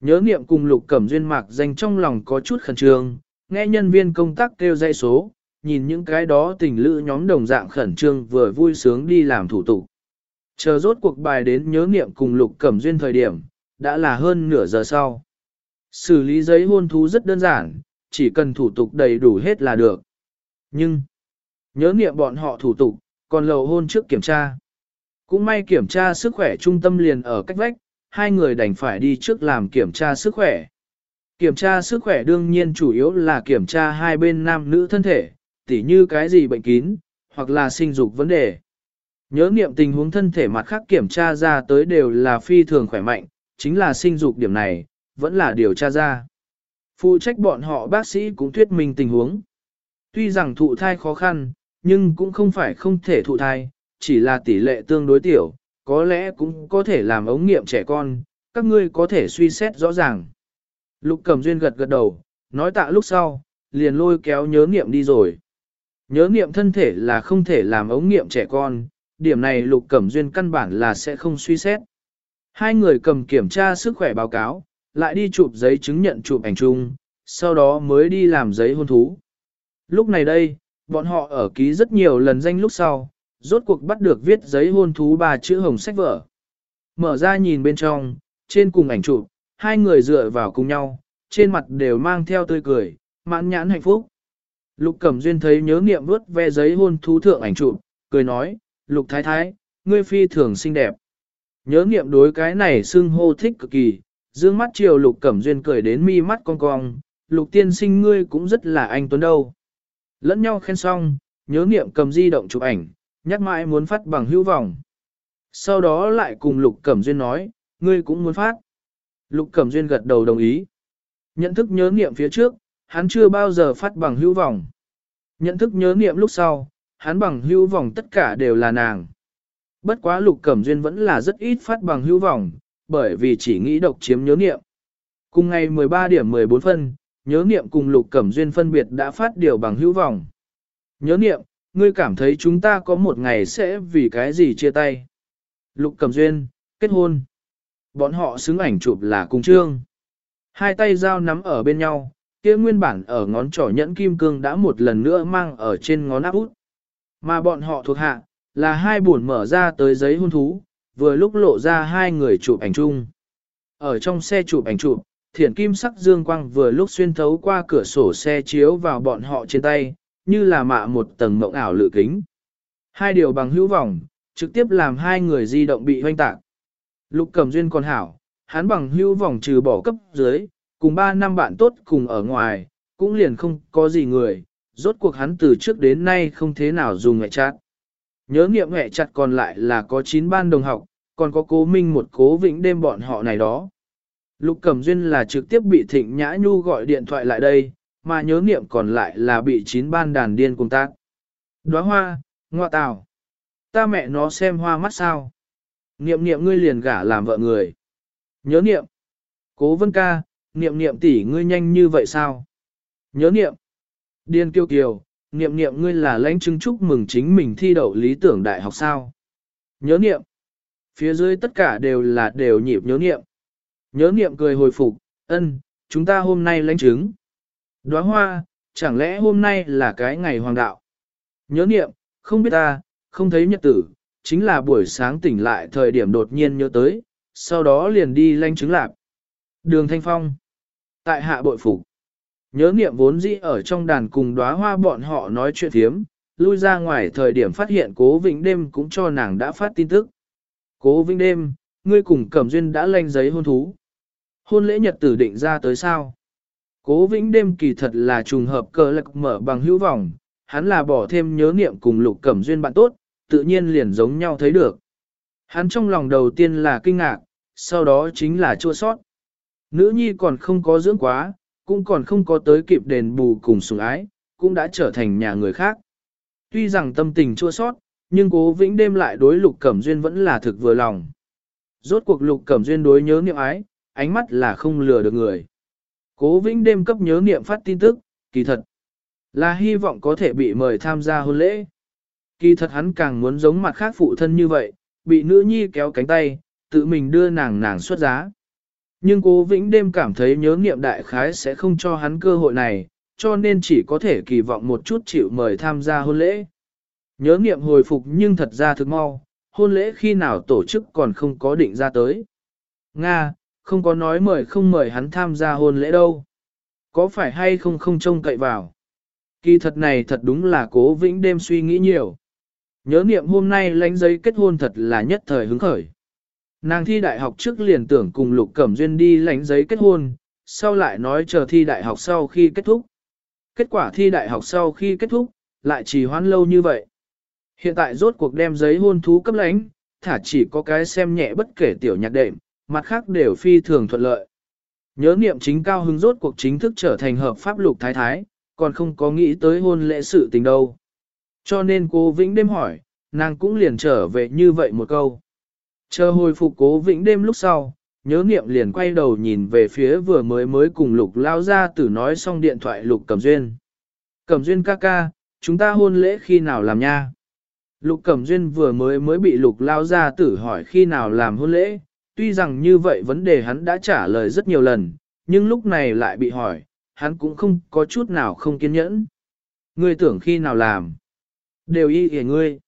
Nhớ niệm cùng lục cẩm duyên mạc danh trong lòng có chút khẩn trương, nghe nhân viên công tác kêu dây số, nhìn những cái đó tình lữ nhóm đồng dạng khẩn trương vừa vui sướng đi làm thủ tục. Chờ rốt cuộc bài đến nhớ niệm cùng lục cẩm duyên thời điểm, đã là hơn nửa giờ sau. Xử lý giấy hôn thú rất đơn giản, chỉ cần thủ tục đầy đủ hết là được. Nhưng, nhớ niệm bọn họ thủ tục, còn lầu hôn trước kiểm tra. Cũng may kiểm tra sức khỏe trung tâm liền ở cách vách, hai người đành phải đi trước làm kiểm tra sức khỏe. Kiểm tra sức khỏe đương nhiên chủ yếu là kiểm tra hai bên nam nữ thân thể, tỉ như cái gì bệnh kín, hoặc là sinh dục vấn đề. Nhớ niệm tình huống thân thể mặt khác kiểm tra ra tới đều là phi thường khỏe mạnh, chính là sinh dục điểm này, vẫn là điều tra ra. Phụ trách bọn họ bác sĩ cũng thuyết minh tình huống. Tuy rằng thụ thai khó khăn, nhưng cũng không phải không thể thụ thai, chỉ là tỷ lệ tương đối tiểu, có lẽ cũng có thể làm ống nghiệm trẻ con, các ngươi có thể suy xét rõ ràng. Lục Cẩm Duyên gật gật đầu, nói tạ lúc sau, liền lôi kéo nhớ nghiệm đi rồi. Nhớ nghiệm thân thể là không thể làm ống nghiệm trẻ con, điểm này Lục Cẩm Duyên căn bản là sẽ không suy xét. Hai người cầm kiểm tra sức khỏe báo cáo, lại đi chụp giấy chứng nhận chụp ảnh chung, sau đó mới đi làm giấy hôn thú. Lúc này đây, bọn họ ở ký rất nhiều lần danh lúc sau, rốt cuộc bắt được viết giấy hôn thú ba chữ hồng sách vở. Mở ra nhìn bên trong, trên cùng ảnh chụp, hai người dựa vào cùng nhau, trên mặt đều mang theo tươi cười, mãn nhãn hạnh phúc. Lục Cẩm Duyên thấy nhớ niệm vớt ve giấy hôn thú thượng ảnh chụp, cười nói, Lục Thái Thái, ngươi phi thường xinh đẹp. Nhớ niệm đối cái này xưng hô thích cực kỳ, dương mắt chiều Lục Cẩm Duyên cười đến mi mắt cong cong, Lục tiên sinh ngươi cũng rất là anh tuấn đâu. Lẫn nhau khen xong, nhớ niệm cầm di động chụp ảnh, nhắc mãi muốn phát bằng hữu vọng. Sau đó lại cùng Lục Cẩm Duyên nói, ngươi cũng muốn phát. Lục Cẩm Duyên gật đầu đồng ý. Nhận thức nhớ niệm phía trước, hắn chưa bao giờ phát bằng hữu vọng. Nhận thức nhớ niệm lúc sau, hắn bằng hữu vọng tất cả đều là nàng. Bất quá Lục Cẩm Duyên vẫn là rất ít phát bằng hữu vọng, bởi vì chỉ nghĩ độc chiếm nhớ niệm. Cùng ngày 13 điểm 14 phân, nhớ niệm cùng Lục Cẩm Duyên phân biệt đã phát điều bằng hữu vọng. Nhớ niệm, ngươi cảm thấy chúng ta có một ngày sẽ vì cái gì chia tay. Lục Cẩm Duyên, kết hôn. Bọn họ xứng ảnh chụp là cùng trương. Hai tay dao nắm ở bên nhau, kia nguyên bản ở ngón trỏ nhẫn kim cương đã một lần nữa mang ở trên ngón áp út. Mà bọn họ thuộc hạ, là hai buồn mở ra tới giấy hôn thú, vừa lúc lộ ra hai người chụp ảnh chung. Ở trong xe chụp ảnh chụp, thiển kim sắc dương quang vừa lúc xuyên thấu qua cửa sổ xe chiếu vào bọn họ trên tay, như là mạ một tầng mộng ảo lự kính. Hai điều bằng hữu vọng, trực tiếp làm hai người di động bị hoanh tạc. Lục Cẩm Duyên còn hảo, hắn bằng hưu vòng trừ bỏ cấp dưới, cùng ba năm bạn tốt cùng ở ngoài, cũng liền không có gì người, rốt cuộc hắn từ trước đến nay không thế nào dùng ngại chát. Nhớ nghiệm ngại chặt còn lại là có 9 ban đồng học, còn có cố minh một cố vĩnh đêm bọn họ này đó. Lục Cẩm Duyên là trực tiếp bị Thịnh Nhã Nhu gọi điện thoại lại đây, mà nhớ nghiệm còn lại là bị 9 ban đàn điên cùng tác. Đóa hoa, ngọa tào. Ta mẹ nó xem hoa mắt sao. Niệm niệm ngươi liền gả làm vợ người. Nhớ niệm. Cố vân ca, niệm niệm tỷ ngươi nhanh như vậy sao? Nhớ niệm. Điên kiêu kiều, niệm niệm ngươi là lãnh chứng chúc mừng chính mình thi đậu lý tưởng đại học sao? Nhớ niệm. Phía dưới tất cả đều là đều nhịp nhớ niệm. Nhớ niệm cười hồi phục, ân, chúng ta hôm nay lãnh chứng. Đóa hoa, chẳng lẽ hôm nay là cái ngày hoàng đạo? Nhớ niệm, không biết ta, không thấy nhật tử, chính là buổi sáng tỉnh lại thời điểm đột nhiên nhớ tới, sau đó liền đi lanh chứng lạp. Đường Thanh Phong. Tại hạ bội phục. Nhớ niệm vốn dĩ ở trong đàn cùng đóa hoa bọn họ nói chuyện thiếm, lui ra ngoài thời điểm phát hiện cố vĩnh đêm cũng cho nàng đã phát tin tức. Cố vĩnh đêm, ngươi cùng cẩm duyên đã lanh giấy hôn thú. Hôn lễ nhật tử định ra tới sao? Cố vĩnh đêm kỳ thật là trùng hợp cờ lạc mở bằng hữu vọng, hắn là bỏ thêm nhớ niệm cùng lục cẩm duyên bạn tốt, tự nhiên liền giống nhau thấy được. Hắn trong lòng đầu tiên là kinh ngạc, sau đó chính là chua sót. Nữ nhi còn không có dưỡng quá, cũng còn không có tới kịp đền bù cùng sủng ái, cũng đã trở thành nhà người khác. Tuy rằng tâm tình chua sót, nhưng cố vĩnh đêm lại đối lục cẩm duyên vẫn là thực vừa lòng. Rốt cuộc lục cẩm duyên đối nhớ niệm ái, ánh mắt là không lừa được người. Cố vĩnh đêm cấp nhớ niệm phát tin tức, kỳ thật, là hy vọng có thể bị mời tham gia hôn lễ. Kỳ thật hắn càng muốn giống mặt khác phụ thân như vậy, bị nữ nhi kéo cánh tay, tự mình đưa nàng nàng xuất giá. Nhưng cố vĩnh đêm cảm thấy nhớ nghiệm đại khái sẽ không cho hắn cơ hội này, cho nên chỉ có thể kỳ vọng một chút chịu mời tham gia hôn lễ. Nhớ nghiệm hồi phục nhưng thật ra thực mau, hôn lễ khi nào tổ chức còn không có định ra tới. Nga, không có nói mời không mời hắn tham gia hôn lễ đâu. Có phải hay không không trông cậy vào. Kỳ thật này thật đúng là cố vĩnh đêm suy nghĩ nhiều. Nhớ niệm hôm nay lãnh giấy kết hôn thật là nhất thời hứng khởi. Nàng thi đại học trước liền tưởng cùng Lục Cẩm Duyên đi lãnh giấy kết hôn, sau lại nói chờ thi đại học sau khi kết thúc. Kết quả thi đại học sau khi kết thúc, lại trì hoãn lâu như vậy. Hiện tại rốt cuộc đem giấy hôn thú cấp lãnh, thả chỉ có cái xem nhẹ bất kể tiểu nhạc đệm, mặt khác đều phi thường thuận lợi. Nhớ niệm chính cao hứng rốt cuộc chính thức trở thành hợp pháp lục thái thái, còn không có nghĩ tới hôn lễ sự tình đâu. Cho nên cố Vĩnh đêm hỏi, nàng cũng liền trở về như vậy một câu. Chờ hồi phục cố Vĩnh đêm lúc sau, nhớ niệm liền quay đầu nhìn về phía vừa mới mới cùng lục lao ra tử nói xong điện thoại lục cẩm duyên. Cẩm duyên ca ca, chúng ta hôn lễ khi nào làm nha? Lục Cẩm Duyên vừa mới mới bị Lục Lao Gia tử hỏi khi nào làm hôn lễ, tuy rằng như vậy vấn đề hắn đã trả lời rất nhiều lần, nhưng lúc này lại bị hỏi, hắn cũng không có chút nào không kiên nhẫn. Ngươi tưởng khi nào làm? Đều y kìa ngươi.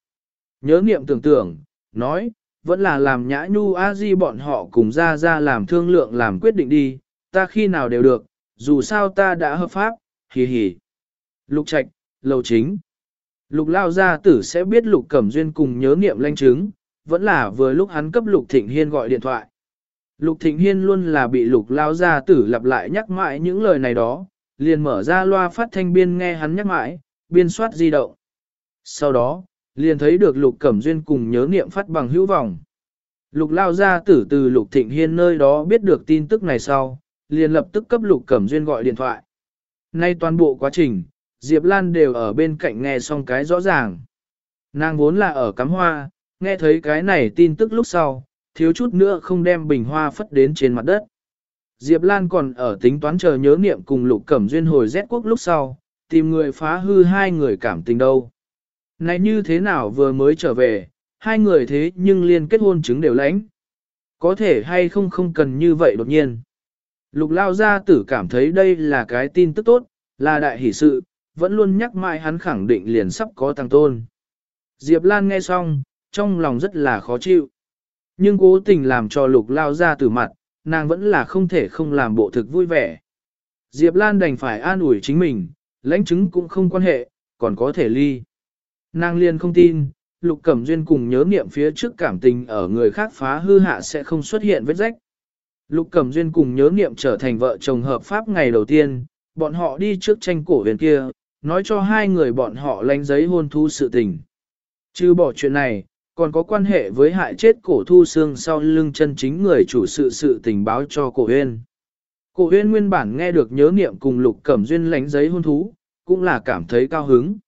Nhớ niệm tưởng tưởng, nói, vẫn là làm nhã nhu a di bọn họ cùng ra ra làm thương lượng làm quyết định đi, ta khi nào đều được, dù sao ta đã hợp pháp, hì hì. Lục trạch, lầu chính. Lục lao gia tử sẽ biết lục cẩm duyên cùng nhớ niệm lanh chứng, vẫn là vừa lúc hắn cấp lục thịnh hiên gọi điện thoại. Lục thịnh hiên luôn là bị lục lao gia tử lặp lại nhắc mãi những lời này đó, liền mở ra loa phát thanh biên nghe hắn nhắc mãi, biên soát di động. Sau đó, liền thấy được lục cẩm duyên cùng nhớ niệm phát bằng hữu vọng. Lục lao ra tử từ lục thịnh hiên nơi đó biết được tin tức này sau, liền lập tức cấp lục cẩm duyên gọi điện thoại. Nay toàn bộ quá trình, Diệp Lan đều ở bên cạnh nghe xong cái rõ ràng. Nàng vốn là ở cắm hoa, nghe thấy cái này tin tức lúc sau, thiếu chút nữa không đem bình hoa phất đến trên mặt đất. Diệp Lan còn ở tính toán chờ nhớ niệm cùng Lục Cẩm Duyên hồi Z quốc lúc sau, tìm người phá hư hai người cảm tình đâu. Này như thế nào vừa mới trở về, hai người thế nhưng liên kết hôn chứng đều lãnh. Có thể hay không không cần như vậy đột nhiên. Lục lao gia tử cảm thấy đây là cái tin tức tốt, là đại hỷ sự, vẫn luôn nhắc mãi hắn khẳng định liền sắp có tăng tôn. Diệp Lan nghe xong, trong lòng rất là khó chịu. Nhưng cố tình làm cho lục lao gia tử mặt, nàng vẫn là không thể không làm bộ thực vui vẻ. Diệp Lan đành phải an ủi chính mình, lãnh chứng cũng không quan hệ, còn có thể ly. Nàng liền không tin, Lục Cẩm Duyên cùng nhớ niệm phía trước cảm tình ở người khác phá hư hạ sẽ không xuất hiện vết rách. Lục Cẩm Duyên cùng nhớ niệm trở thành vợ chồng hợp pháp ngày đầu tiên, bọn họ đi trước tranh cổ huyền kia, nói cho hai người bọn họ lánh giấy hôn thu sự tình. Chứ bỏ chuyện này, còn có quan hệ với hại chết cổ thu xương sau lưng chân chính người chủ sự sự tình báo cho cổ huyên. Cổ huyên nguyên bản nghe được nhớ niệm cùng lục cẩm duyên lánh giấy hôn thú, cũng là cảm thấy cao hứng.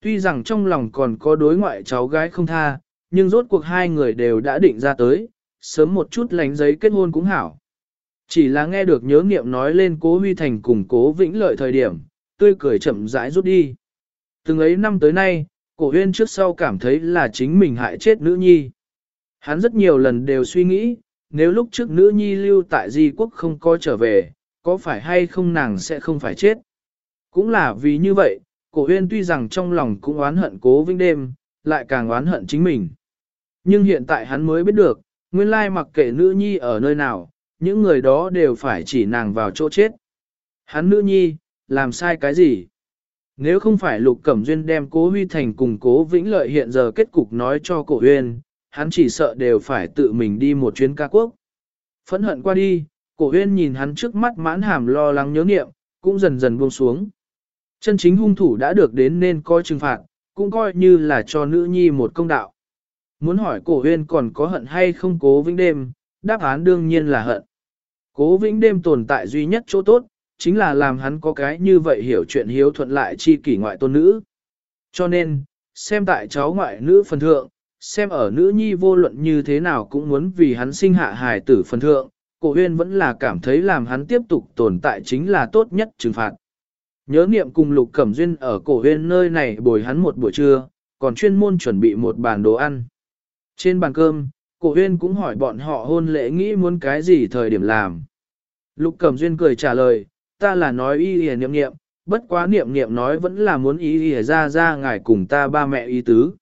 Tuy rằng trong lòng còn có đối ngoại cháu gái không tha, nhưng rốt cuộc hai người đều đã định ra tới, sớm một chút lánh giấy kết hôn cũng hảo. Chỉ là nghe được nhớ niệm nói lên cố huy thành cùng cố vĩnh lợi thời điểm, tươi cười chậm rãi rút đi. Từng ấy năm tới nay, cổ huyên trước sau cảm thấy là chính mình hại chết nữ nhi. Hắn rất nhiều lần đều suy nghĩ, nếu lúc trước nữ nhi lưu tại di quốc không có trở về, có phải hay không nàng sẽ không phải chết. Cũng là vì như vậy, cổ huyên tuy rằng trong lòng cũng oán hận cố Vĩnh đêm, lại càng oán hận chính mình. Nhưng hiện tại hắn mới biết được, nguyên lai mặc kệ nữ nhi ở nơi nào, những người đó đều phải chỉ nàng vào chỗ chết. Hắn nữ nhi, làm sai cái gì? Nếu không phải Lục Cẩm Duyên đem Cố Huy Thành cùng Cố Vĩnh Lợi hiện giờ kết cục nói cho cổ huyên, hắn chỉ sợ đều phải tự mình đi một chuyến ca quốc. Phẫn hận qua đi, cổ huyên nhìn hắn trước mắt mãn hàm lo lắng nhớ niệm, cũng dần dần buông xuống. Chân chính hung thủ đã được đến nên coi trừng phạt, cũng coi như là cho nữ nhi một công đạo. Muốn hỏi cổ huyên còn có hận hay không cố vĩnh đêm, đáp án đương nhiên là hận. Cố vĩnh đêm tồn tại duy nhất chỗ tốt, chính là làm hắn có cái như vậy hiểu chuyện hiếu thuận lại chi kỷ ngoại tôn nữ. Cho nên, xem tại cháu ngoại nữ phần thượng, xem ở nữ nhi vô luận như thế nào cũng muốn vì hắn sinh hạ hài tử phần thượng, cổ huyên vẫn là cảm thấy làm hắn tiếp tục tồn tại chính là tốt nhất trừng phạt. Nhớ niệm cùng lục cẩm duyên ở cổ huyên nơi này bồi hắn một buổi trưa, còn chuyên môn chuẩn bị một bàn đồ ăn. Trên bàn cơm, cổ huyên cũng hỏi bọn họ hôn lễ nghĩ muốn cái gì thời điểm làm. Lục cẩm duyên cười trả lời, ta là nói y y niệm niệm, bất quá niệm niệm nói vẫn là muốn y y ra ra ngài cùng ta ba mẹ ý tứ.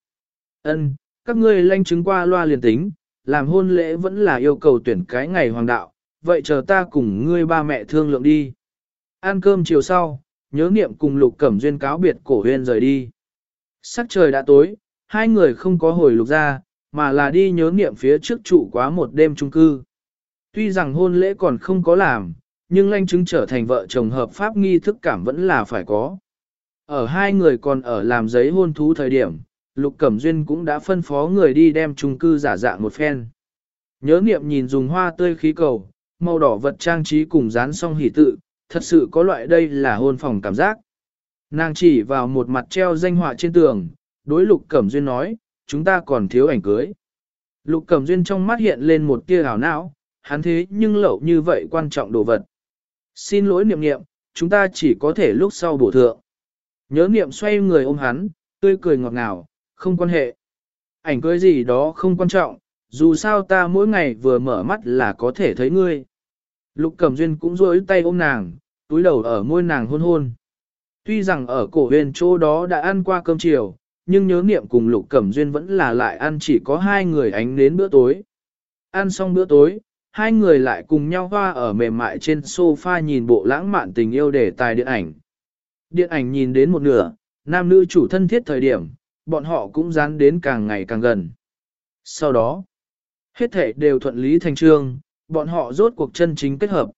Ân, các ngươi lanh chứng qua loa liền tính, làm hôn lễ vẫn là yêu cầu tuyển cái ngày hoàng đạo, vậy chờ ta cùng ngươi ba mẹ thương lượng đi. Ăn cơm chiều sau, nhớ niệm cùng lục cẩm duyên cáo biệt cổ huyên rời đi. Sắc trời đã tối, hai người không có hồi lục ra, mà là đi nhớ niệm phía trước trụ quá một đêm chung cư. Tuy rằng hôn lễ còn không có làm, nhưng lanh chứng trở thành vợ chồng hợp pháp nghi thức cảm vẫn là phải có. Ở hai người còn ở làm giấy hôn thú thời điểm, Lục Cẩm Duyên cũng đã phân phó người đi đem chung cư giả dạng một phen. Nhớ niệm nhìn dùng hoa tươi khí cầu, màu đỏ vật trang trí cùng dán song hỷ tự, thật sự có loại đây là hôn phòng cảm giác. Nàng chỉ vào một mặt treo danh họa trên tường, đối Lục Cẩm Duyên nói, chúng ta còn thiếu ảnh cưới. Lục Cẩm Duyên trong mắt hiện lên một tia hào não, hắn thế nhưng lậu như vậy quan trọng đồ vật. Xin lỗi niệm niệm, chúng ta chỉ có thể lúc sau bổ thượng. Nhớ niệm xoay người ôm hắn, tươi cười ngọt ngào, không quan hệ. Ảnh cưới gì đó không quan trọng, dù sao ta mỗi ngày vừa mở mắt là có thể thấy ngươi. Lục Cẩm Duyên cũng rối tay ôm nàng, túi đầu ở môi nàng hôn hôn. Tuy rằng ở cổ huyền chỗ đó đã ăn qua cơm chiều, nhưng nhớ niệm cùng Lục Cẩm Duyên vẫn là lại ăn chỉ có hai người ánh đến bữa tối. Ăn xong bữa tối, hai người lại cùng nhau hoa ở mềm mại trên sofa nhìn bộ lãng mạn tình yêu để tài điện ảnh. Điện ảnh nhìn đến một nửa, nam nữ chủ thân thiết thời điểm, bọn họ cũng dán đến càng ngày càng gần. Sau đó, hết thể đều thuận lý thành trương, bọn họ rốt cuộc chân chính kết hợp.